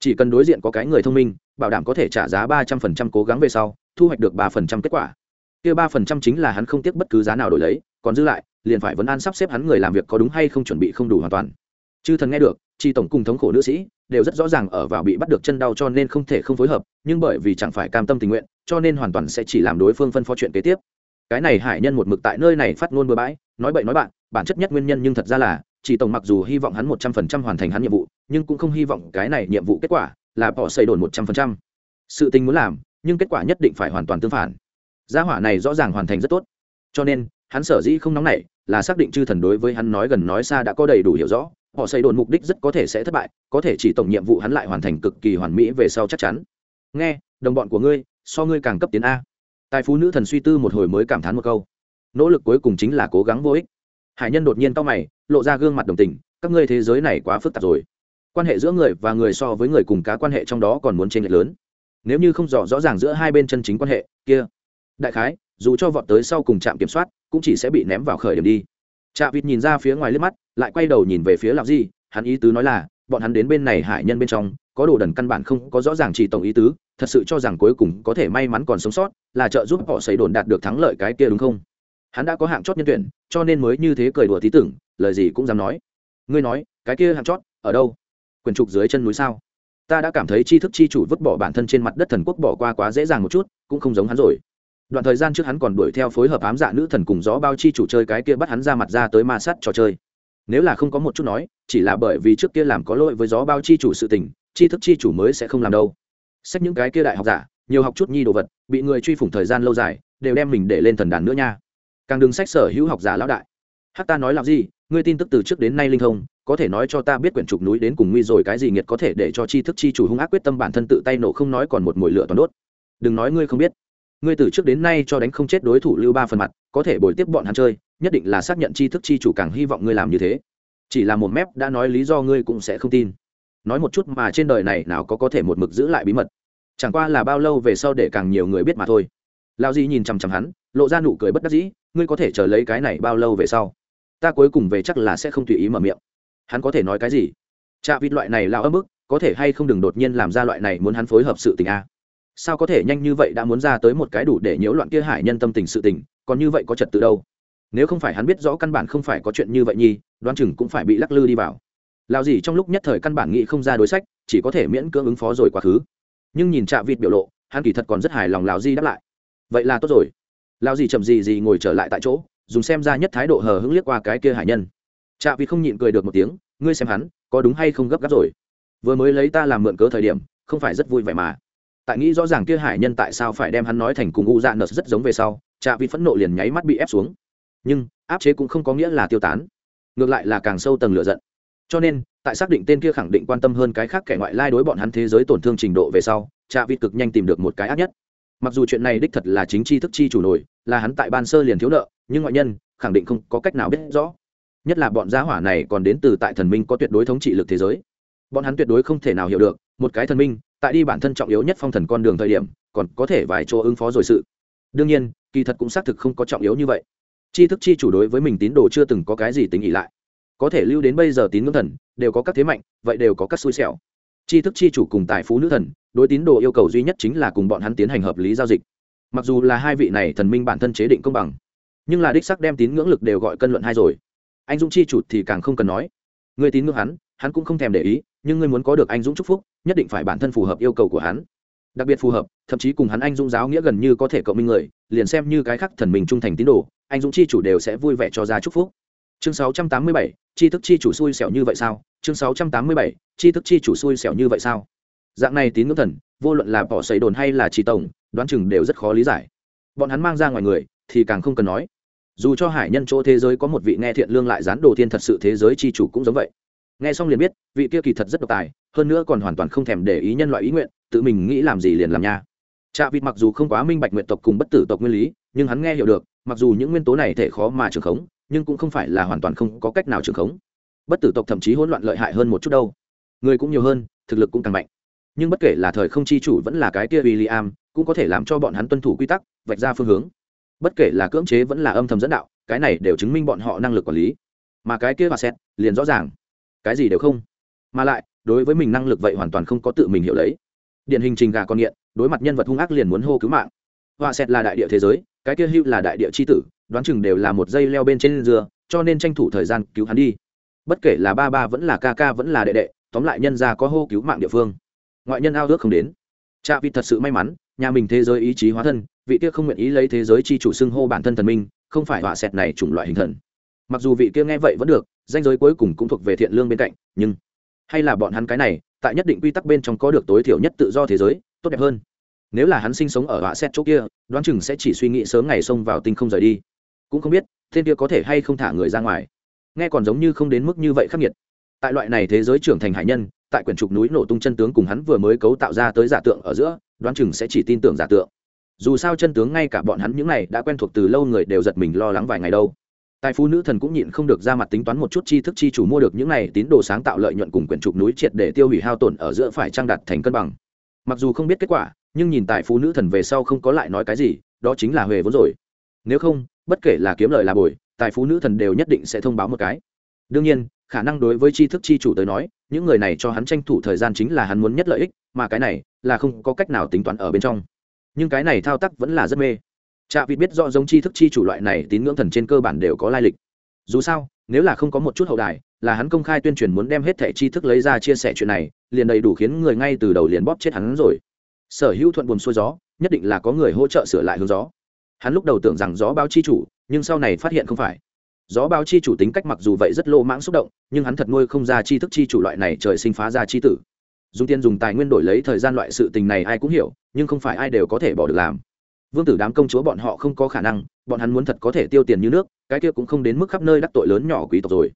Speaker 1: Chỉ cần đối diện có cái người thông minh, bảo đảm có thể trả giá ba trăm phần trăm cố gắng về sau, thu hoạch được ba phần trăm kết quả. Kia ba phần trăm chính là hắn không tiếc bất cứ giá nào đổi lấy, còn dư lại, liền phải vấn an sắp xếp hắn người làm việc có đúng hay không chuẩn bị không đủ hoàn toàn. Chư thần nghe được, chi tổng cùng thống khổ nữ sĩ đều rất rõ ràng ở vào bị bắt được chân đau cho nên không thể không phối hợp, nhưng bởi vì chẳng phải cam tâm tình nguyện cho nên hoàn toàn sẽ chỉ làm đối phương phân phó chuyện kế tiếp. Cái này hải nhân một mực tại nơi này phát ngôn bừa bãi, nói bậy nói bạn, bản chất nhất nguyên nhân nhưng thật ra là, chỉ tổng mặc dù hy vọng hắn một trăm phần trăm hoàn thành hắn nhiệm vụ, nhưng cũng không hy vọng cái này nhiệm vụ kết quả là bỏ xây đồn một trăm phần trăm. Sự tình muốn làm, nhưng kết quả nhất định phải hoàn toàn tương phản. Gia hỏa này rõ ràng hoàn thành rất tốt. Cho nên, hắn sở dĩ không nóng nảy là xác định chư thần đối với hắn nói gần nói xa đã có đầy đủ hiểu rõ họ xây đồn mục đích rất có thể sẽ thất bại, có thể chỉ tổng nhiệm vụ hắn lại hoàn thành cực kỳ hoàn mỹ về sau chắc chắn. Nghe, đồng bọn của ngươi so ngươi càng cấp tiến a. Tài phú nữ thần suy tư một hồi mới cảm thán một câu. Nỗ lực cuối cùng chính là cố gắng vô ích. Hải nhân đột nhiên to mày, lộ ra gương mặt đồng tình, các ngươi thế giới này quá phức tạp rồi. Quan hệ giữa người và người so với người cùng cá quan hệ trong đó còn muốn tranh lệch lớn. Nếu như không rõ rõ ràng giữa hai bên chân chính quan hệ, kia. Đại khái, dù cho vọt tới sau cùng trạm kiểm soát, cũng chỉ sẽ bị ném vào khởi điểm đi. Trạm vịt nhìn ra phía ngoài liếc mắt, lại quay đầu nhìn về phía lạc di, hắn ý tứ nói là, bọn hắn đến bên này hải nhân bên trong, có đồ đần căn bản không có rõ ràng chỉ tổng ý tứ thật sự cho rằng cuối cùng có thể may mắn còn sống sót là trợ giúp họ xây đồn đạt được thắng lợi cái kia đúng không? Hắn đã có hạng chót nhân tuyển, cho nên mới như thế cười đùa tí tưởng, lời gì cũng dám nói. Ngươi nói, cái kia hạng chót, ở đâu? Quyền trục dưới chân núi sao? Ta đã cảm thấy tri thức chi chủ vứt bỏ bản thân trên mặt đất thần quốc bỏ qua quá dễ dàng một chút, cũng không giống hắn rồi. Đoạn thời gian trước hắn còn đuổi theo phối hợp ám dạ nữ thần cùng gió bao chi chủ chơi cái kia bắt hắn ra mặt ra tới ma sát trò chơi. Nếu là không có một chút nói, chỉ là bởi vì trước kia làm có lỗi với gió bao chi chủ sự tình, tri thức chi chủ mới sẽ không làm đâu xét những cái kia đại học giả, nhiều học chút nhi đồ vật, bị người truy phủng thời gian lâu dài, đều đem mình để lên thần đàn nữa nha. Càng đừng sách sở hữu học giả lão đại. Hát ta nói làm gì, ngươi tin tức từ trước đến nay linh thông, có thể nói cho ta biết quyển trục núi đến cùng nguy rồi cái gì nghiệt có thể để cho tri thức chi chủ hung ác quyết tâm bản thân tự tay nổ không nói còn một mồi lửa toàn đốt. Đừng nói ngươi không biết. Ngươi từ trước đến nay cho đánh không chết đối thủ lưu ba phần mặt, có thể bồi tiếp bọn hắn chơi, nhất định là xác nhận tri thức chi chủ càng hy vọng ngươi làm như thế. Chỉ là một mép đã nói lý do ngươi cũng sẽ không tin nói một chút mà trên đời này nào có có thể một mực giữ lại bí mật. Chẳng qua là bao lâu về sau để càng nhiều người biết mà thôi. Lao di nhìn chằm chằm hắn, lộ ra nụ cười bất đắc dĩ, ngươi có thể chờ lấy cái này bao lâu về sau? Ta cuối cùng về chắc là sẽ không tùy ý mở miệng. Hắn có thể nói cái gì? Chạ vịt loại này lao ấm ức có thể hay không đừng đột nhiên làm ra loại này muốn hắn phối hợp sự tình a? Sao có thể nhanh như vậy đã muốn ra tới một cái đủ để nhiễu loạn kia hải nhân tâm tình sự tình, còn như vậy có trật tự đâu? Nếu không phải hắn biết rõ căn bản không phải có chuyện như vậy nhi, đoán chừng cũng phải bị lắc lư đi vào lao gì trong lúc nhất thời căn bản nghị không ra đối sách, chỉ có thể miễn cưỡng ứng phó rồi quá khứ. Nhưng nhìn chạ vịt biểu lộ, hắn kỳ thật còn rất hài lòng lào di đáp lại. Vậy là tốt rồi. Lao gì chậm gì gì ngồi trở lại tại chỗ, dùng xem ra nhất thái độ hờ hững liếc qua cái kia hải nhân. Chạ vịt không nhịn cười được một tiếng, ngươi xem hắn, có đúng hay không gấp gáp rồi? Vừa mới lấy ta làm mượn cớ thời điểm, không phải rất vui vẻ mà. Tại nghĩ rõ ràng kia hải nhân tại sao phải đem hắn nói thành cùng u dạ nợ rất giống về sau chạ vịt phẫn nộ liền nháy mắt bị ép xuống. Nhưng, áp chế cũng không có nghĩa là tiêu tán. Ngược lại là càng sâu tầng lửa giận cho nên, tại xác định tên kia khẳng định quan tâm hơn cái khác kẻ ngoại lai đối bọn hắn thế giới tổn thương trình độ về sau, trạ vịt cực nhanh tìm được một cái ác nhất. Mặc dù chuyện này đích thật là chính tri thức chi chủ nổi, là hắn tại ban sơ liền thiếu nợ, nhưng ngoại nhân, khẳng định không có cách nào biết rõ. Nhất là bọn gia hỏa này còn đến từ tại thần minh có tuyệt đối thống trị lực thế giới. Bọn hắn tuyệt đối không thể nào hiểu được, một cái thần minh, tại đi bản thân trọng yếu nhất phong thần con đường thời điểm, còn có thể vài chỗ ứng phó rồi sự. Đương nhiên, kỳ thật cũng xác thực không có trọng yếu như vậy. Tri thức chi chủ đối với mình tín đồ chưa từng có cái gì tính ỉ lại có thể lưu đến bây giờ tín ngưỡng thần, đều có các thế mạnh, vậy đều có các xui xẻo. Tri thức chi chủ cùng tài phú nữ thần, đối tín đồ yêu cầu duy nhất chính là cùng bọn hắn tiến hành hợp lý giao dịch. Mặc dù là hai vị này thần minh bản thân chế định công bằng, nhưng là đích sắc đem tín ngưỡng lực đều gọi cân luận hai rồi. Anh dũng chi chủ thì càng không cần nói. Người tín ngưỡng hắn hắn cũng không thèm để ý, nhưng ngươi muốn có được anh dũng chúc phúc, nhất định phải bản thân phù hợp yêu cầu của hắn. Đặc biệt phù hợp, thậm chí cùng hắn anh dũng giáo nghĩa gần như có thể cộng minh người, liền xem như cái khác thần mình trung thành tín đồ, anh dũng chi chủ đều sẽ vui vẻ cho ra chúc phúc chương 687, tri thức chi chủ xui xẻo như vậy sao? Chương 687, tri thức chi chủ xui xẻo như vậy sao? Dạng này tín ngưỡng thần vô luận là bỏ sấy đồn hay là trì tổng đoán chừng đều rất khó lý giải. Bọn hắn mang ra ngoài người thì càng không cần nói. Dù cho hải nhân chỗ thế giới có một vị nghe thiện lương lại gián đồ thiên thật sự thế giới chi chủ cũng giống vậy. Nghe xong liền biết vị kia kỳ thật rất độc tài hơn nữa còn hoàn toàn không thèm để ý nhân loại ý nguyện tự mình nghĩ làm gì liền làm nha. Trạ vịt mặc dù không quá minh bạch nguyện tộc cùng bất tử tộc nguyên lý nhưng hắn nghe hiểu được mặc dù những nguyên tố này thể khó mà trường khống nhưng cũng không phải là hoàn toàn không có cách nào trường khống. Bất tử tộc thậm chí hỗn loạn lợi hại hơn một chút đâu. Người cũng nhiều hơn thực lực cũng càng mạnh. Nhưng bất kể là thời không chi chủ vẫn là cái kia William, cũng có thể làm cho bọn hắn tuân thủ quy tắc vạch ra phương hướng. Bất kể là cưỡng chế vẫn là âm thầm dẫn đạo cái này đều chứng minh bọn họ năng lực quản lý. Mà cái kia và xét liền rõ ràng. Cái gì đều không. Mà lại đối với mình năng lực vậy hoàn toàn không có tự mình hiểu lấy. Điển hình trình gà con nghiện đối mặt nhân vật hung ác liền muốn hô cứu mạng. Và xét là đại địa thế giới cái kia hưu là đại địa c h i tử đoán chừng đều là một dây leo bên trên dừa, cho nên tranh thủ thời gian cứu hắn đi. Bất kể là ba ba vẫn là ca ca vẫn là đệ đệ, tóm lại nhân ra có hô cứu mạng địa phương. Ngoại nhân ao ước không đến. Cha vịt thật sự may mắn, nhà mình thế giới ý chí hóa thân, vị kia không nguyện ý lấy thế giới chi chủ xưng hô bản thân thần minh, không phải họa sẹt này chủng loại hình thần. Mặc dù vị kia nghe vậy vẫn được, danh giới cuối cùng cũng thuộc về thiện lương bên cạnh, nhưng hay là bọn hắn cái này, tại nhất định quy tắc bên trong có được tối thiểu nhất tự do thế giới, tốt đẹp hơn. Nếu là hắn sinh sống ở họa xét chỗ kia, đoán chừng sẽ chỉ suy nghĩ sớm ngày xông vào tinh không rời đi cũng không biết thiên kia có thể hay không thả người ra ngoài. Nghe còn giống như không đến mức như vậy khắc nghiệt. Tại loại này thế giới trưởng thành hải nhân, tại quyển trục núi nổ tung chân tướng cùng hắn vừa mới cấu tạo ra tới giả tượng ở giữa, đoán chừng sẽ chỉ tin tưởng giả tượng. Dù sao chân tướng ngay cả bọn hắn những này đã quen thuộc từ lâu người đều giật mình lo lắng vài ngày đâu. Tài phú nữ thần cũng nhịn không được ra mặt tính toán một chút chi thức chi chủ mua được những này tín đồ sáng tạo lợi nhuận cùng quyển trục núi triệt để tiêu hủy hao tổn ở giữa phải trang đặt thành cân bằng. Mặc dù không biết kết quả, nhưng nhìn tài phú nữ thần về sau không có lại nói cái gì, đó chính là huề vốn rồi. Nếu không bất kể là kiếm lợi là bồi, tài phú nữ thần đều nhất định sẽ thông báo một cái. Đương nhiên, khả năng đối với tri thức tri chủ tới nói, những người này cho hắn tranh thủ thời gian chính là hắn muốn nhất lợi ích, mà cái này là không có cách nào tính toán ở bên trong. Nhưng cái này thao tác vẫn là rất mê. Trạ vịt biết rõ giống tri thức tri chủ loại này tín ngưỡng thần trên cơ bản đều có lai lịch. Dù sao, nếu là không có một chút hậu đài, là hắn công khai tuyên truyền muốn đem hết thẻ tri thức lấy ra chia sẻ chuyện này, liền đầy đủ khiến người ngay từ đầu liền bóp chết hắn rồi. Sở hữu thuận buồn xuôi gió, nhất định là có người hỗ trợ sửa lại hướng gió hắn lúc đầu tưởng rằng gió báo chi chủ, nhưng sau này phát hiện không phải. Gió báo chi chủ tính cách mặc dù vậy rất lô mãng xúc động, nhưng hắn thật nuôi không ra chi thức chi chủ loại này trời sinh phá ra chi tử. Dùng tiền dùng tài nguyên đổi lấy thời gian loại sự tình này ai cũng hiểu, nhưng không phải ai đều có thể bỏ được làm. Vương tử đám công chúa bọn họ không có khả năng, bọn hắn muốn thật có thể tiêu tiền như nước, cái kia cũng không đến mức khắp nơi đắc tội lớn nhỏ quý tộc rồi.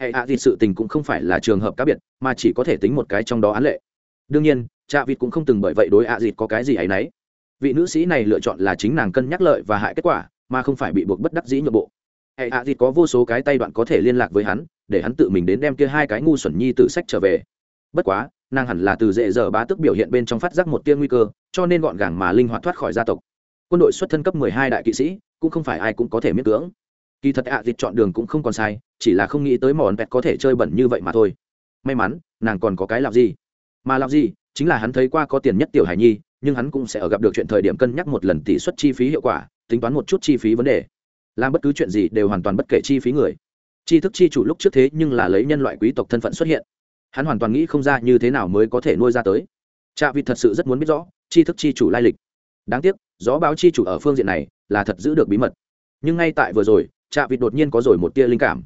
Speaker 1: Hệ hạ thì sự tình cũng không phải là trường hợp cá biệt, mà chỉ có thể tính một cái trong đó án lệ. Đương nhiên cha vịt cũng không từng bởi vậy đối ạ dịt có cái gì ấ y n ấ y vị nữ sĩ này lựa chọn là chính nàng cân nhắc lợi và hại kết quả, mà không phải bị buộc bất đắc dĩ nhượng bộ. Hệ hạ dịt có vô số cái tay đoạn có thể liên lạc với hắn, để hắn tự mình đến đem kia hai cái ngu xuẩn nhi tự sách trở về. Bất quá, nàng hẳn là từ dễ dở bá tức biểu hiện bên trong phát giác một tia nguy cơ, cho nên gọn gàng mà linh hoạt thoát khỏi gia tộc. Quân đội xuất thân cấp mười hai đại kỵ sĩ, cũng không phải ai cũng có thể miễn cưỡng. Kỳ thật ạ à chọn đường cũng không còn sai, chỉ là không nghĩ tới mòn pẹt có thể chơi bẩn như vậy mà thôi. May mắn, nàng còn có cái làm gì? Mà làm gì? Chính là hắn thấy qua có tiền nhất tiểu hải nhi nhưng hắn cũng sẽ ở gặp được chuyện thời điểm cân nhắc một lần tỷ suất chi phí hiệu quả, tính toán một chút chi phí vấn đề. Làm bất cứ chuyện gì đều hoàn toàn bất kể chi phí người. Chi thức chi chủ lúc trước thế nhưng là lấy nhân loại quý tộc thân phận xuất hiện. Hắn hoàn toàn nghĩ không ra như thế nào mới có thể nuôi ra tới. Cha vịt thật sự rất muốn biết rõ, chi thức chi chủ lai lịch. Đáng tiếc, gió báo chi chủ ở phương diện này là thật giữ được bí mật. Nhưng ngay tại vừa rồi cha vịt đột nhiên có rồi một tia linh cảm.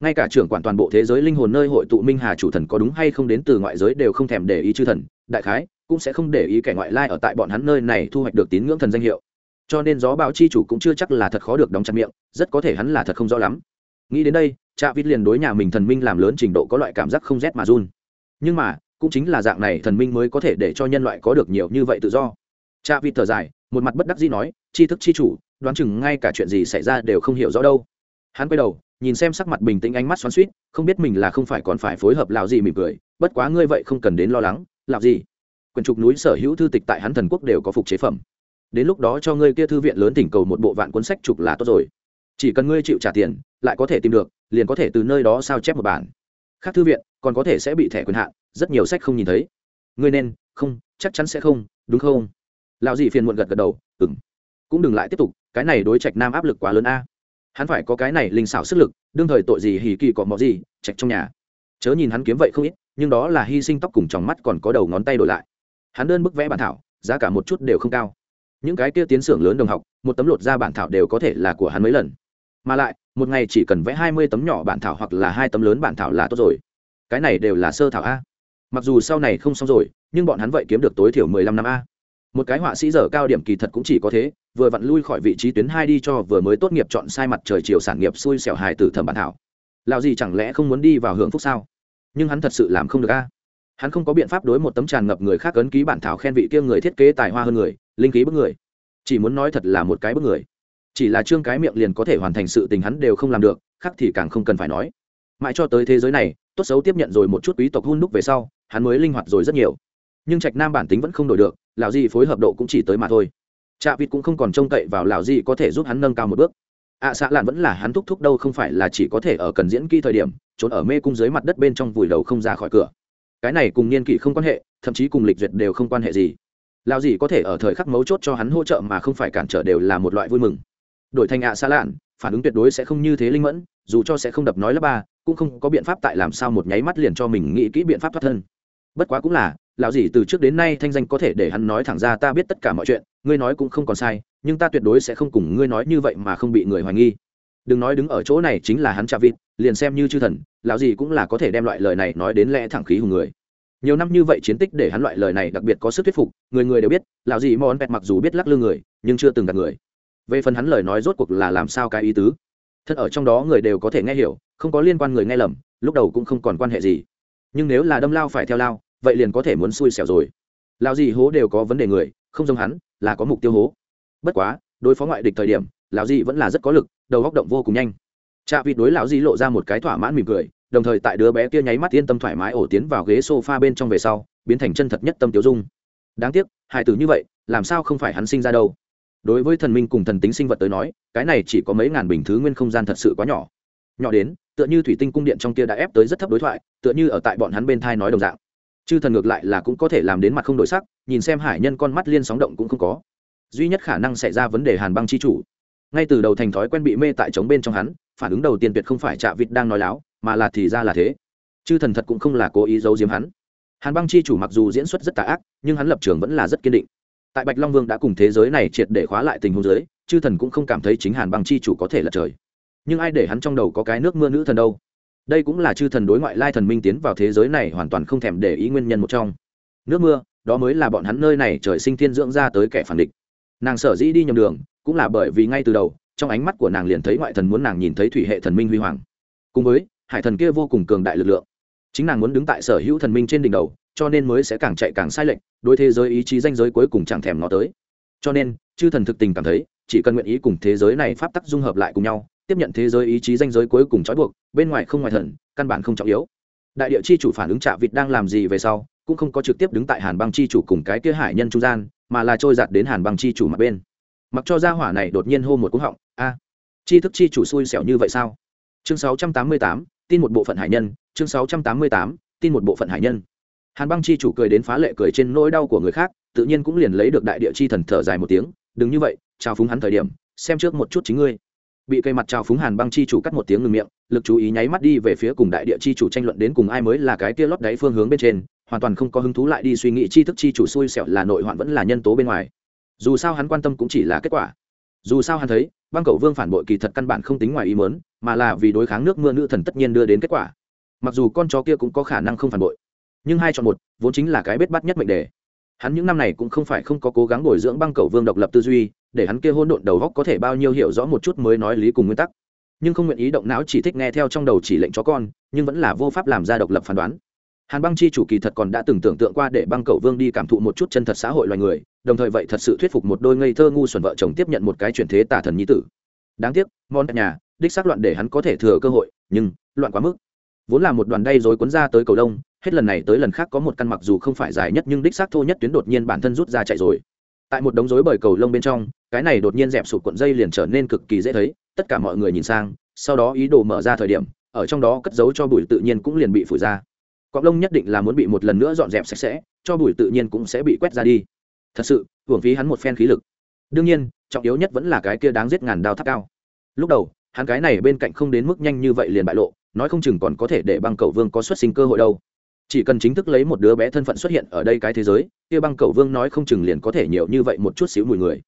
Speaker 1: Ngay cả trưởng quản toàn bộ thế giới linh hồn nơi hội tụ minh hà chủ thần có đúng hay không đến từ ngoại giới đều không thèm để ý chư thần, đại khái cũng sẽ không để ý kẻ ngoại lai ở tại bọn hắn nơi này thu hoạch được tín ngưỡng thần danh hiệu. Cho nên gió báo chi chủ cũng chưa chắc là thật khó được đóng chặt miệng, rất có thể hắn là thật không rõ lắm. Nghĩ đến đây cha vít liền đối nhà mình thần minh làm lớn trình độ có loại cảm giác không rét mà run. Nhưng mà, cũng chính là dạng này thần minh mới có thể để cho nhân loại có được nhiều như vậy tự do. Cha vít thở dài, một mặt bất đắc dĩ nói chi thức chi chủ, đoán chừng ngay cả chuyện gì xảy ra đều không hiểu rõ đâu. Hắn quay đầu, nhìn xem sắc mặt bình tĩnh ánh mắt xoắn suýt không biết mình là không phải còn phải phối hợp lào gì mỉm cười, bất quá ngươi vậy không cần đến lo lắng lào gì quyển trục núi sở hữu thư tịch tại hắn thần quốc đều có phục chế phẩm. Đến lúc đó cho ngươi kia thư viện lớn tỉnh cầu một bộ vạn cuốn sách trục là tốt rồi. Chỉ cần ngươi chịu trả tiền, lại có thể tìm được, liền có thể từ nơi đó sao chép một bản. Khác thư viện, còn có thể sẽ bị thẻ quyền hạn, rất nhiều sách không nhìn thấy. Ngươi nên, không, chắc chắn sẽ không, đúng không? Lão dị phiền muộn gật gật đầu ừng cũng đừng lại tiếp tục, cái này đối trạch nam áp lực quá lớn a. Hắn phải có cái này linh xảo sức lực, đương thời tội gì hì kỳ cọ mọ gì, trạch trong nhà. Chớ nhìn hắn kiếm vậy không ít, nhưng đó là hy sinh tóc cùng tròng mắt còn có đầu ngón tay đổi lại hắn đơn bức vẽ bản thảo, giá cả một chút đều không cao. Những cái kia tiến xưởng lớn đồng học, một tấm lột ra bản thảo đều có thể là của hắn mấy lần. Mà lại, một ngày chỉ cần vẽ hai mươi tấm nhỏ bản thảo hoặc là hai tấm lớn bản thảo là tốt rồi. Cái này đều là sơ thảo a. Mặc dù sau này không xong rồi, nhưng bọn hắn vậy kiếm được tối thiểu mười lăm năm a. Một cái họa sĩ giờ cao điểm kỳ thật cũng chỉ có thế, vừa vặn lui khỏi vị trí tuyến hai đi cho vừa mới tốt nghiệp chọn sai mặt trời chiều sản nghiệp xui xẻo hài tử thẩm bản thảo. Lào gì chẳng lẽ không muốn đi vào hưởng phúc sao? Nhưng hắn thật sự làm không được a hắn không có biện pháp đối một tấm tràn ngập người khác ấn ký bản thảo khen vị kia người thiết kế tài hoa hơn người linh ký bức người. Chỉ muốn nói thật là một cái bức người. Chỉ là trương cái miệng liền có thể hoàn thành sự tình hắn đều không làm được khác thì càng không cần phải nói. Mãi cho tới thế giới này tốt xấu tiếp nhận rồi một chút quý tộc hun đúc về sau hắn mới linh hoạt rồi rất nhiều. Nhưng trạch nam bản tính vẫn không đổi được lão di phối hợp độ cũng chỉ tới mà thôi. Trạ vịt cũng không còn trông cậy vào lão di có thể giúp hắn nâng cao một bước. Ạ à, xạ lạn vẫn là hắn thúc thúc đâu không phải là chỉ có thể ở cần diễn kỹ thời điểm trốn ở mê cung dưới mặt đất bên trong vùi đầu không ra khỏi cửa cái này cùng niên kỷ không quan hệ, thậm chí cùng lịch duyệt đều không quan hệ gì. Lão gì có thể ở thời khắc mấu chốt cho hắn hỗ trợ mà không phải cản trở đều là một loại vui mừng. Đổi thành ạ à lạn, phản ứng tuyệt đối sẽ không như thế linh mẫn, dù cho sẽ không đập nói lớp ba, cũng không có biện pháp tại làm sao một nháy mắt liền cho mình nghĩ kỹ biện pháp thoát thân. Bất quá cũng là, lão gì từ trước đến nay thanh danh có thể để hắn nói thẳng ra ta biết tất cả mọi chuyện, ngươi nói cũng không còn sai, nhưng ta tuyệt đối sẽ không cùng ngươi nói như vậy mà không bị người hoài nghi đừng nói đứng ở chỗ này chính là hắn chạ vịt liền xem như chư thần, lão gì cũng là có thể đem loại lời này nói đến lẽ thẳng khí hùng người. Nhiều năm như vậy chiến tích để hắn loại lời này đặc biệt có sức thuyết phục, người người đều biết, lão gì món bẹt mặc dù biết lắc lư người, nhưng chưa từng gặp người. Về phần hắn lời nói rốt cuộc là làm sao cái ý tứ? Thật ở trong đó người đều có thể nghe hiểu, không có liên quan người nghe lầm, lúc đầu cũng không còn quan hệ gì. Nhưng nếu là đâm lao phải theo lao, vậy liền có thể muốn xui xẻo rồi. Lao gì hố đều có vấn đề người, không giống hắn, là có mục tiêu hố. Bất quá, đối phó ngoại địch thời điểm lão di vẫn là rất có lực, đầu góc động vô cùng nhanh. Chạ vịt đối lão di lộ ra một cái thỏa mãn mỉm cười, đồng thời tại đứa bé kia nháy mắt yên tâm thoải mái ổ tiến vào ghế sofa bên trong về sau, biến thành chân thật nhất tâm tiêu dung. Đáng tiếc hài tử như vậy, làm sao không phải hắn sinh ra đâu? Đối với thần minh cùng thần tính sinh vật tới nói, cái này chỉ có mấy ngàn bình thứ nguyên không gian thật sự quá nhỏ. Nhỏ đến, tựa như thủy tinh cung điện trong kia đã ép tới rất thấp đối thoại, tựa như ở tại bọn hắn bên thai nói đồng dạng. Chư thần ngược lại là cũng có thể làm đến mặt không đổi sắc, nhìn xem hải nhân con mắt liên sóng động cũng không có. Duy nhất khả năng xảy ra vấn đề hàn băng chi chủ ngay từ đầu thành thói quen bị mê tại trống bên trong hắn, phản ứng đầu tiên tuyệt không phải chạ vịt đang nói láo, mà là thì ra là thế. Chư thần thật cũng không là cố ý giấu giếm hắn. Hàn băng chi chủ mặc dù diễn xuất rất tà ác, nhưng hắn lập trường vẫn là rất kiên định. Tại bạch long vương đã cùng thế giới này triệt để khóa lại tình huống giới chư thần cũng không cảm thấy chính hàn băng chi chủ có thể lật trời. Nhưng ai để hắn trong đầu có cái nước mưa nữ thần đâu? Đây cũng là chư thần đối ngoại lai thần minh tiến vào thế giới này hoàn toàn không thèm để ý nguyên nhân một trong. Nước mưa, đó mới là bọn hắn nơi này trời sinh thiên dưỡng ra tới kẻ phản địch nàng sở dĩ đi nhầm đường, cũng là bởi vì ngay từ đầu, trong ánh mắt của nàng liền thấy ngoại thần muốn nàng nhìn thấy thủy hệ thần minh huy hoàng. Cùng với, hải thần kia vô cùng cường đại lực lượng. Chính nàng muốn đứng tại sở hữu thần minh trên đỉnh đầu, cho nên mới sẽ càng chạy càng sai lệch, đối thế giới ý chí danh giới cuối cùng chẳng thèm nó tới. Cho nên, chư thần thực tình cảm thấy, chỉ cần nguyện ý cùng thế giới này pháp tắc dung hợp lại cùng nhau, tiếp nhận thế giới ý chí danh giới cuối cùng trói buộc, bên ngoài không ngoài thần, căn bản không trọng yếu. Đại địa chi chủ phản ứng trạ vịt đang làm gì về sau, cũng không có trực tiếp đứng tại hàn băng chi chủ cùng cái kia hải nhân trung gian mà là trôi giạt đến hàn băng chi chủ mặt bên. Mặc cho gia hỏa này đột nhiên hô một cú họng a chi thức chi chủ xui xẻo như vậy sao? Chương 688, tin một bộ phận hải nhân chương 688, tin một bộ phận hải nhân. Hàn băng chi chủ cười đến phá lệ cười trên nỗi đau của người khác tự nhiên cũng liền lấy được đại địa chi thần thở dài một tiếng đừng như vậy chào phúng hắn thời điểm xem trước một chút chính ngươi. Bị cây mặt chào phúng hàn băng chi chủ cắt một tiếng ngừng miệng lực chú ý nháy mắt đi về phía cùng đại địa chi chủ tranh luận đến cùng ai mới là cái kia lót đáy phương hướng bên trên hoàn toàn không có hứng thú lại đi suy nghĩ chi thức chi chủ xui xẻo là nội hoạn vẫn là nhân tố bên ngoài. Dù sao hắn quan tâm cũng chỉ là kết quả. Dù sao hắn thấy, băng cầu vương phản bội kỳ thật căn bản không tính ngoài ý mớn mà là vì đối kháng nước mưa nữ thần tất nhiên đưa đến kết quả. Mặc dù con chó kia cũng có khả năng không phản bội, nhưng hai chọn một, vốn chính là cái bết bắt nhất mệnh đề. Hắn những năm này cũng không phải không có cố gắng bồi dưỡng băng cầu vương độc lập tư duy, để hắn kia hôn độn đầu góc có thể bao nhiêu hiểu rõ một chút mới nói lý cùng nguyên tắc. Nhưng không nguyện ý động não chỉ thích nghe theo trong đầu chỉ lệnh chó con, nhưng vẫn là vô pháp làm ra độc lập phán đoán hàn băng chi chủ kỳ thật còn đã từng tưởng tượng qua để băng cầu vương đi cảm thụ một chút chân thật xã hội loài người, đồng thời vậy thật sự thuyết phục một đôi ngây thơ ngu xuẩn vợ chồng tiếp nhận một cái chuyển thế tà thần nhi tử. Đáng tiếc, món nhà, đích xác loạn để hắn có thể thừa cơ hội, nhưng, loạn quá mức. Vốn là một đoàn đay rồi cuốn ra tới cầu đông, hết lần này tới lần khác có một căn mặc dù không phải dài nhất nhưng đích xác thô nhất tuyến đột nhiên bản thân rút ra chạy rồi. Tại một đống rối bởi cầu lông bên trong, cái này đột nhiên dẹp sụp cuộn dây liền trở nên cực kỳ dễ thấy, tất cả mọi người nhìn sang, sau đó ý đồ mở ra thời điểm, ở trong đó cất giấu cho bụi tự nhiên cũng liền bị phủi ra cọng lông nhất định là muốn bị một lần nữa dọn dẹp sạch sẽ, cho bụi tự nhiên cũng sẽ bị quét ra đi. Thật sự, hưởng phí hắn một phen khí lực. Đương nhiên, trọng yếu nhất vẫn là cái kia đáng giết ngàn đao tháp cao. Lúc đầu, hắn cái này bên cạnh không đến mức nhanh như vậy liền bại lộ, nói không chừng còn có thể để băng cầu vương có xuất sinh cơ hội đâu. Chỉ cần chính thức lấy một đứa bé thân phận xuất hiện ở đây cái thế giới, kia băng cầu vương nói không chừng liền có thể nhiều như vậy một chút xíu mùi người.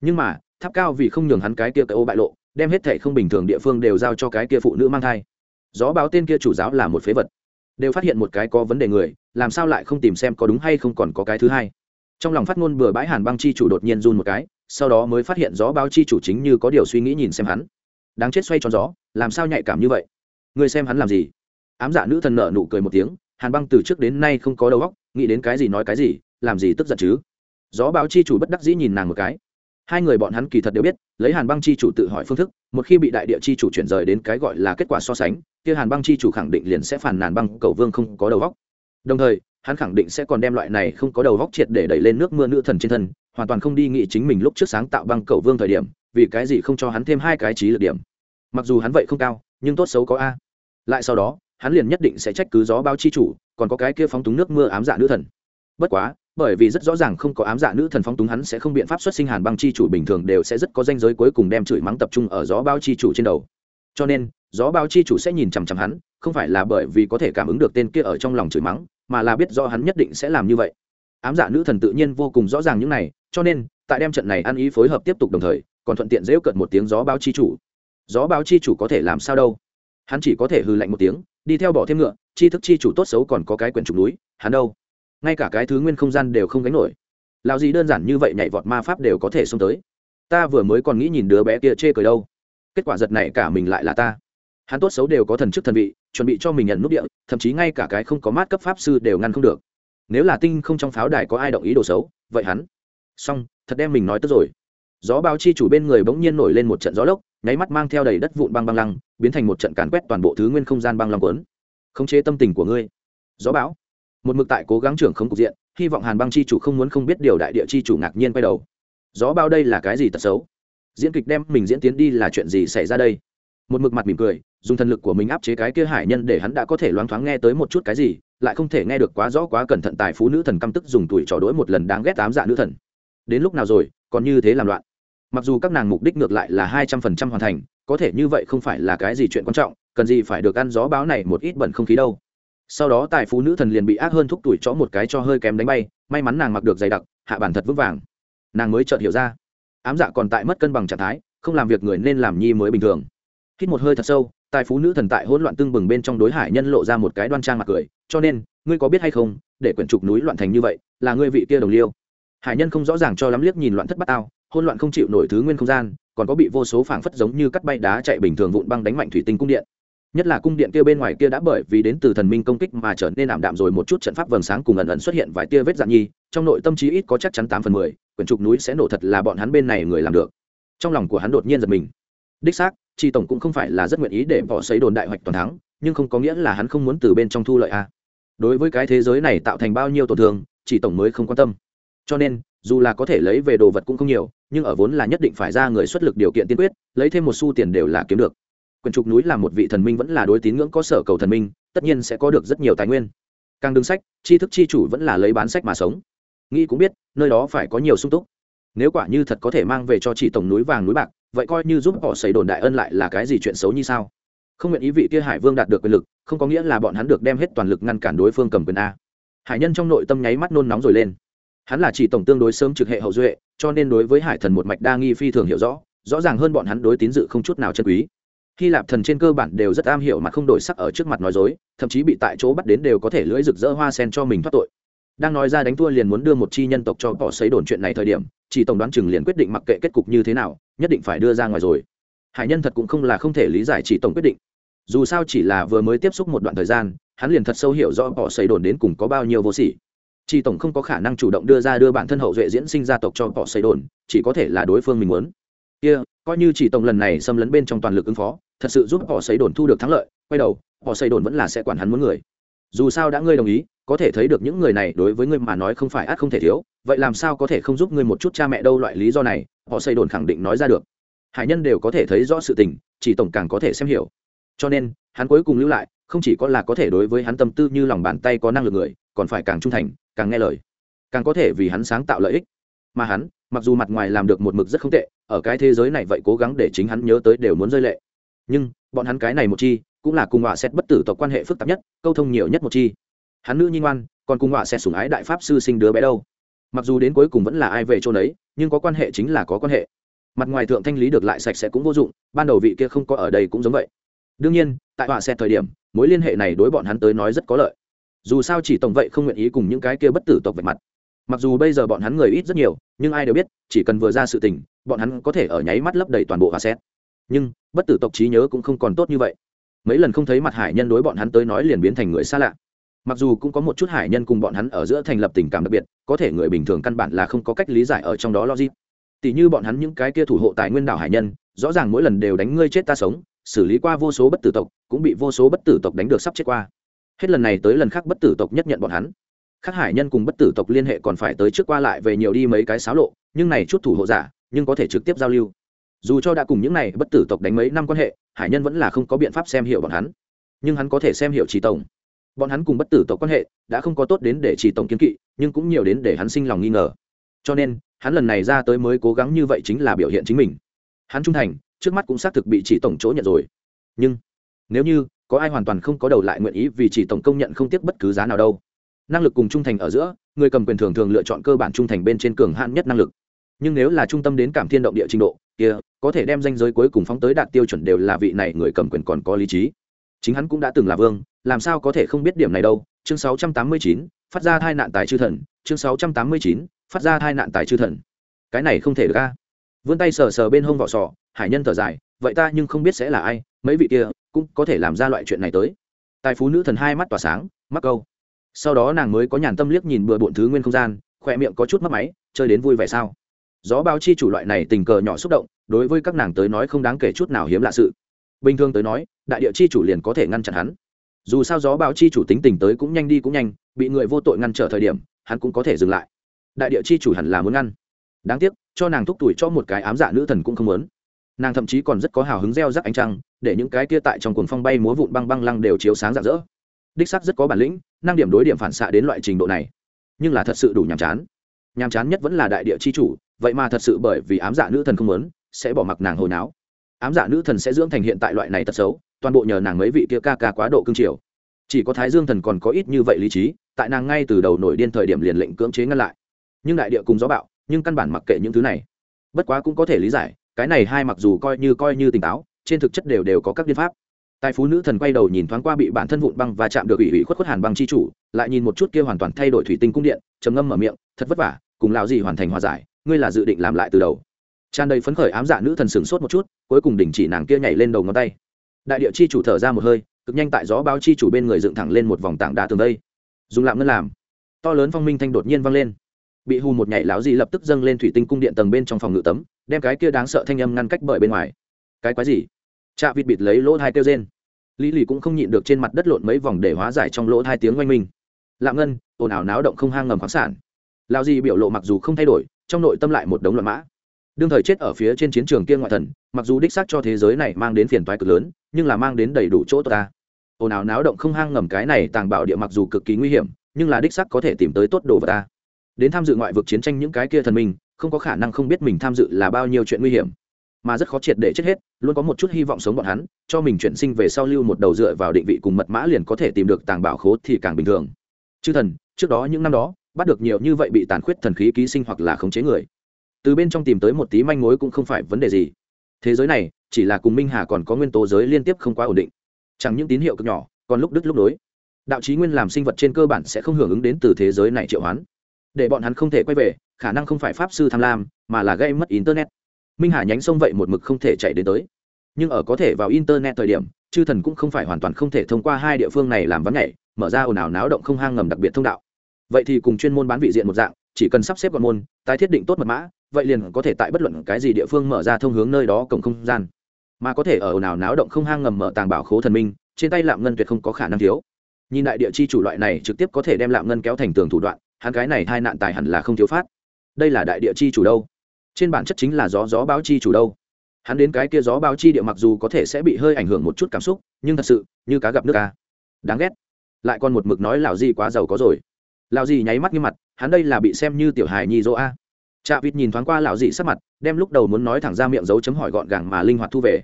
Speaker 1: Nhưng mà, tháp cao vì không nhường hắn cái kia cái ô bại lộ, đem hết thẻ không bình thường địa phương đều giao cho cái kia phụ nữ mang thai. Gió báo tên kia chủ giáo là một phế vật đều phát hiện một cái có vấn đề người, làm sao lại không tìm xem có đúng hay không còn có cái thứ hai. Trong lòng phát ngôn bừa bãi hàn băng chi chủ đột nhiên run một cái, sau đó mới phát hiện gió báo chi chủ chính như có điều suy nghĩ nhìn xem hắn. Đáng chết xoay tròn gió, làm sao nhạy cảm như vậy? Người xem hắn làm gì? Ám dạ nữ thần nợ nụ cười một tiếng, hàn băng từ trước đến nay không có đầu óc, nghĩ đến cái gì nói cái gì, làm gì tức giận chứ? Gió báo chi chủ bất đắc dĩ nhìn nàng một cái. Hai người bọn hắn kỳ thật đều biết, lấy hàn băng chi chủ tự hỏi phương thức, một khi bị đại địa chi chủ chuyển rời đến cái gọi là kết quả so sánh kia hàn băng chi chủ khẳng định liền sẽ phản nàn băng cầu vương không có đầu góc đồng thời, hắn khẳng định sẽ còn đem loại này không có đầu góc triệt để đẩy lên nước mưa nữ thần trên thân, hoàn toàn không đi nghĩ chính mình lúc trước sáng tạo băng cầu vương thời điểm, vì cái gì không cho hắn thêm hai cái trí lực điểm. Mặc dù hắn vậy không cao, nhưng tốt xấu có a. Lại sau đó, hắn liền nhất định sẽ trách cứ gió báo chi chủ, còn có cái kia phóng túng nước mưa ám dạ nữ thần. Bất quá, bởi vì rất rõ ràng không có ám dạ nữ thần phóng túng hắn sẽ không biện pháp xuất sinh hàn băng chi chủ bình thường đều sẽ rất có danh giới cuối cùng đem chửi mắng tập trung ở gió bao chi chủ trên đầu cho nên, gió báo chi chủ sẽ nhìn chằm chằm hắn, không phải là bởi vì có thể cảm ứng được tên kia ở trong lòng chửi mắng, mà là biết do hắn nhất định sẽ làm như vậy. Ám dạ nữ thần tự nhiên vô cùng rõ ràng những này, cho nên, tại đem trận này ăn ý phối hợp tiếp tục đồng thời, còn thuận tiện dễ cận một tiếng gió báo chi chủ. Gió báo chi chủ có thể làm sao đâu? Hắn chỉ có thể hư lạnh một tiếng, đi theo bỏ thêm ngựa, chi thức chi chủ tốt xấu còn có cái quyển trục núi, hắn đâu? Ngay cả cái thứ nguyên không gian đều không gánh nổi. Lao gì đơn giản như vậy nhảy vọt ma pháp đều có thể xông tới. Ta vừa mới còn nghĩ nhìn đứa bé kia chê cười đâu kết quả giật này cả mình lại là ta. Hắn tốt xấu đều có thần chức thần vị, chuẩn bị cho mình nhận nút địa, thậm chí ngay cả cái không có mát cấp pháp sư đều ngăn không được. Nếu là tinh không trong pháo đài có ai động ý đồ xấu, vậy hắn. Xong, thật đem mình nói tức rồi. Gió báo chi chủ bên người bỗng nhiên nổi lên một trận gió lốc, nháy mắt mang theo đầy đất vụn băng băng lăng, biến thành một trận càn quét toàn bộ thứ nguyên không gian băng long quấn. Khống chế tâm tình của ngươi. Gió bão một mực tại cố gắng trưởng không cục diện, hy vọng hàn băng chi chủ không muốn không biết điều đại địa chi chủ ngạc nhiên quay đầu. Gió bao đây là cái gì tật xấu? Diễn kịch đem mình diễn tiến đi là chuyện gì xảy ra đây? Một mực mặt mỉm cười, dùng thần lực của mình áp chế cái kia hải nhân để hắn đã có thể loáng thoáng nghe tới một chút cái gì, lại không thể nghe được quá rõ quá cẩn thận tài phú nữ thần căm tức dùng tuổi trò đỗi một lần đáng ghét tám dạ nữ thần. Đến lúc nào rồi, còn như thế làm loạn? Mặc dù các nàng mục đích ngược lại là hai trăm phần trăm hoàn thành, có thể như vậy không phải là cái gì chuyện quan trọng, cần gì phải được ăn gió báo này một ít bẩn không khí đâu. Sau đó tài phú nữ thần liền bị ác hơn thúc tuổi chó một cái cho hơi kém đánh bay, may mắn nàng mặc được dày đặc, hạ bản thật vững vàng. Nàng mới chợt hiểu ra ám dạ còn tại mất cân bằng trạng thái, không làm việc người nên làm nhi mới bình thường. Hít một hơi thật sâu, tài phú nữ thần tại hỗn loạn tương bừng bên trong đối hải nhân lộ ra một cái đoan trang mặt cười, cho nên, ngươi có biết hay không, để quyển trục núi loạn thành như vậy, là ngươi vị kia đồng liêu. Hải nhân không rõ ràng cho lắm liếc nhìn loạn thất bát ao hỗn loạn không chịu nổi thứ nguyên không gian, còn có bị vô số phảng phất giống như cắt bay đá chạy bình thường vụn băng đánh mạnh thủy tinh cung điện. Nhất là cung điện kia bên ngoài kia đã bởi vì đến từ thần minh công kích mà trở nên ảm đạm rồi một chút trận pháp vầng sáng cùng ẩn ẩn xuất hiện vài tia vết dạng nhi, trong nội tâm trí ít có chắc chắn tám phần mười quyển trục núi sẽ nổ thật là bọn hắn bên này người làm được. Trong lòng của hắn đột nhiên giật mình. Đích xác tri tổng cũng không phải là rất nguyện ý để bỏ xấy đồn đại hoạch toàn thắng, nhưng không có nghĩa là hắn không muốn từ bên trong thu lợi a. Đối với cái thế giới này tạo thành bao nhiêu tổn thương chỉ tổng mới không quan tâm. Cho nên, dù là có thể lấy về đồ vật cũng không nhiều, nhưng ở vốn là nhất định phải ra người xuất lực điều kiện tiên quyết, lấy thêm một xu tiền đều là kiếm được. Quyền trục núi là một vị thần minh vẫn là đối tín ngưỡng có sở cầu thần minh, tất nhiên sẽ có được rất nhiều tài nguyên. Càng đứng sách, tri thức Tri chủ vẫn là lấy bán sách mà sống nghĩ cũng biết, nơi đó phải có nhiều sung túc. Nếu quả như thật có thể mang về cho chỉ tổng núi vàng núi bạc, vậy coi như giúp họ xây đồn đại ân lại là cái gì chuyện xấu như sao? Không nguyện ý vị kia hải vương đạt được quyền lực, không có nghĩa là bọn hắn được đem hết toàn lực ngăn cản đối phương cầm quyền a. Hải nhân trong nội tâm nháy mắt nôn nóng rồi lên. Hắn là chỉ tổng tương đối sớm trực hệ hậu duệ, cho nên đối với hải thần một mạch đa nghi phi thường hiểu rõ rõ ràng hơn bọn hắn đối tín dự không chút nào chân quý. Hy lạp thần trên cơ bản đều rất am hiểu mà không đổi sắc ở trước mặt nói dối, thậm chí bị tại chỗ bắt đến đều có thể lưỡi rực rỡ hoa sen cho mình thoát tội đang nói ra đánh thua liền muốn đưa một chi nhân tộc cho bỏ xấy đồn chuyện này thời điểm chỉ tổng đoán chừng liền quyết định mặc kệ kết cục như thế nào nhất định phải đưa ra ngoài rồi. Hải nhân thật cũng không là không thể lý giải chỉ tổng quyết định. Dù sao chỉ là vừa mới tiếp xúc một đoạn thời gian hắn liền thật sâu hiểu rõ bỏ xấy đồn đến cùng có bao nhiêu vô sỉ. Chỉ tổng không có khả năng chủ động đưa ra đưa bản thân hậu duệ diễn sinh gia tộc cho bỏ xấy đồn chỉ có thể là đối phương mình muốn. Kia、yeah, coi như chỉ tổng lần này xâm lấn bên trong toàn lực ứng phó thật sự giúp họ xây đồn thu được thắng lợi quay đầu họ xây đồn vẫn là sẽ quản hắn muốn người. Dù sao đã ngươi đồng ý có thể thấy được những người này đối với ngươi mà nói không phải ắt không thể thiếu, vậy làm sao có thể không giúp ngươi một chút cha mẹ đâu loại lý do này, họ xây đồn khẳng định nói ra được. Hải nhân đều có thể thấy rõ sự tình, chỉ tổng càng có thể xem hiểu. Cho nên, hắn cuối cùng lưu lại, không chỉ có là có thể đối với hắn tâm tư như lòng bàn tay có năng lực người, còn phải càng trung thành, càng nghe lời. Càng có thể vì hắn sáng tạo lợi ích. Mà hắn, mặc dù mặt ngoài làm được một mực rất không tệ, ở cái thế giới này vậy cố gắng để chính hắn nhớ tới đều muốn rơi lệ. Nhưng, bọn hắn cái này một chi, cũng là cùng họa xét bất tử tộc quan hệ phức tạp nhất, câu thông nhiều nhất một chi hắn nữ nhi ngoan, còn cùng họa sẽ sủng ái đại pháp sư sinh đứa bé đâu. Mặc dù đến cuối cùng vẫn là ai về chỗ đấy nhưng có quan hệ chính là có quan hệ. Mặt ngoài thượng thanh lý được lại sạch sẽ cũng vô dụng, ban đầu vị kia không có ở đây cũng giống vậy. Đương nhiên, tại họa xét thời điểm, mối liên hệ này đối bọn hắn tới nói rất có lợi. Dù sao chỉ tổng vậy không nguyện ý cùng những cái kia bất tử tộc vạch mặt. Mặc dù bây giờ bọn hắn người ít rất nhiều, nhưng ai đều biết, chỉ cần vừa ra sự tình, bọn hắn có thể ở nháy mắt lấp đầy toàn bộ họa xét nhưng, bất tử tộc trí nhớ cũng không còn tốt như vậy. Mấy lần không thấy mặt hải nhân đối bọn hắn tới nói liền biến thành người xa lạ mặc dù cũng có một chút hải nhân cùng bọn hắn ở giữa thành lập tình cảm đặc biệt, có thể người bình thường căn bản là không có cách lý giải ở trong đó logic. Tỷ như bọn hắn những cái kia thủ hộ tài nguyên đảo hải nhân, rõ ràng mỗi lần đều đánh ngươi chết ta sống, xử lý qua vô số bất tử tộc, cũng bị vô số bất tử tộc đánh được sắp chết qua. Hết lần này tới lần khác bất tử tộc nhất nhận bọn hắn. Khác hải nhân cùng bất tử tộc liên hệ còn phải tới trước qua lại về nhiều đi mấy cái xáo lộ, nhưng này chút thủ hộ giả, nhưng có thể trực tiếp giao lưu. Dù cho đã cùng những này bất tử tộc đánh mấy năm quan hệ, hải nhân vẫn là không có biện pháp xem hiểu bọn hắn. Nhưng hắn có thể xem hiểu chỉ tổng bọn hắn cùng bất tử tộc quan hệ đã không có tốt đến để chỉ tổng kiến kỵ, nhưng cũng nhiều đến để hắn sinh lòng nghi ngờ. Cho nên, hắn lần này ra tới mới cố gắng như vậy chính là biểu hiện chính mình. Hắn trung thành, trước mắt cũng xác thực bị chỉ tổng chỗ nhận rồi. Nhưng, nếu như có ai hoàn toàn không có đầu lại nguyện ý vì chỉ tổng công nhận không tiếc bất cứ giá nào đâu. Năng lực cùng trung thành ở giữa, người cầm quyền thường thường lựa chọn cơ bản trung thành bên trên cường hạn nhất năng lực. Nhưng nếu là trung tâm đến cảm thiên động địa trình độ, kia, có thể đem danh giới cuối cùng phóng tới đạt tiêu chuẩn đều là vị này người cầm quyền còn có lý trí chính hắn cũng đã từng là vương làm sao có thể không biết điểm này đâu. Chương 689, phát ra thai nạn tài chư thần. Chương 689, phát ra thai nạn tài chư thần. Cái này không thể được a. Vươn tay sờ sờ bên hông vỏ sò hải nhân thở dài vậy ta nhưng không biết sẽ là ai mấy vị kia cũng có thể làm ra loại chuyện này tới. Tài phú nữ thần hai mắt tỏa sáng mắc câu. Sau đó nàng mới có nhàn tâm liếc nhìn bừa bộn thứ nguyên không gian khỏe miệng có chút mất máy chơi đến vui vẻ sao? Gió báo chi chủ loại này tình cờ nhỏ xúc động đối với các nàng tới nói không đáng kể chút nào hiếm lạ sự bình thường tới nói, đại địa chi chủ liền có thể ngăn chặn hắn. Dù sao gió báo chi chủ tính tình tới cũng nhanh đi cũng nhanh, bị người vô tội ngăn trở thời điểm, hắn cũng có thể dừng lại. Đại địa chi chủ hẳn là muốn ngăn. Đáng tiếc, cho nàng thúc tuổi cho một cái ám dạ nữ thần cũng không muốn. Nàng thậm chí còn rất có hào hứng gieo rắc ánh trăng, để những cái kia tại trong cuồng phong bay múa vụn băng băng lăng đều chiếu sáng rạng rỡ. Đích sắc rất có bản lĩnh, năng điểm đối điểm phản xạ đến loại trình độ này. Nhưng là thật sự đủ nhàm chán. Nhàm chán nhất vẫn là đại địa chi chủ, vậy mà thật sự bởi vì ám dạ nữ thần không muốn, sẽ bỏ mặc nàng hồi náo ám dạ nữ thần sẽ dưỡng thành hiện tại loại này thật xấu, toàn bộ nhờ nàng mấy vị kia ca ca quá độ cương triều chỉ có thái dương thần còn có ít như vậy lý trí, tại nàng ngay từ đầu nổi điên thời điểm liền lệnh cưỡng chế ngăn lại. Nhưng đại địa cùng gió bạo, nhưng căn bản mặc kệ những thứ này. Bất quá cũng có thể lý giải, cái này hai mặc dù coi như coi như tỉnh táo, trên thực chất đều đều có các biện pháp. Tài phú nữ thần quay đầu nhìn thoáng qua bị bản thân vụn băng và chạm được ủy ủy khuất khuất hàn băng chi chủ, lại nhìn một chút kia hoàn toàn thay đổi thủy tinh cung điện, trầm ngâm mở miệng, thật vất vả, cùng lào gì hoàn thành hòa giải, ngươi là dự định làm lại từ đầu tràn đầy phấn khởi ám dạ nữ thần sửng sốt một chút, cuối cùng đình chỉ nàng kia nhảy lên đầu ngón tay. Đại địa chi chủ thở ra một hơi, cực nhanh tại gió bao chi chủ bên người dựng thẳng lên một vòng tảng đá tường đây. Dùng lạm ngân làm. To lớn phong minh thanh đột nhiên vang lên. Bị hù một nhảy láo gì lập tức dâng lên thủy tinh cung điện tầng bên trong phòng ngự tấm, đem cái kia đáng sợ thanh âm ngăn cách bởi bên ngoài. Cái quái gì? Chạ vịt bịt lấy lỗ hai kêu rên. Lý lì cũng không nhịn được trên mặt đất lộn mấy vòng để hóa giải trong lỗ hai tiếng oanh minh. Lạm ngân, ồn ào náo động không hang ngầm khoáng sản. Lao gì biểu lộ mặc dù không thay đổi, trong nội tâm lại một đống loạn mã đương thời chết ở phía trên chiến trường kia ngoại thần, mặc dù đích xác cho thế giới này mang đến phiền toái cực lớn, nhưng là mang đến đầy đủ chỗ tốt ta. Ồn ào náo động không hang ngầm cái này tàng bảo địa mặc dù cực kỳ nguy hiểm, nhưng là đích xác có thể tìm tới tốt đồ vật ta. Đến tham dự ngoại vực chiến tranh những cái kia thần minh, không có khả năng không biết mình tham dự là bao nhiêu chuyện nguy hiểm. Mà rất khó triệt để chết hết, luôn có một chút hy vọng sống bọn hắn, cho mình chuyển sinh về sau lưu một đầu dựa vào định vị cùng mật mã liền có thể tìm được tàng bảo khố thì càng bình thường. Chư thần, trước đó những năm đó, bắt được nhiều như vậy bị tàn khuyết thần khí ký sinh hoặc là khống chế người từ bên trong tìm tới một tí manh mối cũng không phải vấn đề gì. Thế giới này, chỉ là cùng minh hà còn có nguyên tố giới liên tiếp không quá ổn định. Chẳng những tín hiệu cực nhỏ, còn lúc đứt lúc nối. đạo trí nguyên làm sinh vật trên cơ bản sẽ không hưởng ứng đến từ thế giới này triệu hoán. Để bọn hắn không thể quay về, khả năng không phải pháp sư tham lam, mà là gây mất internet. Minh hà nhánh sông vậy một mực không thể chạy đến tới. Nhưng ở có thể vào internet thời điểm, chư thần cũng không phải hoàn toàn không thể thông qua hai địa phương này làm vắng nhảy, mở ra ồn ào náo động không hang ngầm đặc biệt thông đạo. Vậy thì cùng chuyên môn bán vị diện một dạng, chỉ cần sắp xếp gọn môn, tái thiết định tốt mật mã vậy liền có thể tại bất luận cái gì địa phương mở ra thông hướng nơi đó cổng không gian. Mà có thể ở ồn ào náo động không hang ngầm mở tàng bảo khố thần minh, trên tay lạm ngân tuyệt không có khả năng thiếu. Nhìn đại địa chi chủ loại này trực tiếp có thể đem lạm ngân kéo thành tường thủ đoạn, hắn cái này hai nạn tài hẳn là không thiếu phát. Đây là đại địa chi chủ đâu? Trên bản chất chính là gió gió báo chi chủ đâu? Hắn đến cái kia gió báo chi địa mặc dù có thể sẽ bị hơi ảnh hưởng một chút cảm xúc, nhưng thật sự, như cá gặp nước ca đáng ghét. Lại còn một mực nói lào gì quá giàu có rồi. Lào gì nháy mắt như mặt, hắn đây là bị xem như tiểu hài nhi dỗ a. Chạ vịt nhìn thoáng qua Lão Dị sắc mặt đem lúc đầu muốn nói thẳng ra miệng dấu chấm hỏi gọn gàng mà linh hoạt thu về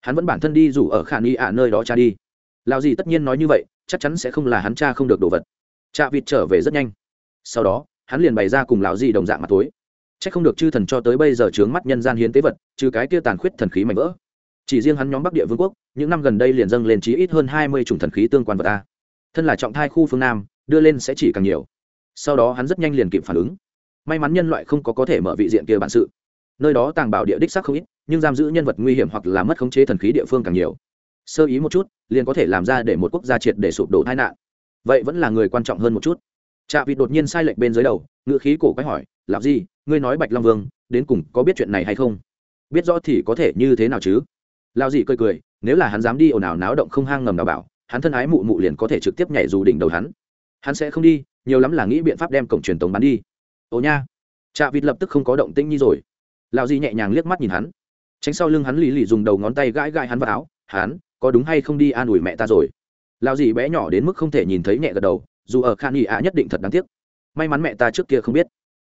Speaker 1: hắn vẫn bản thân đi rủ ở khả nghi ạ nơi đó cha đi lão gì tất nhiên nói như vậy chắc chắn sẽ không là hắn cha không được đồ vật Chạ vịt trở về rất nhanh sau đó hắn liền bày ra cùng lão Dị đồng dạng mặt tối Chắc không được chư thần cho tới bây giờ chướng mắt nhân gian hiến tế vật, trừ cái kia tàn khuyết thần khí mạnh vỡ. Chỉ riêng hắn nhóm Bắc Địa Vương quốc, những năm gần đây liền dâng lên chí ít hơn hai mươi chủng thần khí tương quan vật a. Thân là trọng thai khu phương Nam, đưa lên sẽ chỉ càng nhiều. Sau đó hắn rất nhanh liền kịp phản ứng. May mắn nhân loại không có có thể mở vị diện kia bản sự. Nơi đó tàng bảo địa đích xác không ít, nhưng giam giữ nhân vật nguy hiểm hoặc là mất khống chế thần khí địa phương càng nhiều. Sơ ý một chút, liền có thể làm ra để một quốc gia triệt để sụp đổ tai nạn. Vậy vẫn là người quan trọng hơn một chút. Trạ Vịt đột nhiên sai lệch bên dưới đầu, ngữ khí cổ quái hỏi, "Làm gì? ngươi nói bạch long vương đến cùng có biết chuyện này hay không biết rõ thì có thể như thế nào chứ lao dị cười cười nếu là hắn dám đi ồn ào náo động không hang ngầm nào bảo hắn thân ái mụ mụ liền có thể trực tiếp nhảy dù đỉnh đầu hắn hắn sẽ không đi nhiều lắm là nghĩ biện pháp đem cổng truyền tống bắn đi ồ nha. Chạ vịt lập tức không có động tĩnh như rồi. Lao dị nhẹ nhàng liếc mắt nhìn hắn. Tránh sau lưng hắn lì lì dùng đầu ngón tay gãi gãi hắn vào áo. Hắn có đúng hay không đi an ủi mẹ ta rồi? Lao dị bé nhỏ đến mức không thể nhìn thấy nhẹ gật đầu dù ở khan nghị ạ nhất định thật đáng tiếc. May mắn mẹ ta trước kia không biết.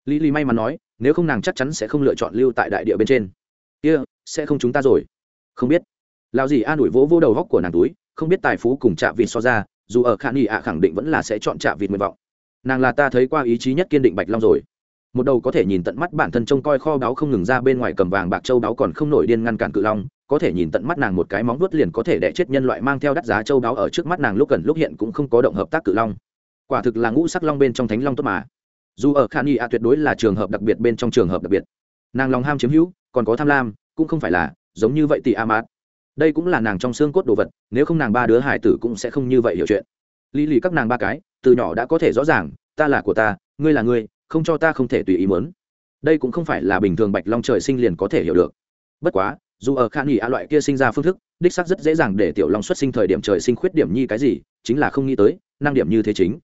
Speaker 1: Lý lý may mắn nói nếu không nàng chắc chắn sẽ không lựa chọn lưu tại đại địa bên trên. Kia、yeah, sẽ không chúng ta rồi. Không biết. Lao gì an ủi vỗ vỗ đầu góc của nàng túi không biết tài phú cùng chạ vịt so ra dù ở khả nghị ạ khẳng định vẫn là sẽ chọn chạ vịt nguyện vọng nàng là ta thấy qua ý chí nhất kiên định bạch long rồi. Một đầu có thể nhìn tận mắt bản thân trông coi kho báu không ngừng ra bên ngoài cầm vàng bạc châu báu còn không nổi điên ngăn cản cự long, có thể nhìn tận mắt nàng một cái móng vuốt liền có thể đẻ chết nhân loại mang theo đắt giá châu báu ở trước mắt nàng lúc cần lúc hiện cũng không có động hợp tác cự long. Quả thực là ngũ sắc long bên trong thánh long tốt mà. Dù ở khan y a tuyệt đối là trường hợp đặc biệt bên trong trường hợp đặc biệt. Nàng lòng ham chiếm hữu, còn có tham lam, cũng không phải là giống như vậy tỷ a mát. Đây cũng là nàng trong xương cốt đồ vật, nếu không nàng ba đứa hải tử cũng sẽ không như vậy hiểu chuyện. Lý lì các nàng ba cái từ nhỏ đã có thể rõ ràng, ta là của ta, ngươi là ngươi, không cho ta không thể tùy ý muốn. Đây cũng không phải là bình thường bạch long trời sinh liền có thể hiểu được. Bất quá, dù ở khan nghỉ a loại kia sinh ra phương thức, đích xác rất dễ dàng để tiểu long xuất sinh thời điểm trời sinh khuyết điểm nhi cái gì, chính là không nghĩ tới, năng điểm như thế chính.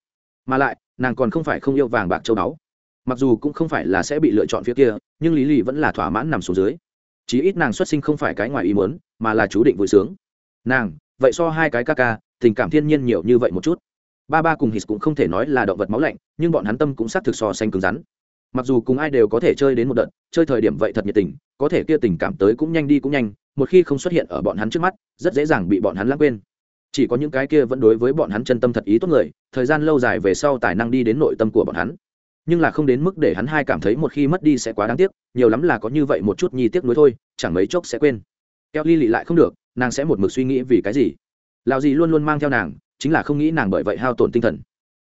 Speaker 1: Mà lại, nàng còn không phải không yêu vàng bạc châu báu. Mặc dù cũng không phải là sẽ bị lựa chọn phía kia, nhưng lý lì vẫn là thỏa mãn nằm xuống dưới. Chí ít nàng xuất sinh không phải cái ngoài ý muốn, mà là chú định vui sướng. Nàng, vậy so hai cái ca ca, tình cảm thiên nhiên nhiều như vậy một chút ba ba cùng hít cũng không thể nói là động vật máu lạnh, nhưng bọn hắn tâm cũng xác thực so xanh cứng rắn. Mặc dù cùng ai đều có thể chơi đến một đợt, chơi thời điểm vậy thật nhiệt tình, có thể kia tình cảm tới cũng nhanh đi cũng nhanh, một khi không xuất hiện ở bọn hắn trước mắt, rất dễ dàng bị bọn hắn lãng quên. Chỉ có những cái kia vẫn đối với bọn hắn chân tâm thật ý tốt người, thời gian lâu dài về sau tài năng đi đến nội tâm của bọn hắn. Nhưng là không đến mức để hắn hai cảm thấy một khi mất đi sẽ quá đáng tiếc, nhiều lắm là có như vậy một chút nhi tiếc nuối thôi, chẳng mấy chốc sẽ quên. Keo ly lị lại không được, nàng sẽ một mực suy nghĩ vì cái gì. Lào gì luôn luôn mang theo nàng chính là không nghĩ nàng bởi vậy hao tổn tinh thần.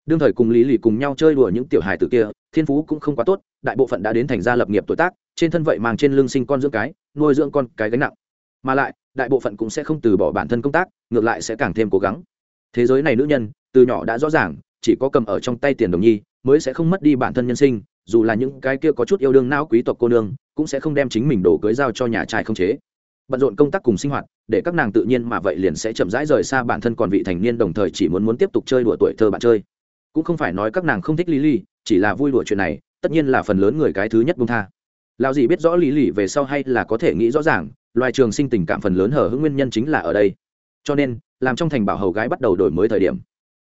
Speaker 1: Đương thời cùng lý lì cùng nhau chơi đùa những tiểu hài tử kia, thiên phú cũng không quá tốt, đại bộ phận đã đến thành gia lập nghiệp tuổi tác, trên thân vậy mang trên lưng sinh con dưỡng cái, nuôi dưỡng con cái gánh nặng. Mà lại, đại bộ phận cũng sẽ không từ bỏ bản thân công tác, ngược lại sẽ càng thêm cố gắng. Thế giới này nữ nhân, từ nhỏ đã rõ ràng, chỉ có cầm ở trong tay tiền đồng nhi, mới sẽ không mất đi bản thân nhân sinh, dù là những cái kia có chút yêu đương não quý tộc cô nương, cũng sẽ không đem chính mình đổ cưới giao cho nhà trai không chế bận rộn công tác cùng sinh hoạt, để các nàng tự nhiên mà vậy liền sẽ chậm rãi rời xa bản thân còn vị thành niên đồng thời chỉ muốn muốn tiếp tục chơi đùa tuổi thơ bạn chơi. Cũng không phải nói các nàng không thích lý lì chỉ là vui đùa chuyện này, tất nhiên là phần lớn người cái thứ nhất bung tha. Lao gì biết rõ lý lì về sau hay là có thể nghĩ rõ ràng, loài trường sinh tình cảm phần lớn hở hững nguyên nhân chính là ở đây. Cho nên, làm trong thành bảo hầu gái bắt đầu đổi mới thời điểm.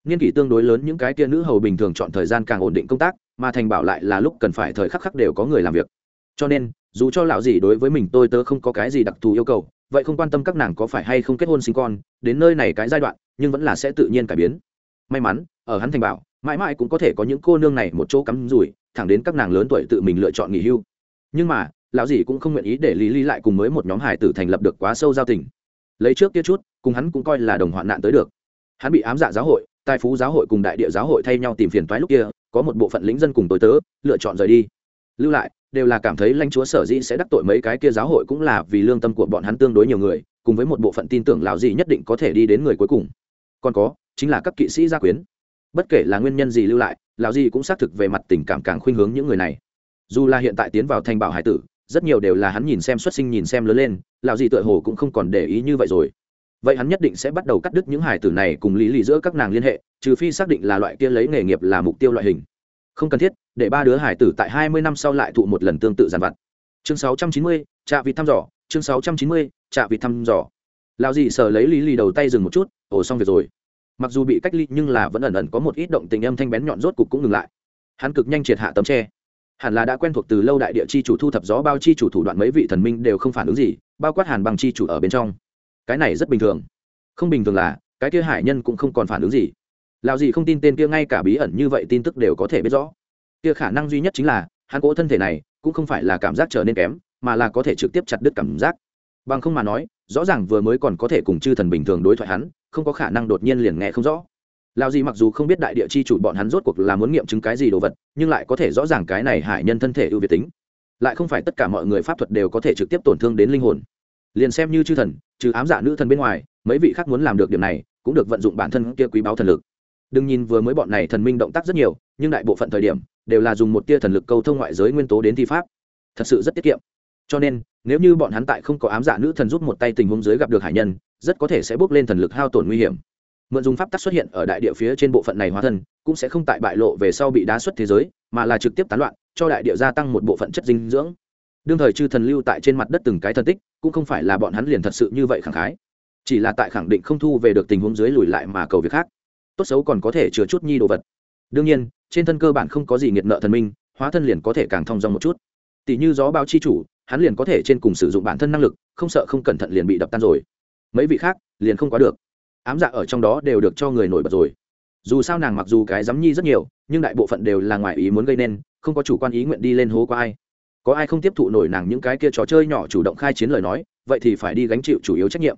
Speaker 1: Nghiên kỷ tương đối lớn những cái tia nữ hầu bình thường chọn thời gian càng ổn định công tác, mà thành bảo lại là lúc cần phải thời khắc khắc đều có người làm việc cho nên, dù cho lão gì đối với mình tôi tớ không có cái gì đặc thù yêu cầu, vậy không quan tâm các nàng có phải hay không kết hôn sinh con, đến nơi này cái giai đoạn, nhưng vẫn là sẽ tự nhiên cải biến. May mắn, ở hắn thành bảo, mãi mãi cũng có thể có những cô nương này một chỗ cắm rủi, thẳng đến các nàng lớn tuổi tự mình lựa chọn nghỉ hưu. Nhưng mà, lão gì cũng không nguyện ý để lý lý lại cùng với một nhóm hải tử thành lập được quá sâu giao tình. Lấy trước kia chút, cùng hắn cũng coi là đồng hoạn nạn tới được. Hắn bị ám dạ giáo hội, tài phú giáo hội cùng đại địa giáo hội thay nhau tìm phiền toái lúc kia, có một bộ phận lính dân cùng tối tớ, lựa chọn rời đi. Lưu lại đều là cảm thấy lãnh chúa sở dĩ sẽ đắc tội mấy cái kia giáo hội cũng là vì lương tâm của bọn hắn tương đối nhiều người, cùng với một bộ phận tin tưởng lão gì nhất định có thể đi đến người cuối cùng. Còn có, chính là các kỵ sĩ gia quyến. Bất kể là nguyên nhân gì lưu lại, lão gì cũng xác thực về mặt tình cảm càng khuynh hướng những người này. Dù là hiện tại tiến vào thành bảo hải tử, rất nhiều đều là hắn nhìn xem xuất sinh nhìn xem lớn lên, lão gì tựa hồ cũng không còn để ý như vậy rồi. Vậy hắn nhất định sẽ bắt đầu cắt đứt những hải tử này cùng lý lì giữa các nàng liên hệ, trừ phi xác định là loại kia lấy nghề nghiệp là mục tiêu loại hình. Không cần thiết để ba đứa hải tử tại hai mươi năm sau lại thụ một lần tương tự giàn vặt. Chương sáu trăm chín mươi, trạ vịt thăm dò, chương sáu trăm chín mươi, trạ vịt thăm dò. Lão dì sờ lấy lý lì đầu tay dừng một chút ổ xong việc rồi. Mặc dù bị cách ly, nhưng là vẫn ẩn ẩn có một ít động tình âm thanh bén nhọn rốt cục cũng ngừng lại. Hắn cực nhanh triệt hạ tấm tre. Hẳn là đã quen thuộc từ lâu đại địa chi chủ thu thập gió bao chi chủ thủ đoạn mấy vị thần minh đều không phản ứng gì, bao quát hàn bằng chi chủ ở bên trong. Cái này rất bình thường. Không bình thường là, cái kia hải nhân cũng không còn phản ứng gì. Lào gì không tin tên kia ngay cả bí ẩn như vậy tin tức đều có thể biết rõ kia khả năng duy nhất chính là, hắn cỗ thân thể này cũng không phải là cảm giác trở nên kém, mà là có thể trực tiếp chặt đứt cảm giác. Bằng không mà nói, rõ ràng vừa mới còn có thể cùng chư thần bình thường đối thoại hắn, không có khả năng đột nhiên liền nghe không rõ. Lao gì mặc dù không biết đại địa chi chủ bọn hắn rốt cuộc là muốn nghiệm chứng cái gì đồ vật, nhưng lại có thể rõ ràng cái này hải nhân thân thể ưu việt tính. Lại không phải tất cả mọi người pháp thuật đều có thể trực tiếp tổn thương đến linh hồn. Liền xem như chư thần, trừ ám giả nữ thần bên ngoài, mấy vị khác muốn làm được điểm này, cũng được vận dụng bản thân kia quý báo thần lực. Đừng nhìn vừa mới bọn này thần minh động tác rất nhiều, nhưng đại bộ phận thời điểm đều là dùng một tia thần lực câu thông ngoại giới nguyên tố đến thi pháp. Thật sự rất tiết kiệm. Cho nên, nếu như bọn hắn tại không có ám dạ nữ thần giúp một tay tình huống dưới gặp được hải nhân, rất có thể sẽ bước lên thần lực hao tổn nguy hiểm. Mượn dùng pháp tắc xuất hiện ở đại địa phía trên bộ phận này hóa thân, cũng sẽ không tại bại lộ về sau bị đá xuất thế giới, mà là trực tiếp tán loạn, cho đại địa gia tăng một bộ phận chất dinh dưỡng. Đương thời chư thần lưu tại trên mặt đất từng cái thân tích, cũng không phải là bọn hắn liền thật sự như vậy khẳng khái. Chỉ là tại khẳng định không thu về được tình huống dưới lùi lại mà cầu việc khác. Tốt xấu còn có thể chứa chút nhi đồ vật đương nhiên, trên thân cơ bản không có gì nghiệt nợ thần minh, hóa thân liền có thể càng thong dong một chút. Tỷ như gió báo chi chủ, hắn liền có thể trên cùng sử dụng bản thân năng lực, không sợ không cẩn thận liền bị đập tan rồi. Mấy vị khác, liền không quá được. Ám dạ ở trong đó đều được cho người nổi bật rồi. Dù sao nàng mặc dù cái dám nhi rất nhiều, nhưng đại bộ phận đều là ngoài ý muốn gây nên, không có chủ quan ý nguyện đi lên hố qua ai. Có ai không tiếp thụ nổi nàng những cái kia trò chơi nhỏ chủ động khai chiến lời nói, vậy thì phải đi gánh chịu chủ yếu trách nhiệm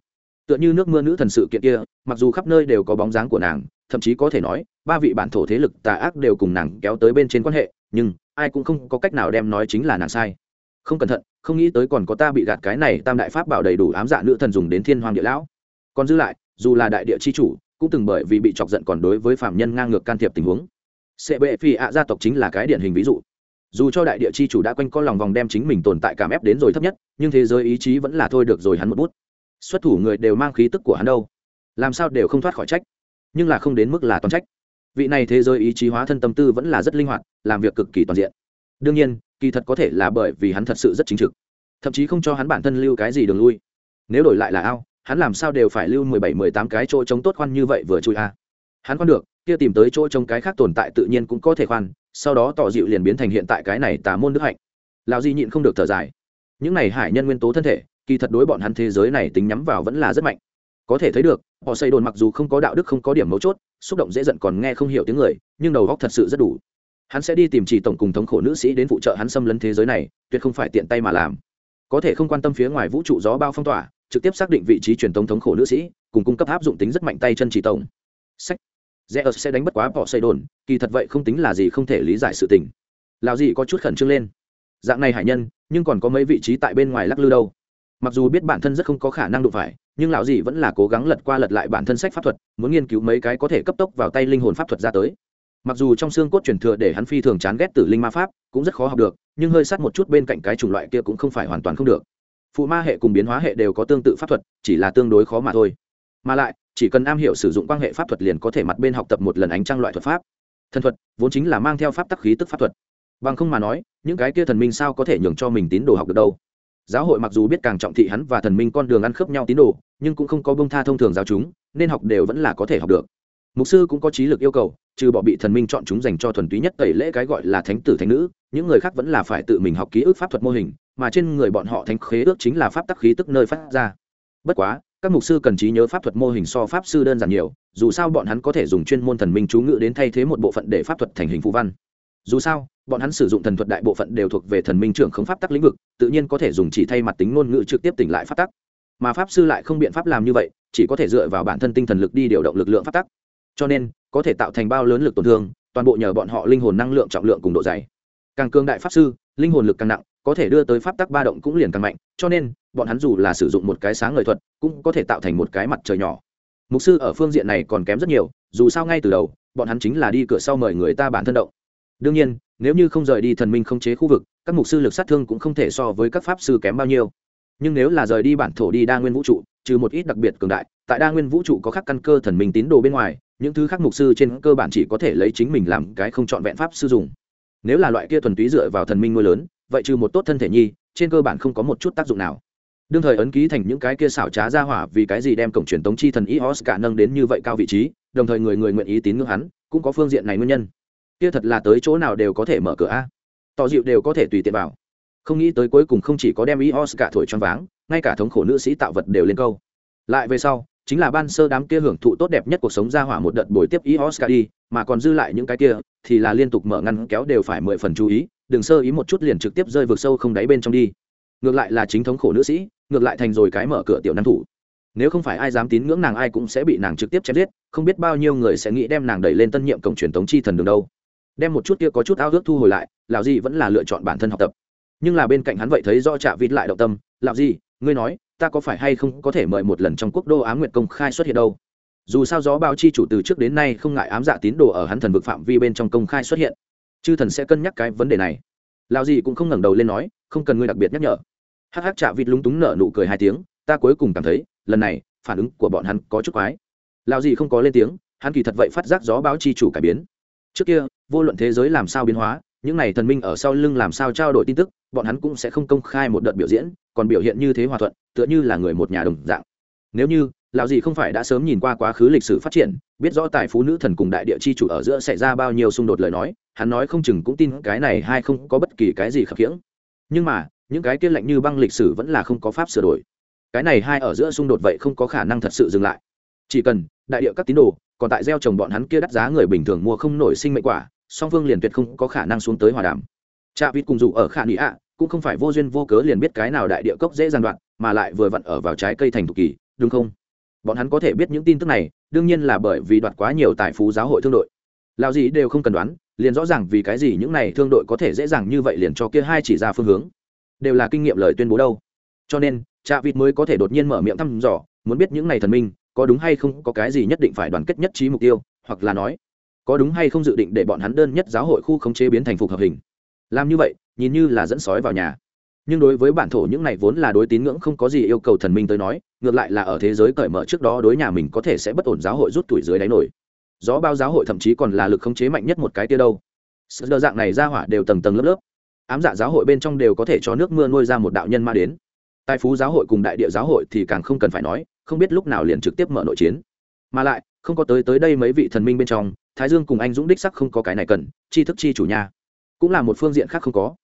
Speaker 1: tựa như nước mưa nữ thần sự kiện kia, mặc dù khắp nơi đều có bóng dáng của nàng, thậm chí có thể nói, ba vị bản thổ thế lực tà ác đều cùng nàng kéo tới bên trên quan hệ, nhưng ai cũng không có cách nào đem nói chính là nàng sai. Không cẩn thận, không nghĩ tới còn có ta bị gạt cái này, tam đại pháp bảo đầy đủ ám dạ nữ thần dùng đến thiên hoàng địa lão. Còn dư lại, dù là đại địa chi chủ, cũng từng bởi vì bị chọc giận còn đối với phạm nhân ngang ngược can thiệp tình huống. Sệ bệ phi ạ gia tộc chính là cái điển hình ví dụ. Dù cho đại địa chi chủ đã quanh co lòng vòng đem chính mình tồn tại cảm ép đến rồi thấp nhất, nhưng thế giới ý chí vẫn là thôi được rồi hắn một bút xuất thủ người đều mang khí tức của hắn đâu. Làm sao đều không thoát khỏi trách? Nhưng là không đến mức là toàn trách. Vị này thế giới ý chí hóa thân tâm tư vẫn là rất linh hoạt, làm việc cực kỳ toàn diện. Đương nhiên, kỳ thật có thể là bởi vì hắn thật sự rất chính trực. Thậm chí không cho hắn bản thân lưu cái gì đường lui. Nếu đổi lại là ao, hắn làm sao đều phải lưu mười bảy, mười tám cái chỗ trống tốt khoan như vậy vừa chui a. Hắn khoan được, kia tìm tới chỗ trống cái khác tồn tại tự nhiên cũng có thể khoan, sau đó tỏ dịu liền biến thành hiện tại cái này tà môn đức hạnh. Lão di nhịn không được thở dài. Những này hải nhân nguyên tố thân thể kỳ thật đối bọn hắn thế giới này tính nhắm vào vẫn là rất mạnh. Có thể thấy được, họ xây đồn mặc dù không có đạo đức, không có điểm mấu chốt, xúc động dễ giận còn nghe không hiểu tiếng người, nhưng đầu góc thật sự rất đủ. Hắn sẽ đi tìm chỉ tổng cùng thống khổ nữ sĩ đến phụ trợ hắn xâm lấn thế giới này, tuyệt không phải tiện tay mà làm. Có thể không quan tâm phía ngoài vũ trụ gió bao phong tỏa, trực tiếp xác định vị trí truyền thống thống khổ nữ sĩ, cùng cung cấp áp dụng tính rất mạnh tay chân chỉ tổng. Sách. Rẽ ớt sẽ đánh bất quá bỏ xây đồn kỳ thật vậy không tính là gì không thể lý giải sự tình. Lào gì có chút khẩn trương lên. Dạng này hải nhân, nhưng còn có mấy vị trí tại bên ngoài lắc lư đâu mặc dù biết bản thân rất không có khả năng đụng phải, nhưng lão dì vẫn là cố gắng lật qua lật lại bản thân sách pháp thuật, muốn nghiên cứu mấy cái có thể cấp tốc vào tay linh hồn pháp thuật ra tới. Mặc dù trong xương cốt truyền thừa để hắn phi thường chán ghét tử linh ma pháp, cũng rất khó học được, nhưng hơi sát một chút bên cạnh cái chủng loại kia cũng không phải hoàn toàn không được. Phụ ma hệ cùng biến hóa hệ đều có tương tự pháp thuật, chỉ là tương đối khó mà thôi. Mà lại, chỉ cần am hiểu sử dụng quan hệ pháp thuật liền có thể mặt bên học tập một lần ánh trăng loại thuật pháp. Thần thuật vốn chính là mang theo pháp tắc khí tức pháp thuật. Bằng không mà nói, những cái kia thần minh sao có thể nhường cho mình tín đồ học được đâu? Giáo hội mặc dù biết càng trọng thị hắn và thần minh con đường ăn khớp nhau tín đồ, nhưng cũng không có bông tha thông thường giáo chúng, nên học đều vẫn là có thể học được. Mục sư cũng có trí lực yêu cầu, trừ bỏ bị thần minh chọn chúng dành cho thuần túy nhất tẩy lễ cái gọi là thánh tử thánh nữ, những người khác vẫn là phải tự mình học ký ức pháp thuật mô hình, mà trên người bọn họ thánh khế ước chính là pháp tắc khí tức nơi phát ra. Bất quá, các mục sư cần trí nhớ pháp thuật mô hình so pháp sư đơn giản nhiều, dù sao bọn hắn có thể dùng chuyên môn thần minh chú ngữ đến thay thế một bộ phận để pháp thuật thành hình phụ văn dù sao, bọn hắn sử dụng thần thuật đại bộ phận đều thuộc về thần minh trưởng không pháp tắc lĩnh vực, tự nhiên có thể dùng chỉ thay mặt tính ngôn ngữ trực tiếp tỉnh lại pháp tắc. Mà pháp sư lại không biện pháp làm như vậy, chỉ có thể dựa vào bản thân tinh thần lực đi điều động lực lượng pháp tắc. Cho nên, có thể tạo thành bao lớn lực tổn thương, toàn bộ nhờ bọn họ linh hồn năng lượng trọng lượng cùng độ dày. Càng cương đại pháp sư, linh hồn lực càng nặng, có thể đưa tới pháp tắc ba động cũng liền càng mạnh, cho nên, bọn hắn dù là sử dụng một cái sáng lời thuật, cũng có thể tạo thành một cái mặt trời nhỏ. Mục sư ở phương diện này còn kém rất nhiều, dù sao ngay từ đầu, bọn hắn chính là đi cửa sau mời người ta bản thân động đương nhiên, nếu như không rời đi thần minh không chế khu vực, các mục sư lực sát thương cũng không thể so với các pháp sư kém bao nhiêu. Nhưng nếu là rời đi bản thổ đi đa nguyên vũ trụ, trừ một ít đặc biệt cường đại, tại đa nguyên vũ trụ có khắc căn cơ thần minh tín đồ bên ngoài, những thứ khác mục sư trên cơ bản chỉ có thể lấy chính mình làm cái không chọn vẹn pháp sư dùng. Nếu là loại kia thuần túy dựa vào thần minh nuôi lớn, vậy trừ một tốt thân thể nhi, trên cơ bản không có một chút tác dụng nào. Đương thời ấn ký thành những cái kia xảo trá ra hỏa vì cái gì đem cổng truyền tống chi thần ios cả nâng đến như vậy cao vị trí, đồng thời người người nguyện ý tín ngưỡng hắn, cũng có phương diện này nguyên nhân kia thật là tới chỗ nào đều có thể mở cửa a. Tỏ dịu đều có thể tùy tiện vào. Không nghĩ tới cuối cùng không chỉ có đem ý cả thổi choáng váng, ngay cả thống khổ nữ sĩ tạo vật đều lên câu. Lại về sau, chính là ban sơ đám kia hưởng thụ tốt đẹp nhất cuộc sống ra hỏa một đợt buổi tiếp ý cả đi, mà còn dư lại những cái kia, thì là liên tục mở ngăn kéo đều phải mười phần chú ý, đừng sơ ý một chút liền trực tiếp rơi vực sâu không đáy bên trong đi. Ngược lại là chính thống khổ nữ sĩ, ngược lại thành rồi cái mở cửa tiểu năng thủ. Nếu không phải ai dám tín ngưỡng nàng ai cũng sẽ bị nàng trực tiếp chém giết, không biết bao nhiêu người sẽ nghĩ đem nàng đẩy lên tân nhiệm cổng truyền thống chi thần đường đâu đem một chút kia có chút ao ước thu hồi lại lạo gì vẫn là lựa chọn bản thân học tập. Nhưng là bên cạnh hắn vậy thấy do trạ vịt lại động tâm lạo gì ngươi nói, ta có phải hay không có thể mời một lần trong quốc đô á nguyệt công khai xuất hiện đâu? Dù sao gió báo chi chủ từ trước đến nay không ngại ám dạ tín đồ ở hắn thần vực phạm vi bên trong công khai xuất hiện. Chư thần sẽ cân nhắc cái vấn đề này. Lạo gì cũng không ngẩng đầu lên nói, không cần ngươi đặc biệt nhắc nhở. Hắc hắc trả vịt lúng túng nở nụ cười hai tiếng, ta cuối cùng cảm thấy, lần này, phản ứng của bọn hắn có chút quái. Lạo gì không có lên tiếng, hắn kỳ thật vậy phát giác gió báo chi chủ cải biến. Trước kia vô luận thế giới làm sao biến hóa, những n à y thần minh ở sau lưng làm sao trao đổi tin tức, bọn hắn cũng sẽ không công khai một đợt biểu diễn, còn biểu hiện như thế hòa thuận, tựa như là người một nhà đồng dạng. Nếu như, lão gì không phải đã sớm nhìn qua quá khứ lịch sử phát triển, biết rõ tài phú nữ thần cùng đại địa chi chủ ở giữa xảy ra bao nhiêu xung đột lời nói, hắn nói không chừng cũng tin cái này hay không có bất kỳ cái gì khập khiễng. Nhưng mà, những cái kia lạnh như băng lịch sử vẫn là không có pháp sửa đổi. Cái này hai ở giữa xung đột vậy không có khả năng thật sự dừng lại. Chỉ cần, đại địa các tín đồ, còn tại gieo trồng bọn hắn kia đắt giá người bình thường mua không nổi sinh mệnh quả song phương liền tuyệt không có khả năng xuống tới hòa đàm. Cha vịt cùng dù ở khả nghĩ ạ, cũng không phải vô duyên vô cớ liền biết cái nào đại địa cốc dễ dàng đoạn, mà lại vừa vặn ở vào trái cây thành thục kỳ, đúng không? Bọn hắn có thể biết những tin tức này, đương nhiên là bởi vì đoạt quá nhiều tài phú giáo hội thương đội. Lao gì đều không cần đoán, liền rõ ràng vì cái gì những này thương đội có thể dễ dàng như vậy liền cho kia hai chỉ ra phương hướng. Đều là kinh nghiệm lời tuyên bố đâu. Cho nên, cha vịt mới có thể đột nhiên mở miệng thăm dò, muốn biết những này thần minh, có đúng hay không có cái gì nhất định phải đoàn kết nhất trí mục tiêu, hoặc là nói có đúng hay không dự định để bọn hắn đơn nhất giáo hội khu khống chế biến thành phục hợp hình? Làm như vậy, nhìn như là dẫn sói vào nhà. Nhưng đối với bản thổ những này vốn là đối tín ngưỡng không có gì yêu cầu thần minh tới nói, ngược lại là ở thế giới cởi mở trước đó đối nhà mình có thể sẽ bất ổn giáo hội rút tuổi dưới đáy nổi. Gió bao giáo hội thậm chí còn là lực khống chế mạnh nhất một cái tia đâu. Sự đa dạng này ra hỏa đều tầng tầng lớp lớp. Ám dạ giáo hội bên trong đều có thể cho nước mưa nuôi ra một đạo nhân ma đến. Tài phú giáo hội cùng đại địa giáo hội thì càng không cần phải nói, không biết lúc nào liền trực tiếp mở nội chiến. Mà lại, không có tới tới đây mấy vị thần minh bên trong thái dương cùng anh dũng đích sắc không có cái này cần chi thức chi chủ nhà cũng là một phương diện khác không có.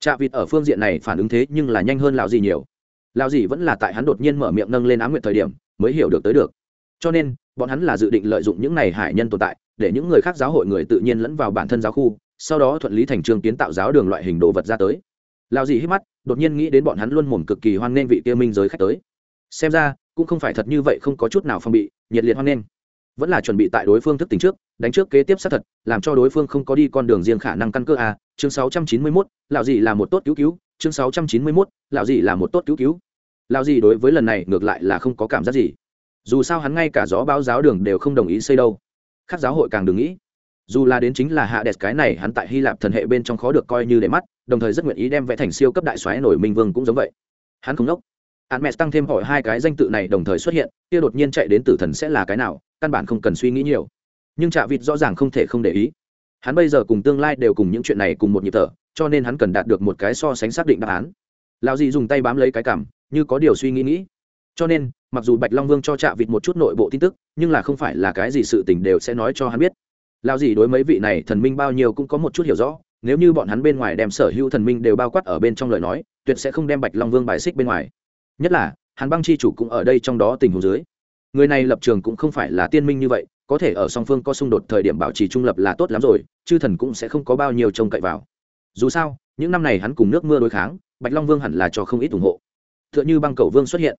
Speaker 1: Chạ vịt ở phương diện này phản ứng thế nhưng là nhanh hơn Lão gì nhiều. Lão gì vẫn là tại hắn đột nhiên mở miệng nâng lên ám nguyện thời điểm, mới hiểu được tới được. Cho nên, bọn hắn là dự định lợi dụng những này hải nhân tồn tại, để những người khác giáo hội người tự nhiên lẫn vào bản thân giáo khu, sau đó thuận lý thành trường kiến tạo giáo đường loại hình đồ vật ra tới. Lão gì hít mắt, đột nhiên nghĩ đến bọn hắn luôn mồm cực kỳ hoan nghênh vị kia minh giới khách tới. Xem ra, cũng không phải thật như vậy không có chút nào phong bị, nhiệt liệt hoan nghênh vẫn là chuẩn bị tại đối phương thức tính trước đánh trước kế tiếp sát thật làm cho đối phương không có đi con đường riêng khả năng căn cơ a chương 691, lão gì là một tốt cứu cứu. Chương 691, lão gì là một tốt cứu cứu. Lão gì đối với lần này ngược lại là không có cảm giác gì. Dù sao hắn ngay cả gió báo giáo đường đều không đồng ý xây đâu. Khác giáo hội càng đừng nghĩ. Dù là đến chính là hạ đẹp cái này hắn tại hy lạp thần hệ bên trong khó được coi như để mắt đồng thời rất nguyện ý đem vẽ thành siêu cấp đại xoáy nổi minh vương cũng giống vậy. Hắn không đốc. Hắn mẹ tăng thêm hỏi hai cái danh tự này đồng thời xuất hiện kia đột nhiên chạy đến tử thần sẽ là cái nào? Căn bản không cần suy nghĩ nhiều. Nhưng trạ vịt rõ ràng không thể không để ý. Hắn bây giờ cùng tương lai đều cùng những chuyện này cùng một nhịp thở, cho nên hắn cần đạt được một cái so sánh xác định đáp án. Lão dị dùng tay bám lấy cái cảm, như có điều suy nghĩ nghĩ. Cho nên, mặc dù bạch long vương cho trạ vịt một chút nội bộ tin tức, nhưng là không phải là cái gì sự tình đều sẽ nói cho hắn biết. Lão dị đối mấy vị này thần minh bao nhiêu cũng có một chút hiểu rõ, nếu như bọn hắn bên ngoài đem sở hữu thần minh đều bao quát ở bên trong lời nói, tuyệt sẽ không đem bạch long vương bài xích bên ngoài. Nhất là, hàn băng chi chủ cũng ở đây trong đó tình huống dưới người này lập trường cũng không phải là tiên minh như vậy có thể ở song phương có xung đột thời điểm bảo trì trung lập là tốt lắm rồi chư thần cũng sẽ không có bao nhiêu trông cậy vào. Dù sao những năm này hắn cùng nước mưa đối kháng bạch long vương hẳn là cho không ít ủng hộ. T h ư ợ n h ư băng cầu vương xuất hiện.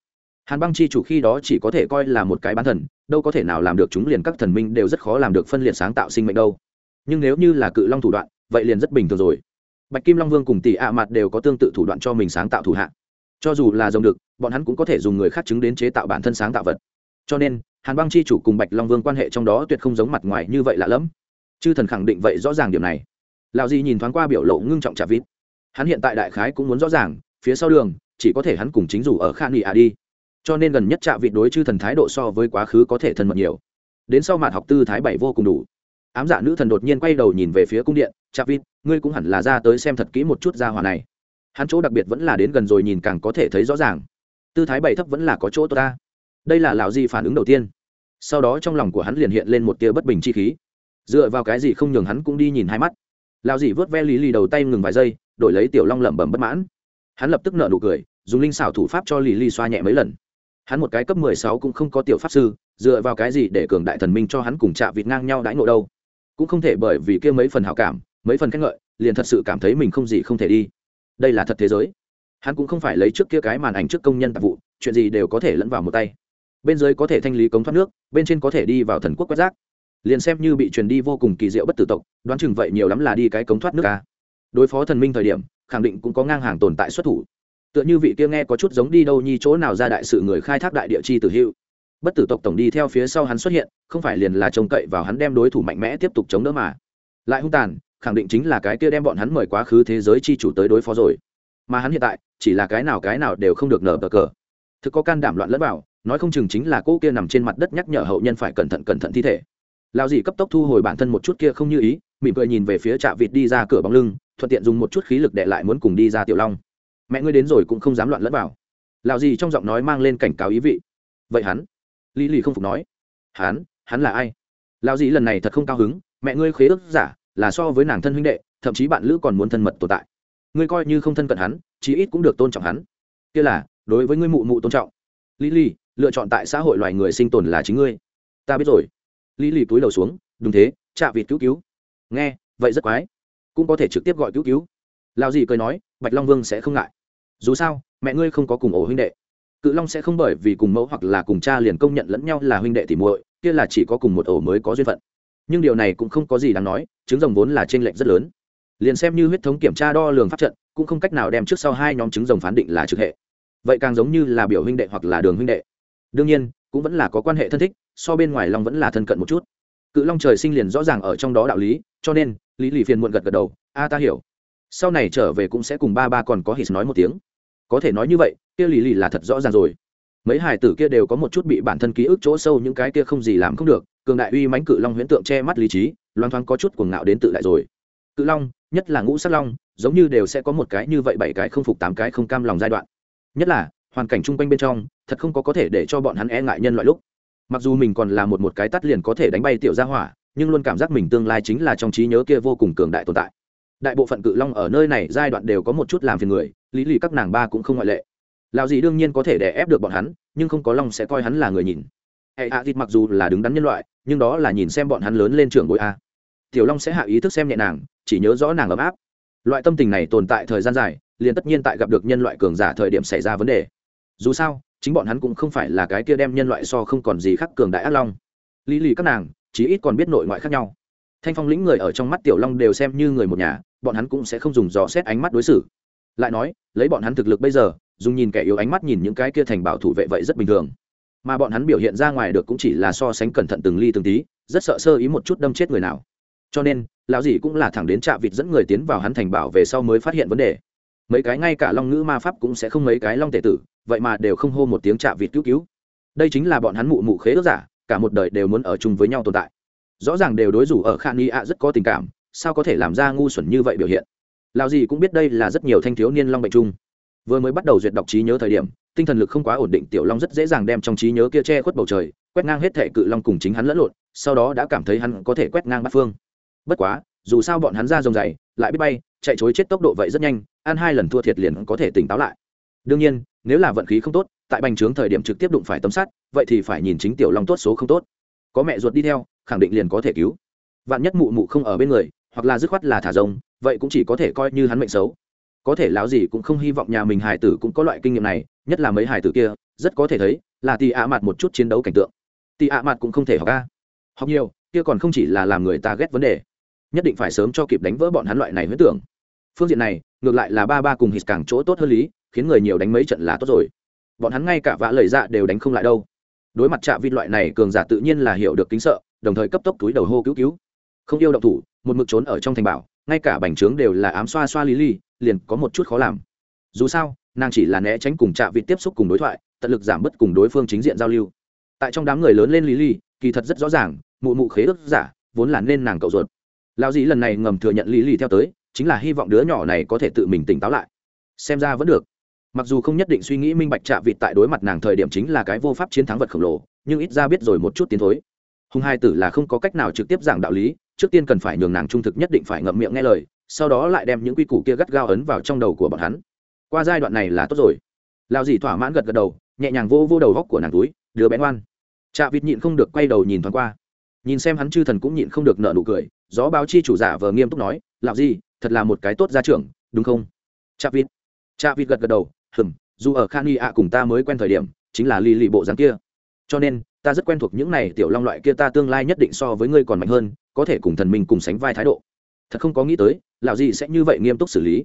Speaker 1: Hàn băng chi chủ khi đó chỉ có thể coi là một cái bán thần đâu có thể nào làm được chúng liền các thần minh đều rất khó làm được phân liệt sáng tạo sinh mệnh đâu. Nhưng nếu như là cự long thủ đoạn vậy liền rất bình thường rồi. Bạch kim long vương cùng tỷ ạ mặt đều có tương tự thủ đoạn cho mình sáng tạo thủ hạ. Cho dù là dòng được, bọn hắn cũng có thể dùng người khác chứng đến chế tạo bản thân sáng tạo vật cho nên, hàn băng chi chủ cùng bạch long vương quan hệ trong đó tuyệt không giống mặt ngoài như vậy lạ lẫm. Chư thần khẳng định vậy rõ ràng điểm này. Lào di nhìn thoáng qua biểu lộ ngưng trọng trả vít hắn hiện tại đại khái cũng muốn rõ ràng, phía sau đường, chỉ có thể hắn cùng chính rủ ở khan nghị à đi. Cho nên gần nhất trạ vịt đối chư thần thái độ so với quá khứ có thể thân mật nhiều. Đến sau mạt học tư thái bảy vô cùng đủ. Ám dạ nữ thần đột nhiên quay đầu nhìn về phía cung điện trạ vịt, ngươi cũng hẳn là ra tới xem thật kỹ một chút ra hòa này. Hắn chỗ đặc biệt vẫn là đến gần rồi nhìn càng có thể thấy rõ ràng. Tư thái bảy thấp vẫn là có chỗ tốt ta đây là lão di phản ứng đầu tiên. Sau đó trong lòng của hắn liền hiện lên một tia bất bình chi khí. Dựa vào cái gì không nhường hắn cũng đi nhìn hai mắt. Lão di vớt ve lý lì đầu tay ngừng vài giây, đổi lấy tiểu long lẩm bẩm bất mãn. Hắn lập tức nợ nụ cười, dùng linh xảo thủ pháp cho lý lì xoa nhẹ mấy lần. Hắn một cái cấp mười sáu cũng không có tiểu pháp sư, dựa vào cái gì để cường đại thần minh cho hắn cùng chạ vịt ngang nhau đãi ngộ đâu? Cũng không thể bởi vì kia mấy phần hảo cảm, mấy phần khen ngợi, liền thật sự cảm thấy mình không gì không thể đi. Đây là thật thế giới. Hắn cũng không phải lấy trước kia cái màn ảnh trước công nhân tạp vụ, chuyện gì đều có thể lẫn vào một tay bên dưới có thể thanh lý cống thoát nước, bên trên có thể đi vào thần quốc quét rác. Liền xem như bị truyền đi vô cùng kỳ diệu bất tử tộc, đoán chừng vậy nhiều lắm là đi cái cống thoát nước ca đối phó thần minh thời điểm, khẳng định cũng có ngang hàng tồn tại xuất thủ. Tựa như vị kia nghe có chút giống đi đâu nhi chỗ nào ra đại sự người khai thác đại địa chi tử hữu. Bất tử tộc tổng đi theo phía sau hắn xuất hiện, không phải liền là trông cậy vào hắn đem đối thủ mạnh mẽ tiếp tục chống đỡ mà. Lại hung tàn, khẳng định chính là cái kia đem bọn hắn mời quá khứ thế giới chi chủ tới đối phó rồi. Mà hắn hiện tại, chỉ là cái nào cái nào đều không được nở bờ cờ. Thực có can đảm loạn lẫn vào nói không chừng chính là cô kia nằm trên mặt đất nhắc nhở hậu nhân phải cẩn thận cẩn thận thi thể. Lao dì cấp tốc thu hồi bản thân một chút kia không như ý, mỉm cười nhìn về phía trạ vịt đi ra cửa bóng lưng, thuận tiện dùng một chút khí lực để lại muốn cùng đi ra tiểu long. Mẹ ngươi đến rồi cũng không dám loạn lẫn vào. Lao dì trong giọng nói mang lên cảnh cáo ý vị. Vậy hắn? Lý lì không phục nói. Hắn? Hắn là ai? Lao dì lần này thật không cao hứng, mẹ ngươi khế ước giả, là so với nàng thân huynh đệ, thậm chí bạn lữ còn muốn thân mật tồn tại. Ngươi coi như không thân cận hắn, chí ít cũng được tôn trọng hắn. Kia là, đối với ngươi mụ mụ tôn trọng. Lý Lì lựa chọn tại xã hội loài người sinh tồn là chính ngươi. Ta biết rồi. Lý lì túi đầu xuống, đúng thế chạ vịt cứu cứu. Nghe, vậy rất quái. Cũng có thể trực tiếp gọi cứu cứu. Lao gì cười nói, bạch long vương sẽ không ngại. Dù sao, mẹ ngươi không có cùng ổ huynh đệ. Cự long sẽ không bởi vì cùng mẫu hoặc là cùng cha liền công nhận lẫn nhau là huynh đệ thì muội, kia là chỉ có cùng một ổ mới có duyên phận. Nhưng điều này cũng không có gì đáng nói, trứng rồng vốn là t r ê n lệch rất lớn. Liền xem như huyết thống kiểm tra đo lường pháp trận, cũng không cách nào đem trước sau hai nhóm trứng rồng phán định là trực hệ. Vậy càng giống như là biểu huynh đệ hoặc là đường huynh đệ đương nhiên, cũng vẫn là có quan hệ thân thích, so bên ngoài long vẫn là thân cận một chút. Cự long trời sinh liền rõ ràng ở trong đó đạo lý, cho nên, lý lì phiền muộn gật gật đầu, a, ta hiểu. Sau này trở về cũng sẽ cùng ba ba còn có hít nói một tiếng. Có thể nói như vậy, kia lý lì là thật rõ ràng rồi. Mấy hải tử kia đều có một chút bị bản thân ký ức chỗ sâu những cái kia không gì làm không được, cường đại uy mãnh cự long huyễn tượng che mắt lý trí loan thoáng có chút cuồng ngạo đến tự đại rồi. Cự long, nhất là ngũ sắc long, giống như đều sẽ có một cái như vậy bảy cái không phục tám cái không cam lòng giai đoạn. Nhất là hoàn cảnh chung quanh bên trong, thật không có có thể để cho bọn hắn e ngại nhân loại lúc. Mặc dù mình còn là một một cái tắt liền có thể đánh bay tiểu gia hỏa, nhưng luôn cảm giác mình tương lai chính là trong trí nhớ kia vô cùng cường đại tồn tại. Đại bộ phận cự long ở nơi này giai đoạn đều có một chút làm phiền người, lý lì các nàng ba cũng không ngoại lệ. Lão gì đương nhiên có thể đè ép được bọn hắn, nhưng không có long sẽ coi hắn là người nhìn. Hệ hạ thịt mặc dù là đứng đắn nhân loại, nhưng đó là nhìn xem bọn hắn lớn lên trường bội a. Tiểu long sẽ hạ ý thức xem nhẹ nàng, chỉ nhớ rõ nàng ấm áp. Loại tâm tình này tồn tại thời gian dài, liền tất nhiên tại gặp được nhân loại cường giả thời điểm xảy ra vấn đề dù sao, chính bọn hắn cũng không phải là cái kia đem nhân loại so không còn gì khác cường đại ác long. Lý lì các nàng, chí ít còn biết nội ngoại khác nhau. Thanh phong lĩnh người ở trong mắt tiểu long đều xem như người một nhà, bọn hắn cũng sẽ không dùng dò xét ánh mắt đối xử. Lại nói, lấy bọn hắn thực lực bây giờ, dùng nhìn kẻ yếu ánh mắt nhìn những cái kia thành bảo thủ vệ vậy rất bình thường. Mà bọn hắn biểu hiện ra ngoài được cũng chỉ là so sánh cẩn thận từng ly từng tí, rất sợ sơ ý một chút đâm chết người nào. Cho nên, lão dì cũng là thẳng đến trạ vịt dẫn người tiến vào hắn thành bảo về sau mới phát hiện vấn đề. Mấy cái ngay cả long ngữ ma pháp cũng sẽ không mấy cái long tệ tử vậy mà đều không hô một tiếng chạ vịt cứu cứu. Đây chính là bọn hắn mụ mụ khế ước giả, cả một đời đều muốn ở chung với nhau tồn tại. Rõ ràng đều đối rủ ở khan y ạ rất có tình cảm, sao có thể làm ra ngu xuẩn như vậy biểu hiện? Lão gì cũng biết đây là rất nhiều thanh thiếu niên long bệnh chung vừa mới bắt đầu duyệt đọc trí nhớ thời điểm, tinh thần lực không quá ổn định, tiểu long rất dễ dàng đem trong trí nhớ kia che khuất bầu trời, quét ngang hết thệ cự long cùng chính hắn lẫn lộn, sau đó đã cảm thấy hắn có thể quét ngang bát phương. Bất quá, dù sao bọn hắn ra rồng dày, lại biết bay, chạy chối chết tốc độ vậy rất nhanh, ăn hai lần thua thiệt liền có thể tỉnh táo lại đương nhiên, nếu là vận khí không tốt, tại bành trướng thời điểm trực tiếp đụng phải tấm sắt, vậy thì phải nhìn chính tiểu long tốt số không tốt. Có mẹ ruột đi theo, khẳng định liền có thể cứu. Vạn nhất mụ mụ không ở bên người, hoặc là dứt khoát là thả rồng vậy cũng chỉ có thể coi như hắn mệnh xấu. Có thể láo gì cũng không hy vọng nhà mình hải tử cũng có loại kinh nghiệm này, nhất là mấy hải tử kia, rất có thể thấy, là tì ạ mặt một chút chiến đấu cảnh tượng. Tì ạ mặt cũng không thể học ca học nhiều, kia còn không chỉ là làm người ta ghét vấn đề. Nhất định phải sớm cho kịp đánh vỡ bọn hắn loại này huyết tưởng. Phương diện này, ngược lại là ba ba cùng hít càng chỗ tốt hơn lý khiến người nhiều đánh mấy trận là tốt rồi. Bọn hắn ngay cả vã lời dạ đều đánh không lại đâu. Đối mặt trạ vịt loại này, cường giả tự nhiên là hiểu được kính sợ, đồng thời cấp tốc túi đầu hô cứu cứu. Không yêu động thủ, một mực trốn ở trong thành bảo, ngay cả bành trướng đều là ám xoa xoa lý ly liền có một chút khó làm. Dù sao, nàng chỉ là né tránh cùng trạ vịt tiếp xúc cùng đối thoại, tận lực giảm bớt cùng đối phương chính diện giao lưu. Tại trong đám người lớn lên lý ly kỳ thật rất rõ ràng, mụ mụ khế ước giả, vốn là nên nàng cậu ruột. Lao dĩ lần này ngầm thừa nhận lý ly theo tới, chính là hy vọng đứa nhỏ này có thể tự mình tỉnh táo lại. Xem ra vẫn được mặc dù không nhất định suy nghĩ minh bạch trạ vịt tại đối mặt nàng thời điểm chính là cái vô pháp chiến thắng vật khổng lồ, nhưng ít ra biết rồi một chút tiến thối. Hùng hai tử là không có cách nào trực tiếp giảng đạo lý, trước tiên cần phải nhường nàng trung thực nhất định phải ngậm miệng nghe lời, sau đó lại đem những quy củ kia gắt gao ấn vào trong đầu của bọn hắn. Qua giai đoạn này là tốt rồi. Lao dì thỏa mãn gật gật đầu, nhẹ nhàng vô vô đầu góc của nàng túi, đứa bé ngoan. Trạ vịt nhịn không được quay đầu nhìn thoáng qua. Nhìn xem hắn chư thần cũng nhịn không được nợ nụ cười, gió báo chi chủ giả vờ nghiêm túc nói lạo gì thật là một cái tốt gia trưởng, đúng không? Chạ vịt. Chạ vịt gật gật đầu hừm, dù ở khan y ạ cùng ta mới quen thời điểm, chính là lì lì bộ dáng kia. Cho nên, ta rất quen thuộc những này tiểu long loại kia ta tương lai nhất định so với ngươi còn mạnh hơn, có thể cùng thần minh cùng sánh vai thái độ. Thật không có nghĩ tới lạo gì sẽ như vậy nghiêm túc xử lý.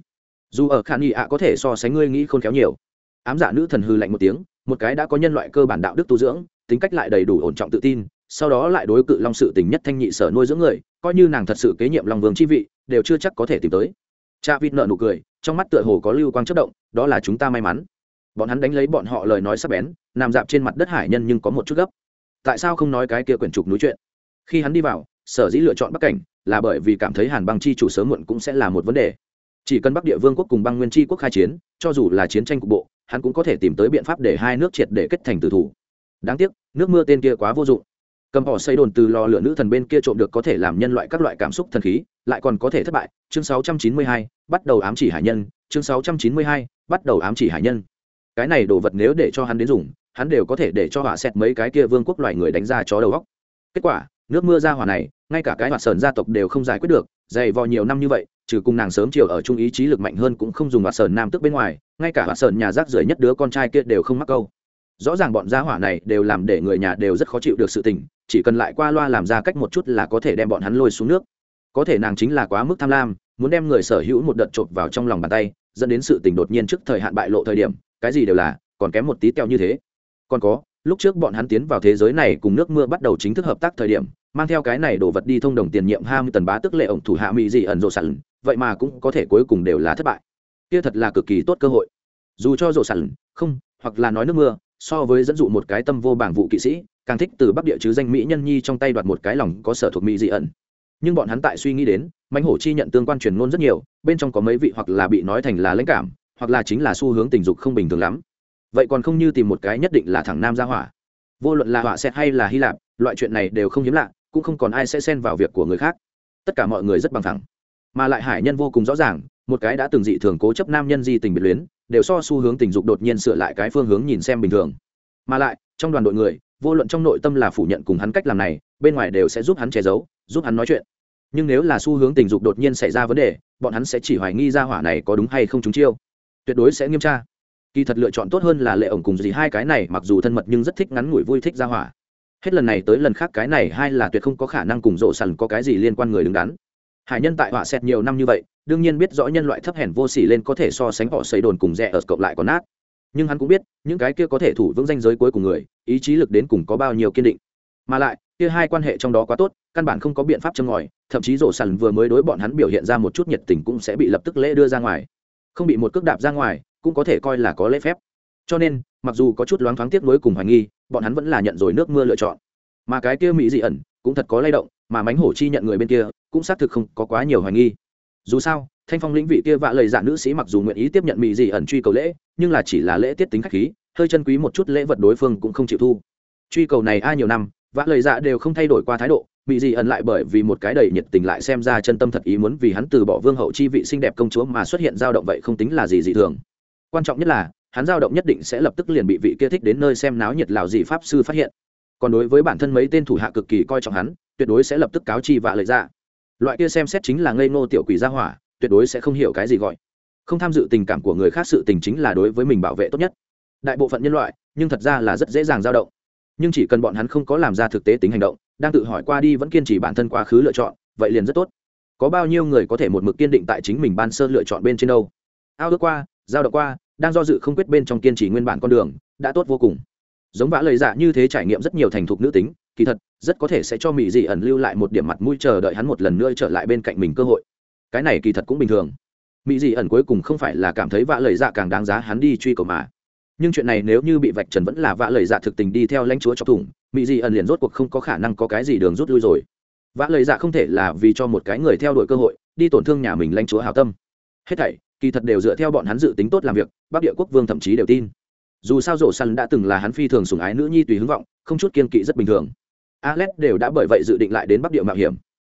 Speaker 1: Dù ở khan y ạ có thể so sánh ngươi nghĩ khôn khéo nhiều. Ám giả dạ nữ thần hư lạnh một tiếng, một cái đã có nhân loại cơ bản đạo đức tu dưỡng, tính cách lại đầy đủ ổn trọng tự tin, sau đó lại đối cự long sự tình nhất thanh nhị sở nuôi dưỡng người, coi như nàng thật sự kế nhiệm long vương chi vị, đều chưa chắc có thể tìm tới cha vịt nợ nụ cười, trong mắt tựa hồ có lưu quang chất động, đó là chúng ta may mắn. Bọn hắn đánh lấy bọn họ lời nói sắp bén, nằm dạp trên mặt đất hải nhân nhưng có một chút gấp. Tại sao không nói cái kia quyển trục núi chuyện? Khi hắn đi vào, sở dĩ lựa chọn bắc cảnh là bởi vì cảm thấy hàn băng chi chủ sớm muộn cũng sẽ là một vấn đề. Chỉ cần bắc địa vương quốc cùng băng nguyên chi quốc khai chiến, cho dù là chiến tranh cục bộ, hắn cũng có thể tìm tới biện pháp để hai nước triệt để kết thành tử thủ. Đáng tiếc, nước mưa tên kia quá vô dụng cầm họ xây đồn từ lò lửa nữ thần bên kia trộm được có thể làm nhân loại các loại cảm xúc thần khí lại còn có thể thất bại. Chương 692, bắt đầu ám chỉ hải nhân. Chương 692, bắt đầu ám chỉ hải nhân. Cái này đồ vật nếu để cho hắn đến dùng hắn đều có thể để cho họa xét mấy cái kia vương quốc loài người đánh ra chó đầu góc kết quả nước mưa ra hỏa này ngay cả cái hoạt sờn gia tộc đều không giải quyết được. Dày vò nhiều năm như vậy trừ cùng nàng sớm chiều ở trung ý chí lực mạnh hơn cũng không dùng hoạt sờn nam tức bên ngoài ngay cả hoạt sờn nhà rác rưởi nhất đứa con trai kia đều không mắc câu. Rõ ràng bọn gia hỏa này đều làm để người nhà đều rất khó chịu được sự tình chỉ cần lại qua loa làm ra cách một chút là có thể đem bọn hắn lôi xuống nước. Có thể nàng chính là quá mức tham lam, muốn đem người sở hữu một đợt chộp vào trong lòng bàn tay, dẫn đến sự tình đột nhiên trước thời hạn bại lộ thời điểm, cái gì đều là, còn kém một tí teo như thế. Còn có, lúc trước bọn hắn tiến vào thế giới này cùng nước mưa bắt đầu chính thức hợp tác thời điểm, mang theo cái này đổ vật đi thông đồng tiền nhiệm hai mươi tần bá tức lệ ổng thủ hạ mỹ dị ẩn rộ sẵn, vậy mà cũng có thể cuối cùng đều là thất bại. Kia thật là cực kỳ tốt cơ hội. Dù cho rộ sẵn, không, hoặc là nói nước mưa so với dẫn dụ một cái tâm vô bảng vụ kỵ sĩ, càng thích từ bắc địa chứ danh mỹ nhân nhi trong tay đoạt một cái lòng có sở thuộc mỹ dị ẩn. Nhưng bọn hắn tại suy nghĩ đến, mãnh hổ chi nhận tương quan truyền ngôn rất nhiều, bên trong có mấy vị hoặc là bị nói thành là lãnh cảm, hoặc là chính là xu hướng tình dục không bình thường lắm. Vậy còn không như tìm một cái nhất định là thằng nam ra hỏa. Vô luận là họa sẽ hay là hy lạp, loại chuyện này đều không hiếm lạ, cũng không còn ai sẽ xen vào việc của người khác. Tất cả mọi người rất bằng thẳng. Mà lại hải nhân vô cùng rõ ràng, một cái đã từng dị thường cố chấp nam nhân di tình biệt luyến đều so xu hướng tình dục đột nhiên sửa lại cái phương hướng nhìn xem bình thường. Mà lại, trong đoàn đội người, vô luận trong nội tâm là phủ nhận cùng hắn cách làm này, bên ngoài đều sẽ giúp hắn che giấu, giúp hắn nói chuyện. Nhưng nếu là xu hướng tình dục đột nhiên xảy ra vấn đề, bọn hắn sẽ chỉ hoài nghi ra hỏa này có đúng hay không chúng chiêu. Tuyệt đối sẽ nghiêm tra. Kỳ thật lựa chọn tốt hơn là lệ ổng cùng gì hai cái này, mặc dù thân mật nhưng rất thích ngắn ngủi vui thích ra hỏa. Hết lần này tới lần khác cái này hai là tuyệt không có khả năng cùng rộ sần có cái gì liên quan người đứng đắn. Hải nhân tại họa xét nhiều năm như vậy đương nhiên biết rõ nhân loại thấp hèn vô sỉ lên có thể so sánh họ xây đồn cùng rẻ ở cộng lại còn nát. Nhưng hắn cũng biết, những cái kia có thể thủ vững danh giới cuối cùng người, ý chí lực đến cùng có bao nhiêu kiên định. Mà lại, kia hai quan hệ trong đó quá tốt, căn bản không có biện pháp châm ngòi, thậm chí rổ sàn vừa mới đối bọn hắn biểu hiện ra một chút nhiệt tình cũng sẽ bị lập tức lễ đưa ra ngoài. Không bị một cước đạp ra ngoài, cũng có thể coi là có lễ phép. Cho nên, mặc dù có chút loáng thoáng tiếc nuối cùng hoài nghi, bọn hắn vẫn là nhận rồi nước mưa lựa chọn. Mà cái kia mỹ dị ẩn cũng thật có lay động, mà mánh hổ chi nhận người bên kia cũng xác thực không có quá nhiều hoài nghi dù sao, thanh phong lĩnh vị kia vạ lời dạ nữ sĩ mặc dù nguyện ý tiếp nhận mỹ dị ẩn truy cầu lễ, nhưng là chỉ là lễ tiết tính khách khí, hơi chân quý một chút lễ vật đối phương cũng không chịu thu. Truy cầu này ai nhiều năm, vạ lời dạ đều không thay đổi qua thái độ bị dị ẩn lại bởi vì một cái đầy nhiệt tình lại xem ra chân tâm thật ý muốn vì hắn từ bỏ vương hậu chi vị xinh đẹp công chúa mà xuất hiện dao động vậy không tính là gì dị thường. Quan trọng nhất là, hắn dao động nhất định sẽ lập tức liền bị vị kia thích đến nơi xem náo nhiệt lào dị pháp sư phát hiện. Còn đối với bản thân mấy tên thủ hạ cực kỳ coi trọng hắn, tuyệt đối sẽ lập tức cáo chi vạ lời dạ loại kia xem xét chính là ngây ngô tiểu quỷ gia hỏa, tuyệt đối sẽ không hiểu cái gì gọi. Không tham dự tình cảm của người khác sự tình chính là đối với mình bảo vệ tốt nhất. Đại bộ phận nhân loại, nhưng thật ra là rất dễ dàng dao động. Nhưng chỉ cần bọn hắn không có làm ra thực tế tính hành động, đang tự hỏi qua đi vẫn kiên trì bản thân quá khứ lựa chọn, vậy liền rất tốt. Có bao nhiêu người có thể một mực kiên định tại chính mình ban sơ lựa chọn bên trên đâu? Ao ước qua, giao động qua, đang do dự không quyết bên trong kiên trì nguyên bản con đường, đã tốt vô cùng. Giống vã lời dạ như thế trải nghiệm rất nhiều thành thục nữ tính kỳ thật, rất có thể sẽ cho mỹ dị ẩn lưu lại một điểm mặt mũi chờ đợi hắn một lần nữa trở lại bên cạnh mình cơ hội. Cái này kỳ thật cũng bình thường. Mỹ dị ẩn cuối cùng không phải là cảm thấy vã lời dạ càng đáng giá hắn đi truy cầu mà. Nhưng chuyện này nếu như bị vạch trần vẫn là vã lời dạ thực tình đi theo lãnh chúa chọc thủng mỹ dị ẩn liền rốt cuộc không có khả năng có cái gì đường rút lui rồi. Vã lời dạ không thể là vì cho một cái người theo đuổi cơ hội, đi tổn thương nhà mình lãnh chúa hào tâm. Hết thảy, kỳ thật đều dựa theo bọn hắn dự tính tốt làm việc, bắc địa quốc vương thậm chí đều tin. Dù sao rổ săn đã từng là hắn phi thường sùng ái nữ nhi tùy hứng vọng, không chút kiên kỵ rất bình thường alex đều đã bởi vậy dự định lại đến bắc địa mạo hiểm.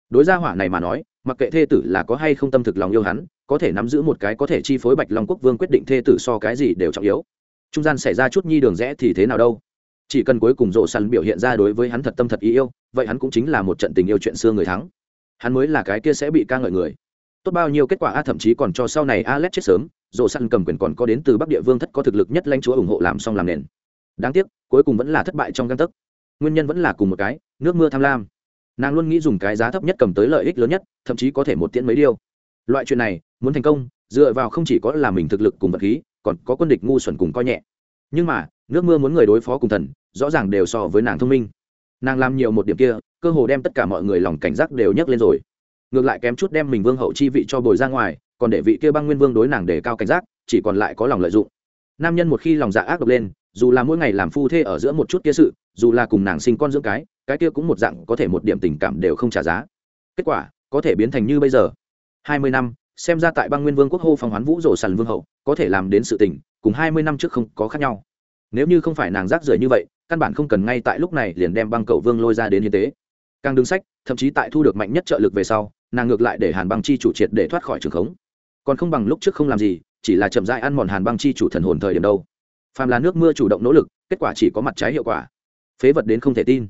Speaker 1: Đối gia hỏa này mà nói, mặc kệ thê tử là có hay không tâm thực lòng yêu hắn, có thể nắm giữ một cái có thể chi phối bạch long quốc vương quyết định thê tử so cái gì đều trọng yếu. Trung gian xảy ra chút nhi đường rẽ thì thế nào đâu? Chỉ cần cuối cùng Dỗ săn biểu hiện ra đối với hắn thật tâm thật ý yêu, vậy hắn cũng chính là một trận tình yêu chuyện xưa người thắng. Hắn mới là cái kia sẽ bị ca ngợi người. Tốt bao nhiêu kết quả a, thậm chí còn cho sau này alex chết sớm Dỗ săn cầm quyền còn có đến từ bắc địa vương thất có thực lực nhất lãnh chúa ủng hộ làm xong làm nền. Đáng tiếc, cuối cùng vẫn là thất bại trong gang tấc nguyên nhân vẫn là cùng một cái, nước mưa tham lam. Nàng luôn nghĩ dùng cái giá thấp nhất cầm tới lợi ích lớn nhất, thậm chí có thể một tiễn mấy điều. loại chuyện này, muốn thành công, dựa vào không chỉ có là mình thực lực cùng vật khí, còn có quân địch ngu xuẩn cùng coi nhẹ. Nhưng mà, nước mưa muốn người đối phó cùng thần, rõ ràng đều so với nàng thông minh. Nàng làm nhiều một điểm kia, cơ hồ đem tất cả mọi người lòng cảnh giác đều nhấc lên rồi. Ngược lại kém chút đem mình vương hậu chi vị cho bồi ra ngoài, còn để vị kia băng nguyên vương đối nàng để cao cảnh giác, chỉ còn lại có lòng lợi dụng. Nam nhân một khi lòng dạ ác độc lên dù là mỗi ngày làm phu thê ở giữa một chút kia sự, dù là cùng nàng sinh con dưỡng cái cái kia cũng một dạng có thể một điểm tình cảm đều không trả giá. Kết quả, có thể biến thành như bây giờ. Hai mươi năm, xem ra tại băng nguyên vương quốc hô phong hoán vũ rổ sàn vương hậu, có thể làm đến sự tình, cùng hai mươi năm trước không có khác nhau. Nếu như không phải nàng rác rưởi như vậy, căn bản không cần ngay tại lúc này liền đem băng cầu vương lôi ra đến hiến tế. Càng đứng sách, thậm chí tại thu được mạnh nhất trợ lực về sau, nàng ngược lại để hàn băng chi chủ triệt để thoát khỏi trường khống. Còn không bằng lúc trước không làm gì, chỉ là chậm dại ăn mòn hàn băng chi chủ thần hồn thời điểm đâu phàm là nước mưa chủ động nỗ lực, kết quả chỉ có mặt trái hiệu quả. Phế vật đến không thể tin.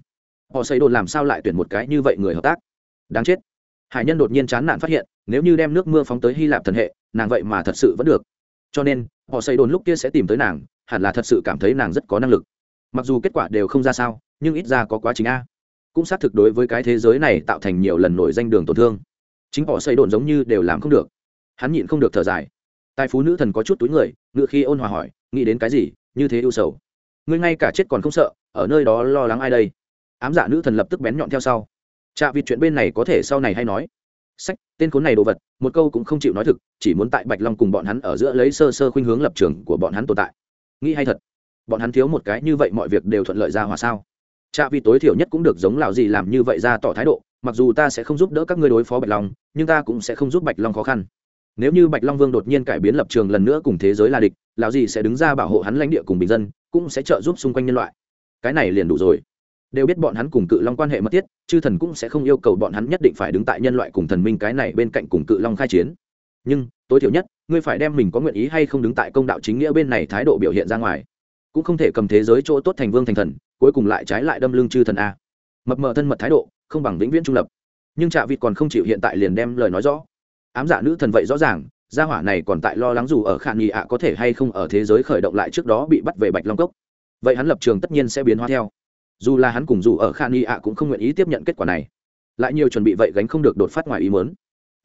Speaker 1: Họ xây đồn làm sao lại tuyển một cái như vậy người hợp tác? Đáng chết. Hải nhân đột nhiên chán nản phát hiện, nếu như đem nước mưa phóng tới hy lạp thần hệ, nàng vậy mà thật sự vẫn được. Cho nên, họ xây đồn lúc kia sẽ tìm tới nàng, hẳn là thật sự cảm thấy nàng rất có năng lực. Mặc dù kết quả đều không ra sao, nhưng ít ra có quá trình a. Cũng xác thực đối với cái thế giới này tạo thành nhiều lần nổi danh đường tổn thương. Chính họ xây đồn giống như đều làm không được. Hắn nhịn không được thở dài. Tài phú nữ thần có chút túi người, ngựa khi ôn hòa hỏi nghĩ đến cái gì, như thế ưu sầu. Ngươi ngay cả chết còn không sợ, ở nơi đó lo lắng ai đây? Ám dạ nữ thần lập tức bén nhọn theo sau. Chạ vịt chuyện bên này có thể sau này hay nói. Sách, tên khốn này đồ vật, một câu cũng không chịu nói thực, chỉ muốn tại bạch long cùng bọn hắn ở giữa lấy sơ sơ khuynh hướng lập trường của bọn hắn tồn tại. Nghĩ hay thật, bọn hắn thiếu một cái như vậy mọi việc đều thuận lợi ra hòa sao? Chạ vịt tối thiểu nhất cũng được giống lào gì làm như vậy ra tỏ thái độ, mặc dù ta sẽ không giúp đỡ các ngươi đối phó bạch long, nhưng ta cũng sẽ không giúp bạch long khó khăn. Nếu như bạch long vương đột nhiên cải biến lập trường lần nữa cùng thế giới là địch lão gì sẽ đứng ra bảo hộ hắn lãnh địa cùng bình dân, cũng sẽ trợ giúp xung quanh nhân loại. Cái này liền đủ rồi. Đều biết bọn hắn cùng cự long quan hệ mật thiết, chư thần cũng sẽ không yêu cầu bọn hắn nhất định phải đứng tại nhân loại cùng thần minh cái này bên cạnh cùng cự long khai chiến. Nhưng, tối thiểu nhất, ngươi phải đem mình có nguyện ý hay không đứng tại công đạo chính nghĩa bên này thái độ biểu hiện ra ngoài. Cũng không thể cầm thế giới chỗ tốt thành vương thành thần, cuối cùng lại trái lại đâm lưng chư thần a. Mập mờ thân mật thái độ, không bằng vĩnh viễn trung lập. Nhưng trạ vịt còn không chịu hiện tại liền đem lời nói rõ. Ám giả nữ thần vậy rõ ràng gia hỏa này còn tại lo lắng dù ở khả nghị ạ có thể hay không ở thế giới khởi động lại trước đó bị bắt về bạch long cốc. Vậy hắn lập trường tất nhiên sẽ biến hóa theo. Dù là hắn cùng dù ở khả nghị ạ cũng không nguyện ý tiếp nhận kết quả này. Lại nhiều chuẩn bị vậy gánh không được đột phát ngoài ý mớn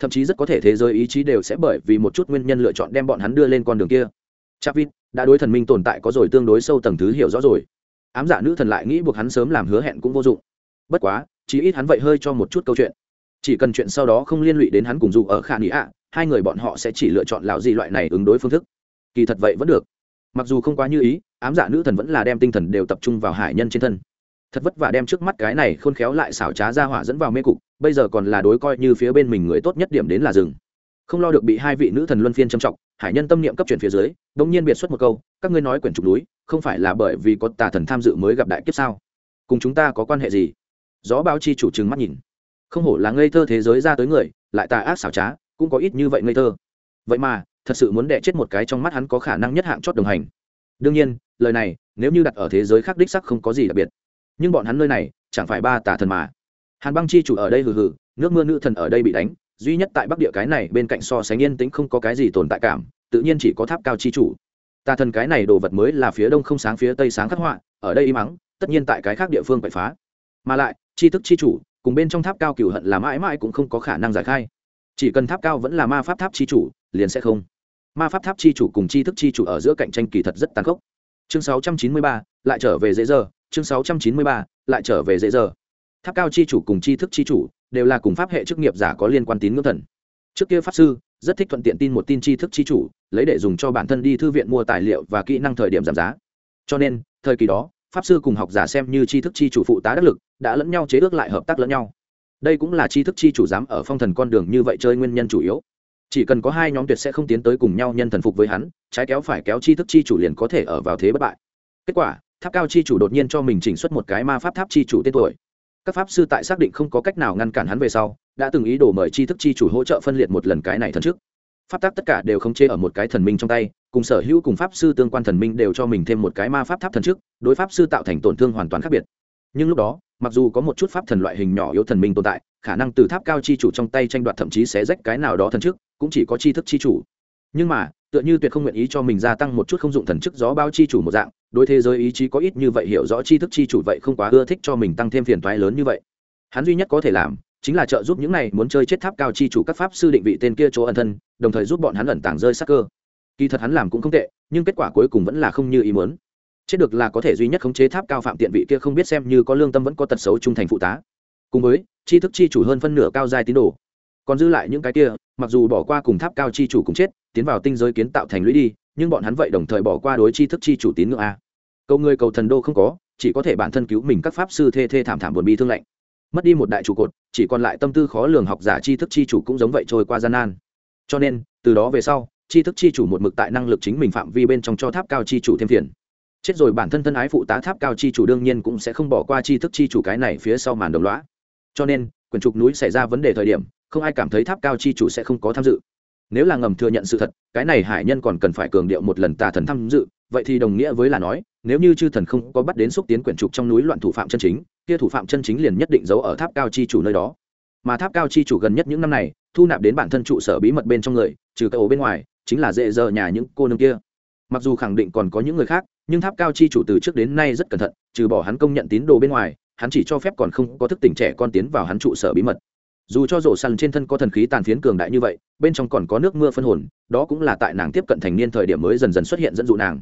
Speaker 1: thậm chí rất có thể thế giới ý chí đều sẽ bởi vì một chút nguyên nhân lựa chọn đem bọn hắn đưa lên con đường kia. Chapvit đã đối thần minh tồn tại có rồi tương đối sâu tầng thứ hiểu rõ rồi. Ám dạ nữ thần lại nghĩ buộc hắn sớm làm hứa hẹn cũng vô dụng. Bất quá chỉ ít hắn vậy hơi cho một chút câu chuyện. Chỉ cần chuyện sau đó không liên lụy đến hắn cùng dù ở khả nghĩ ạ hai người bọn họ sẽ chỉ lựa chọn lão gì loại này ứng đối phương thức. Kỳ thật vậy vẫn được. Mặc dù không quá như ý, ám dạ nữ thần vẫn là đem tinh thần đều tập trung vào hải nhân trên thân. Thật vất vả đem trước mắt cái này khôn khéo lại xảo trá ra hỏa dẫn vào mê cục, bây giờ còn là đối coi như phía bên mình người tốt nhất điểm đến là rừng không lo được bị hai vị nữ thần luân phiên châm trọng, hải nhân tâm niệm cấp chuyển phía dưới đ ỗ n g nhiên biệt xuất một câu, các ngươi nói quyển trục núi, không phải là bởi vì có tà thần tham dự mới gặp đại kiếp sao? Cùng chúng ta có quan hệ gì? Gió báo chi chủ trừng mắt nhìn. Không hổ là ngây thơ thế giới ra tới người, lại tà ác xảo trá cũng có ít như vậy ngây thơ. Vậy mà, thật sự muốn đẻ chết một cái trong mắt hắn có khả năng nhất hạng chót đồng hành. Đương nhiên, lời này, nếu như đặt ở thế giới khác đích sắc không có gì đặc biệt. Nhưng bọn hắn nơi này, chẳng phải ba tà thần mà. Hàn băng chi chủ ở đây hừ hừ, nước mưa nữ thần ở đây bị đánh, duy nhất tại bắc địa cái này bên cạnh so sánh yên tĩnh không có cái gì tồn tại cảm, tự nhiên chỉ có tháp cao chi chủ. Tà thần cái này đồ vật mới là phía đông không sáng phía tây sáng khắc họa, ở đây im ắng, tất nhiên tại cái khác địa phương phải phá. Mà lại, chi thức chi chủ, cùng bên trong tháp cao cửu hận là mãi mãi cũng không có khả năng giải khai chỉ cần tháp cao vẫn là ma pháp tháp chi chủ liền sẽ không. Ma pháp tháp chi chủ cùng chi thức chi chủ ở giữa cạnh tranh kỳ thật rất tàn khốc. Chương 693, lại trở về dễ giờ chương 693, lại trở về dễ giờ tháp cao chi chủ cùng chi thức chi chủ đều là cùng pháp hệ chức nghiệp giả có liên quan tín ngưỡng thần. Trước kia pháp sư rất thích thuận tiện tin một tin chi thức chi chủ lấy để dùng cho bản thân đi thư viện mua tài liệu và kỹ năng thời điểm giảm giá. Cho nên thời kỳ đó pháp sư cùng học giả xem như chi thức chi chủ phụ tá đắc lực đã lẫn nhau chế ước lại hợp tác lẫn nhau đây cũng là tri thức chi chủ dám ở phong thần con đường như vậy chơi nguyên nhân chủ yếu. Chỉ cần có hai nhóm tuyệt sẽ không tiến tới cùng nhau nhân thần phục với hắn, trái kéo phải kéo tri thức chi chủ liền có thể ở vào thế bất bại. Kết quả, tháp cao chi chủ đột nhiên cho mình chỉnh xuất một cái ma pháp tháp chi chủ tên tuổi. Các pháp sư tại xác định không có cách nào ngăn cản hắn về sau, đã từng ý đồ mời tri thức chi chủ hỗ trợ phân liệt một lần cái này thần trước. Pháp tác tất cả đều không chê ở một cái thần minh trong tay, cùng sở hữu cùng pháp sư tương quan thần minh đều cho mình thêm một cái ma pháp tháp thần trước, đối pháp sư tạo thành tổn thương hoàn toàn khác biệt nhưng lúc đó, mặc dù có một chút pháp thần loại hình nhỏ yếu thần minh tồn tại, khả năng từ tháp cao chi chủ trong tay tranh đoạt thậm chí sẽ rách cái nào đó thần trước cũng chỉ có chi thức chi chủ. Nhưng mà, tựa như tuyệt không nguyện ý cho mình gia tăng một chút không dụng thần chức gió bao chi chủ một dạng, đối thế giới ý chí có ít như vậy hiểu rõ chi thức chi chủ vậy không quá ưa thích cho mình tăng thêm phiền toái lớn như vậy. Hắn duy nhất có thể làm, chính là trợ giúp những này muốn chơi chết tháp cao chi chủ các pháp sư định vị tên kia chỗ ẩn thân, đồng thời giúp bọn hắn ẩn tàng rơi sắc cơ. Kỳ thật hắn làm cũng không tệ, nhưng kết quả cuối cùng vẫn là không như ý muốn chết được là có thể duy nhất khống chế tháp cao phạm tiện vị kia không biết xem như có lương tâm vẫn có tật xấu trung thành phụ tá. Cùng với chi thức chi chủ hơn phân nửa cao giai tín đồ. Còn dư lại những cái kia, mặc dù bỏ qua cùng tháp cao chi chủ cũng chết, tiến vào tinh giới kiến tạo thành lũy đi, nhưng bọn hắn vậy đồng thời bỏ qua đối chi thức chi chủ tín ngưỡng a. Cầu người cầu thần đô không có, chỉ có thể bản thân cứu mình các pháp sư thê thê thảm thảm buồn bi thương lạnh. Mất đi một đại trụ cột, chỉ còn lại tâm tư khó lường học giả tri thức chi chủ cũng giống vậy trôi qua gian nan. Cho nên, từ đó về sau, tri thức chi chủ một mực tại năng lực chính mình phạm vi bên trong cho tháp cao chi chủ thêm phiền chết rồi bản thân thân ái phụ tá tháp cao chi chủ đương nhiên cũng sẽ không bỏ qua chi thức chi chủ cái này phía sau màn đồng loá cho nên, quyển trục núi xảy ra vấn đề thời điểm, không ai cảm thấy tháp cao chi chủ sẽ không có tham dự. Nếu là ngầm thừa nhận sự thật, cái này hải nhân còn cần phải cường điệu một lần tà thần tham dự, vậy thì đồng nghĩa với là nói, nếu như chư thần không có bắt đến xúc tiến quyển trục trong núi loạn thủ phạm chân chính, kia thủ phạm chân chính liền nhất định giấu ở tháp cao chi chủ nơi đó. Mà tháp cao chi chủ gần nhất những năm này, thu nạp đến bản thân trụ sở bí mật bên trong người, trừ cái ổ bên ngoài, chính là dễ dờ nhà những cô nương kia. Mặc dù khẳng định còn có những người khác nhưng tháp cao chi chủ từ trước đến nay rất cẩn thận, trừ bỏ hắn công nhận tín đồ bên ngoài, hắn chỉ cho phép còn không có thức tỉnh trẻ con tiến vào hắn trụ sở bí mật. Dù cho rổ săn trên thân có thần khí tàn phiến cường đại như vậy, bên trong còn có nước mưa phân hồn, đó cũng là tại nàng tiếp cận thành niên thời điểm mới dần dần xuất hiện dẫn dụ nàng.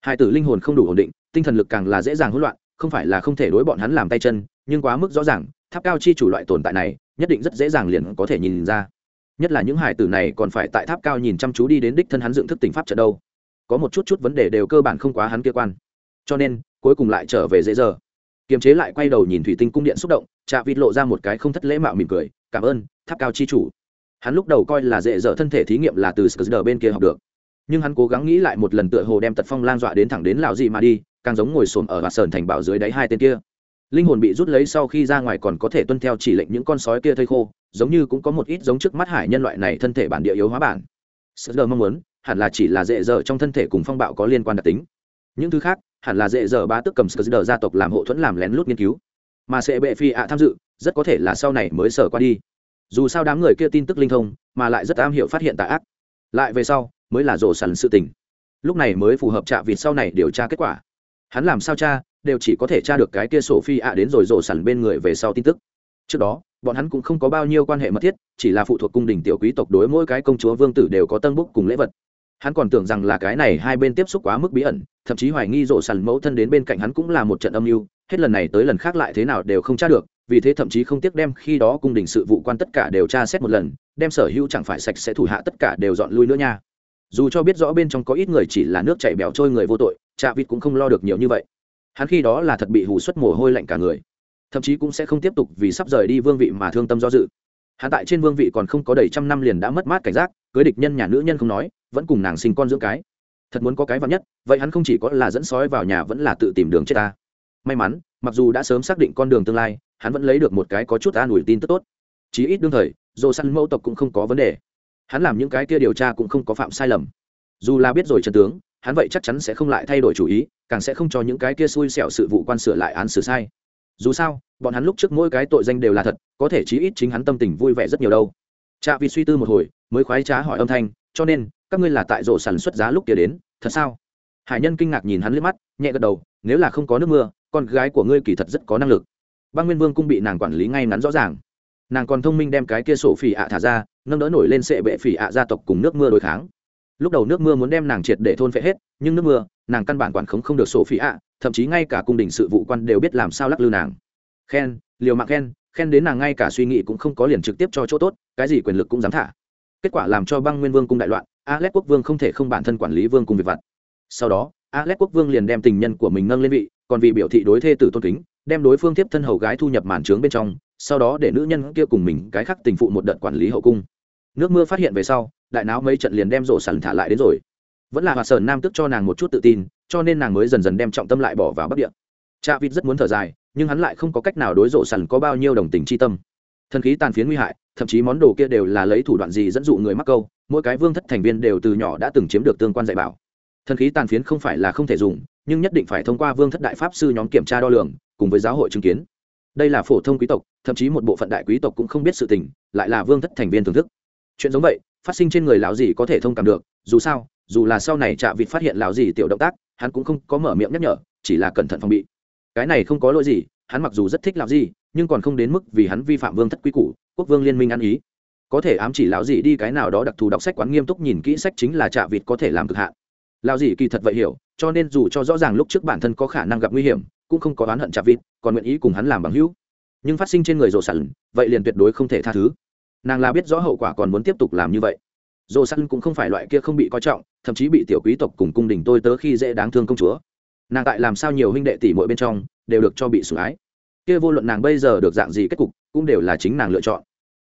Speaker 1: Hai tử linh hồn không đủ ổn định, tinh thần lực càng là dễ dàng hỗn loạn, không phải là không thể đối bọn hắn làm tay chân, nhưng quá mức rõ ràng, tháp cao chi chủ loại tồn tại này, nhất định rất dễ dàng liền có thể nhìn ra. Nhất là những hải tử này còn phải tại tháp cao nhìn chăm chú đi đến đích thân hắn dựng thức tỉnh pháp trận đâu có một chút chút vấn đề đều cơ bản không quá hắn kia quan. Cho nên, cuối cùng lại trở về dễ giờ kiềm chế lại quay đầu nhìn thủy tinh cung điện xúc động chạ vịt lộ ra một cái không thất lễ mạo mỉm cười, cảm ơn, tháp cao chi chủ. Hắn lúc đầu coi là dễ dở thân thể thí nghiệm là từ sờ bên kia học được. Nhưng hắn cố gắng nghĩ lại một lần tựa hồ đem tật phong lan dọa đến thẳng đến lào gì mà đi, càng giống ngồi xổm ở và sờn thành bảo dưới đáy hai tên kia. Linh hồn bị rút lấy sau khi ra ngoài còn có thể tuân theo chỉ lệnh những con sói kia thây khô, giống như cũng có một ít giống trước mắt hải nhân loại này thân thể bản địa yếu hóa bản. Sờ mong muốn hẳn là chỉ là dễ dở trong thân thể cùng phong bạo có liên quan đặc tính. Những thứ khác, hẳn là dễ dở ba tức cầm sờ gia tộc làm hộ thuẫn làm lén lút nghiên cứu. Mà sẽ bệ phi ạ tham dự, rất có thể là sau này mới sở qua đi. Dù sao đám người kia tin tức linh thông, mà lại rất am hiểu phát hiện tà ác. Lại về sau, mới là rổ sẵn sự tình. Lúc này mới phù hợp trạ vịt sau này điều tra kết quả. Hắn làm sao cha đều chỉ có thể tra được cái kia sổ phi ạ đến rồi rổ sẵn bên người về sau tin tức. Trước đó, bọn hắn cũng không có bao nhiêu quan hệ mật thiết, chỉ là phụ thuộc cung đình tiểu quý tộc đối mỗi cái công chúa vương tử đều có tân búc cùng lễ vật hắn còn tưởng rằng là cái này hai bên tiếp xúc quá mức bí ẩn, thậm chí hoài nghi rộ sàn mẫu thân đến bên cạnh hắn cũng là một trận âm mưu, hết lần này tới lần khác lại thế nào đều không tra được, vì thế thậm chí không tiếc đem khi đó cung đình sự vụ quan tất cả đều tra xét một lần, đem sở hữu chẳng phải sạch sẽ thủ hạ tất cả đều dọn lui nữa nha. Dù cho biết rõ bên trong có ít người chỉ là nước chảy bẻo trôi người vô tội chạ vịt cũng không lo được nhiều như vậy. Hắn khi đó là thật bị hù xuất mồ hôi lạnh cả người, thậm chí cũng sẽ không tiếp tục vì sắp rời đi vương vị mà thương tâm do dự. Hắn tại trên vương vị còn không có đầy trăm năm liền đã mất mát cảnh giác, cưới địch nhân nhà nữ nhân không nói vẫn cùng nàng sinh con dưỡng cái. Thật muốn có cái vắn nhất, vậy hắn không chỉ có là dẫn sói vào nhà vẫn là tự tìm đường chết ta. May mắn, mặc dù đã sớm xác định con đường tương lai, hắn vẫn lấy được một cái có chút an ủi tin tức tốt. Chí ít đương thời dồ săn mẫu tộc cũng không có vấn đề. Hắn làm những cái kia điều tra cũng không có phạm sai lầm. Dù là biết rồi trần tướng, hắn vậy chắc chắn sẽ không lại thay đổi chủ ý, càng sẽ không cho những cái kia xui xẻo sự vụ quan sửa lại án xử sai. Dù sao, bọn hắn lúc trước mỗi cái tội danh đều là thật, có thể chí ít chính hắn tâm tình vui vẻ rất nhiều đâu. Chạ vì suy tư một hồi, mới khoái trá hỏi âm thanh, cho nên các ngươi là tại rổ sản xuất giá lúc kia đến, thật sao? Hải nhân kinh ngạc nhìn hắn liếc mắt, nhẹ gật đầu, nếu là không có nước mưa, con gái của ngươi kỳ thật rất có năng lực. Băng nguyên vương cũng bị nàng quản lý ngay ngắn rõ ràng. Nàng còn thông minh đem cái kia sổ phỉ ạ thả ra, nâng đỡ nổi lên sệ bệ phỉ ạ gia tộc cùng nước mưa đối kháng. Lúc đầu nước mưa muốn đem nàng triệt để thôn phệ hết, nhưng nước mưa, nàng căn bản quản khống không được sổ phỉ ạ, thậm chí ngay cả cung đình sự vụ quan đều biết làm sao lắc lư nàng. Khen, liều mạng khen khen đến nàng ngay cả suy nghĩ cũng không có liền trực tiếp cho chỗ tốt, cái gì quyền lực cũng dám thả. Kết quả làm cho băng nguyên vương cung đại loạn alex quốc vương không thể không bản thân quản lý vương cung việc vặt. Sau đó, alex quốc vương liền đem tình nhân của mình nâng lên vị, còn vì biểu thị đối thê tử tôn kính, đem đối phương tiếp thân hầu gái thu nhập màn trướng bên trong, sau đó để nữ nhân kia cùng mình cái khác tình phụ một đợt quản lý hậu cung. Nước mưa phát hiện về sau, đại não mấy trận liền đem rổ sẵn thả lại đến rồi. Vẫn là hòa sở nam tức cho nàng một chút tự tin, cho nên nàng mới dần dần đem trọng tâm lại bỏ vào bắc địa. Cha vịt rất muốn thở dài, nhưng hắn lại không có cách nào đối rộ sẵn có bao nhiêu đồng tình chi tâm. Thần khí tàn phiến nguy hại, thậm chí món đồ kia đều là lấy thủ đoạn gì dẫn dụ người mắc câu mỗi cái vương thất thành viên đều từ nhỏ đã từng chiếm được tương quan dạy bảo. Thần khí tàn phiến không phải là không thể dùng, nhưng nhất định phải thông qua vương thất đại pháp sư nhóm kiểm tra đo lường, cùng với giáo hội chứng kiến. Đây là phổ thông quý tộc, thậm chí một bộ phận đại quý tộc cũng không biết sự tình, lại là vương thất thành viên thưởng thức. Chuyện giống vậy, phát sinh trên người lão gì có thể thông cảm được, dù sao, dù là sau này trạ vịt phát hiện lão gì tiểu động tác, hắn cũng không có mở miệng nhắc nhở, chỉ là cẩn thận phòng bị. Cái này không có lỗi gì, hắn mặc dù rất thích lão gì nhưng còn không đến mức vì hắn vi phạm vương thất quý củ, quốc vương liên minh ăn ý có thể ám chỉ lão dì đi cái nào đó đặc thù đọc sách quán nghiêm túc nhìn kỹ sách chính là trạ vịt có thể làm cực hạn. Lão dì kỳ thật vậy hiểu, cho nên dù cho rõ ràng lúc trước bản thân có khả năng gặp nguy hiểm, cũng không có oán hận trạ vịt, còn nguyện ý cùng hắn làm bằng hữu. Nhưng phát sinh trên người rồ sẵn vậy liền tuyệt đối không thể tha thứ. Nàng là biết rõ hậu quả còn muốn tiếp tục làm như vậy. Rồ sẵn cũng không phải loại kia không bị coi trọng, thậm chí bị tiểu quý tộc cùng cung đình tôi tớ khi dễ đáng thương công chúa. Nàng tại làm sao nhiều huynh đệ tỷ mỗi bên trong, đều được cho bị sủng ái. Kia vô luận nàng bây giờ được dạng gì kết cục, cũng đều là chính nàng lựa chọn.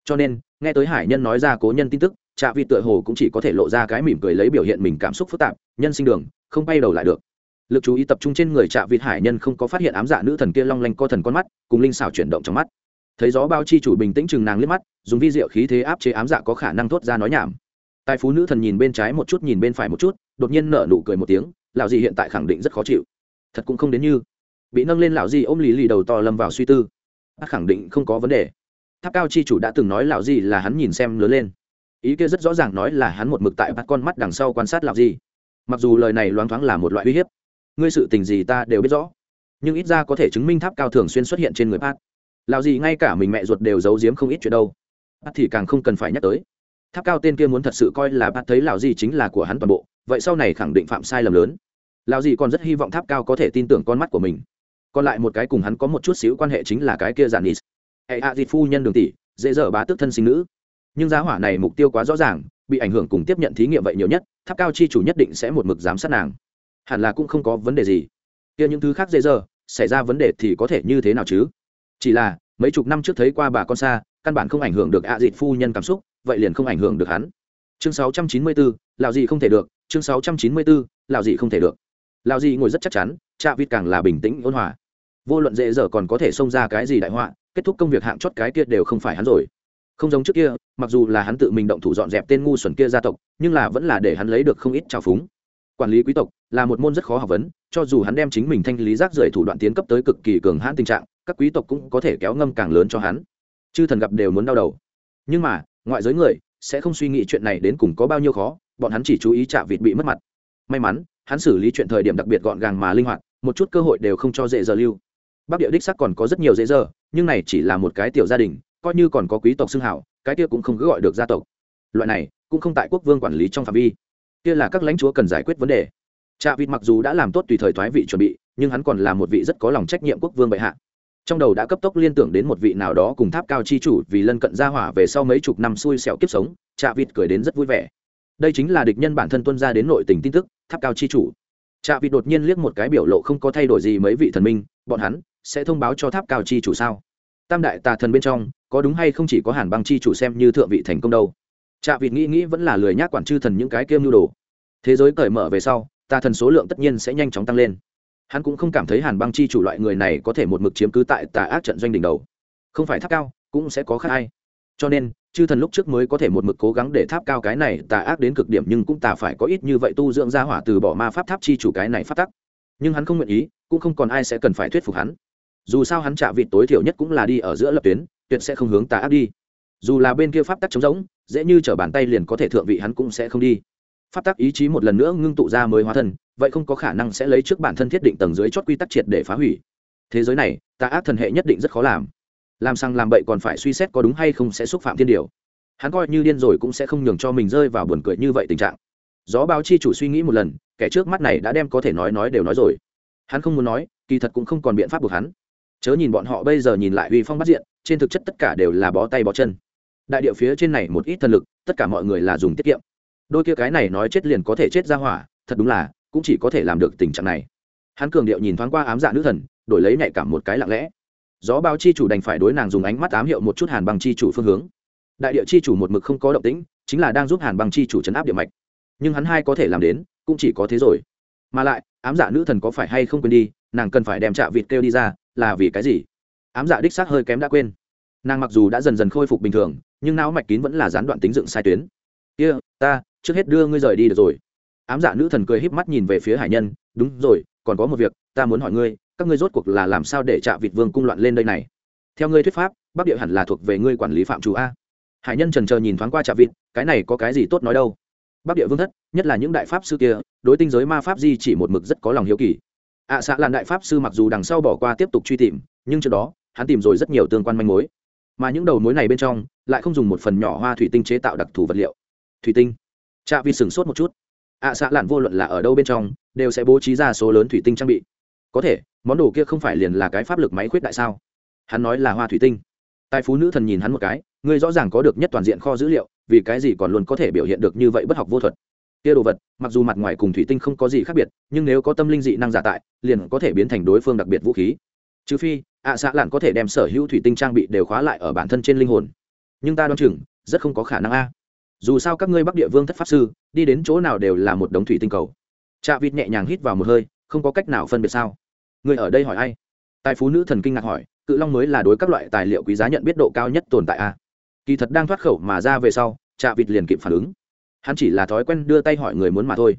Speaker 1: Cho nên nghe tới hải nhân nói ra cố nhân tin tức, trạ vị tựa hồ cũng chỉ có thể lộ ra cái mỉm cười lấy biểu hiện mình cảm xúc phức tạp, nhân sinh đường, không bay đầu lại được. Lực chú ý tập trung trên người trạ vị hải nhân không có phát hiện ám dạ nữ thần kia long lanh co thần con mắt, cùng linh xảo chuyển động trong mắt. Thấy gió bao chi chủ bình tĩnh chừng nàng liếc mắt, dùng vi diệu khí thế áp chế ám dạ có khả năng thốt ra nói nhảm. Tài phú nữ thần nhìn bên trái một chút, nhìn bên phải một chút, đột nhiên nở nụ cười một tiếng, lão gì hiện tại khẳng định rất khó chịu. Thật cũng không đến như. Bị nâng lên lão gì ôm lì lì đầu to lâm vào suy tư. Bác khẳng định không có vấn đề tháp cao chi chủ đã từng nói lão gì là hắn nhìn xem lớn lên. Ý kia rất rõ ràng nói là hắn một mực tại bắt con mắt đằng sau quan sát lão gì mặc dù lời này loáng thoáng là một loại uy hiếp, ngươi sự tình gì ta đều biết rõ. Nhưng ít ra có thể chứng minh tháp cao thường xuyên xuất hiện trên người pat Lão gì ngay cả mình mẹ ruột đều giấu giếm không ít chuyện đâu. Pat thì càng không cần phải nhắc tới. Tháp cao tên kia muốn thật sự coi là pat thấy lão gì chính là của hắn toàn bộ, vậy sau này khẳng định phạm sai lầm lớn. Lão gì còn rất hy vọng tháp cao có thể tin tưởng con mắt của mình. Còn lại một cái cùng hắn có một chút xíu quan hệ chính là cái kia giản nis hệ hạ à phu nhân đường tỷ dễ dở bá tước thân sinh nữ. Nhưng giá hỏa này mục tiêu quá rõ ràng bị ảnh hưởng cùng tiếp nhận thí nghiệm vậy nhiều nhất tháp cao chi chủ nhất định sẽ một mực giám sát nàng. Hẳn là cũng không có vấn đề gì. Kia những thứ khác dễ dở, xảy ra vấn đề thì có thể như thế nào chứ? Chỉ là mấy chục năm trước thấy qua bà con xa căn bản không ảnh hưởng được ạ à dịt phu nhân cảm xúc vậy liền không ảnh hưởng được hắn. Chương 694, lào gì không thể được. Chương 694, lào gì không thể được. Lào gì ngồi rất chắc chắn cha vịt càng là bình tĩnh ôn hòa. Vô luận dễ dở còn có thể xông ra cái gì đại họa kết thúc công việc hạng chót cái kia đều không phải hắn rồi. Không giống trước kia, mặc dù là hắn tự mình động thủ dọn dẹp tên ngu xuẩn kia gia tộc, nhưng là vẫn là để hắn lấy được không ít trào phúng. Quản lý quý tộc là một môn rất khó học vấn, cho dù hắn đem chính mình thanh lý rác rưởi thủ đoạn tiến cấp tới cực kỳ cường hãn tình trạng, các quý tộc cũng có thể kéo ngâm càng lớn cho hắn. Chư thần gặp đều muốn đau đầu. Nhưng mà, ngoại giới người sẽ không suy nghĩ chuyện này đến cùng có bao nhiêu khó, bọn hắn chỉ chú ý chạ vịt bị mất mặt. May mắn, hắn xử lý chuyện thời điểm đặc biệt gọn gàng mà linh hoạt, một chút cơ hội đều không cho dễ giờ lưu. Bắc địa đích sắc còn có rất nhiều dễ giờ nhưng này chỉ là một cái tiểu gia đình, coi như còn có quý tộc xưng hảo, cái kia cũng không cứ gọi được gia tộc. Loại này, cũng không tại quốc vương quản lý trong phạm vi. Kia là các lãnh chúa cần giải quyết vấn đề. Trạ vịt mặc dù đã làm tốt tùy thời thoái vị chuẩn bị, nhưng hắn còn là một vị rất có lòng trách nhiệm quốc vương bệ hạ. Trong đầu đã cấp tốc liên tưởng đến một vị nào đó cùng tháp cao chi chủ vì lân cận gia hỏa về sau mấy chục năm xui xẻo kiếp sống, trạ vịt cười đến rất vui vẻ. Đây chính là địch nhân bản thân tuân ra đến nội tình tin tức, tháp cao chi chủ. Trạ vịt đột nhiên liếc một cái biểu lộ không có thay đổi gì mấy vị thần minh, bọn hắn sẽ thông báo cho tháp cao chi chủ sao? Tam đại tà thần bên trong, có đúng hay không chỉ có hàn băng chi chủ xem như thượng vị thành công đâu? Trạ vịt nghĩ nghĩ vẫn là lười nhác quản chư thần những cái kiêm nhu đồ. Thế giới cởi mở về sau, tà thần số lượng tất nhiên sẽ nhanh chóng tăng lên. Hắn cũng không cảm thấy hàn băng chi chủ loại người này có thể một mực chiếm cứ tại tà ác trận doanh đỉnh đầu. Không phải tháp cao, cũng sẽ có khác ai. Cho nên, chư thần lúc trước mới có thể một mực cố gắng để tháp cao cái này tà ác đến cực điểm nhưng cũng tà phải có ít như vậy tu dưỡng ra hỏa từ bỏ ma pháp tháp chi chủ cái này phát tắc. Nhưng hắn không nguyện ý, cũng không còn ai sẽ cần phải thuyết phục hắn dù sao hắn trả vịt tối thiểu nhất cũng là đi ở giữa lập tuyến, tuyệt sẽ không hướng tà ác đi. Dù là bên kia pháp tắc trống rỗng, dễ như t bàn tay liền có thể thượng vị hắn cũng sẽ không đi. Pháp tắc ý chí một lần nữa ngưng tụ ra mới hóa thân, vậy không có khả năng sẽ lấy trước bản thân thiết định tầng dưới chót quy tắc triệt để phá hủy. Thế giới này, tà ác thần hệ nhất định rất khó làm. Làm sang làm bậy còn phải suy xét có đúng hay không sẽ xúc phạm thiên điều. Hắn coi như điên rồi cũng sẽ không nhường cho mình rơi vào buồn cười như vậy tình trạng. Gió báo chi chủ suy nghĩ một lần, kẻ trước mắt này đã đem có thể nói nói đều nói rồi. Hắn không muốn nói, kỳ thật cũng không còn biện pháp buộc hắn chớ nhìn bọn họ bây giờ nhìn lại uy phong bắt diện, trên thực chất tất cả đều là bó tay bó chân. Đại điệu phía trên này một ít thần lực, tất cả mọi người là dùng tiết kiệm. Đôi kia cái này nói chết liền có thể chết ra hỏa, thật đúng là, cũng chỉ có thể làm được tình trạng này. Hắn cường điệu nhìn thoáng qua ám dạ nữ thần, đổi lấy nhạy cảm một cái lặng lẽ. Gió bao chi chủ đành phải đối nàng dùng ánh mắt ám hiệu một chút hàn bằng chi chủ phương hướng. Đại địa chi chủ một mực không có động tĩnh, chính là đang giúp hàn bằng chi chủ chấn áp địa mạch. Nhưng hắn hai có thể làm đến, cũng chỉ có thế rồi. Mà lại, ám dạ nữ thần có phải hay không quên đi, nàng cần phải đem trạ vịt kêu đi ra là vì cái gì? Ám dạ đích xác hơi kém đã quên. Nàng mặc dù đã dần dần khôi phục bình thường nhưng não mạch kín vẫn là gián đoạn tính dựng sai tuyến. Kia、yeah, ta trước hết đưa ngươi rời đi được rồi. Ám dạ nữ thần cười híp mắt nhìn về phía hải nhân đúng rồi còn có một việc ta muốn hỏi ngươi các ngươi rốt cuộc là làm sao để trạ vịt vương cung loạn lên đây này? Theo ngươi thuyết pháp bắc địa hẳn là thuộc về ngươi quản lý phạm chủ a. Hải nhân trần trờ nhìn thoáng qua trạ vịt cái này có cái gì tốt nói đâu? Bắc địa vương thất nhất là những đại pháp sư kia đối tinh giới ma pháp di chỉ một mực rất có lòng hiếu kỳ ạ à, xạ làn đại pháp sư mặc dù đằng sau bỏ qua tiếp tục truy tìm nhưng trước đó hắn tìm rồi rất nhiều tương quan manh mối. Mà những đầu mối này bên trong lại không dùng một phần nhỏ hoa thủy tinh chế tạo đặc thù vật liệu. Thủy tinh? Trạ Vi sửng sốt một chút. Ạ à, xạ làn vô luận là ở đâu bên trong đều sẽ bố trí ra số lớn thủy tinh trang bị. Có thể món đồ kia không phải liền là cái pháp lực máy khuyết đại sao? Hắn nói là hoa thủy tinh. Tài phú nữ thần nhìn hắn một cái ngươi rõ ràng có được nhất toàn diện kho dữ liệu vì cái gì còn luôn có thể biểu hiện được như vậy bất học vô thuật? Kia đồ vật, mặc dù mặt ngoài cùng thủy tinh không có gì khác biệt, nhưng nếu có tâm linh dị năng giả tại, liền có thể biến thành đối phương đặc biệt vũ khí. Trừ phi, ạ à xạ lạn có thể đem sở hữu thủy tinh trang bị đều khóa lại ở bản thân trên linh hồn. Nhưng ta đoán chừng, rất không có khả năng a. Dù sao các ngươi bắc địa vương thất pháp sư, đi đến chỗ nào đều là một đống thủy tinh cầu. Trạ vịt nhẹ nhàng hít vào một hơi, không có cách nào phân biệt sao. Người ở đây hỏi ai? Tài phú nữ thần kinh ngạc hỏi, cự long mới là đối các loại tài liệu quý giá nhận biết độ cao nhất tồn tại a. Kỳ thật đang thoát khẩu mà ra về sau, trạ vịt liền kịp phản ứng hắn chỉ là thói quen đưa tay hỏi người muốn mà thôi.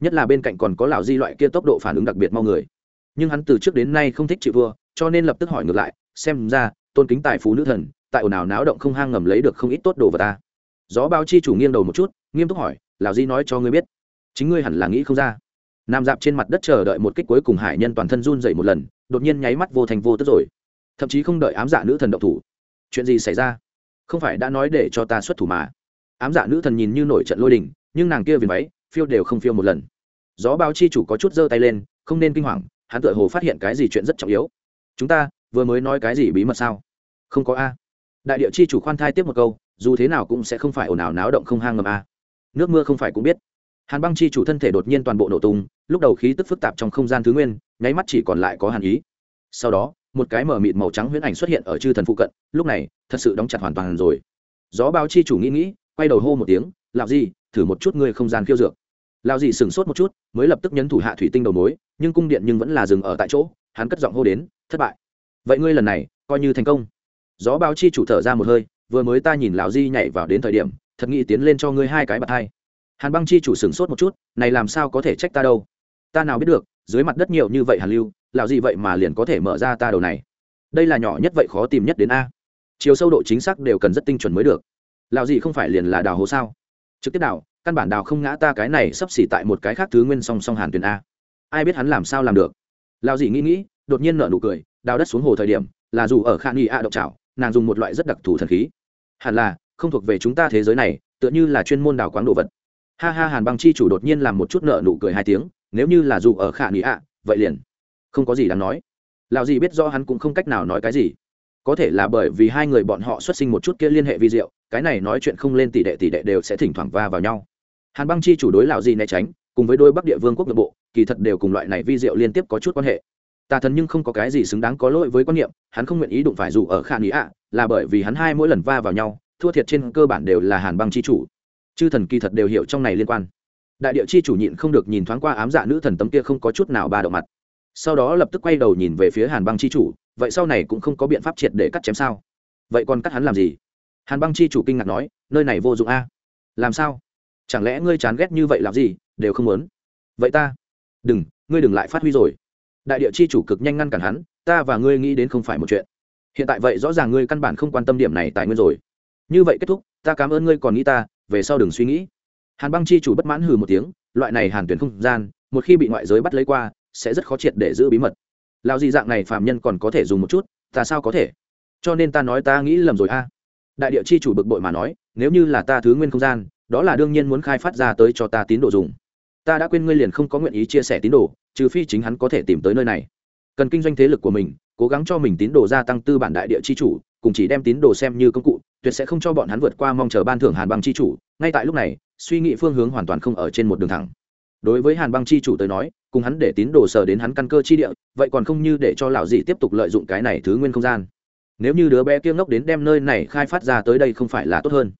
Speaker 1: Nhất là bên cạnh còn có lão di loại kia tốc độ phản ứng đặc biệt mau người. Nhưng hắn từ trước đến nay không thích chịu vua, cho nên lập tức hỏi ngược lại, xem ra, tôn kính tài phú nữ thần, tại ồn ào náo động không hang ngầm lấy được không ít tốt đồ vào ta. Gió bao chi chủ nghiêng đầu một chút, nghiêm túc hỏi, lão di nói cho ngươi biết, chính ngươi hẳn là nghĩ không ra. Nam dạp trên mặt đất chờ đợi một kích cuối cùng hải nhân toàn thân run dậy một lần, đột nhiên nháy mắt vô thành vô tức rồi. Thậm chí không đợi ám giả nữ thần động thủ. Chuyện gì xảy ra? Không phải đã nói để cho ta xuất thủ mà? Ám dạ nữ thần nhìn như nổi trận lôi đình, nhưng nàng kia viền váy, phiêu đều không phiêu một lần. Gió bao chi chủ có chút giơ tay lên, không nên kinh hoàng, hắn tựa hồ phát hiện cái gì chuyện rất trọng yếu. Chúng ta, vừa mới nói cái gì bí mật sao? Không có a. Đại địa chi chủ khoan thai tiếp một câu, dù thế nào cũng sẽ không phải ồn ào náo động không hang ngầm a. Nước mưa không phải cũng biết. Hàn băng chi chủ thân thể đột nhiên toàn bộ nổ tung, lúc đầu khí tức phức tạp trong không gian thứ nguyên, nháy mắt chỉ còn lại có hàn ý. Sau đó, một cái mở mịt màu trắng huyễn ảnh xuất hiện ở chư thần phụ cận, lúc này, thật sự đóng chặt hoàn toàn rồi. Gió báo chi chủ nghĩ nghĩ quay đầu hô một tiếng lạo gì thử một chút ngươi không gian khiêu dược. Lạo gì sửng sốt một chút, mới lập tức nhấn thủ hạ thủy tinh đầu mối, nhưng cung điện nhưng vẫn là dừng ở tại chỗ, hắn cất giọng hô đến, thất bại. Vậy ngươi lần này coi như thành công. Gió báo chi chủ thở ra một hơi, vừa mới ta nhìn lão di nhảy vào đến thời điểm, thật nghĩ tiến lên cho ngươi hai cái bạt thai hàn băng chi chủ sửng sốt một chút, này làm sao có thể trách ta đâu? Ta nào biết được, dưới mặt đất nhiều như vậy hàn lưu, lão gì vậy mà liền có thể mở ra ta đầu này. Đây là nhỏ nhất vậy khó tìm nhất đến a. Chiều sâu độ chính xác đều cần rất tinh chuẩn mới được lão gì không phải liền là đào hố sao? Trực tiếp đào, căn bản đào không ngã ta cái này sắp xỉ tại một cái khác thứ nguyên song song hàn tuyền a. Ai biết hắn làm sao làm được? Lão gì nghĩ nghĩ, đột nhiên nở nụ cười, đào đất xuống hồ thời điểm, là dù ở khan nghị a động trảo nàng dùng một loại rất đặc thù thần khí. Hẳn là, không thuộc về chúng ta thế giới này, tựa như là chuyên môn đào quáng đồ vật. Ha ha, hàn băng chi chủ đột nhiên làm một chút nợ nụ cười hai tiếng, nếu như là dù ở khả nghị ạ vậy liền. Không có gì đáng nói. Lào gì biết do hắn cũng không cách nào nói cái gì có thể là bởi vì hai người bọn họ xuất sinh một chút kia liên hệ vi diệu, cái này nói chuyện không lên tỷ đệ tỷ đệ đều sẽ thỉnh thoảng va vào nhau. Hàn băng chi chủ đối lào gì né tránh, cùng với đôi bắc địa vương quốc nội bộ, kỳ thật đều cùng loại này vi diệu liên tiếp có chút quan hệ. Tà thần nhưng không có cái gì xứng đáng có lỗi với quan niệm, hắn không nguyện ý đụng phải dù ở khả nghĩ ạ, là bởi vì hắn hai mỗi lần va vào nhau, thua thiệt trên cơ bản đều là hàn băng chi chủ. Chư thần kỳ thật đều hiểu trong này liên quan. Đại địa chi chủ nhịn không được nhìn thoáng qua ám dạ nữ thần tấm kia không có chút nào ba động mặt sau đó lập tức quay đầu nhìn về phía hàn băng chi chủ, vậy sau này cũng không có biện pháp triệt để cắt chém sao? Vậy còn cắt hắn làm gì? Hàn băng chi chủ kinh ngạc nói, nơi này vô dụng a. Làm sao? Chẳng lẽ ngươi chán ghét như vậy làm gì, đều không muốn? Vậy ta? Đừng, ngươi đừng lại phát huy rồi. Đại địa chi chủ cực nhanh ngăn cản hắn, ta và ngươi nghĩ đến không phải một chuyện. Hiện tại vậy rõ ràng ngươi căn bản không quan tâm điểm này tại nguyên rồi. Như vậy kết thúc, ta cảm ơn ngươi còn nghĩ ta, về sau đừng suy nghĩ. Hàn băng chi chủ bất mãn hừ một tiếng, loại này hàn tuyển không gian, một khi bị ngoại giới bắt lấy qua sẽ rất khó triệt để giữ bí mật. Lao gì dạng này phàm nhân còn có thể dùng một chút, ta sao có thể? Cho nên ta nói ta nghĩ lầm rồi a. Đại địa chi chủ bực bội mà nói, nếu như là ta thứ nguyên không gian, đó là đương nhiên muốn khai phát ra tới cho ta tín đồ dùng. Ta đã quên ngươi liền không có nguyện ý chia sẻ tín đồ, trừ phi chính hắn có thể tìm tới nơi này. Cần kinh doanh thế lực của mình, cố gắng cho mình tín đồ gia tăng tư bản đại địa chi chủ, cùng chỉ đem tín đồ xem như công cụ, tuyệt sẽ không cho bọn hắn vượt qua mong chờ ban thưởng hàn băng chi chủ. Ngay tại lúc này, suy nghĩ phương hướng hoàn toàn không ở trên một đường thẳng đối với hàn băng chi chủ tới nói, cùng hắn để tín đồ sờ đến hắn căn cơ chi địa, vậy còn không như để cho lão dị tiếp tục lợi dụng cái này thứ nguyên không gian. Nếu như đứa bé kia ngốc đến đem nơi này khai phát ra tới đây không phải là tốt hơn.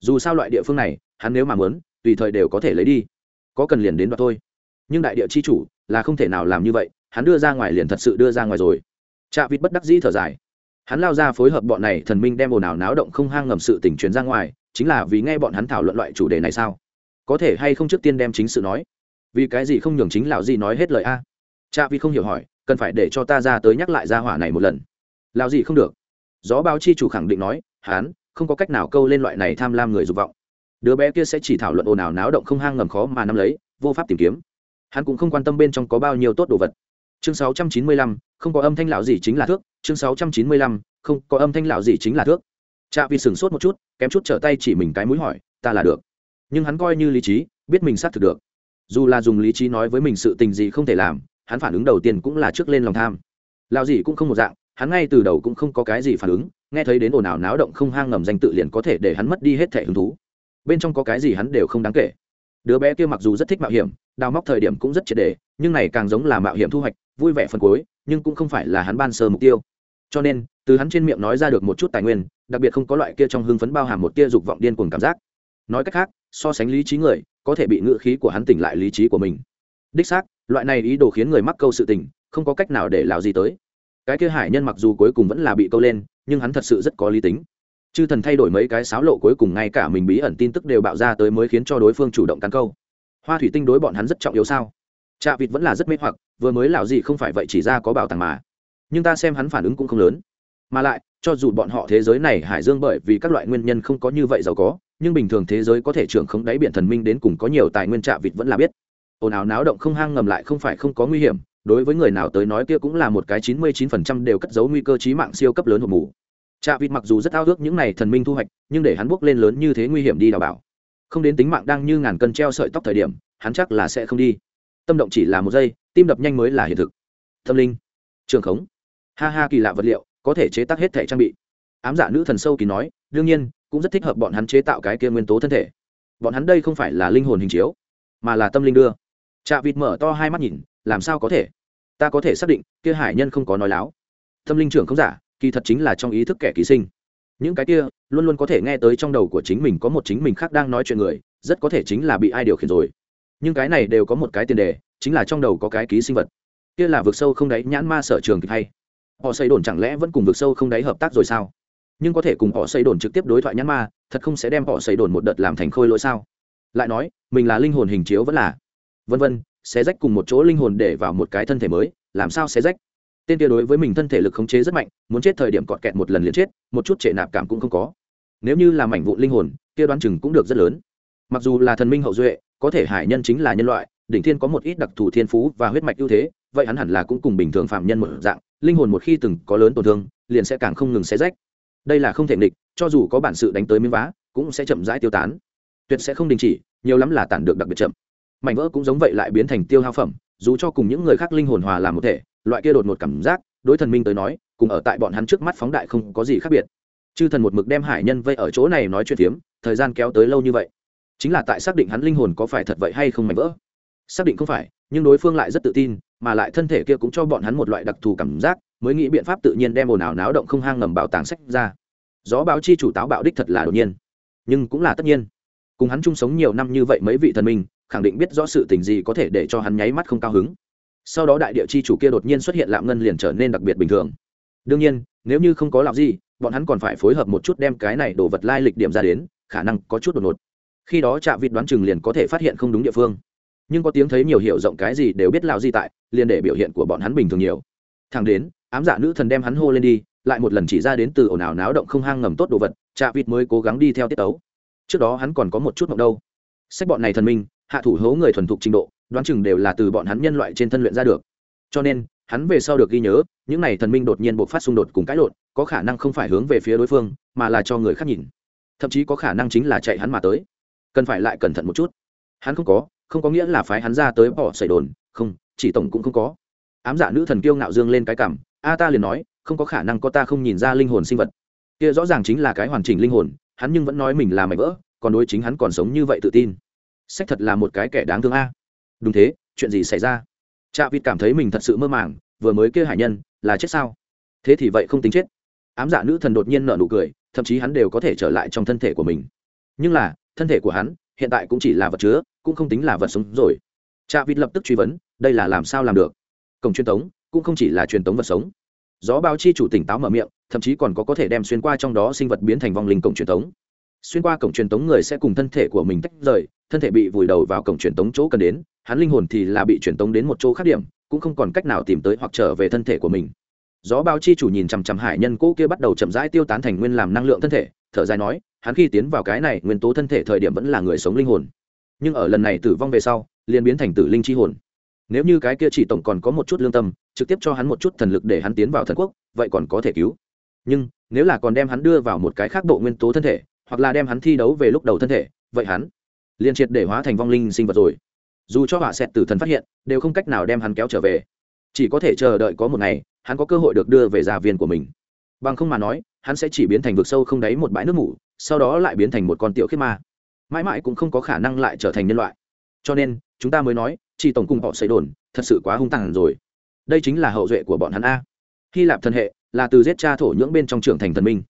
Speaker 1: Dù sao loại địa phương này, hắn nếu mà muốn, tùy thời đều có thể lấy đi. Có cần liền đến đoạt thôi. Nhưng đại địa chi chủ, là không thể nào làm như vậy, hắn đưa ra ngoài liền thật sự đưa ra ngoài rồi. Chạ vịt bất đắc dĩ thở dài. Hắn lao ra phối hợp bọn này thần minh đem ồn ào náo động không hang ngầm sự tình truyền ra ngoài, chính là vì nghe bọn hắn thảo luận loại chủ đề này sao? Có thể hay không trước tiên đem chính sự nói? Vì cái gì không nhường chính lão gì nói hết lời a? Cha vì không hiểu hỏi cần phải để cho ta ra tới nhắc lại gia hỏa này một lần. Lão gì không được. Gió báo chi chủ khẳng định nói hắn không có cách nào câu lên loại này tham lam người dục vọng. Đứa bé kia sẽ chỉ thảo luận ồn ào náo động không hang ngầm khó mà nắm lấy vô pháp tìm kiếm. Hắn cũng không quan tâm bên trong có bao nhiêu tốt đồ vật. Chương 695, không có âm thanh lão gì chính là thước. Chương 695, không có âm thanh lão gì chính là thước. Cha vì sửng sốt một chút kém chút trở tay chỉ mình cái mũi hỏi ta là được. Nhưng hắn coi như lý trí biết mình xác thực được dù là dùng lý trí nói với mình sự tình gì không thể làm, hắn phản ứng đầu tiên cũng là trước lên lòng tham. Lao gì cũng không một dạng, hắn ngay từ đầu cũng không có cái gì phản ứng, nghe thấy đến ồn ào náo động không hang ngầm danh tự liền có thể để hắn mất đi hết thể hứng thú. Bên trong có cái gì hắn đều không đáng kể. Đứa bé kia mặc dù rất thích mạo hiểm, đào móc thời điểm cũng rất triệt đề nhưng này càng giống là mạo hiểm thu hoạch, vui vẻ phần cuối, nhưng cũng không phải là hắn ban sơ mục tiêu. Cho nên, từ hắn trên miệng nói ra được một chút tài nguyên, đặc biệt không có loại kia trong hưng phấn bao hàm một tia dục vọng điên cuồng cảm giác. Nói cách khác, so sánh lý trí người có thể bị ngự khí của hắn tỉnh lại lý trí của mình. Đích xác, loại này ý đồ khiến người mắc câu sự tình, không có cách nào để lão gì tới. Cái kia hải nhân mặc dù cuối cùng vẫn là bị câu lên, nhưng hắn thật sự rất có lý tính. Chư thần thay đổi mấy cái sáo lộ cuối cùng ngay cả mình bí ẩn tin tức đều bạo ra tới mới khiến cho đối phương chủ động tấn câu. Hoa thủy tinh đối bọn hắn rất trọng yếu sao? Trạ vịt vẫn là rất mê hoặc, vừa mới lão gì không phải vậy chỉ ra có bảo tàng mà. Nhưng ta xem hắn phản ứng cũng không lớn. Mà lại, cho dù bọn họ thế giới này hải dương bởi vì các loại nguyên nhân không có như vậy giàu có nhưng bình thường thế giới có thể trưởng không đáy biển thần minh đến cùng có nhiều tài nguyên trạ vịt vẫn là biết. Ồn ào náo động không hang ngầm lại không phải không có nguy hiểm, đối với người nào tới nói kia cũng là một cái chín mươi chín phần trăm đều cất giấu nguy cơ chí mạng siêu cấp lớn hộp mù. Trạ vịt mặc dù rất ao ước những này thần minh thu hoạch, nhưng để hắn bước lên lớn như thế nguy hiểm đi đào bảo. Không đến tính mạng đang như ngàn cân treo sợi tóc thời điểm, hắn chắc là sẽ không đi. Tâm động chỉ là một giây, tim đập nhanh mới là hiện thực. Tâm linh, trường khống. Ha ha kỳ lạ vật liệu, có thể chế tác hết thể trang bị. Ám giả dạ nữ thần sâu kỳ nói, đương nhiên cũng rất thích hợp bọn hắn chế tạo cái kia nguyên tố thân thể. Bọn hắn đây không phải là linh hồn hình chiếu, mà là tâm linh đưa. Chạ vịt mở to hai mắt nhìn, làm sao có thể? Ta có thể xác định, kia hải nhân không có nói láo. Tâm linh trưởng không giả, kỳ thật chính là trong ý thức kẻ ký sinh. Những cái kia, luôn luôn có thể nghe tới trong đầu của chính mình có một chính mình khác đang nói chuyện người, rất có thể chính là bị ai điều khiển rồi. Nhưng cái này đều có một cái tiền đề, chính là trong đầu có cái ký sinh vật. Kia là vực sâu không đáy nhãn ma sở trường kịch hay. Họ xây đồn chẳng lẽ vẫn cùng vực sâu không đáy hợp tác rồi sao? Nhưng có thể cùng họ xây đồn trực tiếp đối thoại nhãn ma, thật không sẽ đem họ xây đồn một đợt làm thành khôi lỗi sao? Lại nói, mình là linh hồn hình chiếu vẫn là. Vân vân, xé rách cùng một chỗ linh hồn để vào một cái thân thể mới, làm sao xé rách? Tên kia đối với mình thân thể lực khống chế rất mạnh, muốn chết thời điểm cọt kẹt một lần liền chết, một chút trệ nạp cảm cũng không có. Nếu như là mảnh vụ linh hồn, kia đoán chừng cũng được rất lớn. Mặc dù là thần minh hậu duệ, có thể hải nhân chính là nhân loại, đỉnh thiên có một ít đặc thù thiên phú và huyết mạch ưu thế, vậy hắn hẳn là cũng cùng bình thường phạm nhân một dạng, linh hồn một khi từng có lớn tổn thương, liền sẽ càng không ngừng xé rách đây là không thể nghịch, cho dù có bản sự đánh tới miếng vá, cũng sẽ chậm rãi tiêu tán. Tuyệt sẽ không đình chỉ, nhiều lắm là tản được đặc biệt chậm. Mảnh vỡ cũng giống vậy lại biến thành tiêu hao phẩm, dù cho cùng những người khác linh hồn hòa làm một thể, loại kia đột một cảm giác, đối thần minh tới nói, cùng ở tại bọn hắn trước mắt phóng đại không có gì khác biệt. Chư thần một mực đem hải nhân vây ở chỗ này nói chuyện tiếm thời gian kéo tới lâu như vậy. Chính là tại xác định hắn linh hồn có phải thật vậy hay không mảnh vỡ. Xác định không phải, nhưng đối phương lại rất tự tin, mà lại thân thể kia cũng cho bọn hắn một loại đặc thù cảm giác mới nghĩ biện pháp tự nhiên đem ồn ào náo động không hang ngầm bảo tàng sách ra. Gió báo chi chủ táo bạo đích thật là đột nhiên. Nhưng cũng là tất nhiên. Cùng hắn chung sống nhiều năm như vậy mấy vị thần minh, khẳng định biết rõ sự tình gì có thể để cho hắn nháy mắt không cao hứng. Sau đó đại địa chi chủ kia đột nhiên xuất hiện lạm ngân liền trở nên đặc biệt bình thường. Đương nhiên, nếu như không có lạm gì bọn hắn còn phải phối hợp một chút đem cái này đổ vật lai lịch điểm ra đến, khả năng có chút đột ngột. Khi đó chạm vịt đoán chừng liền có thể phát hiện không đúng địa phương. Nhưng có tiếng thấy nhiều hiểu rộng cái gì đều biết lạo gì tại, liền để biểu hiện của bọn hắn bình thường nhiều. Thằng đến ám dạ nữ thần đem hắn hô lên đi, lại một lần chỉ ra đến từ ồn ào náo động không hang ngầm tốt đồ vật chạ vịt mới cố gắng đi theo tiết tấu. Trước đó hắn còn có một chút mộng đâu. Sách bọn này thần minh, hạ thủ hố người thuần thục trình độ, đoán chừng đều là từ bọn hắn nhân loại trên thân luyện ra được. Cho nên, hắn về sau được ghi nhớ, những này thần minh đột nhiên buộc phát xung đột cùng cãi lộn, có khả năng không phải hướng về phía đối phương, mà là cho người khác nhìn. Thậm chí có khả năng chính là chạy hắn mà tới. Cần phải lại cẩn thận một chút. Hắn không có không có nghĩa là phái hắn ra tới bỏ xảy đồn, không, chỉ tổng cũng không có. Ám dạ nữ thần kiêu ngạo dương lên cái cảm a ta liền nói, không có khả năng có ta không nhìn ra linh hồn sinh vật. Kia rõ ràng chính là cái hoàn chỉnh linh hồn, hắn nhưng vẫn nói mình là mảnh vỡ, còn đối chính hắn còn sống như vậy tự tin. Sách thật là một cái kẻ đáng thương a. Đúng thế, chuyện gì xảy ra? Cha vịt cảm thấy mình thật sự mơ màng, vừa mới kia hải nhân, là chết sao? Thế thì vậy không tính chết. Ám giả nữ thần đột nhiên nở nụ cười, thậm chí hắn đều có thể trở lại trong thân thể của mình. Nhưng là, thân thể của hắn, hiện tại cũng chỉ là vật chứa, cũng không tính là vật sống rồi. Cha vịt lập tức truy vấn, đây là làm sao làm được? Cổng truyền thống cũng không chỉ là truyền tống vật sống. Gió báo chi chủ tỉnh táo mở miệng, thậm chí còn có có thể đem xuyên qua trong đó sinh vật biến thành vong linh cổng truyền tống. Xuyên qua cổng truyền tống người sẽ cùng thân thể của mình tách rời, thân thể bị vùi đầu vào cổng truyền tống chỗ cần đến, hắn linh hồn thì là bị truyền tống đến một chỗ khác điểm, cũng không còn cách nào tìm tới hoặc trở về thân thể của mình. Gió báo chi chủ nhìn chằm chằm hải nhân cũ kia bắt đầu chậm rãi tiêu tán thành nguyên làm năng lượng thân thể, thở dài nói, hắn khi tiến vào cái này, nguyên tố thân thể thời điểm vẫn là người sống linh hồn. Nhưng ở lần này tử vong về sau, liền biến thành tử linh chi hồn nếu như cái kia chỉ tổng còn có một chút lương tâm trực tiếp cho hắn một chút thần lực để hắn tiến vào thần quốc vậy còn có thể cứu. Nhưng nếu là còn đem hắn đưa vào một cái khác bộ nguyên tố thân thể hoặc là đem hắn thi đấu về lúc đầu thân thể vậy hắn liền triệt để hóa thành vong linh sinh vật rồi. Dù cho họa xẹt tử thần phát hiện đều không cách nào đem hắn kéo trở về. Chỉ có thể chờ đợi có một ngày hắn có cơ hội được đưa về gia viên của mình. Bằng không mà nói hắn sẽ chỉ biến thành vực sâu không đáy một bãi nước ngủ, sau đó lại biến thành một con tiểu khiết ma. Mãi mãi cũng không có khả năng lại trở thành nhân loại. Cho nên chúng ta mới nói chỉ tổng cùng họ xây đồn, thật sự quá hung tàn rồi. Đây chính là hậu duệ của bọn hắn a. Hy lạp thần hệ là từ giết cha thổ nhưỡng bên trong trưởng thành thần minh.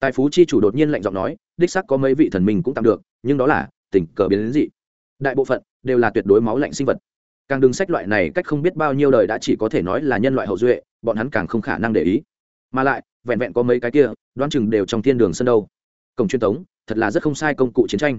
Speaker 1: Tài phú chi chủ đột nhiên lạnh giọng nói, đích sắc có mấy vị thần minh cũng tạm được, nhưng đó là tình cờ biến đến dị. Đại bộ phận đều là tuyệt đối máu lạnh sinh vật. Càng đừng sách loại này cách không biết bao nhiêu đời đã chỉ có thể nói là nhân loại hậu duệ, bọn hắn càng không khả năng để ý. Mà lại, vẹn vẹn có mấy cái kia, đoán chừng đều trong thiên đường sân đâu. Cổng truyền thống, thật là rất không sai công cụ chiến tranh.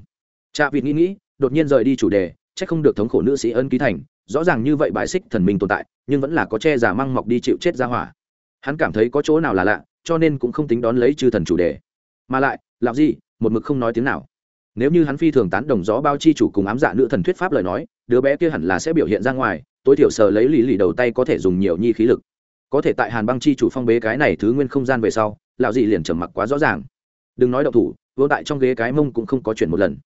Speaker 1: Cha vịt nghĩ nghĩ, đột nhiên rời đi chủ đề chắc không được thống khổ nữ sĩ ân ký thành, rõ ràng như vậy bài xích thần minh tồn tại, nhưng vẫn là có che giả măng mọc đi chịu chết ra hỏa. Hắn cảm thấy có chỗ nào là lạ, cho nên cũng không tính đón lấy chư thần chủ đề. Mà lại làm gì một mực không nói tiếng nào. Nếu như hắn phi thường tán đồng gió bao chi chủ cùng ám dạ nữ thần thuyết pháp lời nói, đứa bé kia hẳn là sẽ biểu hiện ra ngoài, tối thiểu sờ lấy lì lì đầu tay có thể dùng nhiều nhi khí lực. Có thể tại hàn băng chi chủ phong bế cái này thứ nguyên không gian về sau, lão dị liền trầm mặc quá rõ ràng. Đừng nói đậu thủ vô tại trong ghế cái mông cũng không có chuyện một lần.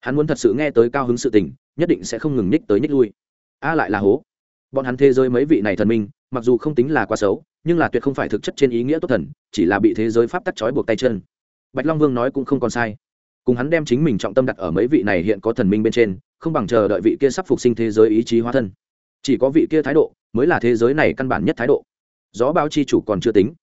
Speaker 1: Hắn muốn thật sự nghe tới cao hứng sự tình nhất định sẽ không ngừng ních tới ních lui. A lại là hố. Bọn hắn thế giới mấy vị này thần minh, mặc dù không tính là quá xấu, nhưng là tuyệt không phải thực chất trên ý nghĩa tốt thần, chỉ là bị thế giới pháp tắc trói buộc tay chân. Bạch long vương nói cũng không còn sai. Cùng hắn đem chính mình trọng tâm đặt ở mấy vị này hiện có thần minh bên trên, không bằng chờ đợi vị kia sắp phục sinh thế giới ý chí hóa thân. Chỉ có vị kia thái độ, mới là thế giới này căn bản nhất thái độ. Gió bao chi chủ còn chưa tính.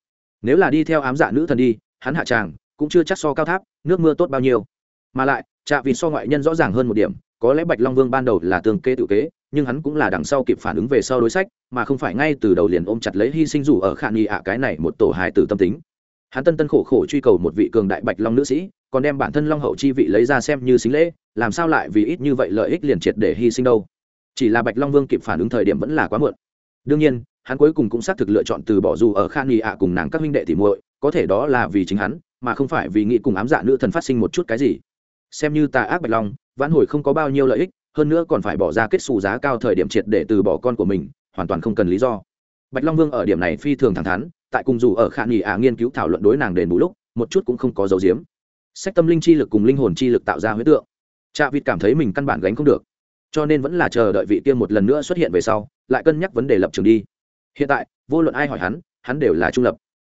Speaker 1: Nếu là đi theo ám dạ nữ thần đi, hắn hạ tràng, cũng chưa chắc so cao tháp, nước mưa tốt bao nhiêu. Mà lại, trạ vì so ngoại nhân rõ ràng hơn một điểm có lẽ bạch long vương ban đầu là tương kê tự kế, nhưng hắn cũng là đằng sau kịp phản ứng về sau đối sách, mà không phải ngay từ đầu liền ôm chặt lấy hy sinh dù ở khả nghi ạ, cái này một tổ hài tử tâm tính. Hắn tân tân khổ khổ truy cầu một vị cường đại bạch long nữ sĩ, còn đem bản thân long hậu chi vị lấy ra xem như xính lễ, làm sao lại vì ít như vậy lợi ích liền triệt để hy sinh đâu? Chỉ là bạch long vương kịp phản ứng thời điểm vẫn là quá muộn. Đương nhiên, hắn cuối cùng cũng xác thực lựa chọn từ bỏ dù ở khan nghị ạ cùng nàng các huynh đệ thì muội, có thể đó là vì chính hắn, mà không phải vì nghĩ cùng ám dạ nữ thần phát sinh một chút cái gì. Xem như tà ác bạch long vãn hồi không có bao nhiêu lợi ích, hơn nữa còn phải bỏ ra kết xù giá cao thời điểm triệt để từ bỏ con của mình, hoàn toàn không cần lý do. Bạch long vương ở điểm này phi thường thẳng thắn, tại cùng dù ở khả nghỉ ả à nghiên cứu thảo luận đối nàng đền bù lúc, một chút cũng không có dấu diếm sách tâm linh chi lực cùng linh hồn chi lực tạo ra huyết tượng. Cha vịt cảm thấy mình căn bản gánh không được, cho nên vẫn là chờ đợi vị kia một lần nữa xuất hiện về sau, lại cân nhắc vấn đề lập trường đi. Hiện tại, vô luận ai hỏi hắn hắn đều là trung lập.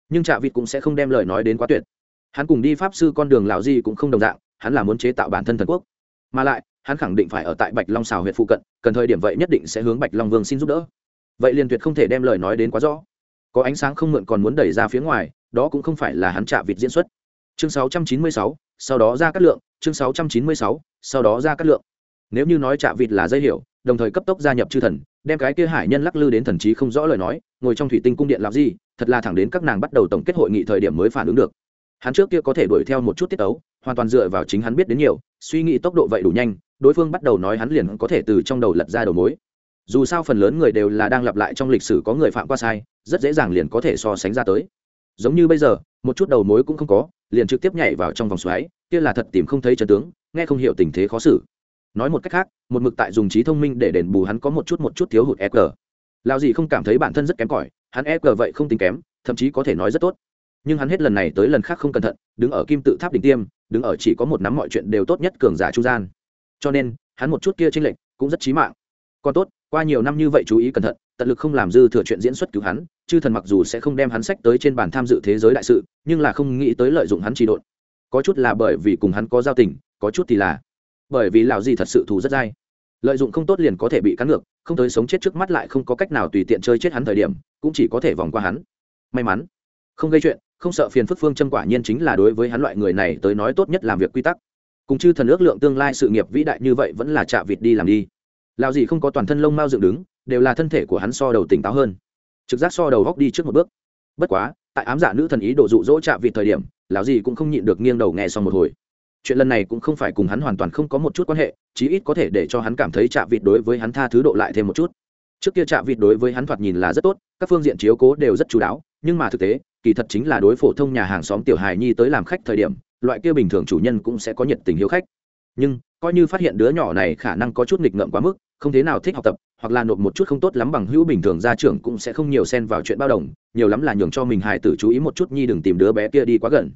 Speaker 1: Nhưng trạ vịt cũng sẽ không đem lời nói đến quá tuyệt. Hắn cùng đi pháp sư con đường lào di cũng không đồng dạng, hắn là muốn chế tạo bản thân thần quốc mà lại hắn khẳng định phải ở tại bạch long xào huyện phụ cận cần thời điểm vậy nhất định sẽ hướng bạch long vương xin giúp đỡ. Vậy liền tuyệt không thể đem lời nói đến quá rõ. Có ánh sáng không mượn còn muốn đẩy ra phía ngoài đó cũng không phải là hắn chạ vịt diễn xuất. Chương 696, sau đó ra cắt lượng chương 696, sau đó ra cắt lượng. Nếu như nói chạ vịt là dây hiểu đồng thời cấp tốc gia nhập chư thần đem cái kia hải nhân lắc lư đến thần trí không rõ lời nói ngồi trong thủy tinh cung điện làm gì thật là thẳng đến các nàng bắt đầu tổng kết hội nghị thời điểm mới phản ứng được. Hắn trước kia có thể đuổi theo một chút tiết ấu hoàn toàn dựa vào chính hắn biết đến nhiều, suy nghĩ tốc độ vậy đủ nhanh, đối phương bắt đầu nói hắn liền có thể từ trong đầu lật ra đầu mối. Dù sao phần lớn người đều là đang lặp lại trong lịch sử có người phạm qua sai, rất dễ dàng liền có thể so sánh ra tới. Giống như bây giờ, một chút đầu mối cũng không có, liền trực tiếp nhảy vào trong vòng xoáy, kia là thật tìm không thấy chân tướng, nghe không hiểu tình thế khó xử. Nói một cách khác, một mực tại dùng trí thông minh để đền bù hắn có một chút một chút thiếu hụt e g. Lao gì không cảm thấy bản thân rất kém cỏi, hắn e g vậy không tính kém, thậm chí có thể nói rất tốt nhưng hắn hết lần này tới lần khác không cẩn thận, đứng ở kim tự tháp đỉnh tiêm, đứng ở chỉ có một nắm mọi chuyện đều tốt nhất cường giả trung gian. Cho nên, hắn một chút kia tranh lệch cũng rất chí mạng. Còn tốt, qua nhiều năm như vậy chú ý cẩn thận, tận lực không làm dư thừa chuyện diễn xuất cứu hắn, chư thần mặc dù sẽ không đem hắn sách tới trên bàn tham dự thế giới đại sự, nhưng là không nghĩ tới lợi dụng hắn trị độn. Có chút là bởi vì cùng hắn có giao tình, có chút thì là bởi vì lào gì thật sự thù rất dai. Lợi dụng không tốt liền có thể bị cắn ngược, không tới sống chết trước mắt lại không có cách nào tùy tiện chơi chết hắn thời điểm, cũng chỉ có thể vòng qua hắn. May mắn, không gây chuyện không sợ phiền phức phương châm quả nhiên chính là đối với hắn loại người này tới nói tốt nhất làm việc quy tắc. Cùng chư thần ước lượng tương lai sự nghiệp vĩ đại như vậy vẫn là chạ vịt đi làm đi. Lao gì không có toàn thân lông mao dựng đứng, đều là thân thể của hắn so đầu tỉnh táo hơn. Trực giác so đầu góc đi trước một bước. Bất quá, tại ám giả nữ thần ý đồ dụ dỗ chạ vịt thời điểm, lão gì cũng không nhịn được nghiêng đầu nghe xong một hồi. Chuyện lần này cũng không phải cùng hắn hoàn toàn không có một chút quan hệ, chí ít có thể để cho hắn cảm thấy chạ vịt đối với hắn tha thứ độ lại thêm một chút. Trước kia chạ vịt đối với hắn thoạt nhìn là rất tốt, các phương diện chiếu cố đều rất chú đáo, nhưng mà thực tế kỳ thật chính là đối phổ thông nhà hàng xóm tiểu hài nhi tới làm khách thời điểm, loại kia bình thường chủ nhân cũng sẽ có nhiệt tình hiếu khách. Nhưng, coi như phát hiện đứa nhỏ này khả năng có chút nghịch ngợm quá mức, không thế nào thích học tập, hoặc là nộp một chút không tốt lắm bằng hữu bình thường gia trưởng cũng sẽ không nhiều xen vào chuyện bao đồng, nhiều lắm là nhường cho mình hài tử chú ý một chút nhi đừng tìm đứa bé kia đi quá gần.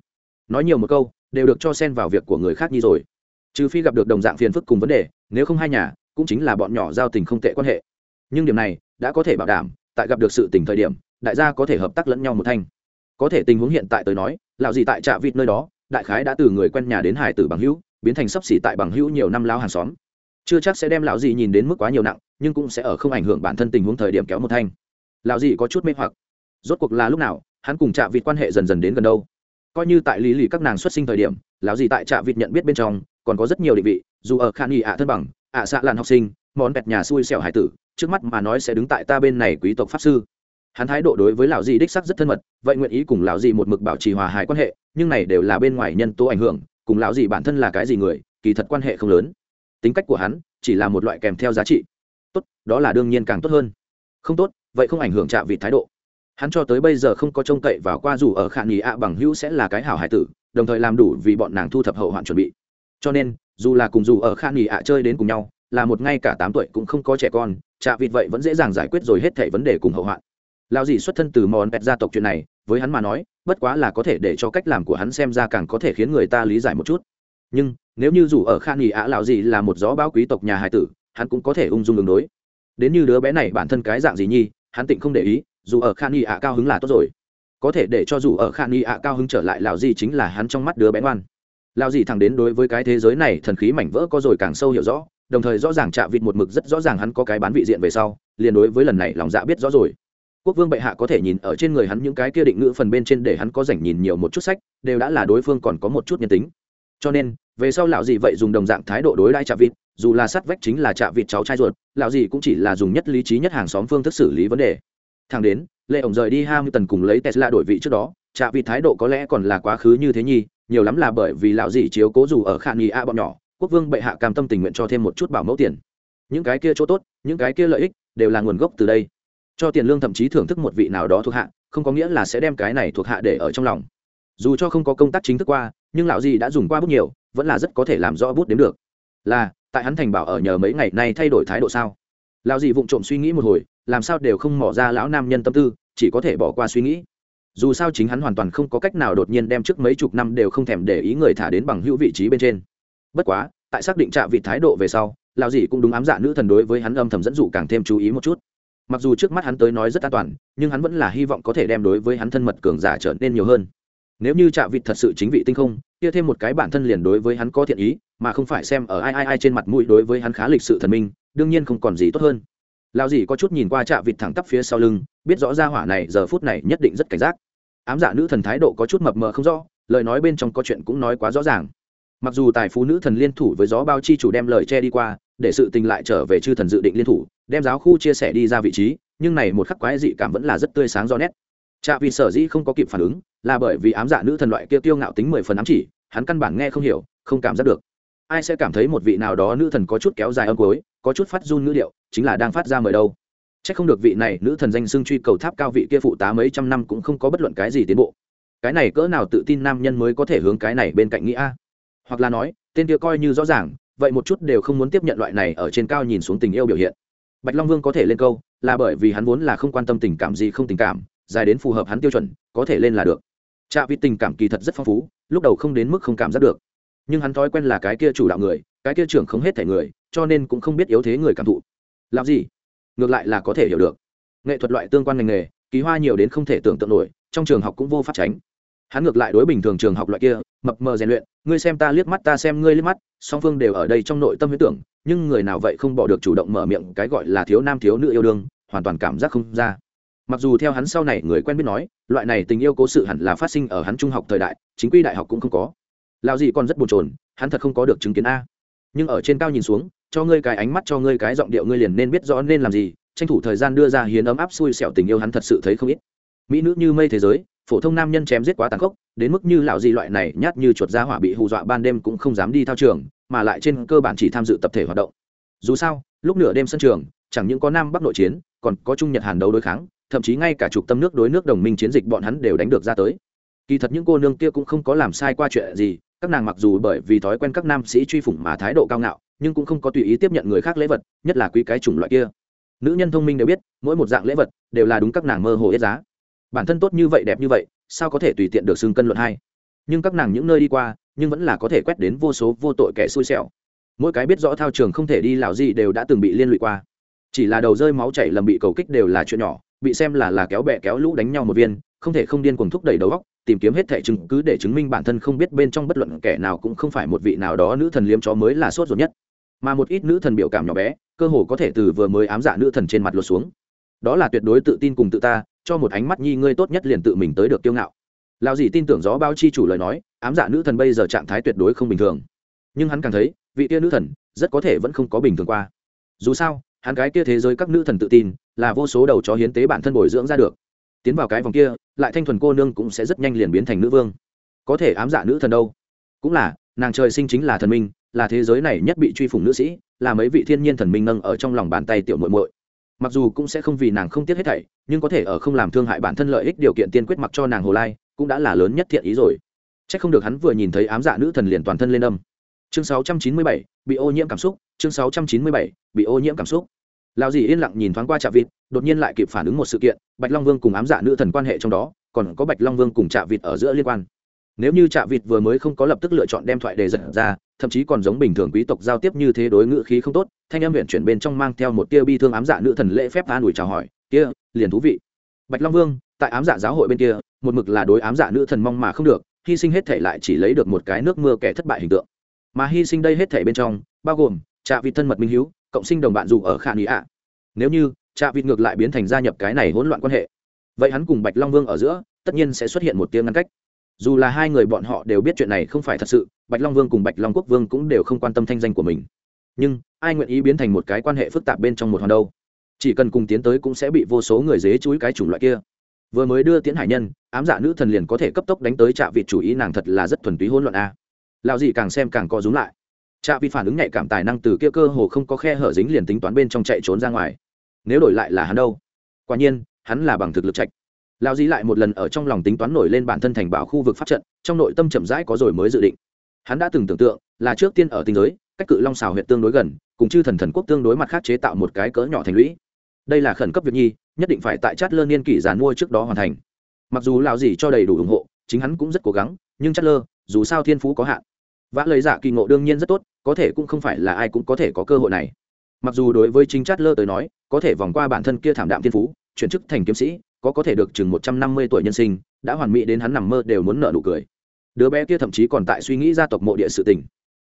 Speaker 1: Nói nhiều một câu, đều được cho xen vào việc của người khác nhi rồi. Trừ phi gặp được đồng dạng phiền phức cùng vấn đề, nếu không hai nhà, cũng chính là bọn nhỏ giao tình không tệ quan hệ. Nhưng điểm này, đã có thể bảo đảm, tại gặp được sự tình thời điểm, đại gia có thể hợp tác lẫn nhau một thanh có thể tình huống hiện tại tới nói lạo gì tại trạ vịt nơi đó, đại khái đã từ người quen nhà đến hải tử bằng hữu, biến thành sấp xỉ tại bằng hữu nhiều năm lao hàng xóm. Chưa chắc sẽ đem lão gì nhìn đến mức quá nhiều nặng, nhưng cũng sẽ ở không ảnh hưởng bản thân tình huống thời điểm kéo một thanh. Lão gì có chút mê hoặc. Rốt cuộc là lúc nào, hắn cùng trạ vịt quan hệ dần dần đến gần đâu? Coi như tại lý lì các nàng xuất sinh thời điểm, lão gì tại trạ vịt nhận biết bên trong, còn có rất nhiều định vị, dù ở khan nghị ạ thân bằng, ạ xạ làn học sinh, món bẹt nhà xui xẻo hải tử, trước mắt mà nói sẽ đứng tại ta bên này quý tộc pháp sư hắn thái độ đối với lão di đích sắc rất thân mật, vậy nguyện ý cùng lão di một mực bảo trì hòa hài quan hệ, nhưng này đều là bên ngoài nhân tố ảnh hưởng, cùng lão di bản thân là cái gì người, kỳ thật quan hệ không lớn. Tính cách của hắn chỉ là một loại kèm theo giá trị. Tốt, đó là đương nhiên càng tốt hơn. Không tốt, vậy không ảnh hưởng chạm vị thái độ. Hắn cho tới bây giờ không có trông cậy vào qua dù ở khả nghỉ ạ bằng hữu sẽ là cái hảo hải tử, đồng thời làm đủ vì bọn nàng thu thập hậu hoạn chuẩn bị. Cho nên, dù là cùng dù ở khả nghỉ ạ chơi đến cùng nhau, là một ngay cả tám tuổi cũng không có trẻ con, trạ vịt vậy vẫn dễ dàng giải quyết rồi hết thảy vấn đề cùng hậu hoạn lao dì xuất thân từ món pet gia tộc chuyện này, với hắn mà nói, bất quá là có thể để cho cách làm của hắn xem ra càng có thể khiến người ta lý giải một chút. Nhưng, nếu như dù ở khan nghỉ ạ, lão dì là một gió báo quý tộc nhà hải tử, hắn cũng có thể ung dung đường đối. Đến như đứa bé này bản thân cái dạng gì nhi, hắn tịnh không để ý, dù ở khan nghỉ ạ cao hứng là tốt rồi. Có thể để cho dù ở khan nghỉ ạ cao hứng trở lại, lão dì chính là hắn trong mắt đứa bé ngoan. Lão dì thẳng đến đối với cái thế giới này thần khí mảnh vỡ có rồi càng sâu hiểu rõ, đồng thời rõ ràng chạ vịt một mực rất rõ ràng hắn có cái bán vị diện về sau, liền đối với lần này lòng dạ biết rõ rồi quốc vương bệ hạ có thể nhìn ở trên người hắn những cái kia định ngữ phần bên trên để hắn có dành nhìn nhiều một chút sách, đều đã là đối phương còn có một chút nhân tính. Cho nên, về sau lão gì vậy dùng đồng dạng thái độ đối đãi chạ vịt, dù là sát vách chính là chạ vịt cháu trai ruột, lão gì cũng chỉ là dùng nhất lý trí nhất hàng xóm phương thức xử lý vấn đề. Thằng đến, lệ ổng rời đi hamilton cùng lấy tesla đổi vị trước đó chạ vịt thái độ có lẽ còn là quá khứ như thế nhi nhiều lắm là bởi vì lão gì chiếu cố dù ở khả nghi a bọn nhỏ, quốc vương bệ hạ cam tâm tình nguyện cho thêm một chút bảo mẫu tiền. Những cái kia chỗ tốt, những cái kia lợi ích, đều là nguồn gốc từ đây cho tiền lương thậm chí thưởng thức một vị nào đó thuộc hạ, không có nghĩa là sẽ đem cái này thuộc hạ để ở trong lòng. Dù cho không có công tác chính thức qua, nhưng lão gì đã dùng qua bút nhiều, vẫn là rất có thể làm rõ bút đến được. Là, tại hắn thành bảo ở nhờ mấy ngày nay thay đổi thái độ sao? Lão gì vụng trộm suy nghĩ một hồi, làm sao đều không mỏ ra lão nam nhân tâm tư, chỉ có thể bỏ qua suy nghĩ. Dù sao chính hắn hoàn toàn không có cách nào đột nhiên đem trước mấy chục năm đều không thèm để ý người thả đến bằng hữu vị trí bên trên. Bất quá, tại xác định trạ vị thái độ về sau, lão dì cũng đúng ám dạ nữ thần đối với hắn âm thầm dẫn dụ càng thêm chú ý một chút mặc dù trước mắt hắn tới nói rất an toàn, nhưng hắn vẫn là hy vọng có thể đem đối với hắn thân mật cường giả trở nên nhiều hơn. Nếu như trạ vịt thật sự chính vị tinh không, kia thêm một cái bản thân liền đối với hắn có thiện ý, mà không phải xem ở ai ai ai trên mặt mũi đối với hắn khá lịch sự thần minh, đương nhiên không còn gì tốt hơn. Lao dì có chút nhìn qua trạ vịt thẳng tắp phía sau lưng, biết rõ ra hỏa này giờ phút này nhất định rất cảnh giác. Ám giả nữ thần thái độ có chút mập mờ không rõ, lời nói bên trong có chuyện cũng nói quá rõ ràng. Mặc dù tài phú nữ thần liên thủ với gió bao chi chủ đem lời che đi qua để sự tình lại trở về chư thần dự định liên thủ, đem giáo khu chia sẻ đi ra vị trí, nhưng này một khắc quái dị cảm vẫn là rất tươi sáng do nét. Trạ vì sở dĩ không có kịp phản ứng, là bởi vì ám dạ nữ thần loại kia tiêu ngạo tính mười phần ám chỉ, hắn căn bản nghe không hiểu, không cảm giác được. Ai sẽ cảm thấy một vị nào đó nữ thần có chút kéo dài âm cuối, có chút phát run ngữ điệu, chính là đang phát ra mời đâu? C h ắ c không được vị này nữ thần danh xưng truy cầu tháp cao vị kia phụ tá mấy trăm năm cũng không có bất luận cái gì tiến bộ. Cái này cỡ nào tự tin nam nhân mới có thể hướng cái này bên cạnh nghĩ a? Hoặc là nói, tên kia coi như rõ ràng vậy một chút đều không muốn tiếp nhận loại này ở trên cao nhìn xuống tình yêu biểu hiện. Bạch long vương có thể lên câu, là bởi vì hắn vốn là không quan tâm tình cảm gì không tình cảm, dài đến phù hợp hắn tiêu chuẩn, có thể lên là được. Trạ vị tình cảm kỳ thật rất phong phú, lúc đầu không đến mức không cảm giác được. Nhưng hắn thói quen là cái kia chủ đạo người, cái kia trưởng không hết thể người, cho nên cũng không biết yếu thế người cảm thụ. Làm gì? Ngược lại là có thể hiểu được. Nghệ thuật loại tương quan ngành nghề ký hoa nhiều đến không thể tưởng tượng nổi, trong trường học cũng vô pháp tránh. Hắn ngược lại đối bình thường trường học loại kia mập mờ rèn luyện, ngươi xem ta liếc mắt, ta xem ngươi liếc mắt, song phương đều ở đây trong nội tâm huyết tưởng, nhưng người nào vậy không bỏ được chủ động mở miệng cái gọi là thiếu nam thiếu nữ yêu đương, hoàn toàn cảm giác không ra. Mặc dù theo hắn sau này người quen biết nói, loại này tình yêu cố sự hẳn là phát sinh ở hắn trung học thời đại, chính quy đại học cũng không có. Lao gì còn rất bồn chồn, hắn thật không có được chứng kiến a. Nhưng ở trên cao nhìn xuống, cho ngươi cái ánh mắt, cho ngươi cái giọng điệu ngươi liền nên biết rõ nên làm gì, tranh thủ thời gian đưa ra hiến ấm áp xui xẻo tình yêu hắn thật sự thấy không ít. Mỹ nữ như mây thế giới phổ thông nam nhân chém giết quá tàn khốc, đến mức như lão gì loại này nhát như chuột ra hỏa bị hù dọa ban đêm cũng không dám đi thao trường, mà lại trên cơ bản chỉ tham dự tập thể hoạt động. Dù sao, lúc nửa đêm sân trường, chẳng những có nam bắc nội chiến, còn có trung nhật hàn đấu đối kháng, thậm chí ngay cả trục tâm nước đối nước đồng minh chiến dịch bọn hắn đều đánh được ra tới. Kỳ thật những cô nương kia cũng không có làm sai qua chuyện gì, các nàng mặc dù bởi vì thói quen các nam sĩ truy phủng mà thái độ cao ngạo, nhưng cũng không có tùy ý tiếp nhận người khác lễ vật, nhất là quý cái chủng loại kia. Nữ nhân thông minh đều biết, mỗi một dạng lễ vật đều là đúng các nàng mơ hồ ít giá bản thân tốt như vậy đẹp như vậy, sao có thể tùy tiện được xưng cân luận hai? Nhưng các nàng những nơi đi qua, nhưng vẫn là có thể quét đến vô số vô tội kẻ xui xẻo. Mỗi cái biết rõ thao trường không thể đi lào gì đều đã từng bị liên lụy qua. Chỉ là đầu rơi máu chảy lầm bị cầu kích đều là chuyện nhỏ, bị xem là là kéo bẹ kéo lũ đánh nhau một viên, không thể không điên cuồng thúc đẩy đầu góc tìm kiếm hết thẻ chứng cứ để chứng minh bản thân không biết bên trong bất luận kẻ nào cũng không phải một vị nào đó nữ thần liếm chó mới là sốt ruột nhất. Mà một ít nữ thần biểu cảm nhỏ bé, cơ hồ có thể từ vừa mới ám dạ nữ thần trên mặt lột xuống đó là tuyệt đối tự tin cùng tự ta, cho một ánh mắt nhi ngươi tốt nhất liền tự mình tới được kiêu ngạo. Lao gì tin tưởng gió bao chi chủ lời nói, ám dạ nữ thần bây giờ trạng thái tuyệt đối không bình thường. Nhưng hắn càng thấy, vị tia nữ thần, rất có thể vẫn không có bình thường qua. Dù sao, hắn cái kia thế giới các nữ thần tự tin, là vô số đầu chó hiến tế bản thân bồi dưỡng ra được. Tiến vào cái vòng kia, lại thanh thuần cô nương cũng sẽ rất nhanh liền biến thành nữ vương. Có thể ám dạ nữ thần đâu? Cũng là, nàng trời sinh chính là thần minh, là thế giới này nhất bị truy phủng nữ sĩ, là mấy vị thiên nhiên thần minh nâng ở trong lòng bàn tay tiểu muội muội mặc dù cũng sẽ không vì nàng không tiếc hết thảy nhưng có thể ở không làm thương hại bản thân lợi ích điều kiện tiên quyết mặc cho nàng hồ lai cũng đã là lớn nhất thiện ý rồi. C h ắ c không được hắn vừa nhìn thấy ám dạ nữ thần liền toàn thân lên âm. Chương 697, bị ô nhiễm cảm xúc chương 697, bị ô nhiễm cảm xúc. Lao dì yên lặng nhìn thoáng qua trạ vịt đột nhiên lại kịp phản ứng một sự kiện bạch long vương cùng ám dạ nữ thần quan hệ trong đó còn có bạch long vương cùng trạ vịt ở giữa liên quan nếu như trạ vịt vừa mới không có lập tức lựa chọn đem thoại đề giật ra, thậm chí còn giống bình thường quý tộc giao tiếp như thế đối ngữ khí không tốt, thanh em huyện chuyển bên trong mang theo một tia bi thương ám dạ nữ thần lễ phép an ủi chào hỏi, kia, liền thú vị. Bạch long vương, tại ám dạ giáo hội bên kia, một mực là đối ám dạ nữ thần mong mà không được, hy sinh hết thể lại chỉ lấy được một cái nước mưa kẻ thất bại hình tượng. Mà hy sinh đây hết thể bên trong, bao gồm trạ vịt thân mật minh hiếu, cộng sinh đồng bạn dù ở khả nghĩ ạ. Nếu như trạ vịt ngược lại biến thành gia nhập cái này hỗn loạn quan hệ, vậy hắn cùng bạch long vương ở giữa, tất nhiên sẽ xuất hiện một tiếng ngăn cách dù là hai người bọn họ đều biết chuyện này không phải thật sự, bạch long vương cùng bạch long quốc vương cũng đều không quan tâm thanh danh của mình. Nhưng, ai nguyện ý biến thành một cái quan hệ phức tạp bên trong một hòn đâu? Chỉ cần cùng tiến tới cũng sẽ bị vô số người dế chúi cái chủng loại kia. Vừa mới đưa tiến hải nhân, ám dạ nữ thần liền có thể cấp tốc đánh tới trạ vịt chủ ý, nàng thật là rất thuần túy hỗn loạn a. Lạo gì càng xem càng co rúm lại. Trạ vịt phản ứng nhạy cảm tài năng từ kia cơ hồ không có khe hở dính liền tính toán bên trong chạy trốn ra ngoài. Nếu đổi lại là hắn đâu? Quả nhiên, hắn là bằng thực lực chạy lao dí lại một lần ở trong lòng tính toán nổi lên bản thân thành bảo khu vực pháp trận, trong nội tâm chậm rãi có rồi mới dự định. Hắn đã từng tưởng tượng, là trước tiên ở tinh giới, cách cự long xào huyện tương đối gần, cùng chư thần thần quốc tương đối mặt khác chế tạo một cái cỡ nhỏ thành lũy. Đây là khẩn cấp việc nhi, nhất định phải tại chát lơ niên kỷ giàn mua trước đó hoàn thành. Mặc dù lao gì cho đầy đủ ủng hộ, chính hắn cũng rất cố gắng, nhưng chát lơ, dù sao thiên phú có hạn. Vã lời giả kỳ ngộ đương nhiên rất tốt, có thể cũng không phải là ai cũng có thể có cơ hội này. Mặc dù đối với chính chát lơ tới nói, có thể vòng qua bản thân kia thảm đạm thiên phú, chuyển chức thành kiếm sĩ có có thể được chừng một trăm năm mươi tuổi nhân sinh, đã hoàn mỹ đến hắn nằm mơ đều muốn nợ nụ cười. Đứa bé kia thậm chí còn tại suy nghĩ gia tộc mộ địa sự tình.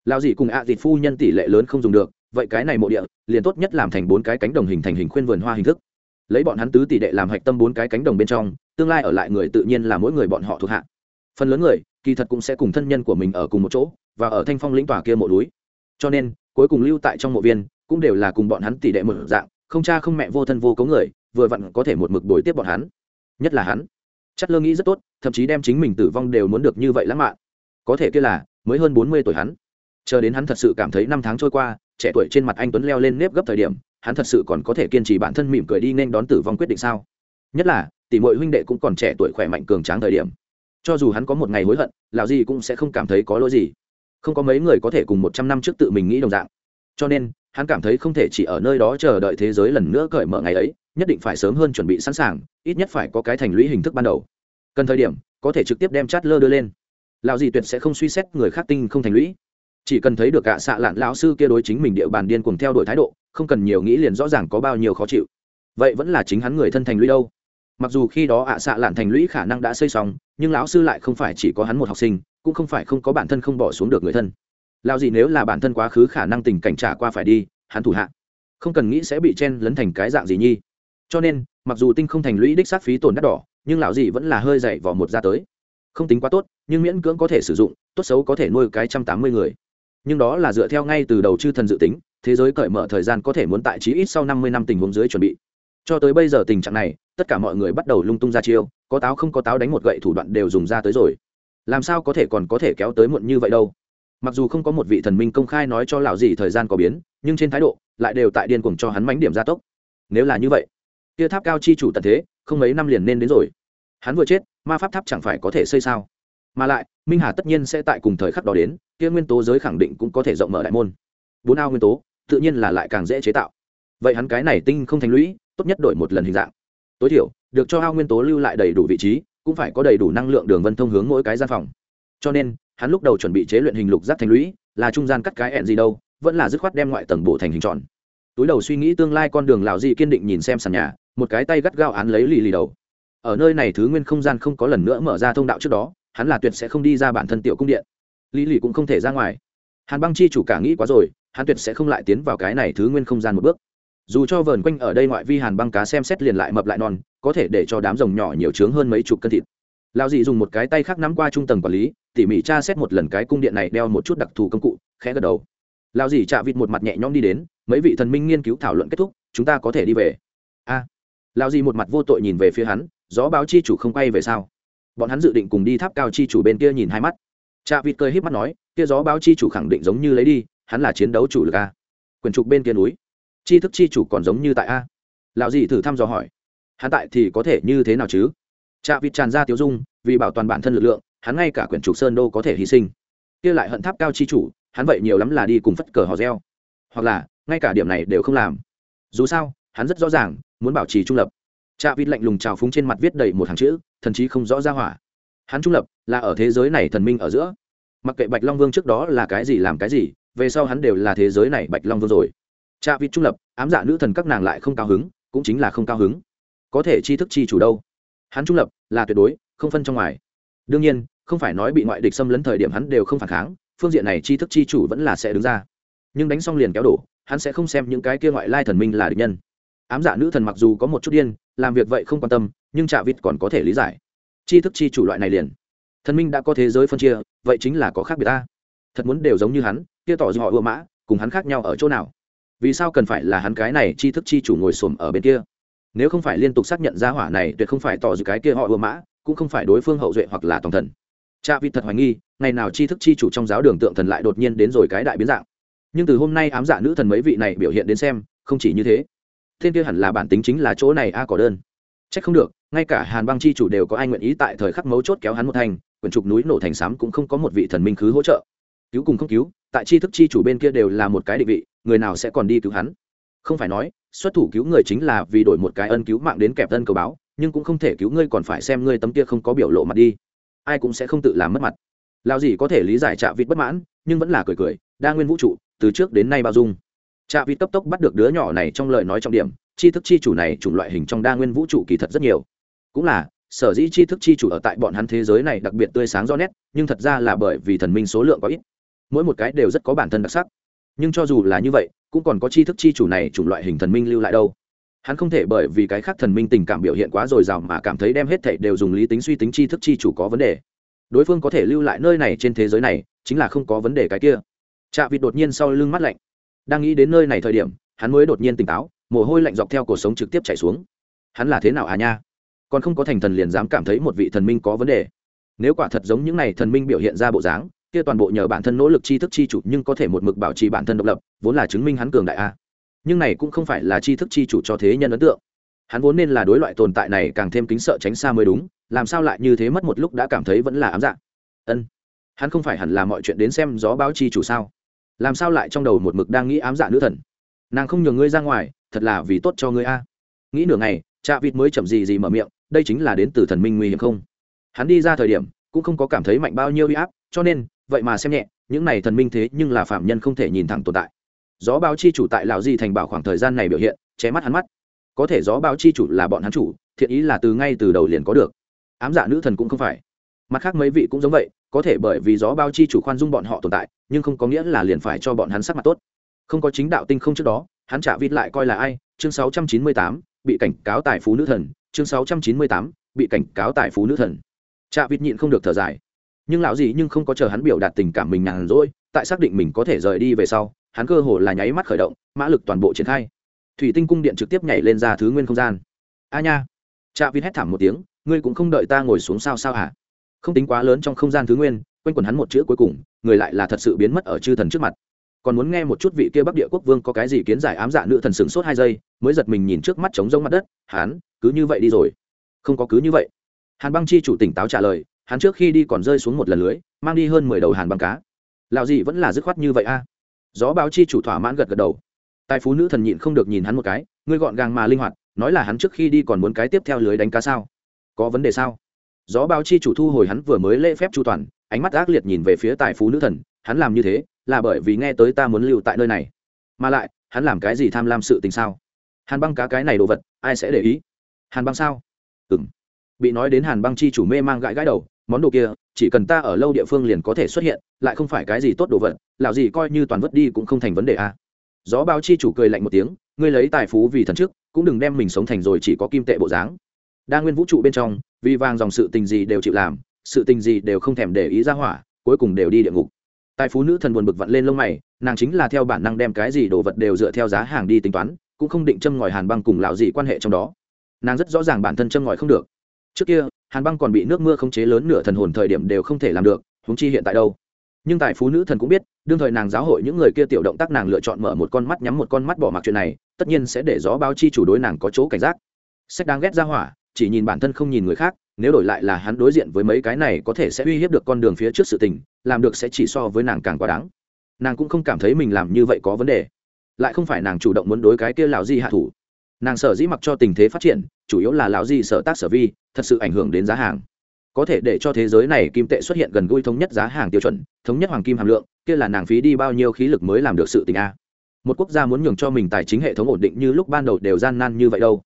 Speaker 1: Lao gì cùng ạ à phu nhân tỷ lệ lớn không dùng được, vậy cái này mộ địa, liền tốt nhất làm thành bốn cái cánh đồng hình thành hình khuyên vườn hoa hình thức. Lấy bọn hắn tứ tỷ đệ làm hạch tâm bốn cái cánh đồng bên trong, tương lai ở lại người tự nhiên là mỗi người bọn họ thuộc hạ. Phần lớn người, kỳ thật cũng sẽ cùng thân nhân của mình ở cùng một chỗ, và ở thanh phong lĩnh tòa kia mộ núi. Cho nên, cuối cùng lưu tại trong mộ viên, cũng đều là cùng bọn hắn tỷ đệ một dạng không cha không mẹ vô thân vô cấu người, vừa vặn có thể một mực đổi tiếp bọn hắn. Nhất là hắn. Chất lơ nghĩ rất tốt, thậm chí đem chính mình tử vong đều muốn được như vậy lãng mạn. Có thể kia là, mới hơn bốn mươi tuổi hắn. Chờ đến hắn thật sự cảm thấy năm tháng trôi qua, trẻ tuổi trên mặt anh tuấn leo lên nếp gấp thời điểm, hắn thật sự còn có thể kiên trì bản thân mỉm cười đi nên đón tử vong quyết định sao? Nhất là, tỷ muội huynh đệ cũng còn trẻ tuổi khỏe mạnh cường tráng thời điểm. Cho dù hắn có một ngày hối hận, lão gì cũng sẽ không cảm thấy có lỗi gì. Không có mấy người có thể cùng một trăm năm trước tự mình nghĩ đồng dạng cho nên, hắn cảm thấy không thể chỉ ở nơi đó chờ đợi thế giới lần nữa cởi mở ngày ấy, nhất định phải sớm hơn chuẩn bị sẵn sàng, ít nhất phải có cái thành lũy hình thức ban đầu. Cần thời điểm, có thể trực tiếp đem chát lơ đưa lên. Lão gì tuyệt sẽ không suy xét người khác tinh không thành lũy. Chỉ cần thấy được cả xạ lạn lão sư kia đối chính mình địa bàn điên cùng theo đuổi thái độ, không cần nhiều nghĩ liền rõ ràng có bao nhiêu khó chịu. Vậy vẫn là chính hắn người thân thành lũy đâu. Mặc dù khi đó ạ xạ lạn thành lũy khả năng đã xây xong, nhưng lão sư lại không phải chỉ có hắn một học sinh, cũng không phải không có bản thân không bỏ xuống được người thân lao gì nếu là bản thân quá khứ khả năng tình cảnh trả qua phải đi, hắn thủ hạ không cần nghĩ sẽ bị chen lấn thành cái dạng gì nhi. Cho nên, mặc dù tinh không thành lũy đích sát phí tổn đắt đỏ, nhưng lão gì vẫn là hơi dậy vỏ một ra tới. Không tính quá tốt, nhưng miễn cưỡng có thể sử dụng, tốt xấu có thể nuôi cái trăm tám mươi người. Nhưng đó là dựa theo ngay từ đầu chư thần dự tính, thế giới cởi mở thời gian có thể muốn tại chí ít sau năm mươi năm tình huống dưới chuẩn bị. Cho tới bây giờ tình trạng này, tất cả mọi người bắt đầu lung tung ra chiêu, có táo không có táo đánh một gậy thủ đoạn đều dùng ra tới rồi. Làm sao có thể còn có thể kéo tới muộn như vậy đâu? Mặc dù không có một vị thần minh công khai nói cho lão gì thời gian có biến, nhưng trên thái độ lại đều tại điên cuồng cho hắn mánh điểm gia tốc. Nếu là như vậy, kia tháp cao chi chủ tận thế, không mấy năm liền nên đến rồi. Hắn vừa chết, ma pháp tháp chẳng phải có thể xây sao? Mà lại, minh hà tất nhiên sẽ tại cùng thời khắc đó đến, kia nguyên tố giới khẳng định cũng có thể rộng mở đại môn. Bốn ao nguyên tố, tự nhiên là lại càng dễ chế tạo. Vậy hắn cái này tinh không thành lũy, tốt nhất đổi một lần hình dạng. Tối thiểu, được cho ao nguyên tố lưu lại đầy đủ vị trí, cũng phải có đầy đủ năng lượng đường vân thông hướng mỗi cái gian phòng. Cho nên hắn lúc đầu chuẩn bị chế luyện hình lục giác thành lũy, là trung gian cắt cái ẹn gì đâu, vẫn là dứt khoát đem ngoại tầng bộ thành hình tròn. Túi đầu suy nghĩ tương lai con đường lào gì kiên định nhìn xem sàn nhà, một cái tay gắt gao án lấy lì lì đầu. Ở nơi này thứ nguyên không gian không có lần nữa mở ra thông đạo trước đó, hắn là tuyệt sẽ không đi ra bản thân tiểu cung điện. Lý lì cũng không thể ra ngoài. Hàn băng chi chủ cả nghĩ quá rồi, hắn tuyệt sẽ không lại tiến vào cái này thứ nguyên không gian một bước. Dù cho vờn quanh ở đây ngoại vi hàn băng cá xem xét liền lại mập lại non, có thể để cho đám rồng nhỏ nhiều trướng hơn mấy chục cân thịt. Lao dị dùng một cái tay khác nắm qua trung tầng quản lý tỉ mỉ tra xét một lần cái cung điện này đeo một chút đặc thù công cụ khẽ gật đầu. Lao dị chạ vịt một mặt nhẹ nhõm đi đến mấy vị thần minh nghiên cứu thảo luận kết thúc chúng ta có thể đi về. A. À, lao dị một mặt vô tội nhìn về phía hắn gió báo chi chủ không quay về sao? Bọn hắn dự định cùng đi tháp cao chi chủ bên kia nhìn hai mắt. Chạ vịt cười híp mắt nói kia gió báo chi chủ khẳng định giống như lấy đi hắn là chiến đấu chủ lực a. Quyền trục bên kia núi. Chi thức chi chủ còn giống như tại a. Lão dị thử thăm dò hỏi hắn tại thì có thể như thế nào chứ? Chạ vịt tràn ra tiêu dung vì bảo toàn bản thân lực lượng hắn ngay cả quyển trục sơn đô có thể hy sinh. Kia lại hận tháp cao chi chủ, hắn vậy nhiều lắm là đi cùng phất cờ hò reo. Hoặc là, ngay cả điểm này đều không làm. Dù sao, hắn rất rõ ràng, muốn bảo trì trung lập. Chạ vịt lạnh lùng trào phúng trên mặt viết đầy một hàng chữ, thần chí không rõ ra hỏa. Hắn trung lập là ở thế giới này thần minh ở giữa. Mặc kệ bạch long vương trước đó là cái gì làm cái gì, về sau hắn đều là thế giới này bạch long vương rồi. Cha vịt trung lập, ám dạ nữ thần các nàng lại không cao hứng, cũng chính là không cao hứng. Có thể chi thức chi chủ đâu? Hắn trung lập là tuyệt đối, không phân trong ngoài đương nhiên, không phải nói bị ngoại địch xâm lấn thời điểm hắn đều không phản kháng, phương diện này chi thức chi chủ vẫn là sẽ đứng ra. Nhưng đánh xong liền kéo đổ, hắn sẽ không xem những cái kia ngoại lai thần minh là địch nhân. Ám dạ nữ thần mặc dù có một chút điên, làm việc vậy không quan tâm, nhưng chạ vịt còn có thể lý giải. Chi thức chi chủ loại này liền. Thần minh đã có thế giới phân chia, vậy chính là có khác biệt ta. Thật muốn đều giống như hắn, kia tỏ ra họ ưa mã, cùng hắn khác nhau ở chỗ nào? Vì sao cần phải là hắn cái này chi thức chi chủ ngồi xổm ở bên kia? Nếu không phải liên tục xác nhận ra hỏa này, tuyệt không phải tỏ dự cái kia họ ưa mã cũng không phải đối phương hậu duệ hoặc là tổng thần cha vịt thật hoài nghi ngày nào chi thức chi chủ trong giáo đường tượng thần lại đột nhiên đến rồi cái đại biến dạng nhưng từ hôm nay ám giả nữ thần mấy vị này biểu hiện đến xem không chỉ như thế thiên kia hẳn là bản tính chính là chỗ này a à cỏ đơn Chắc không được, ngay cả Hàn Băng chi chủ đều có ai nguyện ý tại thời khắc mấu chốt kéo hắn một thành, quyển trục núi nổ thành xám cũng không có một vị thần minh khứ hỗ trợ. Cứu cùng không cứu, tại chi thức chi chủ bên kia đều là một cái định vị, người nào sẽ còn đi cứu hắn? Không phải nói, xuất thủ cứu người chính là vì đổi một cái ân cứu mạng đến kẹp thân cầu báo, nhưng cũng không thể cứu ngươi còn phải xem ngươi tấm kia không có biểu lộ mặt đi. Ai cũng sẽ không tự làm mất mặt. Lão gì có thể lý giải Trạ Vịt bất mãn, nhưng vẫn là cười cười, đa nguyên vũ trụ từ trước đến nay bao dung. Trạ vịt cấp tốc bắt được đứa nhỏ này trong lời nói trọng điểm tri thức chi chủ này chủng loại hình trong đa nguyên vũ trụ kỳ thật rất nhiều. Cũng là sở dĩ tri thức chi chủ ở tại bọn hắn thế giới này đặc biệt tươi sáng rõ nét nhưng thật ra là bởi vì thần minh số lượng có ít. Mỗi một cái đều rất có bản thân đặc sắc. Nhưng cho dù là như vậy cũng còn có tri thức chi chủ này chủng loại hình thần minh lưu lại đâu hắn không thể bởi vì cái khác thần minh tình cảm biểu hiện quá dồi dào mà cảm thấy đem hết thảy đều dùng lý tính suy tính tri thức chi chủ có vấn đề. Đối phương có thể lưu lại nơi này trên thế giới này, chính là không có vấn đề cái kia. Chạ vịt đột nhiên sau lưng mắt lạnh. Đang nghĩ đến nơi này thời điểm, hắn mới đột nhiên tỉnh táo, mồ hôi lạnh dọc theo cuộc sống trực tiếp chảy xuống. Hắn là thế nào à nha? Còn không có thành thần liền dám cảm thấy một vị thần minh có vấn đề. Nếu quả thật giống những này thần minh biểu hiện ra bộ dáng, kia toàn bộ nhờ bản thân nỗ lực tri thức chi chủ nhưng có thể một mực bảo trì bản thân độc lập, vốn là chứng minh hắn cường đại a nhưng này cũng không phải là tri thức chi chủ cho thế nhân ấn tượng. Hắn vốn nên là đối loại tồn tại này càng thêm kính sợ tránh xa mới đúng, làm sao lại như thế mất một lúc đã cảm thấy vẫn là ám dạng ân, hắn không phải hẳn là mọi chuyện đến xem gió báo chi chủ sao? Làm sao lại trong đầu một mực đang nghĩ ám dạ nữ thần? Nàng không nhường ngươi ra ngoài, thật là vì tốt cho ngươi a. Nghĩ nửa ngày cha vịt mới chậm gì gì mở miệng, đây chính là đến từ thần minh nguy hiểm không? Hắn đi ra thời điểm, cũng không có cảm thấy mạnh bao nhiêu uy áp, cho nên, vậy mà xem nhẹ, những này thần minh thế nhưng là phạm nhân không thể nhìn thẳng tồn tại gió báo chi chủ tại lão di thành bảo khoảng thời gian này biểu hiện ché mắt hắn mắt. Có thể gió báo chi chủ là bọn hắn chủ thiện ý là từ ngay từ đầu liền có được. Ám dạ nữ thần cũng không phải. Mặt khác mấy vị cũng giống vậy có thể bởi vì gió báo chi chủ khoan dung bọn họ tồn tại nhưng không có nghĩa là liền phải cho bọn hắn sắc mặt tốt. Không có chính đạo tinh không trước đó hắn trả vịt lại coi là ai? Chương 698, bị cảnh cáo tài phú nữ thần. Chương 698, bị cảnh cáo tài phú nữ thần. Trạ vịt nhịn không được thở dài. Nhưng lão gì nhưng không có chờ hắn biểu đạt tình cảm mình nhàn rỗi tại xác định mình có thể rời đi về sau hắn cơ hồ là nháy mắt khởi động, mã lực toàn bộ triển khai. Thủy tinh cung điện trực tiếp nhảy lên ra thứ nguyên không gian. A nha. Cha vin hét thảm một tiếng, ngươi cũng không đợi ta ngồi xuống sao sao hả? Không tính quá lớn trong không gian thứ nguyên, quanh quần hắn một chữ cuối cùng, người lại là thật sự biến mất ở chư thần trước mặt. Còn muốn nghe một chút vị kia bắc địa quốc vương có cái gì kiến giải ám dạ nữ thần sửng sốt hai giây, mới giật mình nhìn trước mắt trống rông mặt đất hắn cứ như vậy đi rồi. Không có cứ như vậy. Hàn băng chi chủ tỉnh táo trả lời hắn trước khi đi còn rơi xuống một lần lưới, mang đi hơn mười đầu hàn băng cá. Lạo gì vẫn là dứt khoát như vậy a? Gió báo chi chủ thỏa mãn gật gật đầu. Tài phú nữ thần nhịn không được nhìn hắn một cái, ngươi gọn gàng mà linh hoạt, nói là hắn trước khi đi còn muốn cái tiếp theo lưới đánh cá sao? Có vấn đề sao? Gió báo chi chủ thu hồi hắn vừa mới lễ phép chu toàn, ánh mắt ác liệt nhìn về phía tài phú nữ thần, hắn làm như thế, là bởi vì nghe tới ta muốn lưu tại nơi này. Mà lại, hắn làm cái gì tham lam sự tình sao? Hàn băng cá cái này đồ vật, ai sẽ để ý? Hàn băng sao? Ừng bị nói đến hàn băng chi chủ mê mang gãi gãi đầu món đồ kia, chỉ cần ta ở lâu địa phương liền có thể xuất hiện, lại không phải cái gì tốt đồ vật lạo gì coi như toàn vứt đi cũng không thành vấn đề a à. gió bao chi chủ cười lạnh một tiếng, ngươi lấy tài phú vì thần trước, cũng đừng đem mình sống thành rồi chỉ có kim tệ bộ dáng. Đa nguyên vũ trụ bên trong, vì vàng dòng sự tình gì đều chịu làm, sự tình gì đều không thèm để ý ra hỏa, cuối cùng đều đi địa ngục. Tài phú nữ thần buồn bực vặn lên lông mày, nàng chính là theo bản năng đem cái gì đồ vật đều dựa theo giá hàng đi tính toán, cũng không định châm ngòi hàn băng cùng lão gì quan hệ trong đó. Nàng rất rõ ràng bản thân châm ngòi không được trước kia, hàn băng còn bị nước mưa khống chế lớn nửa thần hồn thời điểm đều không thể làm được húng chi hiện tại đâu. Nhưng tại phú nữ thần cũng biết, đương thời nàng giáo hội những người kia tiểu động tác nàng lựa chọn mở một con mắt nhắm một con mắt bỏ mặc chuyện này, tất nhiên sẽ để gió báo chi chủ đối nàng có chỗ cảnh giác. Sách đáng ghét ra hỏa, chỉ nhìn bản thân không nhìn người khác, nếu đổi lại là hắn đối diện với mấy cái này có thể sẽ uy hiếp được con đường phía trước sự tình, làm được sẽ chỉ so với nàng càng quá đáng. Nàng cũng không cảm thấy mình làm như vậy có vấn đề. Lại không phải nàng chủ động muốn đối cái kia lão di hạ thủ. Nàng sở dĩ mặc cho tình thế phát triển, chủ yếu là lão di sở tác sở vi thật sự ảnh hưởng đến giá hàng. Có thể để cho thế giới này kim tệ xuất hiện gần gũi thống nhất giá hàng tiêu chuẩn, thống nhất hoàng kim hàm lượng, kia là nàng phí đi bao nhiêu khí lực mới làm được sự tình a. Một quốc gia muốn nhường cho mình tài chính hệ thống ổn định như lúc ban đầu đều gian nan như vậy đâu.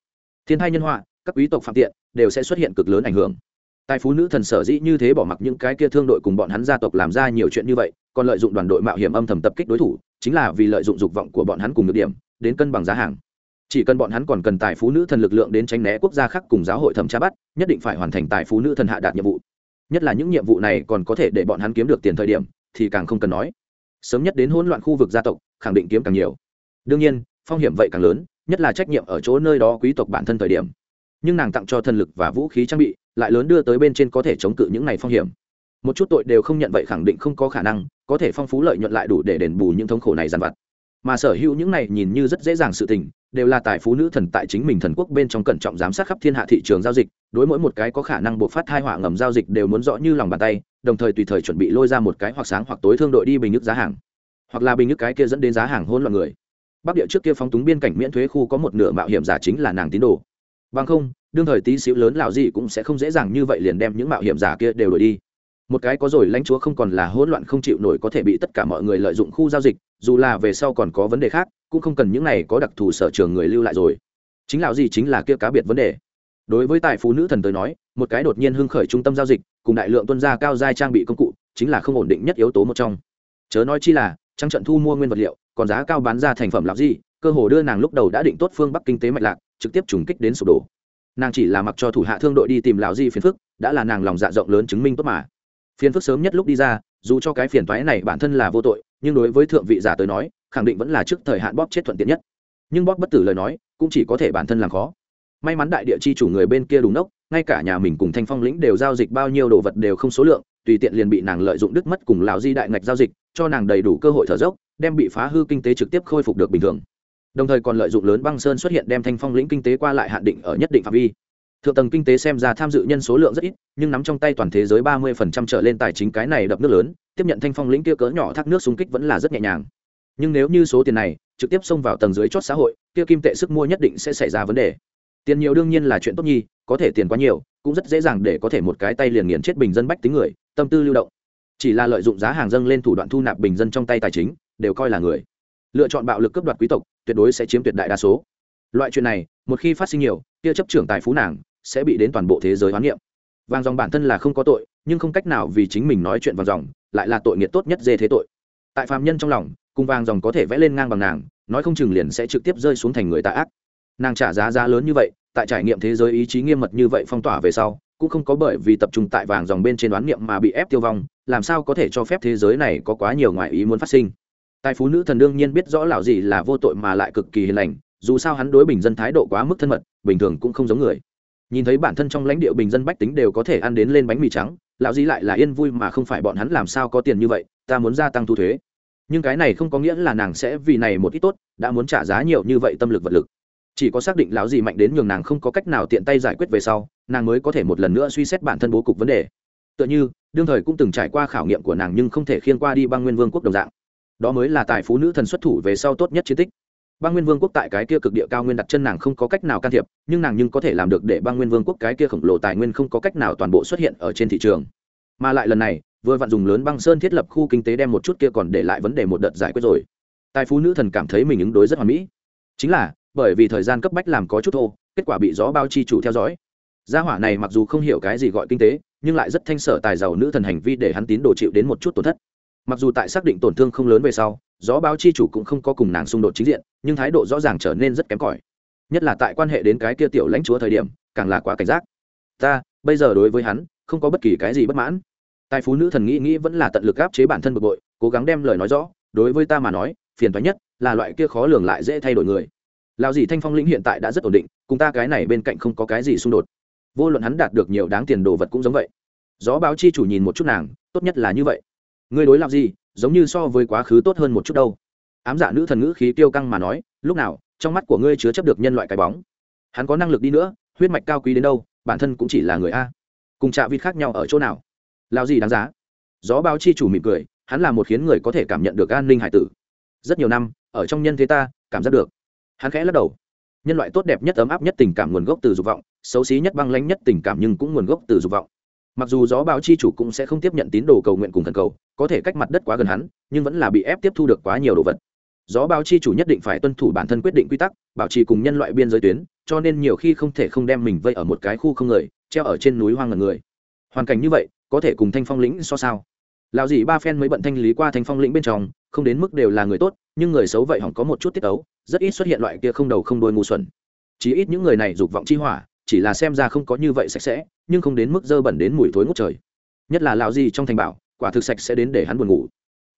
Speaker 1: Thiên thai nhân họa, các quý tộc phạm tiện, đều sẽ xuất hiện cực lớn ảnh hưởng. Tài phú nữ thần sở dĩ như thế bỏ mặc những cái kia thương đội cùng bọn hắn gia tộc làm ra nhiều chuyện như vậy, còn lợi dụng đoàn đội mạo hiểm âm thầm tập kích đối thủ, chính là vì lợi dụng dục vọng của bọn hắn cùng được điểm, đến cân bằng giá hàng chỉ cần bọn hắn còn cần tài phú nữ thần lực lượng đến tránh né quốc gia khác cùng giáo hội thẩm tra bắt, nhất định phải hoàn thành tài phú nữ thần hạ đạt nhiệm vụ. Nhất là những nhiệm vụ này còn có thể để bọn hắn kiếm được tiền thời điểm, thì càng không cần nói. Sớm nhất đến hỗn loạn khu vực gia tộc, khẳng định kiếm càng nhiều. Đương nhiên, phong hiểm vậy càng lớn, nhất là trách nhiệm ở chỗ nơi đó quý tộc bản thân thời điểm. Nhưng nàng tặng cho thần lực và vũ khí trang bị, lại lớn đưa tới bên trên có thể chống cự những này phong hiểm. Một chút tội đều không nhận vậy khẳng định không có khả năng, có thể phong phú lợi nhuận lại đủ để đền bù những thống khổ này dằn vặt mà sở hữu những này nhìn như rất dễ dàng sự tình, đều là tài phú nữ thần tại chính mình thần quốc bên trong cẩn trọng giám sát khắp thiên hạ thị trường giao dịch, đối mỗi một cái có khả năng buộc phát thai họa ngầm giao dịch đều muốn rõ như lòng bàn tay, đồng thời tùy thời chuẩn bị lôi ra một cái hoặc sáng hoặc tối thương đội đi bình nước giá hàng, hoặc là bình nước cái kia dẫn đến giá hàng hôn loạn người. Bắc địa trước kia phóng túng biên cảnh miễn thuế khu có một nửa mạo hiểm giả chính là nàng tín đồ. Bằng không, đương thời tí xíu lớn lào gì cũng sẽ không dễ dàng như vậy liền đem những mạo hiểm giả kia đều đổi đi. Một cái có rồi lãnh chúa không còn là hỗn loạn không chịu nổi có thể bị tất cả mọi người lợi dụng khu giao dịch dù là về sau còn có vấn đề khác, cũng không cần những này có đặc thù sở trường người lưu lại rồi. Chính lão gì chính là kia cá biệt vấn đề. Đối với tài phú nữ thần tới nói, một cái đột nhiên hưng khởi trung tâm giao dịch, cùng đại lượng tuân gia cao giai trang bị công cụ, chính là không ổn định nhất yếu tố một trong. Chớ nói chi là trang trận thu mua nguyên vật liệu, còn giá cao bán ra thành phẩm lão gì, cơ hồ đưa nàng lúc đầu đã định tốt phương bắc kinh tế mạch lạc, trực tiếp trùng kích đến sụp đổ. Nàng chỉ là mặc cho thủ hạ thương đội đi tìm lão di phiền phức, đã là nàng lòng dạ rộng lớn chứng minh tốt mà. Phiền phức sớm nhất lúc đi ra dù cho cái phiền toái này bản thân là vô tội, nhưng đối với thượng vị giả tới nói, khẳng định vẫn là trước thời hạn bóp chết thuận tiện nhất. Nhưng bóp bất tử lời nói, cũng chỉ có thể bản thân làm khó. May mắn đại địa chi chủ người bên kia đúng nốc, ngay cả nhà mình cùng thanh phong lĩnh đều giao dịch bao nhiêu đồ vật đều không số lượng, tùy tiện liền bị nàng lợi dụng đứt mất cùng lào di đại ngạch giao dịch, cho nàng đầy đủ cơ hội thở dốc, đem bị phá hư kinh tế trực tiếp khôi phục được bình thường. Đồng thời còn lợi dụng lớn băng sơn xuất hiện đem thanh phong lĩnh kinh tế qua lại hạn định ở nhất định phạm vi thượng tầng kinh tế xem ra tham dự nhân số lượng rất ít, nhưng nắm trong tay toàn thế giới ba mươi phần trăm trở lên tài chính cái này đập nước lớn, tiếp nhận thanh phong lĩnh kia cỡ nhỏ thác nước xung kích vẫn là rất nhẹ nhàng. Nhưng nếu như số tiền này trực tiếp xông vào tầng dưới chót xã hội, kia kim tệ sức mua nhất định sẽ xảy ra vấn đề. Tiền nhiều đương nhiên là chuyện tốt nhi, có thể tiền quá nhiều, cũng rất dễ dàng để có thể một cái tay liền nghiền chết bình dân bách tính người, tâm tư lưu động. Chỉ là lợi dụng giá hàng dâng lên thủ đoạn thu nạp bình dân trong tay tài chính, đều coi là người. Lựa chọn bạo lực cướp đoạt quý tộc, tuyệt đối sẽ chiếm tuyệt đại đa số. Loại chuyện này, một khi phát sinh nhiều, kia chấp trưởng tài phú nàng sẽ bị đến toàn bộ thế giới hoán niệm. Vàng dòng bản thân là không có tội, nhưng không cách nào vì chính mình nói chuyện vàng dòng, lại là tội nghiệt tốt nhất dê thế tội. Tại phạm nhân trong lòng, cùng vàng dòng có thể vẽ lên ngang bằng nàng, nói không chừng liền sẽ trực tiếp rơi xuống thành người tạ ác. Nàng trả giá giá lớn như vậy, tại trải nghiệm thế giới ý chí nghiêm mật như vậy phong tỏa về sau, cũng không có bởi vì tập trung tại vàng dòng bên trên đoán niệm mà bị ép tiêu vong, làm sao có thể cho phép thế giới này có quá nhiều ngoại ý muốn phát sinh. Tài phú nữ thần đương nhiên biết rõ lão gì là vô tội mà lại cực kỳ hiền lành, dù sao hắn đối bình dân thái độ quá mức thân mật, bình thường cũng không giống người nhìn thấy bản thân trong lãnh địa bình dân bách tính đều có thể ăn đến lên bánh mì trắng, lão di lại là yên vui mà không phải bọn hắn làm sao có tiền như vậy, ta muốn gia tăng thu thuế. Nhưng cái này không có nghĩa là nàng sẽ vì này một ít tốt, đã muốn trả giá nhiều như vậy tâm lực vật lực. Chỉ có xác định lão gì mạnh đến nhường nàng không có cách nào tiện tay giải quyết về sau, nàng mới có thể một lần nữa suy xét bản thân bố cục vấn đề. Tựa như, đương thời cũng từng trải qua khảo nghiệm của nàng nhưng không thể khiên qua đi băng nguyên vương quốc đồng dạng. Đó mới là tài phú nữ thần xuất thủ về sau tốt nhất chiến tích băng nguyên vương quốc tại cái kia cực địa cao nguyên đặt chân nàng không có cách nào can thiệp, nhưng nàng nhưng có thể làm được để băng nguyên vương quốc cái kia khổng lồ tài nguyên không có cách nào toàn bộ xuất hiện ở trên thị trường. Mà lại lần này, vừa vặn dùng lớn băng sơn thiết lập khu kinh tế đem một chút kia còn để lại vấn đề một đợt giải quyết rồi. Tài phú nữ thần cảm thấy mình ứng đối rất hoàn mỹ. Chính là, bởi vì thời gian cấp bách làm có chút thô, kết quả bị gió bao chi chủ theo dõi. Gia hỏa này mặc dù không hiểu cái gì gọi kinh tế, nhưng lại rất thanh sở tài giàu nữ thần hành vi để hắn tín đồ chịu đến một chút tổn thất mặc dù tại xác định tổn thương không lớn về sau, gió báo chi chủ cũng không có cùng nàng xung đột chính diện, nhưng thái độ rõ ràng trở nên rất kém cỏi. Nhất là tại quan hệ đến cái kia tiểu lãnh chúa thời điểm, càng là quá cảnh giác. Ta, bây giờ đối với hắn, không có bất kỳ cái gì bất mãn. Tài phú nữ thần nghĩ nghĩ vẫn là tận lực áp chế bản thân bực bội, cố gắng đem lời nói rõ. Đối với ta mà nói, phiền toái nhất là loại kia khó lường lại dễ thay đổi người. Lao gì thanh phong lĩnh hiện tại đã rất ổn định, cùng ta cái này bên cạnh không có cái gì xung đột. Vô luận hắn đạt được nhiều đáng tiền đồ vật cũng giống vậy. Gió báo chi chủ nhìn một chút nàng, tốt nhất là như vậy ngươi đối làm gì, giống như so với quá khứ tốt hơn một chút đâu. Ám dạ nữ thần ngữ khí tiêu căng mà nói, lúc nào, trong mắt của ngươi chứa chấp được nhân loại cái bóng. Hắn có năng lực đi nữa, huyết mạch cao quý đến đâu, bản thân cũng chỉ là người a. Cùng trạ vịt khác nhau ở chỗ nào? Lao gì đáng giá? Gió báo chi chủ mỉm cười, hắn là một khiến người có thể cảm nhận được an ninh hải tử. Rất nhiều năm, ở trong nhân thế ta, cảm giác được. Hắn khẽ lắc đầu. Nhân loại tốt đẹp nhất ấm áp nhất tình cảm nguồn gốc từ dục vọng, xấu xí nhất băng lánh nhất tình cảm nhưng cũng nguồn gốc từ dục vọng. Mặc dù gió báo chi chủ cũng sẽ không tiếp nhận tín đồ cầu nguyện cùng thần cầu có thể cách mặt đất quá gần hắn, nhưng vẫn là bị ép tiếp thu được quá nhiều đồ vật. Gió báo chi chủ nhất định phải tuân thủ bản thân quyết định quy tắc, bảo trì cùng nhân loại biên giới tuyến, cho nên nhiều khi không thể không đem mình vây ở một cái khu không người, treo ở trên núi hoang ngần người. Hoàn cảnh như vậy, có thể cùng thanh phong lĩnh so sao? Lão dì ba phen mới bận thanh lý qua thanh phong lĩnh bên trong, không đến mức đều là người tốt, nhưng người xấu vậy hỏng có một chút tiết ấu, rất ít xuất hiện loại kia không đầu không đôi ngu xuẩn. Chỉ ít những người này dục vọng chi hỏa, chỉ là xem ra không có như vậy sạch sẽ, nhưng không đến mức dơ bẩn đến mùi thối ngút trời. Nhất là lão dì trong thành bảo quả thực sạch sẽ đến để hắn buồn ngủ.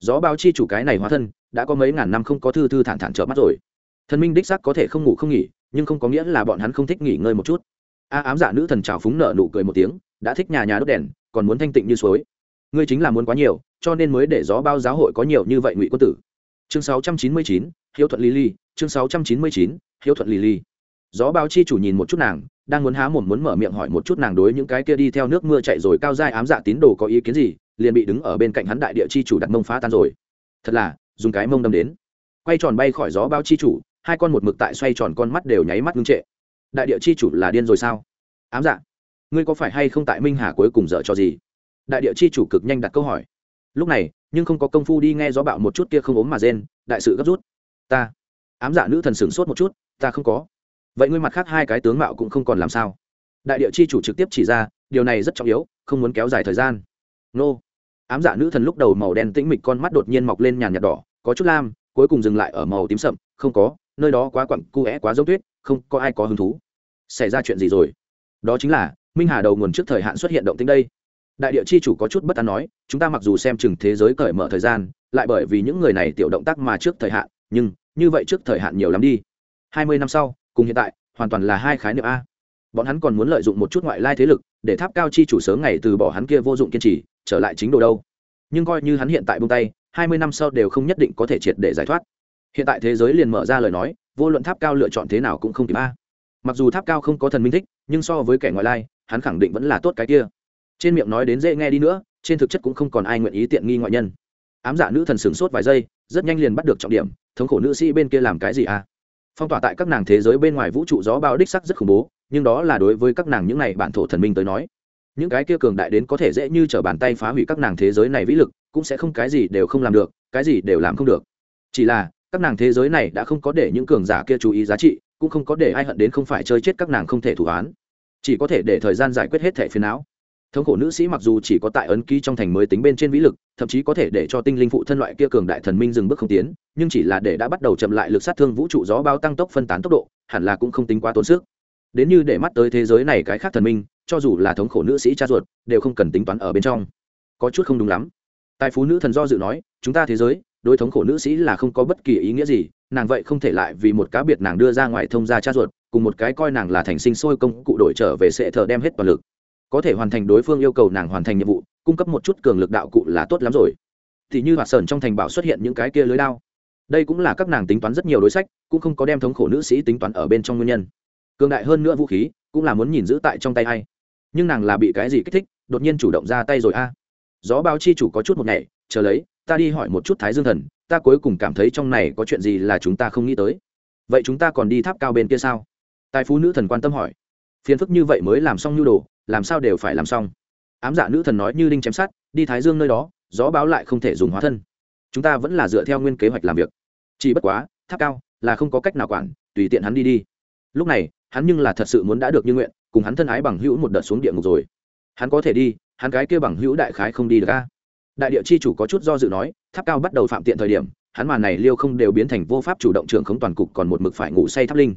Speaker 1: Gió báo chi chủ cái này hóa thân đã có mấy ngàn năm không có thư thư thản thản trợ mắt rồi. Thần minh đích xác có thể không ngủ không nghỉ nhưng không có nghĩa là bọn hắn không thích nghỉ ngơi một chút. A ám dạ nữ thần trào phúng nợ nụ cười một tiếng đã thích nhà nhà đốt đèn còn muốn thanh tịnh như suối. Ngươi chính là muốn quá nhiều cho nên mới để gió bao giáo hội có nhiều như vậy ngụy quân tử. Chương 699, hiếu thuận lily chương 699, hiếu thuận lily. Gió bao chi chủ nhìn một chút nàng đang muốn há mồm muốn mở miệng hỏi một chút nàng đối những cái kia đi theo nước mưa chạy rồi cao dai ám dạ tín đồ có ý kiến gì, liền bị đứng ở bên cạnh hắn đại địa chi chủ đặt mông phá tan rồi. Thật là, dùng cái mông đâm đến. Quay tròn bay khỏi gió bao chi chủ, hai con một mực tại xoay tròn con mắt đều nháy mắt ngưng trệ. Đại địa chi chủ là điên rồi sao? Ám dạ ngươi có phải hay không tại minh hà cuối cùng dở cho gì? Đại địa chi chủ cực nhanh đặt câu hỏi. Lúc này, nhưng không có công phu đi nghe gió bạo một chút kia không ốm mà rên, đại sự gấp rút. Ta, ám dạ nữ thần sửng sốt một chút, ta không có vậy ngươi mặt khác hai cái tướng mạo cũng không còn làm sao. Đại địa chi chủ trực tiếp chỉ ra, điều này rất trọng yếu, không muốn kéo dài thời gian. Nô. Ám dạ nữ thần lúc đầu màu đen tĩnh mịch con mắt đột nhiên mọc lên nhàn nhạt đỏ, có chút lam, cuối cùng dừng lại ở màu tím sậm, không có, nơi đó quá quặn, cu é, quá giống tuyết, không có ai có hứng thú. Xảy ra chuyện gì rồi? Đó chính là, minh hà đầu nguồn trước thời hạn xuất hiện động tính đây. Đại địa chi chủ có chút bất an nói, chúng ta mặc dù xem chừng thế giới cởi mở thời gian, lại bởi vì những người này tiểu động tác mà trước thời hạn, nhưng, như vậy trước thời hạn nhiều lắm đi. Hai mươi năm sau cùng hiện tại, hoàn toàn là hai khái niệm a. Bọn hắn còn muốn lợi dụng một chút ngoại lai thế lực để tháp cao chi chủ sớm ngày từ bỏ hắn kia vô dụng kiên trì, trở lại chính đồ đâu. Nhưng coi như hắn hiện tại buông tay, hai mươi năm sau đều không nhất định có thể triệt để giải thoát. Hiện tại thế giới liền mở ra lời nói, vô luận tháp cao lựa chọn thế nào cũng không kịp a. Mặc dù tháp cao không có thần minh thích, nhưng so với kẻ ngoại lai, hắn khẳng định vẫn là tốt cái kia. Trên miệng nói đến dễ nghe đi nữa, trên thực chất cũng không còn ai nguyện ý tiện nghi ngoại nhân. Ám dạ nữ thần sửng sốt vài giây, rất nhanh liền bắt được trọng điểm, thống khổ nữ sĩ bên kia làm cái gì à phong tỏa tại các nàng thế giới bên ngoài vũ trụ gió bao đích sắc rất khủng bố, nhưng đó là đối với các nàng những này bản thổ thần minh tới nói. Những cái kia cường đại đến có thể dễ như t r ở bàn tay phá hủy các nàng thế giới này vĩ lực, cũng sẽ không cái gì đều không làm được, cái gì đều làm không được. Chỉ là, các nàng thế giới này đã không có để những cường giả kia chú ý giá trị, cũng không có để ai hận đến không phải chơi chết các nàng không thể thủ án. Chỉ có thể để thời gian giải quyết hết thẻ phiền não thống khổ nữ sĩ mặc dù chỉ có tại ấn ký trong thành mới tính bên trên vĩ lực, thậm chí có thể để cho tinh linh phụ thân loại kia cường đại thần minh dừng bước không tiến, nhưng chỉ là để đã bắt đầu chậm lại lực sát thương vũ trụ gió bao tăng tốc phân tán tốc độ, hẳn là cũng không tính quá tốn sức. Đến như để mắt tới thế giới này cái khác thần minh, cho dù là thống khổ nữ sĩ cha ruột, đều không cần tính toán ở bên trong. Có chút không đúng lắm. Tài phú nữ thần do dự nói, chúng ta thế giới, đối thống khổ nữ sĩ là không có bất kỳ ý nghĩa gì, nàng vậy không thể lại vì một cá biệt nàng đưa ra ngoài thông gia cha ruột, cùng một cái coi nàng là thành sinh sôi công cụ đổi trở về sẽ thờ đem hết toàn lực có thể hoàn thành đối phương yêu cầu nàng hoàn thành nhiệm vụ, cung cấp một chút cường lực đạo cụ là tốt lắm rồi. Thì như hoạt sơn trong thành bảo xuất hiện những cái kia lưới đao. Đây cũng là các nàng tính toán rất nhiều đối sách, cũng không có đem thống khổ nữ sĩ tính toán ở bên trong nguyên nhân. Cường đại hơn nữa vũ khí, cũng là muốn nhìn giữ tại trong tay hay nhưng nàng là bị cái gì kích thích, đột nhiên chủ động ra tay rồi a. Gió bao chi chủ có chút một ngày, chờ lấy, ta đi hỏi một chút thái dương thần, ta cuối cùng cảm thấy trong này có chuyện gì là chúng ta không nghĩ tới. Vậy chúng ta còn đi tháp cao bên kia sao? Tài phú nữ thần quan tâm hỏi. Phiền phức như vậy mới làm xong nhu đồ làm sao đều phải làm xong. Ám dạ nữ thần nói như đinh chém sát đi thái dương nơi đó, gió báo lại không thể dùng hóa thân. Chúng ta vẫn là dựa theo nguyên kế hoạch làm việc. Chỉ bất quá, tháp cao là không có cách nào quản, tùy tiện hắn đi đi. Lúc này, hắn nhưng là thật sự muốn đã được như nguyện, cùng hắn thân ái bằng hữu một đợt xuống địa ngục rồi. Hắn có thể đi, hắn cái kia bằng hữu đại khái không đi được ca đại địa chi chủ có chút do dự nói, tháp cao bắt đầu phạm tiện thời điểm, hắn màn này liêu không đều biến thành vô pháp chủ động trưởng khống toàn cục còn một mực phải ngủ say tháp linh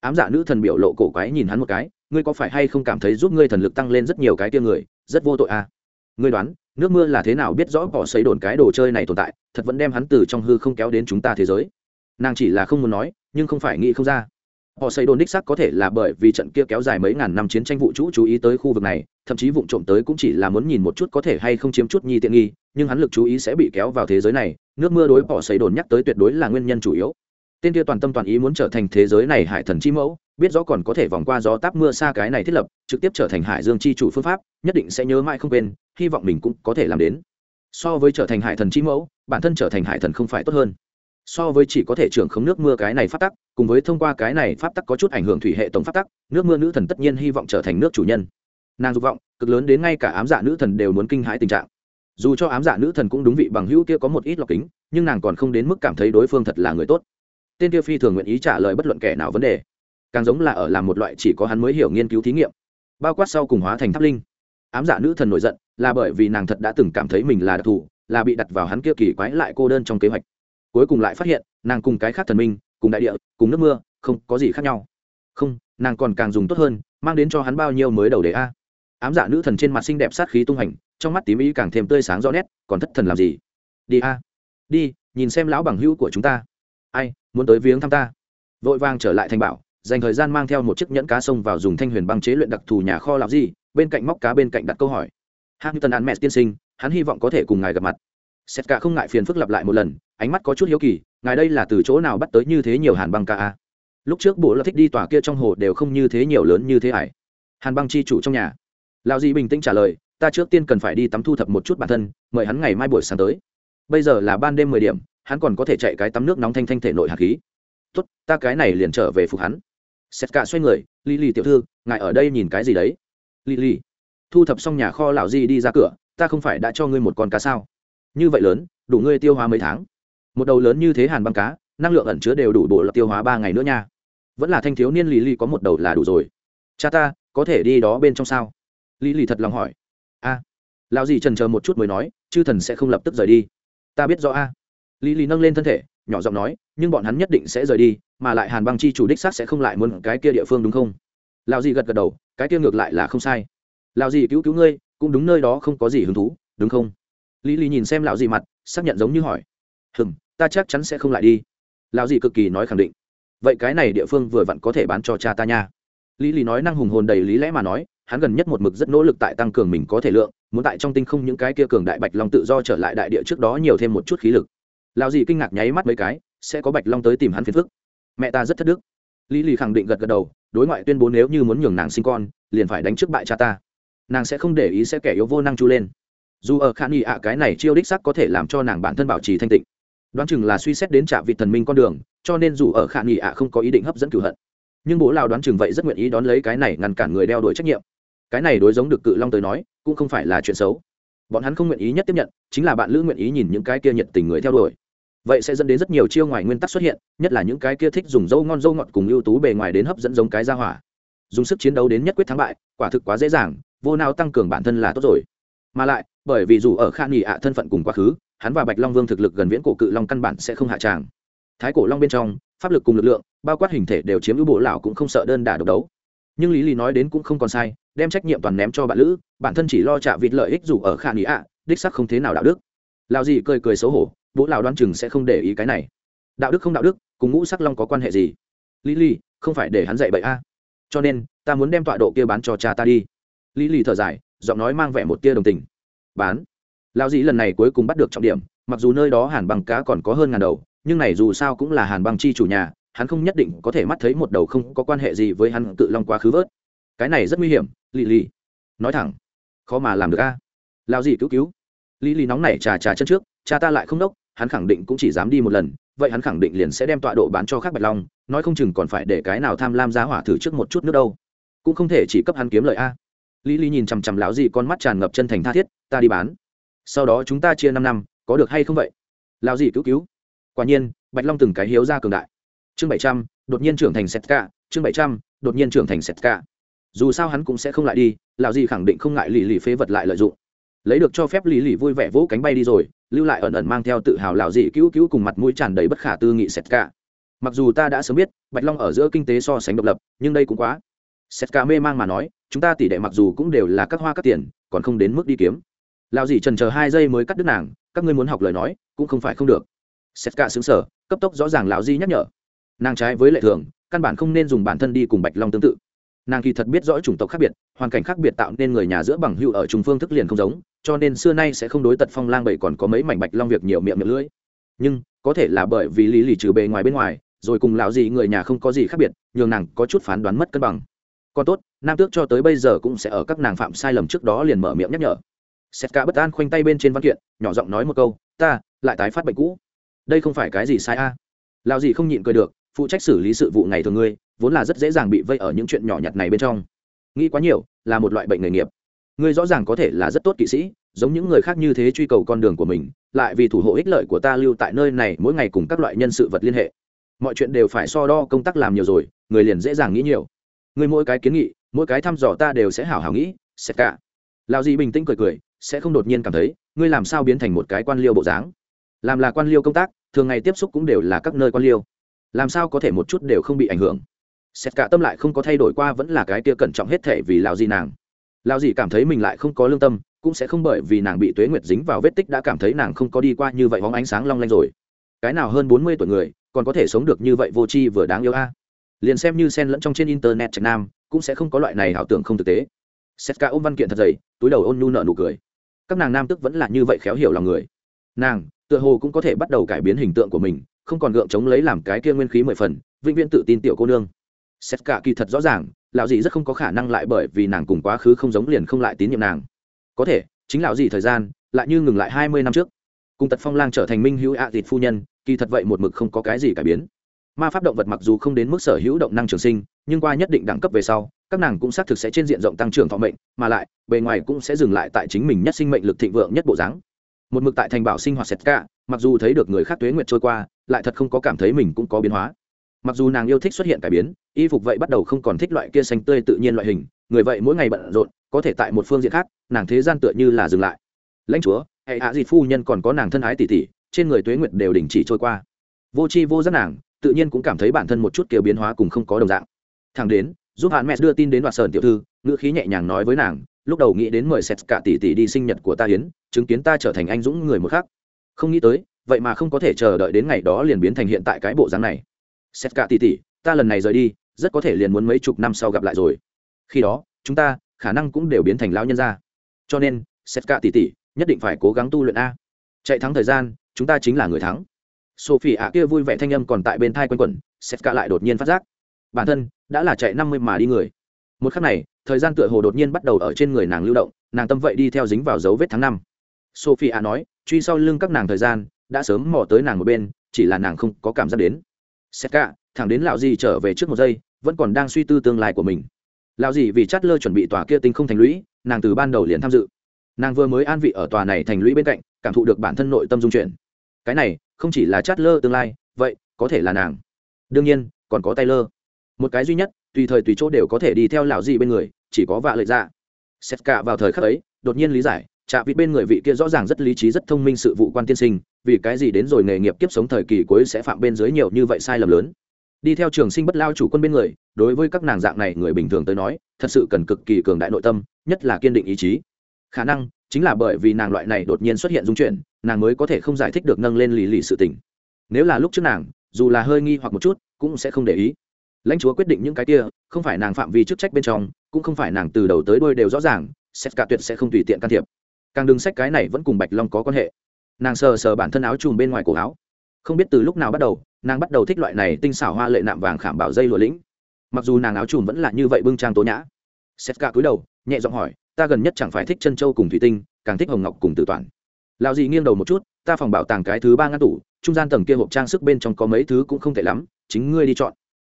Speaker 1: ám dạ nữ thần biểu lộ cổ quái nhìn hắn một cái, ngươi có phải hay không cảm thấy giúp ngươi thần lực tăng lên rất nhiều cái tia người, rất vô tội à? Ngươi đoán, nước mưa là thế nào biết rõ cỏ xấy đồn cái đồ chơi này tồn tại, thật vẫn đem hắn từ trong hư không kéo đến chúng ta thế giới. Nàng chỉ là không muốn nói, nhưng không phải nghĩ không ra. Họ xây đồn đích sắc có thể là bởi vì trận kia kéo dài mấy ngàn năm chiến tranh vụ trũ chú ý tới khu vực này, thậm chí vụ trộm tới cũng chỉ là muốn nhìn một chút có thể hay không chiếm chút nhi tiện nghi, nhưng hắn lực chú ý sẽ bị kéo vào thế giới này, nước mưa đối họ xây đồn nhắc tới tuyệt đối là nguyên nhân chủ yếu tên kia toàn tâm toàn ý muốn trở thành thế giới này hải thần chi mẫu, biết rõ còn có thể vòng qua gió táp mưa xa cái này thiết lập, trực tiếp trở thành hải dương chi chủ phương pháp, nhất định sẽ nhớ mãi không quên, hy vọng mình cũng có thể làm đến. So với trở thành hải thần chi mẫu, bản thân trở thành hải thần không phải tốt hơn. So với chỉ có thể trưởng khống nước mưa cái này phát tắc, cùng với thông qua cái này pháp tắc có chút ảnh hưởng thủy hệ tổng pháp tắc, nước mưa nữ thần tất nhiên hy vọng trở thành nước chủ nhân. Nàng dục vọng, cực lớn đến ngay cả ám dạ nữ thần đều muốn kinh hãi tình trạng. Dù cho ám dạ nữ thần cũng đúng vị bằng hữu kia có một ít lọc kính, nhưng nàng còn không đến mức cảm thấy đối phương thật là người tốt tên kia phi thường nguyện ý trả lời bất luận kẻ nào vấn đề. Càng giống là ở làm một loại chỉ có hắn mới hiểu nghiên cứu thí nghiệm. Bao quát sau cùng hóa thành tháp linh. Ám dạ nữ thần nổi giận, là bởi vì nàng thật đã từng cảm thấy mình là đặc thù, là bị đặt vào hắn kia kỳ quái lại cô đơn trong kế hoạch. Cuối cùng lại phát hiện, nàng cùng cái khác thần minh, cùng đại địa, cùng nước mưa, không có gì khác nhau. Không, nàng còn càng dùng tốt hơn, mang đến cho hắn bao nhiêu mới đầu đề a. Ám dạ nữ thần trên mặt xinh đẹp sát khí tung hành, trong mắt tím ý càng thêm tươi sáng rõ nét, còn thất thần làm gì? Đi a. Đi, nhìn xem lão bằng hữu của chúng ta. Ai muốn tới viếng thăm ta. Vội vàng trở lại thành bảo, dành thời gian mang theo một chiếc nhẫn cá sông vào dùng thanh huyền băng chế luyện đặc thù nhà kho làm gì, bên cạnh móc cá bên cạnh đặt câu hỏi. Hạng tần ăn mẹ tiên sinh, hắn hy vọng có thể cùng ngài gặp mặt. Sét cả không ngại phiền phức lặp lại một lần, ánh mắt có chút hiếu kỳ, ngài đây là từ chỗ nào bắt tới như thế nhiều hàn băng ca a à? lúc trước bộ là thích đi tòa kia trong hồ đều không như thế nhiều lớn như thế hải hàn băng chi chủ trong nhà. Lão di bình tĩnh trả lời, ta trước tiên cần phải đi tắm thu thập một chút bản thân, mời hắn ngày mai buổi sáng tới. Bây giờ là ban đêm mười điểm hắn còn có thể chạy cái tắm nước nóng thanh thanh thể nội hạt khí. Tốt ta cái này liền trở về phục hắn. Xét cả xoay người lì lì tiểu thư ngài ở đây nhìn cái gì đấy? Lì lì. Thu thập xong nhà kho lão di đi ra cửa ta không phải đã cho ngươi một con cá sao? Như vậy lớn đủ ngươi tiêu hóa mấy tháng. Một đầu lớn như thế hàn băng cá năng lượng ẩn chứa đều đủ bộ lập tiêu hóa ba ngày nữa nha. Vẫn là thanh thiếu niên lì lì có một đầu là đủ rồi. Cha ta có thể đi đó bên trong sao? Lì lì thật lòng hỏi. A. À, lão gì trần chờ một chút mới nói chư thần sẽ không lập tức rời đi. Ta biết rõ a. à lý lý nâng lên thân thể, nhỏ giọng nói, nhưng bọn hắn nhất định sẽ rời đi, mà lại hàn băng chi chủ đích xác sẽ không lại muốn cái kia địa phương đúng không? Lão gì gật gật đầu, cái kia ngược lại là không sai. Lão gì cứu cứu ngươi, cũng đúng nơi đó không có gì hứng thú, đúng không? Lý lý nhìn xem lão gì mặt, xác nhận giống như hỏi, hừm, ta chắc chắn sẽ không lại đi. Lão gì cực kỳ nói khẳng định, vậy cái này địa phương vừa vặn có thể bán cho cha ta nha. Lý lý nói năng hùng hồn đầy lý lẽ mà nói, hắn gần nhất một mực rất nỗ lực tại tăng cường mình có thể lượng, muốn tại trong tinh không những cái kia cường đại bạch long tự do trở lại đại địa trước đó nhiều thêm một chút khí lực lão gì kinh ngạc nháy mắt mấy cái, sẽ có bạch long tới tìm hắn phiền phức. Mẹ ta rất thất đức. Lý lì khẳng định gật gật đầu, đối ngoại tuyên bố nếu như muốn nhường nàng sinh con, liền phải đánh trước bại cha ta. Nàng sẽ không để ý sẽ kẻ yếu vô năng chu lên. Dù ở khả nghi ạ, cái này chiêu đích sắc có thể làm cho nàng bản thân bảo trì thanh tịnh. Đoán chừng là suy xét đến trả vị thần minh con đường, cho nên dù ở khả nghi ạ không có ý định hấp dẫn cửu hận. Nhưng bố lào đoán chừng vậy rất nguyện ý đón lấy cái này ngăn cản người đeo đuổi trách nhiệm. Cái này đối giống được cự long tới nói, cũng không phải là chuyện xấu bọn hắn không nguyện ý nhất tiếp nhận, chính là bạn lữ nguyện ý nhìn những cái kia nhiệt tình người theo đuổi. Vậy sẽ dẫn đến rất nhiều chiêu ngoài nguyên tắc xuất hiện, nhất là những cái kia thích dùng dâu ngon dâu ngọt cùng ưu tú bề ngoài đến hấp dẫn giống cái ra hỏa. Dùng sức chiến đấu đến nhất quyết thắng bại, quả thực quá dễ dàng, vô nào tăng cường bản thân là tốt rồi. Mà lại, bởi vì dù ở khan nghỉ ạ thân phận cùng quá khứ, hắn và bạch long vương thực lực gần viễn cổ cự long căn bản sẽ không hạ tràng. Thái cổ long bên trong, pháp lực cùng lực lượng, bao quát hình thể đều chiếm ưu bộ lão cũng không sợ đơn đả độc đấu nhưng lý lý nói đến cũng không còn sai, đem trách nhiệm toàn ném cho bạn lữ, bản thân chỉ lo trả vịt lợi ích dù ở khả nghỉ ạ, đích sắc không thế nào đạo đức. Lao gì cười cười xấu hổ, bố lão đoán chừng sẽ không để ý cái này. Đạo đức không đạo đức, cùng ngũ sắc long có quan hệ gì? Lý lý, không phải để hắn dạy bậy a. Cho nên, ta muốn đem tọa độ kia bán cho cha ta đi. Lý lì thở dài, giọng nói mang vẻ một tia đồng tình. Bán. Lao dĩ lần này cuối cùng bắt được trọng điểm, mặc dù nơi đó hàn bằng cá còn có hơn ngàn đầu, nhưng này dù sao cũng là hàn bằng chi chủ nhà hắn không nhất định có thể mắt thấy một đầu không có quan hệ gì với hắn cự long quá khứ vớt. Cái này rất nguy hiểm lì lì nói thẳng, khó mà làm được a. Lao gì cứu cứu. Lì lì nóng này trà trà chân trước, cha ta lại không đốc, hắn khẳng định cũng chỉ dám đi một lần, vậy hắn khẳng định liền sẽ đem tọa độ bán cho khác bạch long, nói không chừng còn phải để cái nào tham lam giá hỏa thử trước một chút nữa đâu. Cũng không thể chỉ cấp hắn kiếm lợi a. Lý lý nhìn chằm chằm lão gì con mắt tràn ngập chân thành tha thiết, ta đi bán. Sau đó chúng ta chia năm năm, có được hay không vậy? Lão gì cứu cứu. Quả nhiên, bạch long từng cái hiếu ra cường đại chương bảy trăm, đột nhiên trưởng thành sét cả chương bảy trăm, đột nhiên trưởng thành sét cả dù sao hắn cũng sẽ không lại đi, lão gì khẳng định không ngại lì lì phế vật lại lợi dụng. Lấy được cho phép lý lì vui vẻ vỗ cánh bay đi rồi, lưu lại ẩn ẩn mang theo tự hào lão gì cứu cứu cùng mặt mũi tràn đầy bất khả tư nghị sét cả mặc dù ta đã sớm biết, bạch long ở giữa kinh tế so sánh độc lập, nhưng đây cũng quá. Sét cả mê mang mà nói, chúng ta tỷ đệ mặc dù cũng đều là các hoa các tiền, còn không đến mức đi kiếm. Lão Dị trần chờ hai giây mới cắt đứt nàng, các ngươi muốn học lời nói, cũng không phải không được. Sét cả xứng sở cấp tốc rõ ràng lão di nhắc nhở nàng trái với lệ thường, căn bản không nên dùng bản thân đi cùng bạch long tương tự. Nàng kỳ thật biết rõ chủng tộc khác biệt, hoàn cảnh khác biệt tạo nên người nhà giữa bằng hữu ở trung phương thức liền không giống, cho nên xưa nay sẽ không đối tật phong lang bảy còn có mấy mảnh bạch long việc nhiều miệng miệng lưỡi. Nhưng, có thể là bởi vì lý lì trừ bề ngoài bên ngoài, rồi cùng lão gì người nhà không có gì khác biệt, nhường nàng có chút phán đoán mất cân bằng. Còn tốt, nam tước cho tới bây giờ cũng sẽ ở các nàng phạm sai lầm trước đó liền mở miệng nhắc nhở. Sét cả bất an khoanh tay bên trên văn kiện, nhỏ giọng nói một câu, ta, lại tái phát bệnh cũ. Đây không phải cái gì sai a. À. gì không nhịn cười được phụ trách xử lý sự vụ ngày thường ngươi, vốn là rất dễ dàng bị vây ở những chuyện nhỏ nhặt này bên trong. Nghĩ quá nhiều, là một loại bệnh nghề nghiệp. Ngươi rõ ràng có thể là rất tốt kỵ sĩ, giống những người khác như thế truy cầu con đường của mình, lại vì thủ hộ ích lợi của ta lưu tại nơi này mỗi ngày cùng các loại nhân sự vật liên hệ. Mọi chuyện đều phải so đo, công tác làm nhiều rồi, người liền dễ dàng nghĩ nhiều. Người mỗi cái kiến nghị, mỗi cái thăm dò ta đều sẽ hảo hảo nghĩ xét cả. Lao gì bình tĩnh cười cười, sẽ không đột nhiên cảm thấy, ngươi làm sao biến thành một cái quan liêu bộ dáng. Làm là quan liêu công tác, thường ngày tiếp xúc cũng đều là các nơi quan liêu làm sao có thể một chút đều không bị ảnh hưởng? Xét cả tâm lại không có thay đổi qua, vẫn là cái kia cẩn trọng hết thể vì lào gì nàng. Lào gì cảm thấy mình lại không có lương tâm, cũng sẽ không bởi vì nàng bị tuế nguyệt dính vào vết tích đã cảm thấy nàng không có đi qua như vậy hóng ánh sáng long lanh rồi. Cái nào hơn bốn mươi tuổi người, còn có thể sống được như vậy vô tri vừa đáng yêu a. Liền xem như sen lẫn trong trên internet trạch nam, cũng sẽ không có loại này ảo tưởng không thực tế. Xét cả ôm văn kiện thật dày, túi đầu ôn nhu nợ nụ cười. Các nàng nam tức vẫn là như vậy khéo hiểu lòng người. Nàng, tựa hồ cũng có thể bắt đầu cải biến hình tượng của mình không còn gượng chống lấy làm cái kia nguyên khí mười phần, vĩnh viễn tự tin tiểu cô nương. Xét cả kỳ thật rõ ràng, lão dì rất không có khả năng lại bởi vì nàng cùng quá khứ không giống liền không lại tín nhiệm nàng. Có thể, chính lão dì thời gian lại như ngừng lại hai mươi năm trước. Cùng tật phong lang trở thành minh hữu ạ à dịt phu nhân, kỳ thật vậy một mực không có cái gì cải biến. Ma pháp động vật mặc dù không đến mức sở hữu động năng trường sinh, nhưng qua nhất định đẳng cấp về sau, các nàng cũng xác thực sẽ trên diện rộng tăng trưởng thọ mệnh, mà lại, bề ngoài cũng sẽ dừng lại tại chính mình nhất sinh mệnh lực thịnh vượng nhất bộ dáng. Một mực tại thành bảo sinh hoạt xét cả, mặc dù thấy được người khác tuế nguyệt trôi qua lại thật không có cảm thấy mình cũng có biến hóa. Mặc dù nàng yêu thích xuất hiện cải biến, y phục vậy bắt đầu không còn thích loại kia xanh tươi tự nhiên loại hình, người vậy mỗi ngày bận rộn, có thể tại một phương diện khác, nàng thế gian tựa như là dừng lại. Lãnh chúa, hệ hạ dịt phu nhân còn có nàng thân ái tỉ tỉ, trên người tuế nguyệt đều đình chỉ trôi qua. Vô c h i vô giác nàng, tự nhiên cũng cảm thấy bản thân một chút kiểu biến hóa cùng không có đồng dạng. Thằng đến, giúp hạn mẹ đưa tin đến đoạt sơn tiểu thư, ngữ khí nhẹ nhàng nói với nàng, lúc đầu nghĩ đến mời sét cả tỷ tỷ đi sinh nhật của ta hiến chứng kiến ta trở thành anh dũng người một khác không nghĩ tới vậy mà không có thể chờ đợi đến ngày đó liền biến thành hiện tại cái bộ dáng này. Sét cả tỷ tỷ, ta lần này rời đi, rất có thể liền muốn mấy chục năm sau gặp lại rồi. Khi đó, chúng ta, khả năng cũng đều biến thành lão nhân gia. Cho nên, sét cả tỷ tỷ, nhất định phải cố gắng tu luyện a. Chạy thắng thời gian, chúng ta chính là người thắng. Sophie ạ kia vui vẻ thanh âm còn tại bên thai quanh quẩn, sét cả lại đột nhiên phát giác. Bản thân, đã là chạy năm mươi mà đi người. Một khắc này, thời gian tựa hồ đột nhiên bắt đầu ở trên người nàng lưu động, nàng tâm vậy đi theo dính vào dấu vết tháng năm. Sophie ạ nói, truy sau lưng các nàng thời gian đã sớm mò tới nàng một bên, chỉ là nàng không có cảm giác đến. Xét cả, thẳng đến lão gì trở về trước một giây, vẫn còn đang suy tư tương lai của mình. Lão gì vì chát lơ chuẩn bị tòa kia tinh không thành lũy, nàng từ ban đầu liền tham dự. Nàng vừa mới an vị ở tòa này thành lũy bên cạnh, cảm thụ được bản thân nội tâm dung chuyển. Cái này, không chỉ là chát lơ tương lai, vậy, có thể là nàng. Đương nhiên, còn có tay lơ. Một cái duy nhất, tùy thời tùy chỗ đều có thể đi theo lão gì bên người, chỉ có vạ lợi dạ. ra xét cả vào thời khắc ấy, đột nhiên lý giải chạ vịt bên người vị kia rõ ràng rất lý trí, rất thông minh sự vụ quan tiên sinh vì cái gì đến rồi nghề nghiệp kiếp sống thời kỳ cuối sẽ phạm bên dưới nhiều như vậy sai lầm lớn? Đi theo trường sinh bất lao chủ quân bên người, đối với các nàng dạng này người bình thường tới nói, thật sự cần cực kỳ cường đại nội tâm, nhất là kiên định ý chí. Khả năng chính là bởi vì nàng loại này đột nhiên xuất hiện dung chuyển, nàng mới có thể không giải thích được nâng lên lì lì sự tình. Nếu là lúc trước nàng, dù là hơi nghi hoặc một chút, cũng sẽ không để ý. Lãnh chúa quyết định những cái kia, không phải nàng phạm vi chức trách bên trong, cũng không phải nàng từ đầu tới đôi đều rõ ràng, xét cả tuyệt sẽ không tùy tiện can thiệp. Càng đừng sách cái này vẫn cùng bạch long có quan hệ nàng sờ sờ bản thân áo chùm bên ngoài cổ áo. Không biết từ lúc nào bắt đầu, nàng bắt đầu thích loại này tinh xảo hoa lệ nạm vàng khảm bảo dây lụa lĩnh. Mặc dù nàng áo chùm vẫn là như vậy bưng trang tố nhã. Xét cả cúi đầu, nhẹ giọng hỏi, ta gần nhất chẳng phải thích chân châu cùng thủy tinh, càng thích hồng ngọc cùng tử toàn. Lao dị nghiêng đầu một chút, ta phòng bảo tàng cái thứ ba ngăn tủ, trung gian tầng kia hộp trang sức bên trong có mấy thứ cũng không tệ lắm, chính ngươi đi chọn.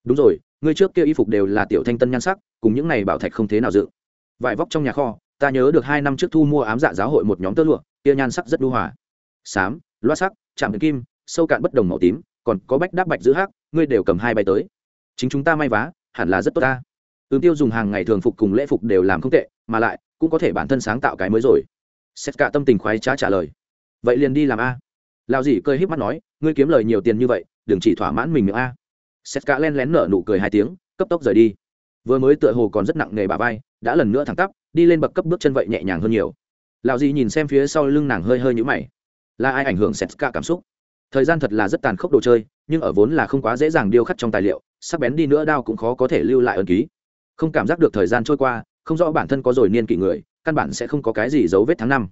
Speaker 1: Đúng rồi, ngươi trước kia y phục đều là tiểu thanh tân nhan sắc, cùng những này bảo thạch không thế nào dự. Vải vóc trong nhà kho, ta nhớ được hai năm trước thu mua ám dạ giáo hội một nhóm tơ lụa, kia nhan sắc rất đu hòa xám, loa sắc, chạm kim, sâu cạn bất đồng màu tím, còn có bách đáp bạch giữ hắc, ngươi đều cầm hai bay tới. Chính chúng ta may vá, hẳn là rất tốt ta. Ứng tiêu dùng hàng ngày thường phục cùng lễ phục đều làm không tệ, mà lại, cũng có thể bản thân sáng tạo cái mới rồi. Xét cả tâm tình khoái trá trả lời. Vậy liền đi làm a. Lao dì cơi híp mắt nói, ngươi kiếm lời nhiều tiền như vậy, đừng chỉ thỏa mãn mình miệng a. Xét cả len lén nở nụ cười hai tiếng, cấp tốc rời đi. Vừa mới tựa hồ còn rất nặng nề bà vai, đã lần nữa thẳng tắp, đi lên bậc cấp bước chân vậy nhẹ nhàng hơn nhiều. Lao dì nhìn xem phía sau lưng nàng hơi hơi nhũ mày là ai ảnh hưởng sét cả cảm xúc? Thời gian thật là rất tàn khốc đồ chơi, nhưng ở vốn là không quá dễ dàng điêu khắc trong tài liệu, sắc bén đi nữa đao cũng khó có thể lưu lại ân ký. Không cảm giác được thời gian trôi qua, không rõ bản thân có rồi niên kỷ người, căn bản sẽ không có cái gì dấu vết tháng năm.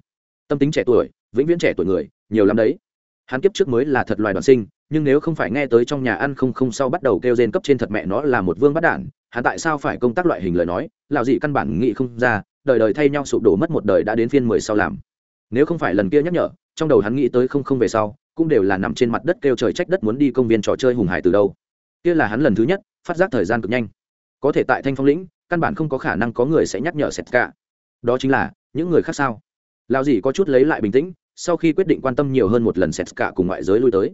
Speaker 1: Tâm tính trẻ tuổi, vĩnh viễn trẻ tuổi người, nhiều lắm đấy. Hắn kiếp trước mới là thật loài đoàn sinh, nhưng nếu không phải nghe tới trong nhà ăn không không sau bắt đầu kêu rên cấp trên thật mẹ nó là một vương bắt đản, hắn tại sao phải công tác loại hình lời nói lào gì căn bản nghĩ không ra, đời đời thay nhau sụp đổ mất một đời đã đến phiên mười sau làm nếu không phải lần kia nhắc nhở, trong đầu hắn nghĩ tới không không về sau, cũng đều là nằm trên mặt đất kêu trời trách đất muốn đi công viên trò chơi hùng hải từ đâu. Kia là hắn lần thứ nhất, phát giác thời gian cực nhanh. Có thể tại thanh phong lĩnh, căn bản không có khả năng có người sẽ nhắc nhở sệt cả. Đó chính là, những người khác sao? Lao gì có chút lấy lại bình tĩnh, sau khi quyết định quan tâm nhiều hơn một lần sệt cả cùng ngoại giới lui tới.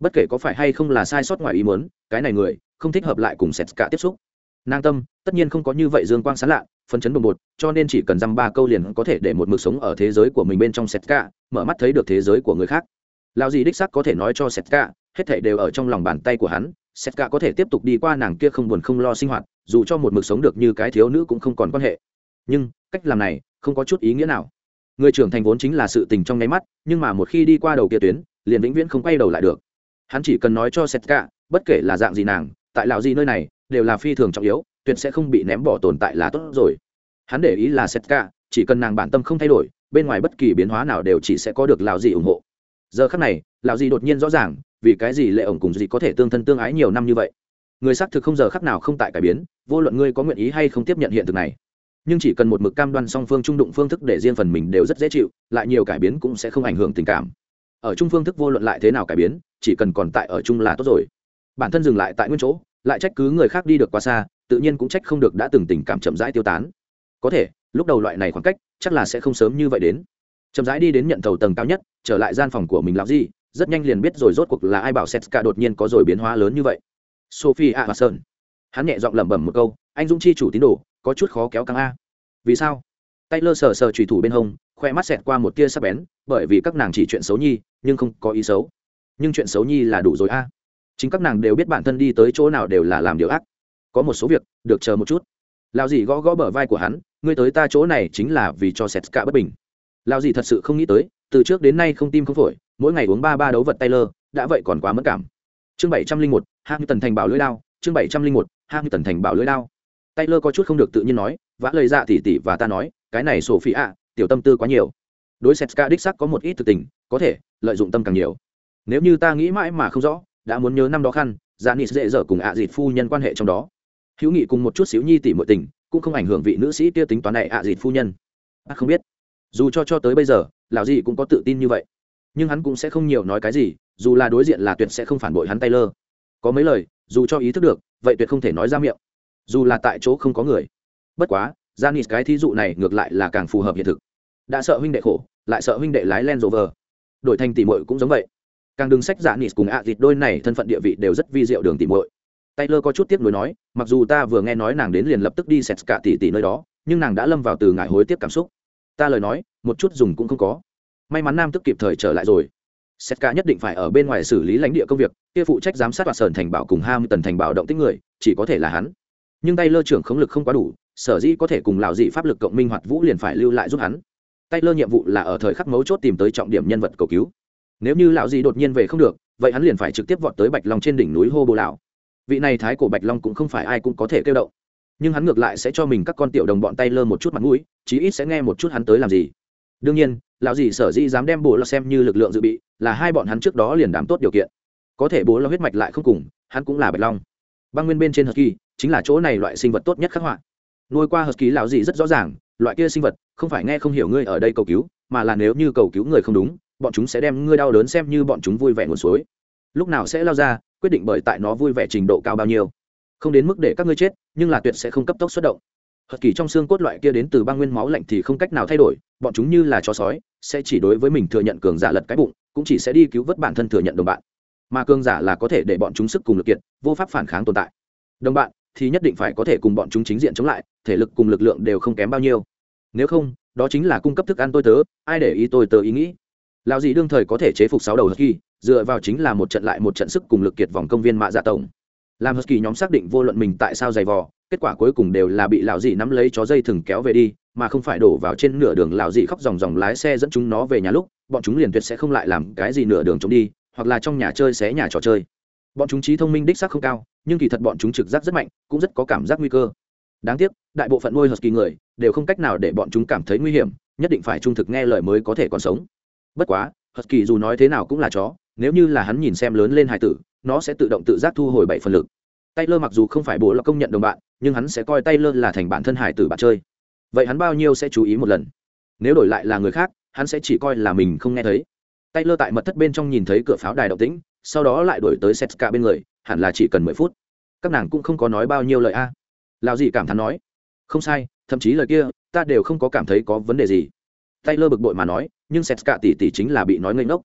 Speaker 1: Bất kể có phải hay không là sai sót ngoài ý muốn, cái này người, không thích hợp lại cùng sệt cả tiếp xúc. Nàng tâm, tất nhiên không có như vậy dương quang sán lạ phấn chấn đồng bột, cho nên chỉ cần dăm ba câu liền có thể để một mực sống ở thế giới của mình bên trong sét cả mở mắt thấy được thế giới của người khác. Lao gì đích sắc có thể nói cho sét cả hết thảy đều ở trong lòng bàn tay của hắn sét cả có thể tiếp tục đi qua nàng kia không buồn không lo sinh hoạt, dù cho một mực sống được như cái thiếu nữ cũng không còn quan hệ. Nhưng, cách làm này, không có chút ý nghĩa nào. Người trưởng thành vốn chính là sự tình trong nháy mắt, nhưng mà một khi đi qua đầu kia tuyến, liền vĩnh viễn không quay đầu lại được. Hắn chỉ cần nói cho sét cả bất kể là dạng gì nàng, tại lão gì nơi này, đều là phi thường trọng yếu tuyệt sẽ không bị ném bỏ tồn tại là tốt rồi. Hắn để ý là setka, chỉ cần nàng bản tâm không thay đổi, bên ngoài bất kỳ biến hóa nào đều chỉ sẽ có được lão gì ủng hộ. Giờ khắc này, lão gì đột nhiên rõ ràng, vì cái gì lệ ổng cùng gì có thể tương thân tương ái nhiều năm như vậy. Người xác thực không giờ khắc nào không tại cải biến, vô luận ngươi có nguyện ý hay không tiếp nhận hiện thực này. Nhưng chỉ cần một mực cam đoan song phương trung đụng phương thức để riêng phần mình đều rất dễ chịu, lại nhiều cải biến cũng sẽ không ảnh hưởng tình cảm. Ở trung phương thức vô luận lại thế nào cải biến, chỉ cần còn tại ở chung là tốt rồi. Bản thân dừng lại tại nguyên chỗ, lại trách cứ người khác đi được quá xa tự nhiên cũng trách không được đã từng tình cảm chậm rãi tiêu tán. Có thể, lúc đầu loại này khoảng cách, chắc là sẽ không sớm như vậy đến. Chậm rãi đi đến nhận thầu tầng cao nhất, trở lại gian phòng của mình làm gì rất nhanh liền biết rồi rốt cuộc là ai bảo setska đột nhiên có rồi biến hóa lớn như vậy. Sophie và sơn hắn nhẹ giọng lẩm bẩm một câu, anh dũng chi chủ tín đồ, có chút khó kéo căng a. Vì sao? Taylor sờ sờ chủy thủ bên hông, khoe mắt xẹt qua một tia sắc bén, bởi vì các nàng chỉ chuyện xấu nhi, nhưng không có ý xấu. Nhưng chuyện xấu nhi là đủ rồi a. Chính các nàng đều biết bản thân đi tới chỗ nào đều là làm điều ác có một số việc, được chờ một chút. Lao dì gõ gõ bờ vai của hắn, ngươi tới ta chỗ này chính là vì cho sẹt cả bất bình. Lao dì thật sự không nghĩ tới, từ trước đến nay không tim không phổi, mỗi ngày uống ba ba đấu vật taylor, đã vậy còn quá mất cảm. Chương bảy trăm linh một hạng tần thành bảo lưỡi lao chương bảy trăm linh một hạng tần thành bảo lưỡi lao taylor có chút không được tự nhiên nói, vã lời dạ tỉ tỉ và ta nói, cái này sổ phi ạ tiểu tâm tư quá nhiều. Đối setska đích sắc có một ít thực tình, có thể, lợi dụng tâm càng nhiều. Nếu như ta nghĩ mãi mà không rõ, đã muốn nhớ năm đó khăn dạ nị dễ dở cùng ạ dịt phu nhân quan hệ trong đó hữu nghị cùng một chút xíu nhi tỉ mọi tình cũng không ảnh hưởng vị nữ sĩ kia tính toán này ạ dịt phu nhân. À, không biết. Dù cho cho tới bây giờ lão gì cũng có tự tin như vậy. Nhưng hắn cũng sẽ không nhiều nói cái gì dù là đối diện là tuyệt sẽ không phản bội hắn tay lơ có mấy lời dù cho ý thức được vậy tuyệt không thể nói ra miệng. Dù là tại chỗ không có người. Bất quá Janis cái thí dụ này ngược lại là càng phù hợp hiện thực. Đã sợ huynh đệ khổ, lại sợ huynh đệ lái Land vờ. Đổi thành tỉ mội cũng giống vậy. Càng đừng sách Janis cùng ạ dịt đôi này thân phận địa vị đều rất vi diệu đường tỉ mội Taylor có chút tiếc nuối nói, mặc dù ta vừa nghe nói nàng đến liền lập tức đi xét cả tỷ tỷ nơi đó, nhưng nàng đã lâm vào từ ngại hối tiếc cảm xúc. Ta lời nói, một chút dùng cũng không có. May mắn nam tức kịp thời trở lại rồi. Setka nhất định phải ở bên ngoài xử lý lãnh địa công việc, kia phụ trách giám sát toàn sờn thành bảo cùng ham tần thành bảo động tích người, chỉ có thể là hắn. Nhưng Taylor trưởng khống lực không quá đủ, sở dĩ có thể cùng lão dị pháp lực cộng minh hoạt vũ liền phải lưu lại giúp hắn tay lơ nhiệm vụ là ở thời khắc mấu chốt tìm tới trọng điểm nhân vật cầu cứu nếu như lão dị đột nhiên về không được vậy hắn liền phải trực tiếp vọt tới bạch long trên đỉnh núi hô bồ lão vị này thái cổ bạch long cũng không phải ai cũng có thể kêu động. Nhưng hắn ngược lại sẽ cho mình các con tiểu đồng bọn tay lơ một chút mặt mũi, chí ít sẽ nghe một chút hắn tới làm gì. Đương nhiên, lão dì sở dĩ dám đem bố lão xem như lực lượng dự bị, là hai bọn hắn trước đó liền đảm tốt điều kiện. Có thể bố lão huyết mạch lại không cùng, hắn cũng là bạch long. Băng nguyên bên trên hờ kỳ chính là chỗ này loại sinh vật tốt nhất khắc họa. Nuôi qua hờ kỳ lão dì rất rõ ràng, loại kia sinh vật, không phải nghe không hiểu ngươi ở đây cầu cứu, mà là nếu như cầu cứu người không đúng, bọn chúng sẽ đem ngươi đau đớn xem như bọn chúng vui vẻ nguồn suối. Lúc nào sẽ lao ra quyết định bởi tại nó vui vẻ trình độ cao bao nhiêu. Không đến mức để các ngươi chết, nhưng là tuyệt sẽ không cấp tốc xuất động. Hật kỳ trong xương cốt loại kia đến từ băng nguyên máu lạnh thì không cách nào thay đổi, bọn chúng như là chó sói, sẽ chỉ đối với mình thừa nhận cường giả lật cái bụng, cũng chỉ sẽ đi cứu vớt bản thân thừa nhận đồng bạn. Mà cường giả là có thể để bọn chúng sức cùng lực kiệt, vô pháp phản kháng tồn tại. Đồng bạn, thì nhất định phải có thể cùng bọn chúng chính diện chống lại, thể lực cùng lực lượng đều không kém bao nhiêu. Nếu không, đó chính là cung cấp thức ăn tôi tớ, ai để ý tôi tớ ý nghĩ. Lao gì đương thời có thể chế phục sáu đầu husky dựa vào chính là một trận lại một trận sức cùng lực kiệt vòng công viên mạ dạ tổng. Làm husky nhóm xác định vô luận mình tại sao dày vò, kết quả cuối cùng đều là bị lão dị nắm lấy chó dây thừng kéo về đi, mà không phải đổ vào trên nửa đường lão dị khóc dòng dòng lái xe dẫn chúng nó về nhà lúc, bọn chúng liền tuyệt sẽ không lại làm cái gì nửa đường trống đi, hoặc là trong nhà chơi xé nhà trò chơi. Bọn chúng trí thông minh đích xác không cao, nhưng kỳ thật bọn chúng trực giác rất mạnh, cũng rất có cảm giác nguy cơ. Đáng tiếc, đại bộ phận nuôi husky người đều không cách nào để bọn chúng cảm thấy nguy hiểm, nhất định phải trung thực nghe lời mới có thể còn sống. Bất quá, husky dù nói thế nào cũng là chó nếu như là hắn nhìn xem lớn lên hải tử, nó sẽ tự động tự giác thu hồi bảy phần lực. Taylor mặc dù không phải bố là công nhận đồng bạn, nhưng hắn sẽ coi taylor là thành bản thân hải tử bạn chơi. Vậy hắn bao nhiêu sẽ chú ý một lần? Nếu đổi lại là người khác, hắn sẽ chỉ coi là mình không nghe thấy. Taylor tại mật thất bên trong nhìn thấy cửa pháo đài động tĩnh, sau đó lại đổi tới setska bên người, hẳn là chỉ cần mười phút. Các nàng cũng không có nói bao nhiêu lời a. À. lào gì cảm thán nói, không sai, thậm chí lời kia, ta đều không có cảm thấy có vấn đề gì. Tay lơ bực bội mà nói, nhưng setska tỉ tỉ chính là bị nói ngây ngốc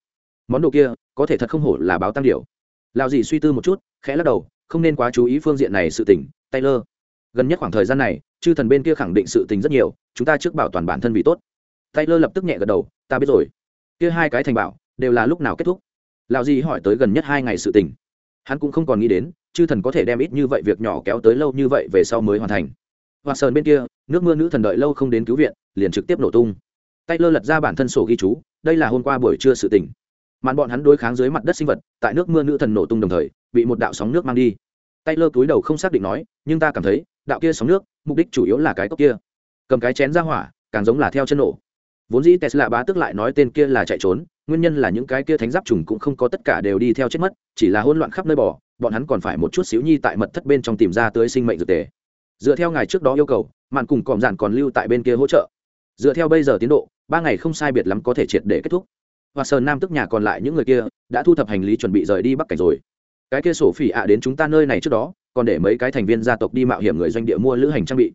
Speaker 1: món đồ kia có thể thật không hổ là báo tăng điều lào dì suy tư một chút, khẽ lắc đầu, không nên quá chú ý phương diện này sự tình, taylor. Gần nhất khoảng thời gian này, chư thần bên kia khẳng định sự tình rất nhiều, chúng ta trước bảo toàn bản thân vì tốt. Taylor lập tức nhẹ gật đầu, ta biết rồi. Kia hai cái thành bảo, đều là lúc nào kết thúc? Lào dì hỏi tới gần nhất hai ngày sự tình. Hắn cũng không còn nghĩ đến, chư thần có thể đem ít như vậy việc nhỏ kéo tới lâu như vậy về sau mới hoàn thành. Hoa sơn bên kia, nước mưa nữ thần đợi lâu không đến cứu viện, liền trực tiếp nổ tung. Taylor lật ra bản thân sổ ghi chú, đây là hôm qua buổi trưa sự tình màn bọn hắn đối kháng dưới mặt đất sinh vật, tại nước mưa nữ thần nổ tung đồng thời, bị một đạo sóng nước mang đi. Tay lơ túi đầu không xác định nói, nhưng ta cảm thấy, đạo kia sóng nước, mục đích chủ yếu là cái cốc kia. Cầm cái chén ra hỏa, càng giống là theo chân nổ. Vốn dĩ tesla bá tức lại nói tên kia là chạy trốn, nguyên nhân là những cái kia thánh giáp trùng cũng không có tất cả đều đi theo chết mất, chỉ là hỗn loạn khắp nơi bỏ bọn hắn còn phải một chút xíu nhi tại mật thất bên trong tìm ra tới sinh mệnh dược tề. Dựa theo ngài trước đó yêu cầu, mạn cùng còm giản còn lưu tại bên kia hỗ trợ. Dựa theo bây giờ tiến độ, ba ngày không sai biệt lắm có thể triệt để kết thúc và sơn nam tức nhà còn lại những người kia đã thu thập hành lý chuẩn bị rời đi bắc cảnh rồi. Cái kia sổ phỉ ạ đến chúng ta nơi này trước đó, còn để mấy cái thành viên gia tộc đi mạo hiểm người doanh địa mua lữ hành trang bị.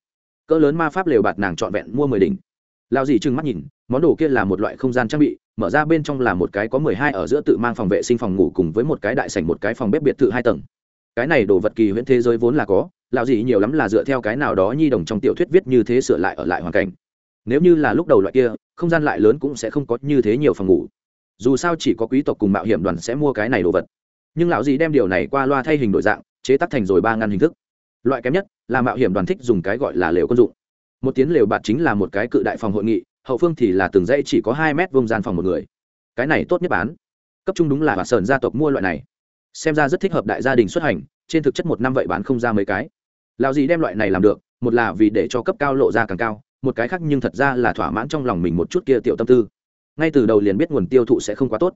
Speaker 1: Cỡ lớn ma pháp lều bạt nàng trọn vẹn mua mười đỉnh. Lao dì trừng mắt nhìn, món đồ kia là một loại không gian trang bị, mở ra bên trong là một cái có mười hai ở giữa tự mang phòng vệ sinh phòng ngủ cùng với một cái đại sảnh một cái phòng bếp biệt thự hai tầng. Cái này đồ vật kỳ huyễn thế giới vốn là có, lão dì nhiều lắm là dựa theo cái nào đó nhi đồng trong tiểu thuyết viết như thế sửa lại ở lại hoàn cảnh. Nếu như là lúc đầu loại kia, không gian lại lớn cũng sẽ không có như thế nhiều phòng ngủ dù sao chỉ có quý tộc cùng mạo hiểm đoàn sẽ mua cái này đồ vật. Nhưng lão dì đem điều này qua loa thay hình đổi dạng, chế tác thành rồi ba ngăn hình thức. Loại kém nhất là mạo hiểm đoàn thích dùng cái gọi là lều quân dụng. Một tiếng lều bạt chính là một cái cự đại phòng hội nghị, hậu phương thì là từng dãy chỉ có hai mét vông gian phòng một người. Cái này tốt nhất bán. Cấp trung đúng là bà sơn gia tộc mua loại này. Xem ra rất thích hợp đại gia đình xuất hành, trên thực chất một năm vậy bán không ra mấy cái. Lão dì đem loại này làm được, một là vì để cho cấp cao lộ ra càng cao, một cái khác nhưng thật ra là thỏa mãn trong lòng mình một chút kia tiểu tâm tư ngay từ đầu liền biết nguồn tiêu thụ sẽ không quá tốt.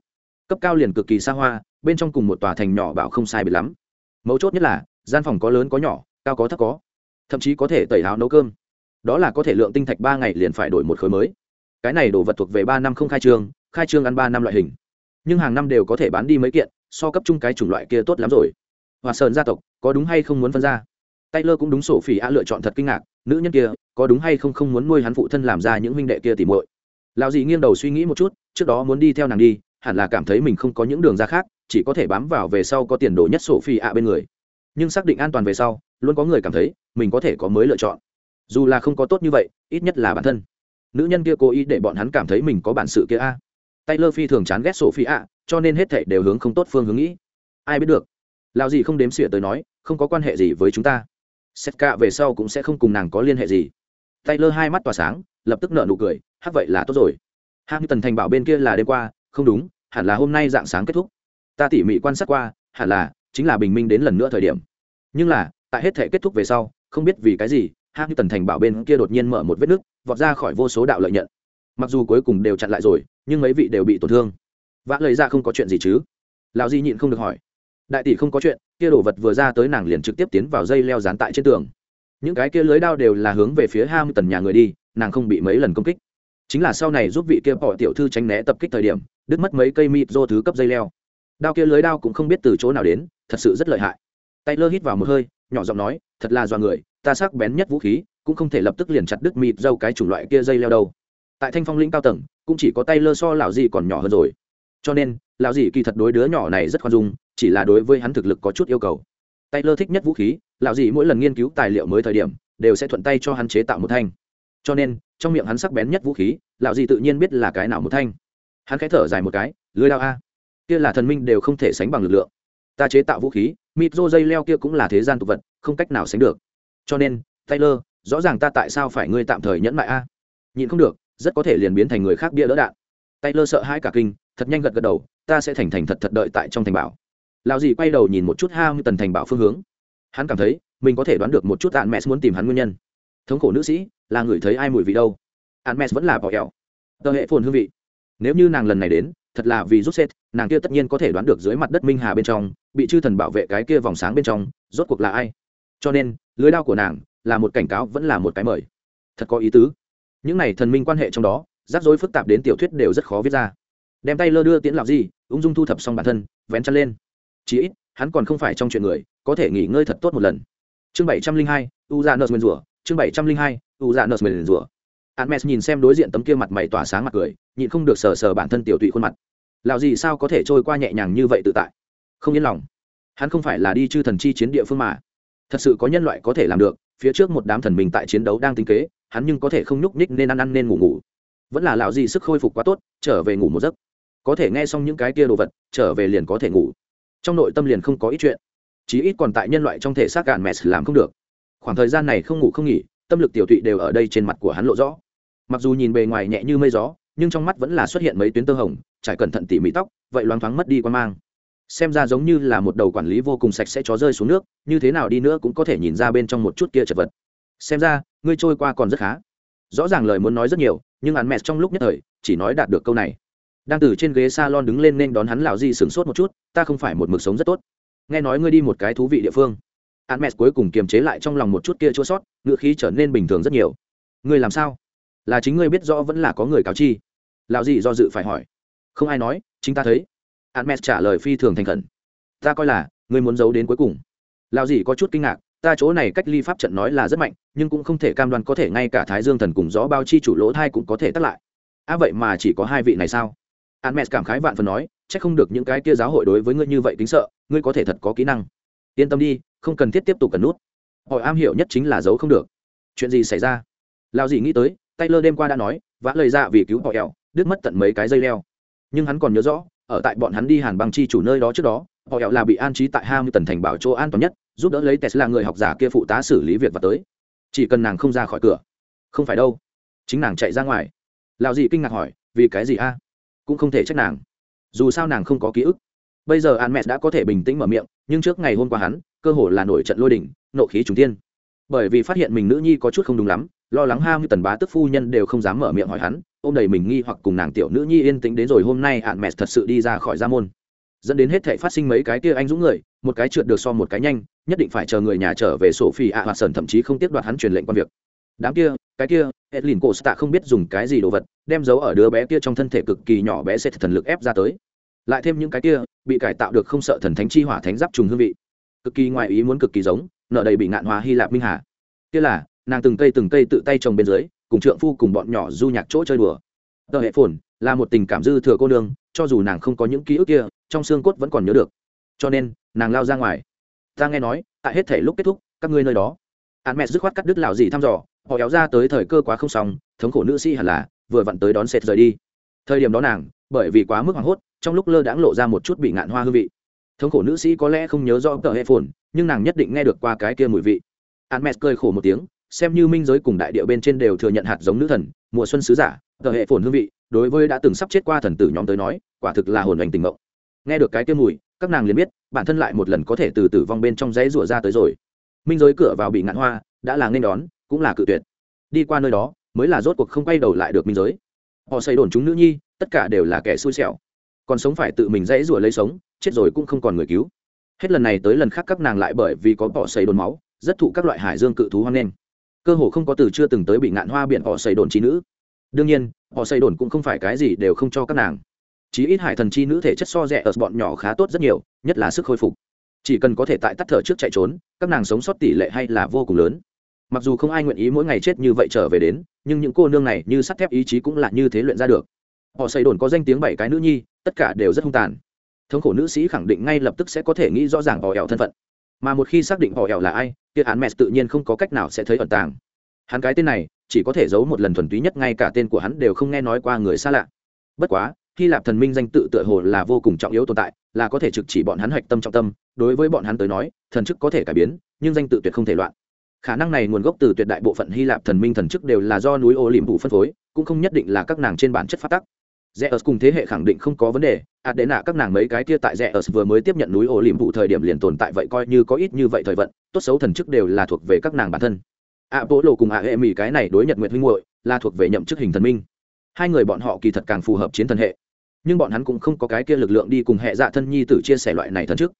Speaker 1: Cấp cao liền cực kỳ xa hoa, bên trong cùng một tòa thành nhỏ bảo không sai bị lắm. Mấu chốt nhất là, gian phòng có lớn có nhỏ, cao có thấp có. Thậm chí có thể tẩy áo nấu cơm. Đó là có thể lượng tinh thạch ba ngày liền phải đổi một khối mới. Cái này đồ vật thuộc về ba năm không khai trương khai trương ăn ba năm loại hình. Nhưng hàng năm đều có thể bán đi mấy kiện, so cấp chung cái chủng loại kia tốt lắm rồi. Hòa sơn gia tộc, có đúng hay không muốn phân ra? Taylor cũng đúng sổ phỉ a lựa chọn thật kinh ngạc, nữ nhân kia, có đúng hay không không muốn nuôi hắn phụ thân làm ra những huynh đệ kia tỉ muội? Lão dị nghiêng đầu suy nghĩ một chút, trước đó muốn đi theo nàng đi, hẳn là cảm thấy mình không có những đường ra khác, chỉ có thể bám vào về sau có tiền đồ nhất sổ phi ạ bên người. Nhưng xác định an toàn về sau, luôn có người cảm thấy, mình có thể có mới lựa chọn. Dù là không có tốt như vậy, ít nhất là bản thân. Nữ nhân kia cố ý để bọn hắn cảm thấy mình có bản sự kia a. Taylor phi thường chán ghét sổ phi ạ, cho nên hết thảy đều hướng không tốt phương hướng nghĩ. Ai biết được? Lão dì không đếm xỉa tới nói, không có quan hệ gì với chúng ta. Setka về sau cũng sẽ không cùng nàng có liên hệ gì. Taylor hai mắt tỏa sáng lập tức nở nụ cười hát vậy là tốt rồi. Hạng tần thành bảo bên kia là đêm qua, không đúng, hẳn là hôm nay dạng sáng kết thúc. Ta tỉ mỉ quan sát qua, hẳn là chính là bình minh đến lần nữa thời điểm. Nhưng là, tại hết thể kết thúc về sau, không biết vì cái gì hạng tần thành bảo bên kia đột nhiên mở một vết nứt, vọt ra khỏi vô số đạo lợi nhận. Mặc dù cuối cùng đều chặn lại rồi, nhưng mấy vị đều bị tổn thương. Vã lời ra dạ không có chuyện gì chứ? Lão di nhịn không được hỏi. Đại tỷ không có chuyện, kia đồ vật vừa ra tới nàng liền trực tiếp tiến vào dây leo dán tại trên tường. Những cái kia lưới đao đều là hướng về phía ham tần nhà người đi nàng không bị mấy lần công kích. Chính là sau này giúp vị kia bỏ tiểu thư tránh né tập kích thời điểm, đứt mất mấy cây mịt do thứ cấp dây leo. Đao kia lưới đao cũng không biết từ chỗ nào đến, thật sự rất lợi hại. Tay lơ hít vào một hơi, nhỏ giọng nói, thật là do người, ta sắc bén nhất vũ khí, cũng không thể lập tức liền chặt đứt mịt dâu cái chủng loại kia dây leo đâu. Tại thanh phong lĩnh cao tầng, cũng chỉ có tay lơ so lão gì còn nhỏ hơn rồi. Cho nên, lão gì kỳ thật đối đứa nhỏ này rất khoan dung, chỉ là đối với hắn thực lực có chút yêu cầu. Tay lơ thích nhất vũ khí, lão gì mỗi lần nghiên cứu tài liệu mới thời điểm, đều sẽ thuận tay cho hắn chế tạo một thanh cho nên, trong miệng hắn sắc bén nhất vũ khí, lão gì tự nhiên biết là cái nào một thanh. Hắn khẽ thở dài một cái, lưới đao a, kia là thần minh đều không thể sánh bằng lực lượng. Ta chế tạo vũ khí, mịt rô dây leo kia cũng là thế gian tục vật, không cách nào sánh được. Cho nên, taylor, rõ ràng ta tại sao phải ngươi tạm thời nhẫn lại a? Nhịn không được, rất có thể liền biến thành người khác bia đỡ đạn. Taylor sợ hãi cả kinh, thật nhanh gật gật đầu, ta sẽ thành thành thật thật đợi tại trong thành bảo. Lão dì quay đầu nhìn một chút ha tần thành bảo phương hướng. Hắn cảm thấy, mình có thể đoán được một chút tạ mẹ muốn tìm hắn nguyên nhân thống khổ nữ sĩ, là người thấy ai mùi vị đâu. Hắn vẫn là bỏ kẹo tờ hệ phồn hương vị. Nếu như nàng lần này đến, thật là vì rút xét nàng kia tất nhiên có thể đoán được dưới mặt đất minh hà bên trong, bị chư thần bảo vệ cái kia vòng sáng bên trong, rốt cuộc là ai. Cho nên, lưới đao của nàng là một cảnh cáo vẫn là một cái mời. Thật có ý tứ. Những này thần minh quan hệ trong đó, rắc rối phức tạp đến tiểu thuyết đều rất khó viết ra. Đem tay lơ đưa tiễn lạc gì ung dung thu thập xong bản thân, vén chăn lên. Chí ít, hắn còn không phải trong chuyện người, có thể nghỉ ngơi thật tốt một lần. Chương bảy trăm linh hai u ra nợ nguyên rủa chương bảy trăm linh hai u dạ nợ nguyên rủa Hermes nhìn xem đối diện tấm kia mặt mày tỏa sáng mặt cười, nhịn không được sờ sờ bản thân tiểu tụy khuôn mặt. Lão gì sao có thể trôi qua nhẹ nhàng như vậy tự tại? Không yên lòng. Hắn không phải là đi chư thần chi chiến địa phương mà. Thật sự có nhân loại có thể làm được, phía trước một đám thần mình tại chiến đấu đang tính kế, hắn nhưng có thể không nhúc nhích nên ăn ăn nên ngủ ngủ. Vẫn là lão gì sức khôi phục quá tốt, trở về ngủ một giấc. Có thể nghe xong những cái kia đồ vật, trở về liền có thể ngủ. Trong nội tâm liền không có ít chuyện. Chí ít còn tại nhân loại trong thể xác gạn mẹ làm không được. Khoảng thời gian này không ngủ không nghỉ, tâm lực tiểu Thụy đều ở đây trên mặt của hắn lộ rõ. Mặc dù nhìn bề ngoài nhẹ như mây gió nhưng trong mắt vẫn là xuất hiện mấy tuyến tơ hồng trải cẩn thận tỉ mỉ tóc vậy loáng thoáng mất đi quan mang. Xem ra giống như là một đầu quản lý vô cùng sạch sẽ chó rơi xuống nước như thế nào đi nữa cũng có thể nhìn ra bên trong một chút kia chật vật. Xem ra ngươi trôi qua còn rất khá. Rõ ràng lời muốn nói rất nhiều nhưng hắn mẹ trong lúc nhất thời chỉ nói đạt được câu này. Đang từ trên ghế s a lon đứng lên nên đón hắn lào di sửng sốt một chút ta không phải một mực sống rất tốt. Nghe nói ngươi đi một cái thú vị địa phương hắn mẹ cuối cùng kiềm chế lại trong lòng một chút kia chua sót, ngựa khí trở nên bình thường rất nhiều. Ngươi làm sao? Là chính ngươi biết rõ vẫn là có người cáo chi? Lão gì do dự phải hỏi. Không ai nói, chính ta thấy. Admet trả lời phi thường thành khẩn. Ta coi là, ngươi muốn giấu đến cuối cùng. Lão gì có chút kinh ngạc, ta chỗ này cách ly pháp trận nói là rất mạnh, nhưng cũng không thể cam đoan có thể ngay cả thái dương thần cùng gió bao chi chủ lỗ thai cũng có thể tắt lại. À vậy mà chỉ có hai vị này sao? An mẹ cảm khái vạn phần nói c h ắ c không được những cái kia giáo hội đối với ngươi như vậy tính sợ, ngươi có thể thật có kỹ năng yên tâm đi, không cần thiết tiếp tục cần nút. Họ am hiểu nhất chính là giấu không được. Chuyện gì xảy ra? Lao dì nghĩ tới tay lơ đêm qua đã nói, vã lời ra vì cứu họ ẹo đứt mất tận mấy cái dây leo. Nhưng hắn còn nhớ rõ, ở tại bọn hắn đi hàn băng chi chủ nơi đó trước đó, họ ẹo là bị an trí tại hai mươi tần thành bảo chỗ an toàn nhất, giúp đỡ lấy tesla người học giả kia phụ tá xử lý việc và tới. Chỉ cần nàng không ra khỏi cửa. Không phải đâu. Chính nàng chạy ra ngoài. Lao dì kinh ngạc hỏi, vì cái gì a? Cũng không thể trách nàng. Dù sao nàng không có ký ức. Bây giờ an mẹ đã có thể bình tĩnh mở miệng nhưng trước ngày hôm qua hắn, cơ hồ là nổi trận lôi đỉnh nộ khí trùng tiên bởi vì phát hiện mình nữ nhi có chút không đúng lắm, lo lắng ham như tần bá tức phu nhân đều không dám mở miệng hỏi hắn, ôm đầy mình nghi hoặc cùng nàng tiểu nữ nhi yên tĩnh đến rồi hôm nay hạn mẹ thật sự đi ra khỏi gia môn. Dẫn đến hết thể phát sinh mấy cái kia anh dũng người, một cái trượt được so một cái nhanh, nhất định phải chờ người nhà trở về sổ phi ạ hoạt sơn thậm chí không tiếp đoạt hắn truyền lệnh quan việc. Đám kia, cái kia, edlin cổ tạ không biết dùng cái gì đồ vật, đem giấu ở đứa bé kia trong thân thể cực kỳ nhỏ bé sẽ thần lực ép ra tới lại thêm những cái kia, bị cải tạo được không sợ thần thánh chi hỏa thánh giáp trùng hương vị. Cực kỳ ngoài ý muốn cực kỳ giống, nợ đầy bị ngạn hóa hy lạp minh hà. Kia là, nàng từng cây từng cây tự tay trồng bên dưới, cùng trượng phu cùng bọn nhỏ du nhạc chỗ chơi đùa. Tờ hệ phồn, là một tình cảm dư thừa cô nương, cho dù nàng không có những ký ức kia, trong xương cốt vẫn còn nhớ được. Cho nên, nàng lao ra ngoài. Ta nghe nói, tại hết thể lúc kết thúc, các ngươi nơi đó. Hắn mẹ dứt khoát cắt đứt lào gì thăm dò, họ kéo ra tới thời cơ quá không xong, thống khổ nữ sĩ hẳn là, vừa vặn tới đón sệt rời đi. Thời điểm đó nàng bởi vì quá mức hoảng hốt, trong lúc lơ đãng lộ ra một chút bị ngạn hoa hương vị. Thống khổ nữ sĩ có lẽ không nhớ rõ tờ hệ phồn nhưng nàng nhất định nghe được qua cái kia mùi vị. Hắn mẹ cười khổ một tiếng, xem như minh giới cùng đại địa bên trên đều thừa nhận hạt giống nữ thần, mùa xuân sứ giả, tờ hệ phồn hương vị, đối với đã từng sắp chết qua thần tử nhóm tới nói, quả thực là hồn hoành tình mộng. Nghe được cái kia mùi, các nàng liền biết, bản thân lại một lần có thể từ tử vong bên trong dãy rủa ra tới rồi. Minh giới cửa vào bị ngạn hoa, đã là nên đón, cũng là cự tuyệt. Đi qua nơi đó, mới là rốt cuộc không quay đầu lại được minh giới họ xây đồn chúng nữ nhi, tất cả đều là kẻ xui xẻo. Còn sống phải tự mình dãy rủa lấy sống, chết rồi cũng không còn người cứu. Hết lần này tới lần khác các nàng lại bởi vì có bỏ xây đồn máu, rất thụ các loại hải dương cự thú hoang lên cơ hồ không có từ chưa từng tới bị ngạn hoa biển họ xây đồn trí nữ. Đương nhiên, họ xây đồn cũng không phải cái gì đều không cho các nàng. Chí ít hải thần chi nữ thể chất so rẻ ở bọn nhỏ khá tốt rất nhiều, nhất là sức khôi phục. Chỉ cần có thể tại tắt thở trước chạy trốn, các nàng sống sót tỷ lệ hay là vô cùng lớn mặc dù không ai nguyện ý mỗi ngày chết như vậy trở về đến, nhưng những cô nương này như sắt thép ý chí cũng là như thế luyện ra được. Họ xây đồn có danh tiếng bảy cái nữ nhi, tất cả đều rất hung tàn. Thống khổ nữ sĩ khẳng định ngay lập tức sẽ có thể nghĩ rõ ràng họ ẻo thân phận. Mà một khi xác định họ ẻo là ai, kia án mẹ tự nhiên không có cách nào sẽ thấy ẩn tàng. Hắn cái tên này, chỉ có thể giấu một lần thuần túy nhất ngay cả tên của hắn đều không nghe nói qua người xa lạ. Bất quá, hy lạp thần minh danh tự tựa hồ là vô cùng trọng yếu tồn tại, là có thể trực chỉ bọn hắn hạch tâm trọng tâm. Đối với bọn hắn tới nói, thần chức có thể cải biến, nhưng danh tự tuyệt không thể loạn khả năng này nguồn gốc từ tuyệt đại bộ phận hy lạp thần minh thần chức đều là do núi ô liềm phủ phân phối, cũng không nhất định là các nàng trên bản chất phát tắc. Rẽ ớt cùng thế hệ khẳng định không có vấn đề, ạt đệ nạ các nàng mấy cái kia tại rẽ ớt vừa mới tiếp nhận núi ô liềm phủ thời điểm liền tồn tại vậy coi như có ít như vậy thời vận, tốt xấu thần chức đều là thuộc về các nàng bản thân. Ạ bố lộ cùng ạ hệ mỹ cái này đối nhật nguyện huynh hội là thuộc về nhậm chức hình thần minh. Hai người bọn họ kỳ thật càng phù hợp chiến thần hệ, nhưng bọn hắn cũng không có cái kia lực lượng đi cùng hệ dạ thân nhi tử chia sẻ loại này thần trước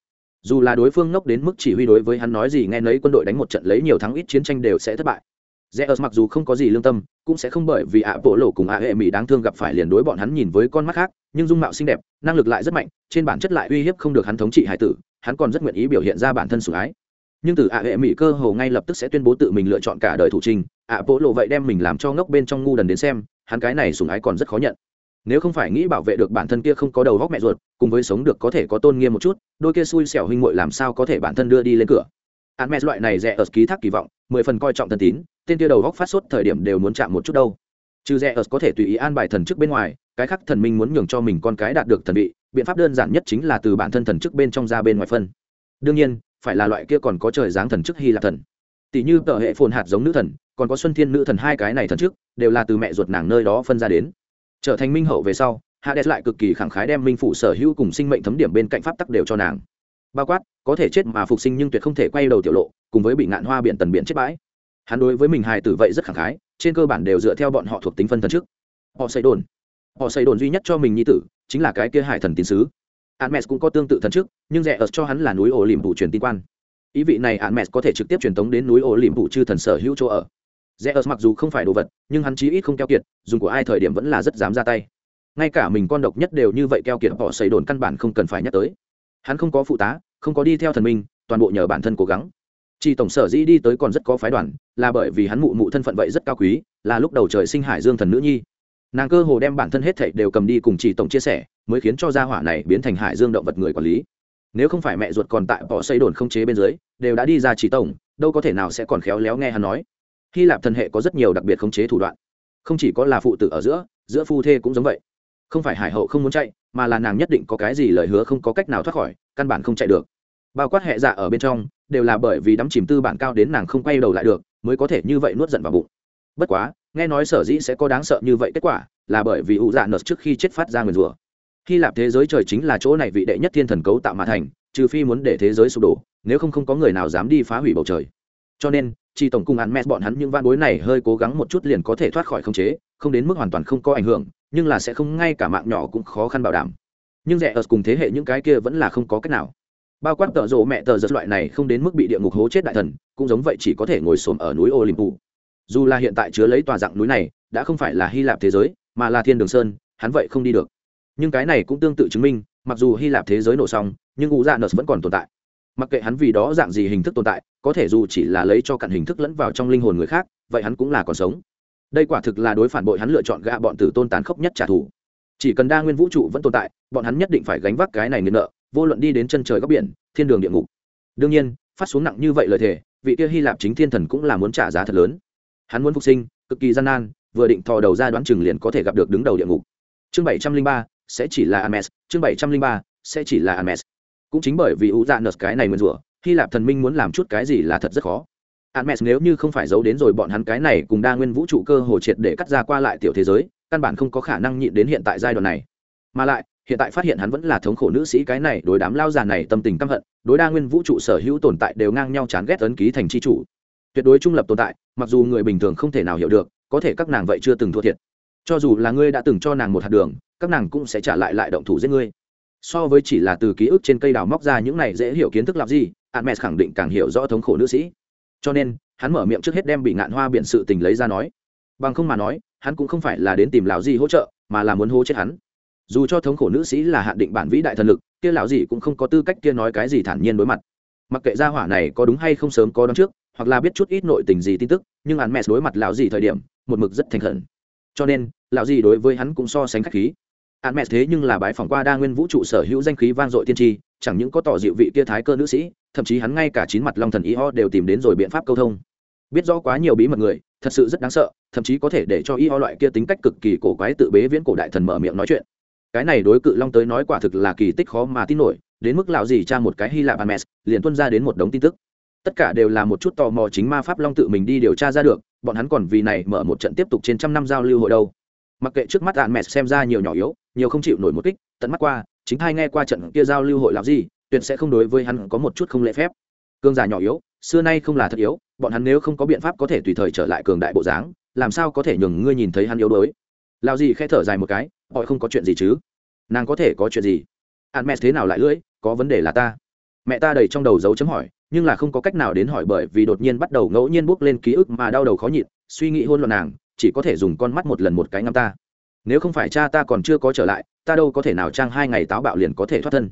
Speaker 1: dù là đối phương ngốc đến mức chỉ huy đối với hắn nói gì nghe nấy quân đội đánh một trận lấy nhiều thắng ít chiến tranh đều sẽ thất bại. Rẽ ớt mặc dù không có gì lương tâm, cũng sẽ không bởi vì ạ bộ lộ cùng ạ hệ mỹ đáng thương gặp phải liền đối bọn hắn nhìn với con mắt khác, nhưng dung mạo xinh đẹp, năng lực lại rất mạnh, trên bản chất lại uy hiếp không được hắn thống trị hải tử, hắn còn rất nguyện ý biểu hiện ra bản thân sủng ái. Nhưng từ ạ hệ mỹ cơ hồ ngay lập tức sẽ tuyên bố tự mình lựa chọn cả đời thủ trình, ạ bộ lộ vậy đem mình làm cho ngốc bên trong ngu đần đến xem, hắn cái này sủng ái còn rất khó nhận nếu không phải nghĩ bảo vệ được bản thân kia không có đầu góc mẹ ruột, cùng với sống được có thể có tôn nghiêm một chút, đôi kia xui xẻo huynh muội làm sao có thể bản thân đưa đi lên cửa? Hắn mẹ loại này rẻ ở ký thác kỳ vọng, mười phần coi trọng thân tín, tên kia đầu góc phát sốt thời điểm đều muốn chạm một chút đâu. Trừ rẻ ở có thể tùy ý an bài thần chức bên ngoài, cái khác thần minh muốn nhường cho mình con cái đạt được thần vị, biện pháp đơn giản nhất chính là từ bản thân thần chức bên trong ra bên ngoài phân. Đương nhiên, phải là loại kia còn có trời dáng thần chức hy lạp thần. Tỷ như tờ hệ phồn hạt giống nữ thần, còn có xuân thiên nữ thần hai cái này thần chức, đều là từ mẹ ruột nàng nơi đó phân ra đến trở thành minh hậu về sau hades lại cực kỳ khẳng khái đem minh phủ sở hữu cùng sinh mệnh thấm điểm bên cạnh pháp tắc đều cho nàng. Bao quát có thể chết mà phục sinh nhưng tuyệt không thể quay đầu tiểu lộ cùng với bị ngạn hoa biển tần biển chết bãi. Hắn đối với mình hài tử vậy rất khẳng khái trên cơ bản đều dựa theo bọn họ thuộc tính phân thần trước. Họ xây đồn. Họ xây đồn duy nhất cho mình nhi tử chính là cái kia hải thần tín sứ. Hermes cũng có tương tự thần trước, nhưng rẻ ở cho hắn là núi ổ liềm phủ truyền tin quan. Ý vị này Hermes có thể trực tiếp truyền tống đến núi ổ liềm phủ chư thần sở hữu chỗ ở rẽ ớt mặc dù không phải đồ vật, nhưng hắn chí ít không keo kiệt, dùng của ai thời điểm vẫn là rất dám ra tay. Ngay cả mình con độc nhất đều như vậy keo kiệt, họ xây đồn căn bản không cần phải nhắc tới. Hắn không có phụ tá, không có đi theo thần minh, toàn bộ nhờ bản thân cố gắng. Chỉ tổng sở dĩ đi tới còn rất có phái đoàn, là bởi vì hắn mụ mụ thân phận vậy rất cao quý, là lúc đầu trời sinh hải dương thần nữ nhi. Nàng cơ hồ đem bản thân hết thảy đều cầm đi cùng chỉ tổng chia sẻ, mới khiến cho gia hỏa này biến thành hải dương động vật người quản lý. Nếu không phải mẹ ruột còn tại bỏ xây đồn không chế bên dưới, đều đã đi ra chỉ tổng, đâu có thể nào sẽ còn khéo léo nghe hắn nói hy lạp thần hệ có rất nhiều đặc biệt khống chế thủ đoạn. Không chỉ có là phụ tử ở giữa giữa phu thê cũng giống vậy. Không phải hải hậu không muốn chạy, mà là nàng nhất định có cái gì lời hứa không có cách nào thoát khỏi, căn bản không chạy được. Bao quát hệ dạ ở bên trong, đều là bởi vì đắm chìm tư bản cao đến nàng không quay đầu lại được, mới có thể như vậy nuốt giận vào bụng. Bất quá, nghe nói sở dĩ sẽ có đáng sợ như vậy kết quả, là bởi vì ụ dạ nợt trước khi chết phát ra nguyền rủa. Hy lạp thế giới trời chính là chỗ này vị đệ nhất thiên thần cấu tạo mà thành, trừ phi muốn để thế giới sụp đổ, nếu không không có người nào dám đi phá hủy bầu trời. Cho nên chỉ tổng cùng ăn mẹ bọn hắn những van bối này hơi cố gắng một chút liền có thể thoát khỏi khống chế, không đến mức hoàn toàn không có ảnh hưởng, nhưng là sẽ không, ngay cả mạng nhỏ cũng khó khăn bảo đảm. Nhưng rẻ ở cùng thế hệ những cái kia vẫn là không có cách nào. Bao quát tợ rộ mẹ tờ giật loại này không đến mức bị địa ngục hố chết đại thần, cũng giống vậy chỉ có thể ngồi xổm ở núi olympu dù là hiện tại chứa lấy tòa dạng núi này, đã không phải là hy lạp thế giới, mà là thiên đường sơn, hắn vậy không đi được. Nhưng cái này cũng tương tự chứng minh, mặc dù hy lạp thế giới nổ xong, nhưng u dạ nợ vẫn còn tồn tại mặc kệ hắn vì đó dạng gì hình thức tồn tại có thể dù chỉ là lấy cho cặn hình thức lẫn vào trong linh hồn người khác vậy hắn cũng là còn sống. Đây quả thực là đối phản bội hắn lựa chọn gạ bọn tử tôn tán khốc nhất trả thù. Chỉ cần đa nguyên vũ trụ vẫn tồn tại bọn hắn nhất định phải gánh vác cái này nghiện nợ vô luận đi đến chân trời góc biển thiên đường địa ngục. Đương nhiên phát xuống nặng như vậy lời thề vị kia hy lạp chính thiên thần cũng là muốn trả giá thật lớn. Hắn muốn phục sinh cực kỳ gian nan vừa định thò đầu ra đoán chừng liền có thể gặp được đứng đầu địa ngục. Chương bảy trăm linh ba sẽ chỉ là Ames, chương bảy trăm linh ba sẽ chỉ là Ames. Cũng chính bởi vì u dạ nợt cái này mượn rủa, Hy Lạp thần minh muốn làm chút cái gì là thật rất khó. Ames nếu như không phải giấu đến rồi bọn hắn cái này cùng đa nguyên vũ trụ cơ hồ triệt để cắt ra qua lại tiểu thế giới, căn bản không có khả năng nhịn đến hiện tại giai đoạn này. Mà lại, hiện tại phát hiện hắn vẫn là thống khổ nữ sĩ cái này đối đám lao già này tâm tình căm hận, đối đa nguyên vũ trụ sở hữu tồn tại đều ngang nhau chán ghét ấn ký thành chi chủ. Tuyệt đối trung lập tồn tại, mặc dù người bình thường không thể nào hiểu được, có thể các nàng vậy chưa từng thua thiệt. Cho dù là ngươi đã từng cho nàng một hạt đường, các nàng cũng sẽ trả lại lại động thủ giết ngươi so với chỉ là từ ký ức trên cây đào móc ra những này dễ hiểu kiến thức làm gì admet khẳng định càng hiểu rõ thống khổ nữ sĩ. Cho nên, hắn mở miệng trước hết đem bị ngạn hoa biện sự tình lấy ra nói. Bằng không mà nói, hắn cũng không phải là đến tìm lão gì hỗ trợ, mà là muốn hô chết hắn. Dù cho thống khổ nữ sĩ là hạn định bản vĩ đại thần lực, kia lão gì cũng không có tư cách kia nói cái gì thản nhiên đối mặt. Mặc kệ gia hỏa này có đúng hay không sớm có đón trước, hoặc là biết chút ít nội tình gì tin tức, nhưng hắn mẹ đối mặt lão gì thời điểm, một mực rất thành khẩn. Cho nên lão gì đối với hắn cũng so sánh khách khí án mẹ thế nhưng là bái phỏng qua đa nguyên vũ trụ sở hữu danh khí vang dội tiên tri, chẳng những có tỏ dịu vị kia thái cơ nữ sĩ, thậm chí hắn ngay cả chín mặt long thần y ho đều tìm đến rồi biện pháp câu thông. Biết rõ quá nhiều bí mật người, thật sự rất đáng sợ, thậm chí có thể để cho y ho loại kia tính cách cực kỳ cổ quái tự bế viễn cổ đại thần mở miệng nói chuyện. Cái này đối cự long tới nói quả thực là kỳ tích khó mà tin nổi, đến mức lão gì cha một cái hy lạp Hermes liền tuân ra đến một đống tin tức. Tất cả đều là một chút tò mò chính ma pháp long tự mình đi điều tra ra được, bọn hắn còn vì này mở một trận tiếp tục trên trăm năm giao lưu hội đâu. Mặc kệ trước mắt đạn mẹ xem ra nhiều nhỏ yếu nhiều không chịu nổi một kích, tận mắt qua, chính hai nghe qua trận kia giao lưu hội làm gì tuyệt sẽ không đối với hắn có một chút không lễ phép. Cương giả nhỏ yếu, xưa nay không là thật yếu, bọn hắn nếu không có biện pháp có thể tùy thời trở lại cường đại bộ dáng, làm sao có thể nhường ngươi nhìn thấy hắn yếu đuối? Lao gì khe thở dài một cái họ không có chuyện gì chứ? Nàng có thể có chuyện gì? Hắn mẹ thế nào lại lưỡi, có vấn đề là ta. Mẹ ta đầy trong đầu dấu chấm hỏi, nhưng là không có cách nào đến hỏi bởi vì đột nhiên bắt đầu ngẫu nhiên bước lên ký ức mà đau đầu khó nhịn, suy nghĩ hôn loạn nàng, chỉ có thể dùng con mắt một lần một cái ngắm ta nếu không phải cha ta còn chưa có trở lại, ta đâu có thể nào trang hai ngày táo bạo liền có thể thoát thân.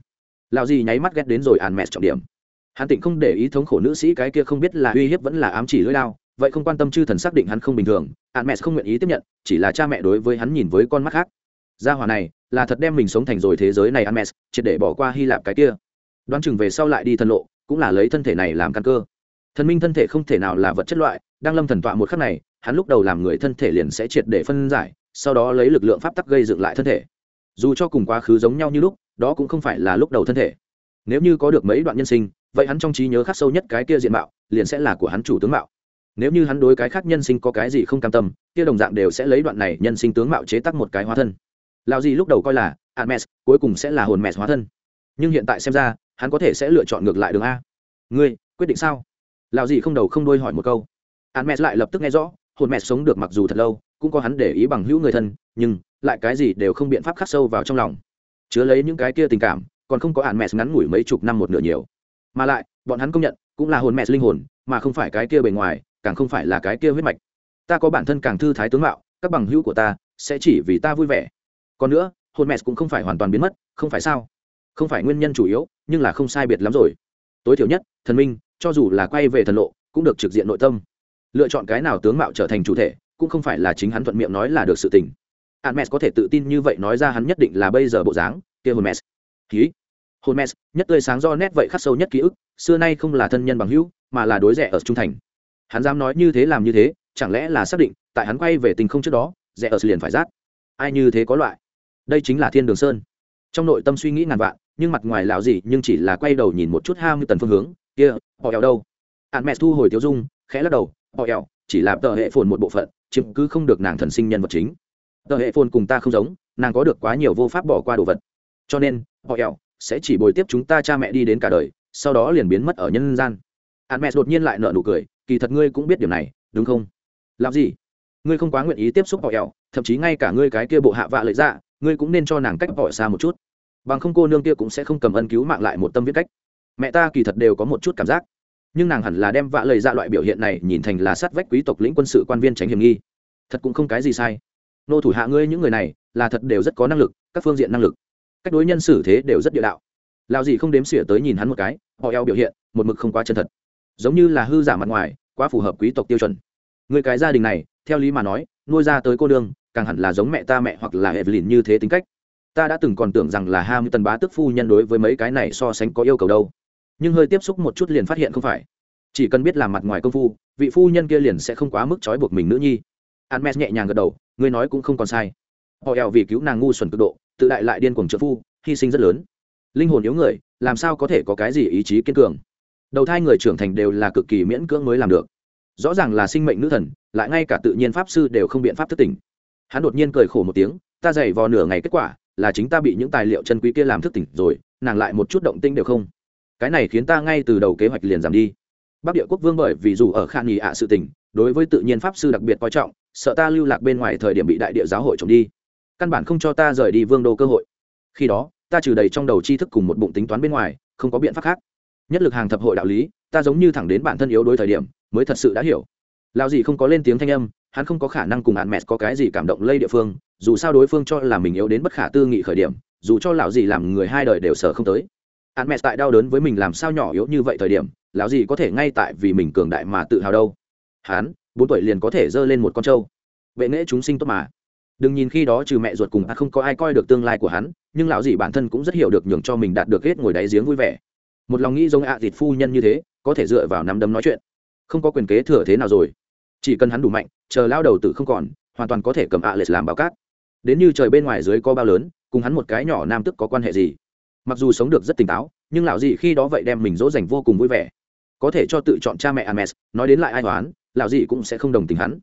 Speaker 1: Lào gì nháy mắt ghét đến rồi àn mẹ trọng điểm. Hắn tịnh không để ý thống khổ nữ sĩ cái kia không biết là uy hiếp vẫn là ám chỉ lưỡi lao, vậy không quan tâm chư thần xác định hắn không bình thường ạn mẹ không nguyện ý tiếp nhận, chỉ là cha mẹ đối với hắn nhìn với con mắt khác. Gia hòa này, là thật đem mình sống thành rồi thế giới này ạn mẹ triệt để bỏ qua hy lạp cái kia. Đoán chừng về sau lại đi thân lộ, cũng là lấy thân thể này làm căn cơ. Thần minh thân thể không thể nào là vật chất loại, đang lâm thần tọa một khắc này, hắn lúc đầu làm người thân thể liền sẽ triệt để phân giải sau đó lấy lực lượng pháp tắc gây dựng lại thân thể. Dù cho cùng quá khứ giống nhau như lúc, đó cũng không phải là lúc đầu thân thể. Nếu như có được mấy đoạn nhân sinh, vậy hắn trong trí nhớ khắc sâu nhất cái kia diện mạo, liền sẽ là của hắn chủ tướng mạo. Nếu như hắn đối cái khác nhân sinh có cái gì không cam tâm, kia đồng dạng đều sẽ lấy đoạn này nhân sinh tướng mạo chế tác một cái hóa thân. Lao gì lúc đầu coi là admes cuối cùng sẽ là hồn mẹ hóa thân. Nhưng hiện tại xem ra, hắn có thể sẽ lựa chọn ngược lại đường a. Ngươi, quyết định sao? Lao gì không đầu không đôi hỏi một câu. Admes lại lập tức nghe rõ, hồn mẹ sống được mặc dù thật lâu cũng có hắn để ý bằng hữu người thân, nhưng lại cái gì đều không biện pháp khắc sâu vào trong lòng. Chứa lấy những cái kia tình cảm, còn không có hạn mẹ ngắn ngủi mấy chục năm một nửa nhiều. Mà lại, bọn hắn công nhận, cũng là hồn mẹ linh hồn, mà không phải cái kia bề ngoài, càng không phải là cái kia huyết mạch. Ta có bản thân càng thư thái tướng mạo, các bằng hữu của ta sẽ chỉ vì ta vui vẻ. Còn nữa, hồn mẹ cũng không phải hoàn toàn biến mất, không phải sao? Không phải nguyên nhân chủ yếu, nhưng là không sai biệt lắm rồi. Tối thiểu nhất, thần minh, cho dù là quay về thần lộ, cũng được trực diện nội tâm. Lựa chọn cái nào tướng mạo trở thành chủ thể cũng không phải là chính hắn thuận miệng nói là được sự tình. Hermes có thể tự tin như vậy nói ra hắn nhất định là bây giờ bộ dáng, kia Hermes. Ký Hermes, nhất tươi sáng do nét vậy khắc sâu nhất ký ức, xưa nay không là thân nhân bằng hữu, mà là đối rẻ ở trung thành. Hắn dám nói như thế làm như thế, chẳng lẽ là xác định, tại hắn quay về tình không trước đó, rẻ ở liền phải rát? Ai như thế có loại? Đây chính là thiên đường sơn. Trong nội tâm suy nghĩ ngàn vạn, nhưng mặt ngoài lão gì, nhưng chỉ là quay đầu nhìn một chút ham như tần phương hướng, kia, họ eo đâu? Hermes mẹ thu hồi tiêu dung, khẽ lắc đầu, họ eo chỉ là tờ hệ phồn một bộ phận, chiếm cứ không được nàng thần sinh nhân vật chính. Tờ hệ phồn cùng ta không giống, nàng có được quá nhiều vô pháp bỏ qua đồ vật. Cho nên, họ eo sẽ chỉ bồi tiếp chúng ta cha mẹ đi đến cả đời, sau đó liền biến mất ở nhân gian. Hạn mẹ đột nhiên lại nở nụ cười, kỳ thật ngươi cũng biết điều này, đúng không? Làm gì? Ngươi không quá nguyện ý tiếp xúc họ eo thậm chí ngay cả ngươi cái kia bộ hạ vạ lợi dạ ngươi cũng nên cho nàng cách bỏ xa một chút. Bằng không cô nương kia cũng sẽ không cầm ân cứu mạng lại một tâm viết cách. Mẹ ta kỳ thật đều có một chút cảm giác nhưng nàng hẳn là đem vạ lời ra loại biểu hiện này nhìn thành là sát vách quý tộc lĩnh quân sự quan viên tránh hiểm nghi. Thật cũng không cái gì sai. Nô thủ hạ ngươi những người này, là thật đều rất có năng lực, các phương diện năng lực. Cách đối nhân xử thế đều rất địa đạo. Lao gì không đếm xỉa tới nhìn hắn một cái, họ eo biểu hiện, một mực không quá chân thật. Giống như là hư giả mặt ngoài, quá phù hợp quý tộc tiêu chuẩn. Người cái gia đình này, theo lý mà nói, nuôi ra tới cô đương càng hẳn là giống mẹ ta mẹ hoặc là evelyn như thế tính cách. Ta đã từng còn tưởng rằng là ham tần bá tức phu nhân đối với mấy cái này so sánh có yêu cầu đâu nhưng hơi tiếp xúc một chút liền phát hiện không phải. Chỉ cần biết làm mặt ngoài công phu, vị phu nhân kia liền sẽ không quá mức trói buộc mình nữ nhi. An mes nhẹ nhàng gật đầu, ngươi nói cũng không còn sai. Họ eo vì cứu nàng ngu xuẩn cực độ, tự đại lại điên cuồng trợ phu, hy sinh rất lớn. Linh hồn yếu người, làm sao có thể có cái gì ý chí kiên cường? Đầu thai người trưởng thành đều là cực kỳ miễn cưỡng mới làm được. Rõ ràng là sinh mệnh nữ thần, lại ngay cả tự nhiên pháp sư đều không biện pháp thức tỉnh. Hắn đột nhiên cười khổ một tiếng, ta dày vò nửa ngày kết quả, là chính ta bị những tài liệu chân quý kia làm thức tỉnh rồi, nàng lại một chút động tinh đều không cái này khiến ta ngay từ đầu kế hoạch liền giảm đi. Bắc địa quốc vương bởi vì dù ở khan nghỉ ạ sự tình, đối với tự nhiên pháp sư đặc biệt coi trọng, sợ ta lưu lạc bên ngoài thời điểm bị đại địa giáo hội trộm đi. Căn bản không cho ta rời đi vương đô cơ hội. Khi đó, ta trừ đầy trong đầu tri thức cùng một bụng tính toán bên ngoài, không có biện pháp khác. Nhất lực hàng thập hội đạo lý, ta giống như thẳng đến bản thân yếu đối thời điểm, mới thật sự đã hiểu. Lao gì không có lên tiếng thanh âm, hắn không có khả năng cùng hạn mẹt có cái gì cảm động lây địa phương, dù sao đối phương cho là mình yếu đến bất khả tư nghị khởi điểm, dù cho lão gì làm người hai đời đều sợ không tới hạn mẹ tại đau đớn với mình làm sao nhỏ yếu như vậy thời điểm, lão gì có thể ngay tại vì mình cường đại mà tự hào đâu? Hắn bốn tuổi liền có thể dơ lên một con trâu. Vệ nghễ chúng sinh tốt mà. Đừng nhìn khi đó trừ mẹ ruột cùng a không có ai coi được tương lai của hắn, nhưng lão gì bản thân cũng rất hiểu được nhường cho mình đạt được hết ngồi đáy giếng vui vẻ. Một lòng nghĩ giống ạ à phu nhân như thế, có thể dựa vào nắm đấm nói chuyện. Không có quyền kế thừa thế nào rồi. Chỉ cần hắn đủ mạnh, chờ lao đầu tử không còn, hoàn toàn có thể cầm ạ à lệch làm báo cát. Đến như trời bên ngoài dưới có bao lớn, cùng hắn một cái nhỏ nam tức có quan hệ gì? Mặc dù sống được rất tỉnh táo nhưng lão dị khi đó vậy đem mình dỗ dành vô cùng vui vẻ có thể cho tự chọn cha mẹ ames nói đến lại ai toán, lão dị cũng sẽ không đồng tình hắn.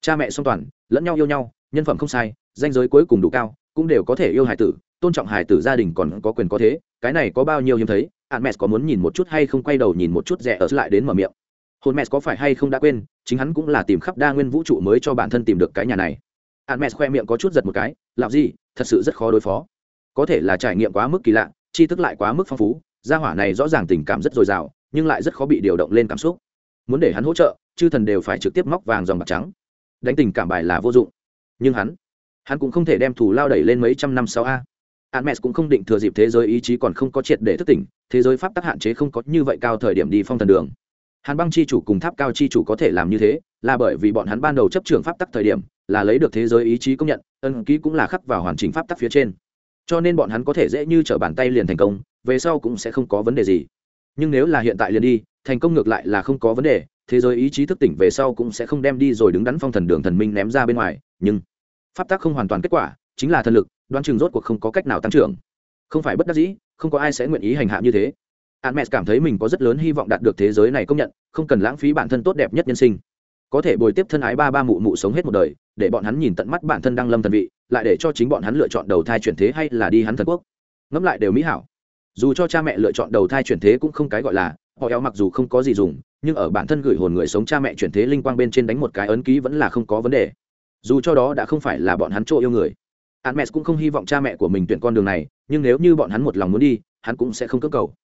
Speaker 1: Cha mẹ song toàn, lẫn nhau yêu nhau, nhân phẩm không sai, danh giới cuối cùng đủ cao, cũng đều có thể yêu Hải tử, tôn trọng Hải tử gia đình còn có quyền có thế, cái này có bao nhiêu hiếm thấy, ames có muốn nhìn một chút hay không quay đầu nhìn một chút rẻ ở lại đến mở miệng. Hồn mẹ có phải hay không đã quên, chính hắn cũng là tìm khắp đa nguyên vũ trụ mới cho bản thân tìm được cái nhà này. Hermes khoe miệng có chút giật một cái, lão gì, thật sự rất khó đối phó. Có thể là trải nghiệm quá mức kỳ lạ, tri thức lại quá mức phong phú, gia hỏa này rõ ràng tình cảm rất dồi dào, nhưng lại rất khó bị điều động lên cảm xúc muốn để hắn hỗ trợ chư thần đều phải trực tiếp móc vàng dòng bạc trắng đánh tình cảm bài là vô dụng nhưng hắn hắn cũng không thể đem thủ lao đẩy lên mấy trăm năm sau a Hermes cũng không định thừa dịp thế giới ý chí còn không có triệt để thức tỉnh, thế giới pháp tắc hạn chế không có như vậy cao thời điểm đi phong thần đường. Hàn Băng chi chủ cùng Tháp Cao chi chủ có thể làm như thế, là bởi vì bọn hắn ban đầu chấp trưởng pháp tắc thời điểm, là lấy được thế giới ý chí công nhận, ân ký cũng là khắc vào hoàn chỉnh pháp tắc phía trên. Cho nên bọn hắn có thể dễ như trở bàn tay liền thành công, về sau cũng sẽ không có vấn đề gì. Nhưng nếu là hiện tại liền đi thành công ngược lại là không có vấn đề thế giới ý chí thức tỉnh về sau cũng sẽ không đem đi rồi đứng đắn phong thần đường thần minh ném ra bên ngoài nhưng pháp tắc không hoàn toàn kết quả chính là thần lực đoán chừng rốt cuộc không có cách nào tăng trưởng. Không phải bất đắc dĩ không có ai sẽ nguyện ý hành hạ như thế. A n cảm thấy mình có rất lớn hy vọng đạt được thế giới này công nhận không cần lãng phí bản thân tốt đẹp nhất nhân sinh có thể bồi tiếp thân ái ba ba mụ mụ sống hết một đời, để bọn hắn nhìn tận mắt bản thân đang lâm thần vị, lại để cho chính bọn hắn lựa chọn đầu thai chuyển thế hay là đi hắn thần quốc. Ngẫm lại đều mỹ hảo. Dù cho cha mẹ lựa chọn đầu thai chuyển thế cũng không cái gọi là, họ eo mặc dù không có gì dùng, nhưng ở bản thân gửi hồn người sống cha mẹ chuyển thế linh quang bên trên đánh một cái ấn ký vẫn là không có vấn đề. Dù cho đó đã không phải là bọn hắn chỗ yêu người. Hắn mẹ cũng không hy vọng cha mẹ của mình tuyển con đường này, nhưng nếu như bọn hắn một lòng muốn đi, hắn cũng sẽ không cưỡng cầu.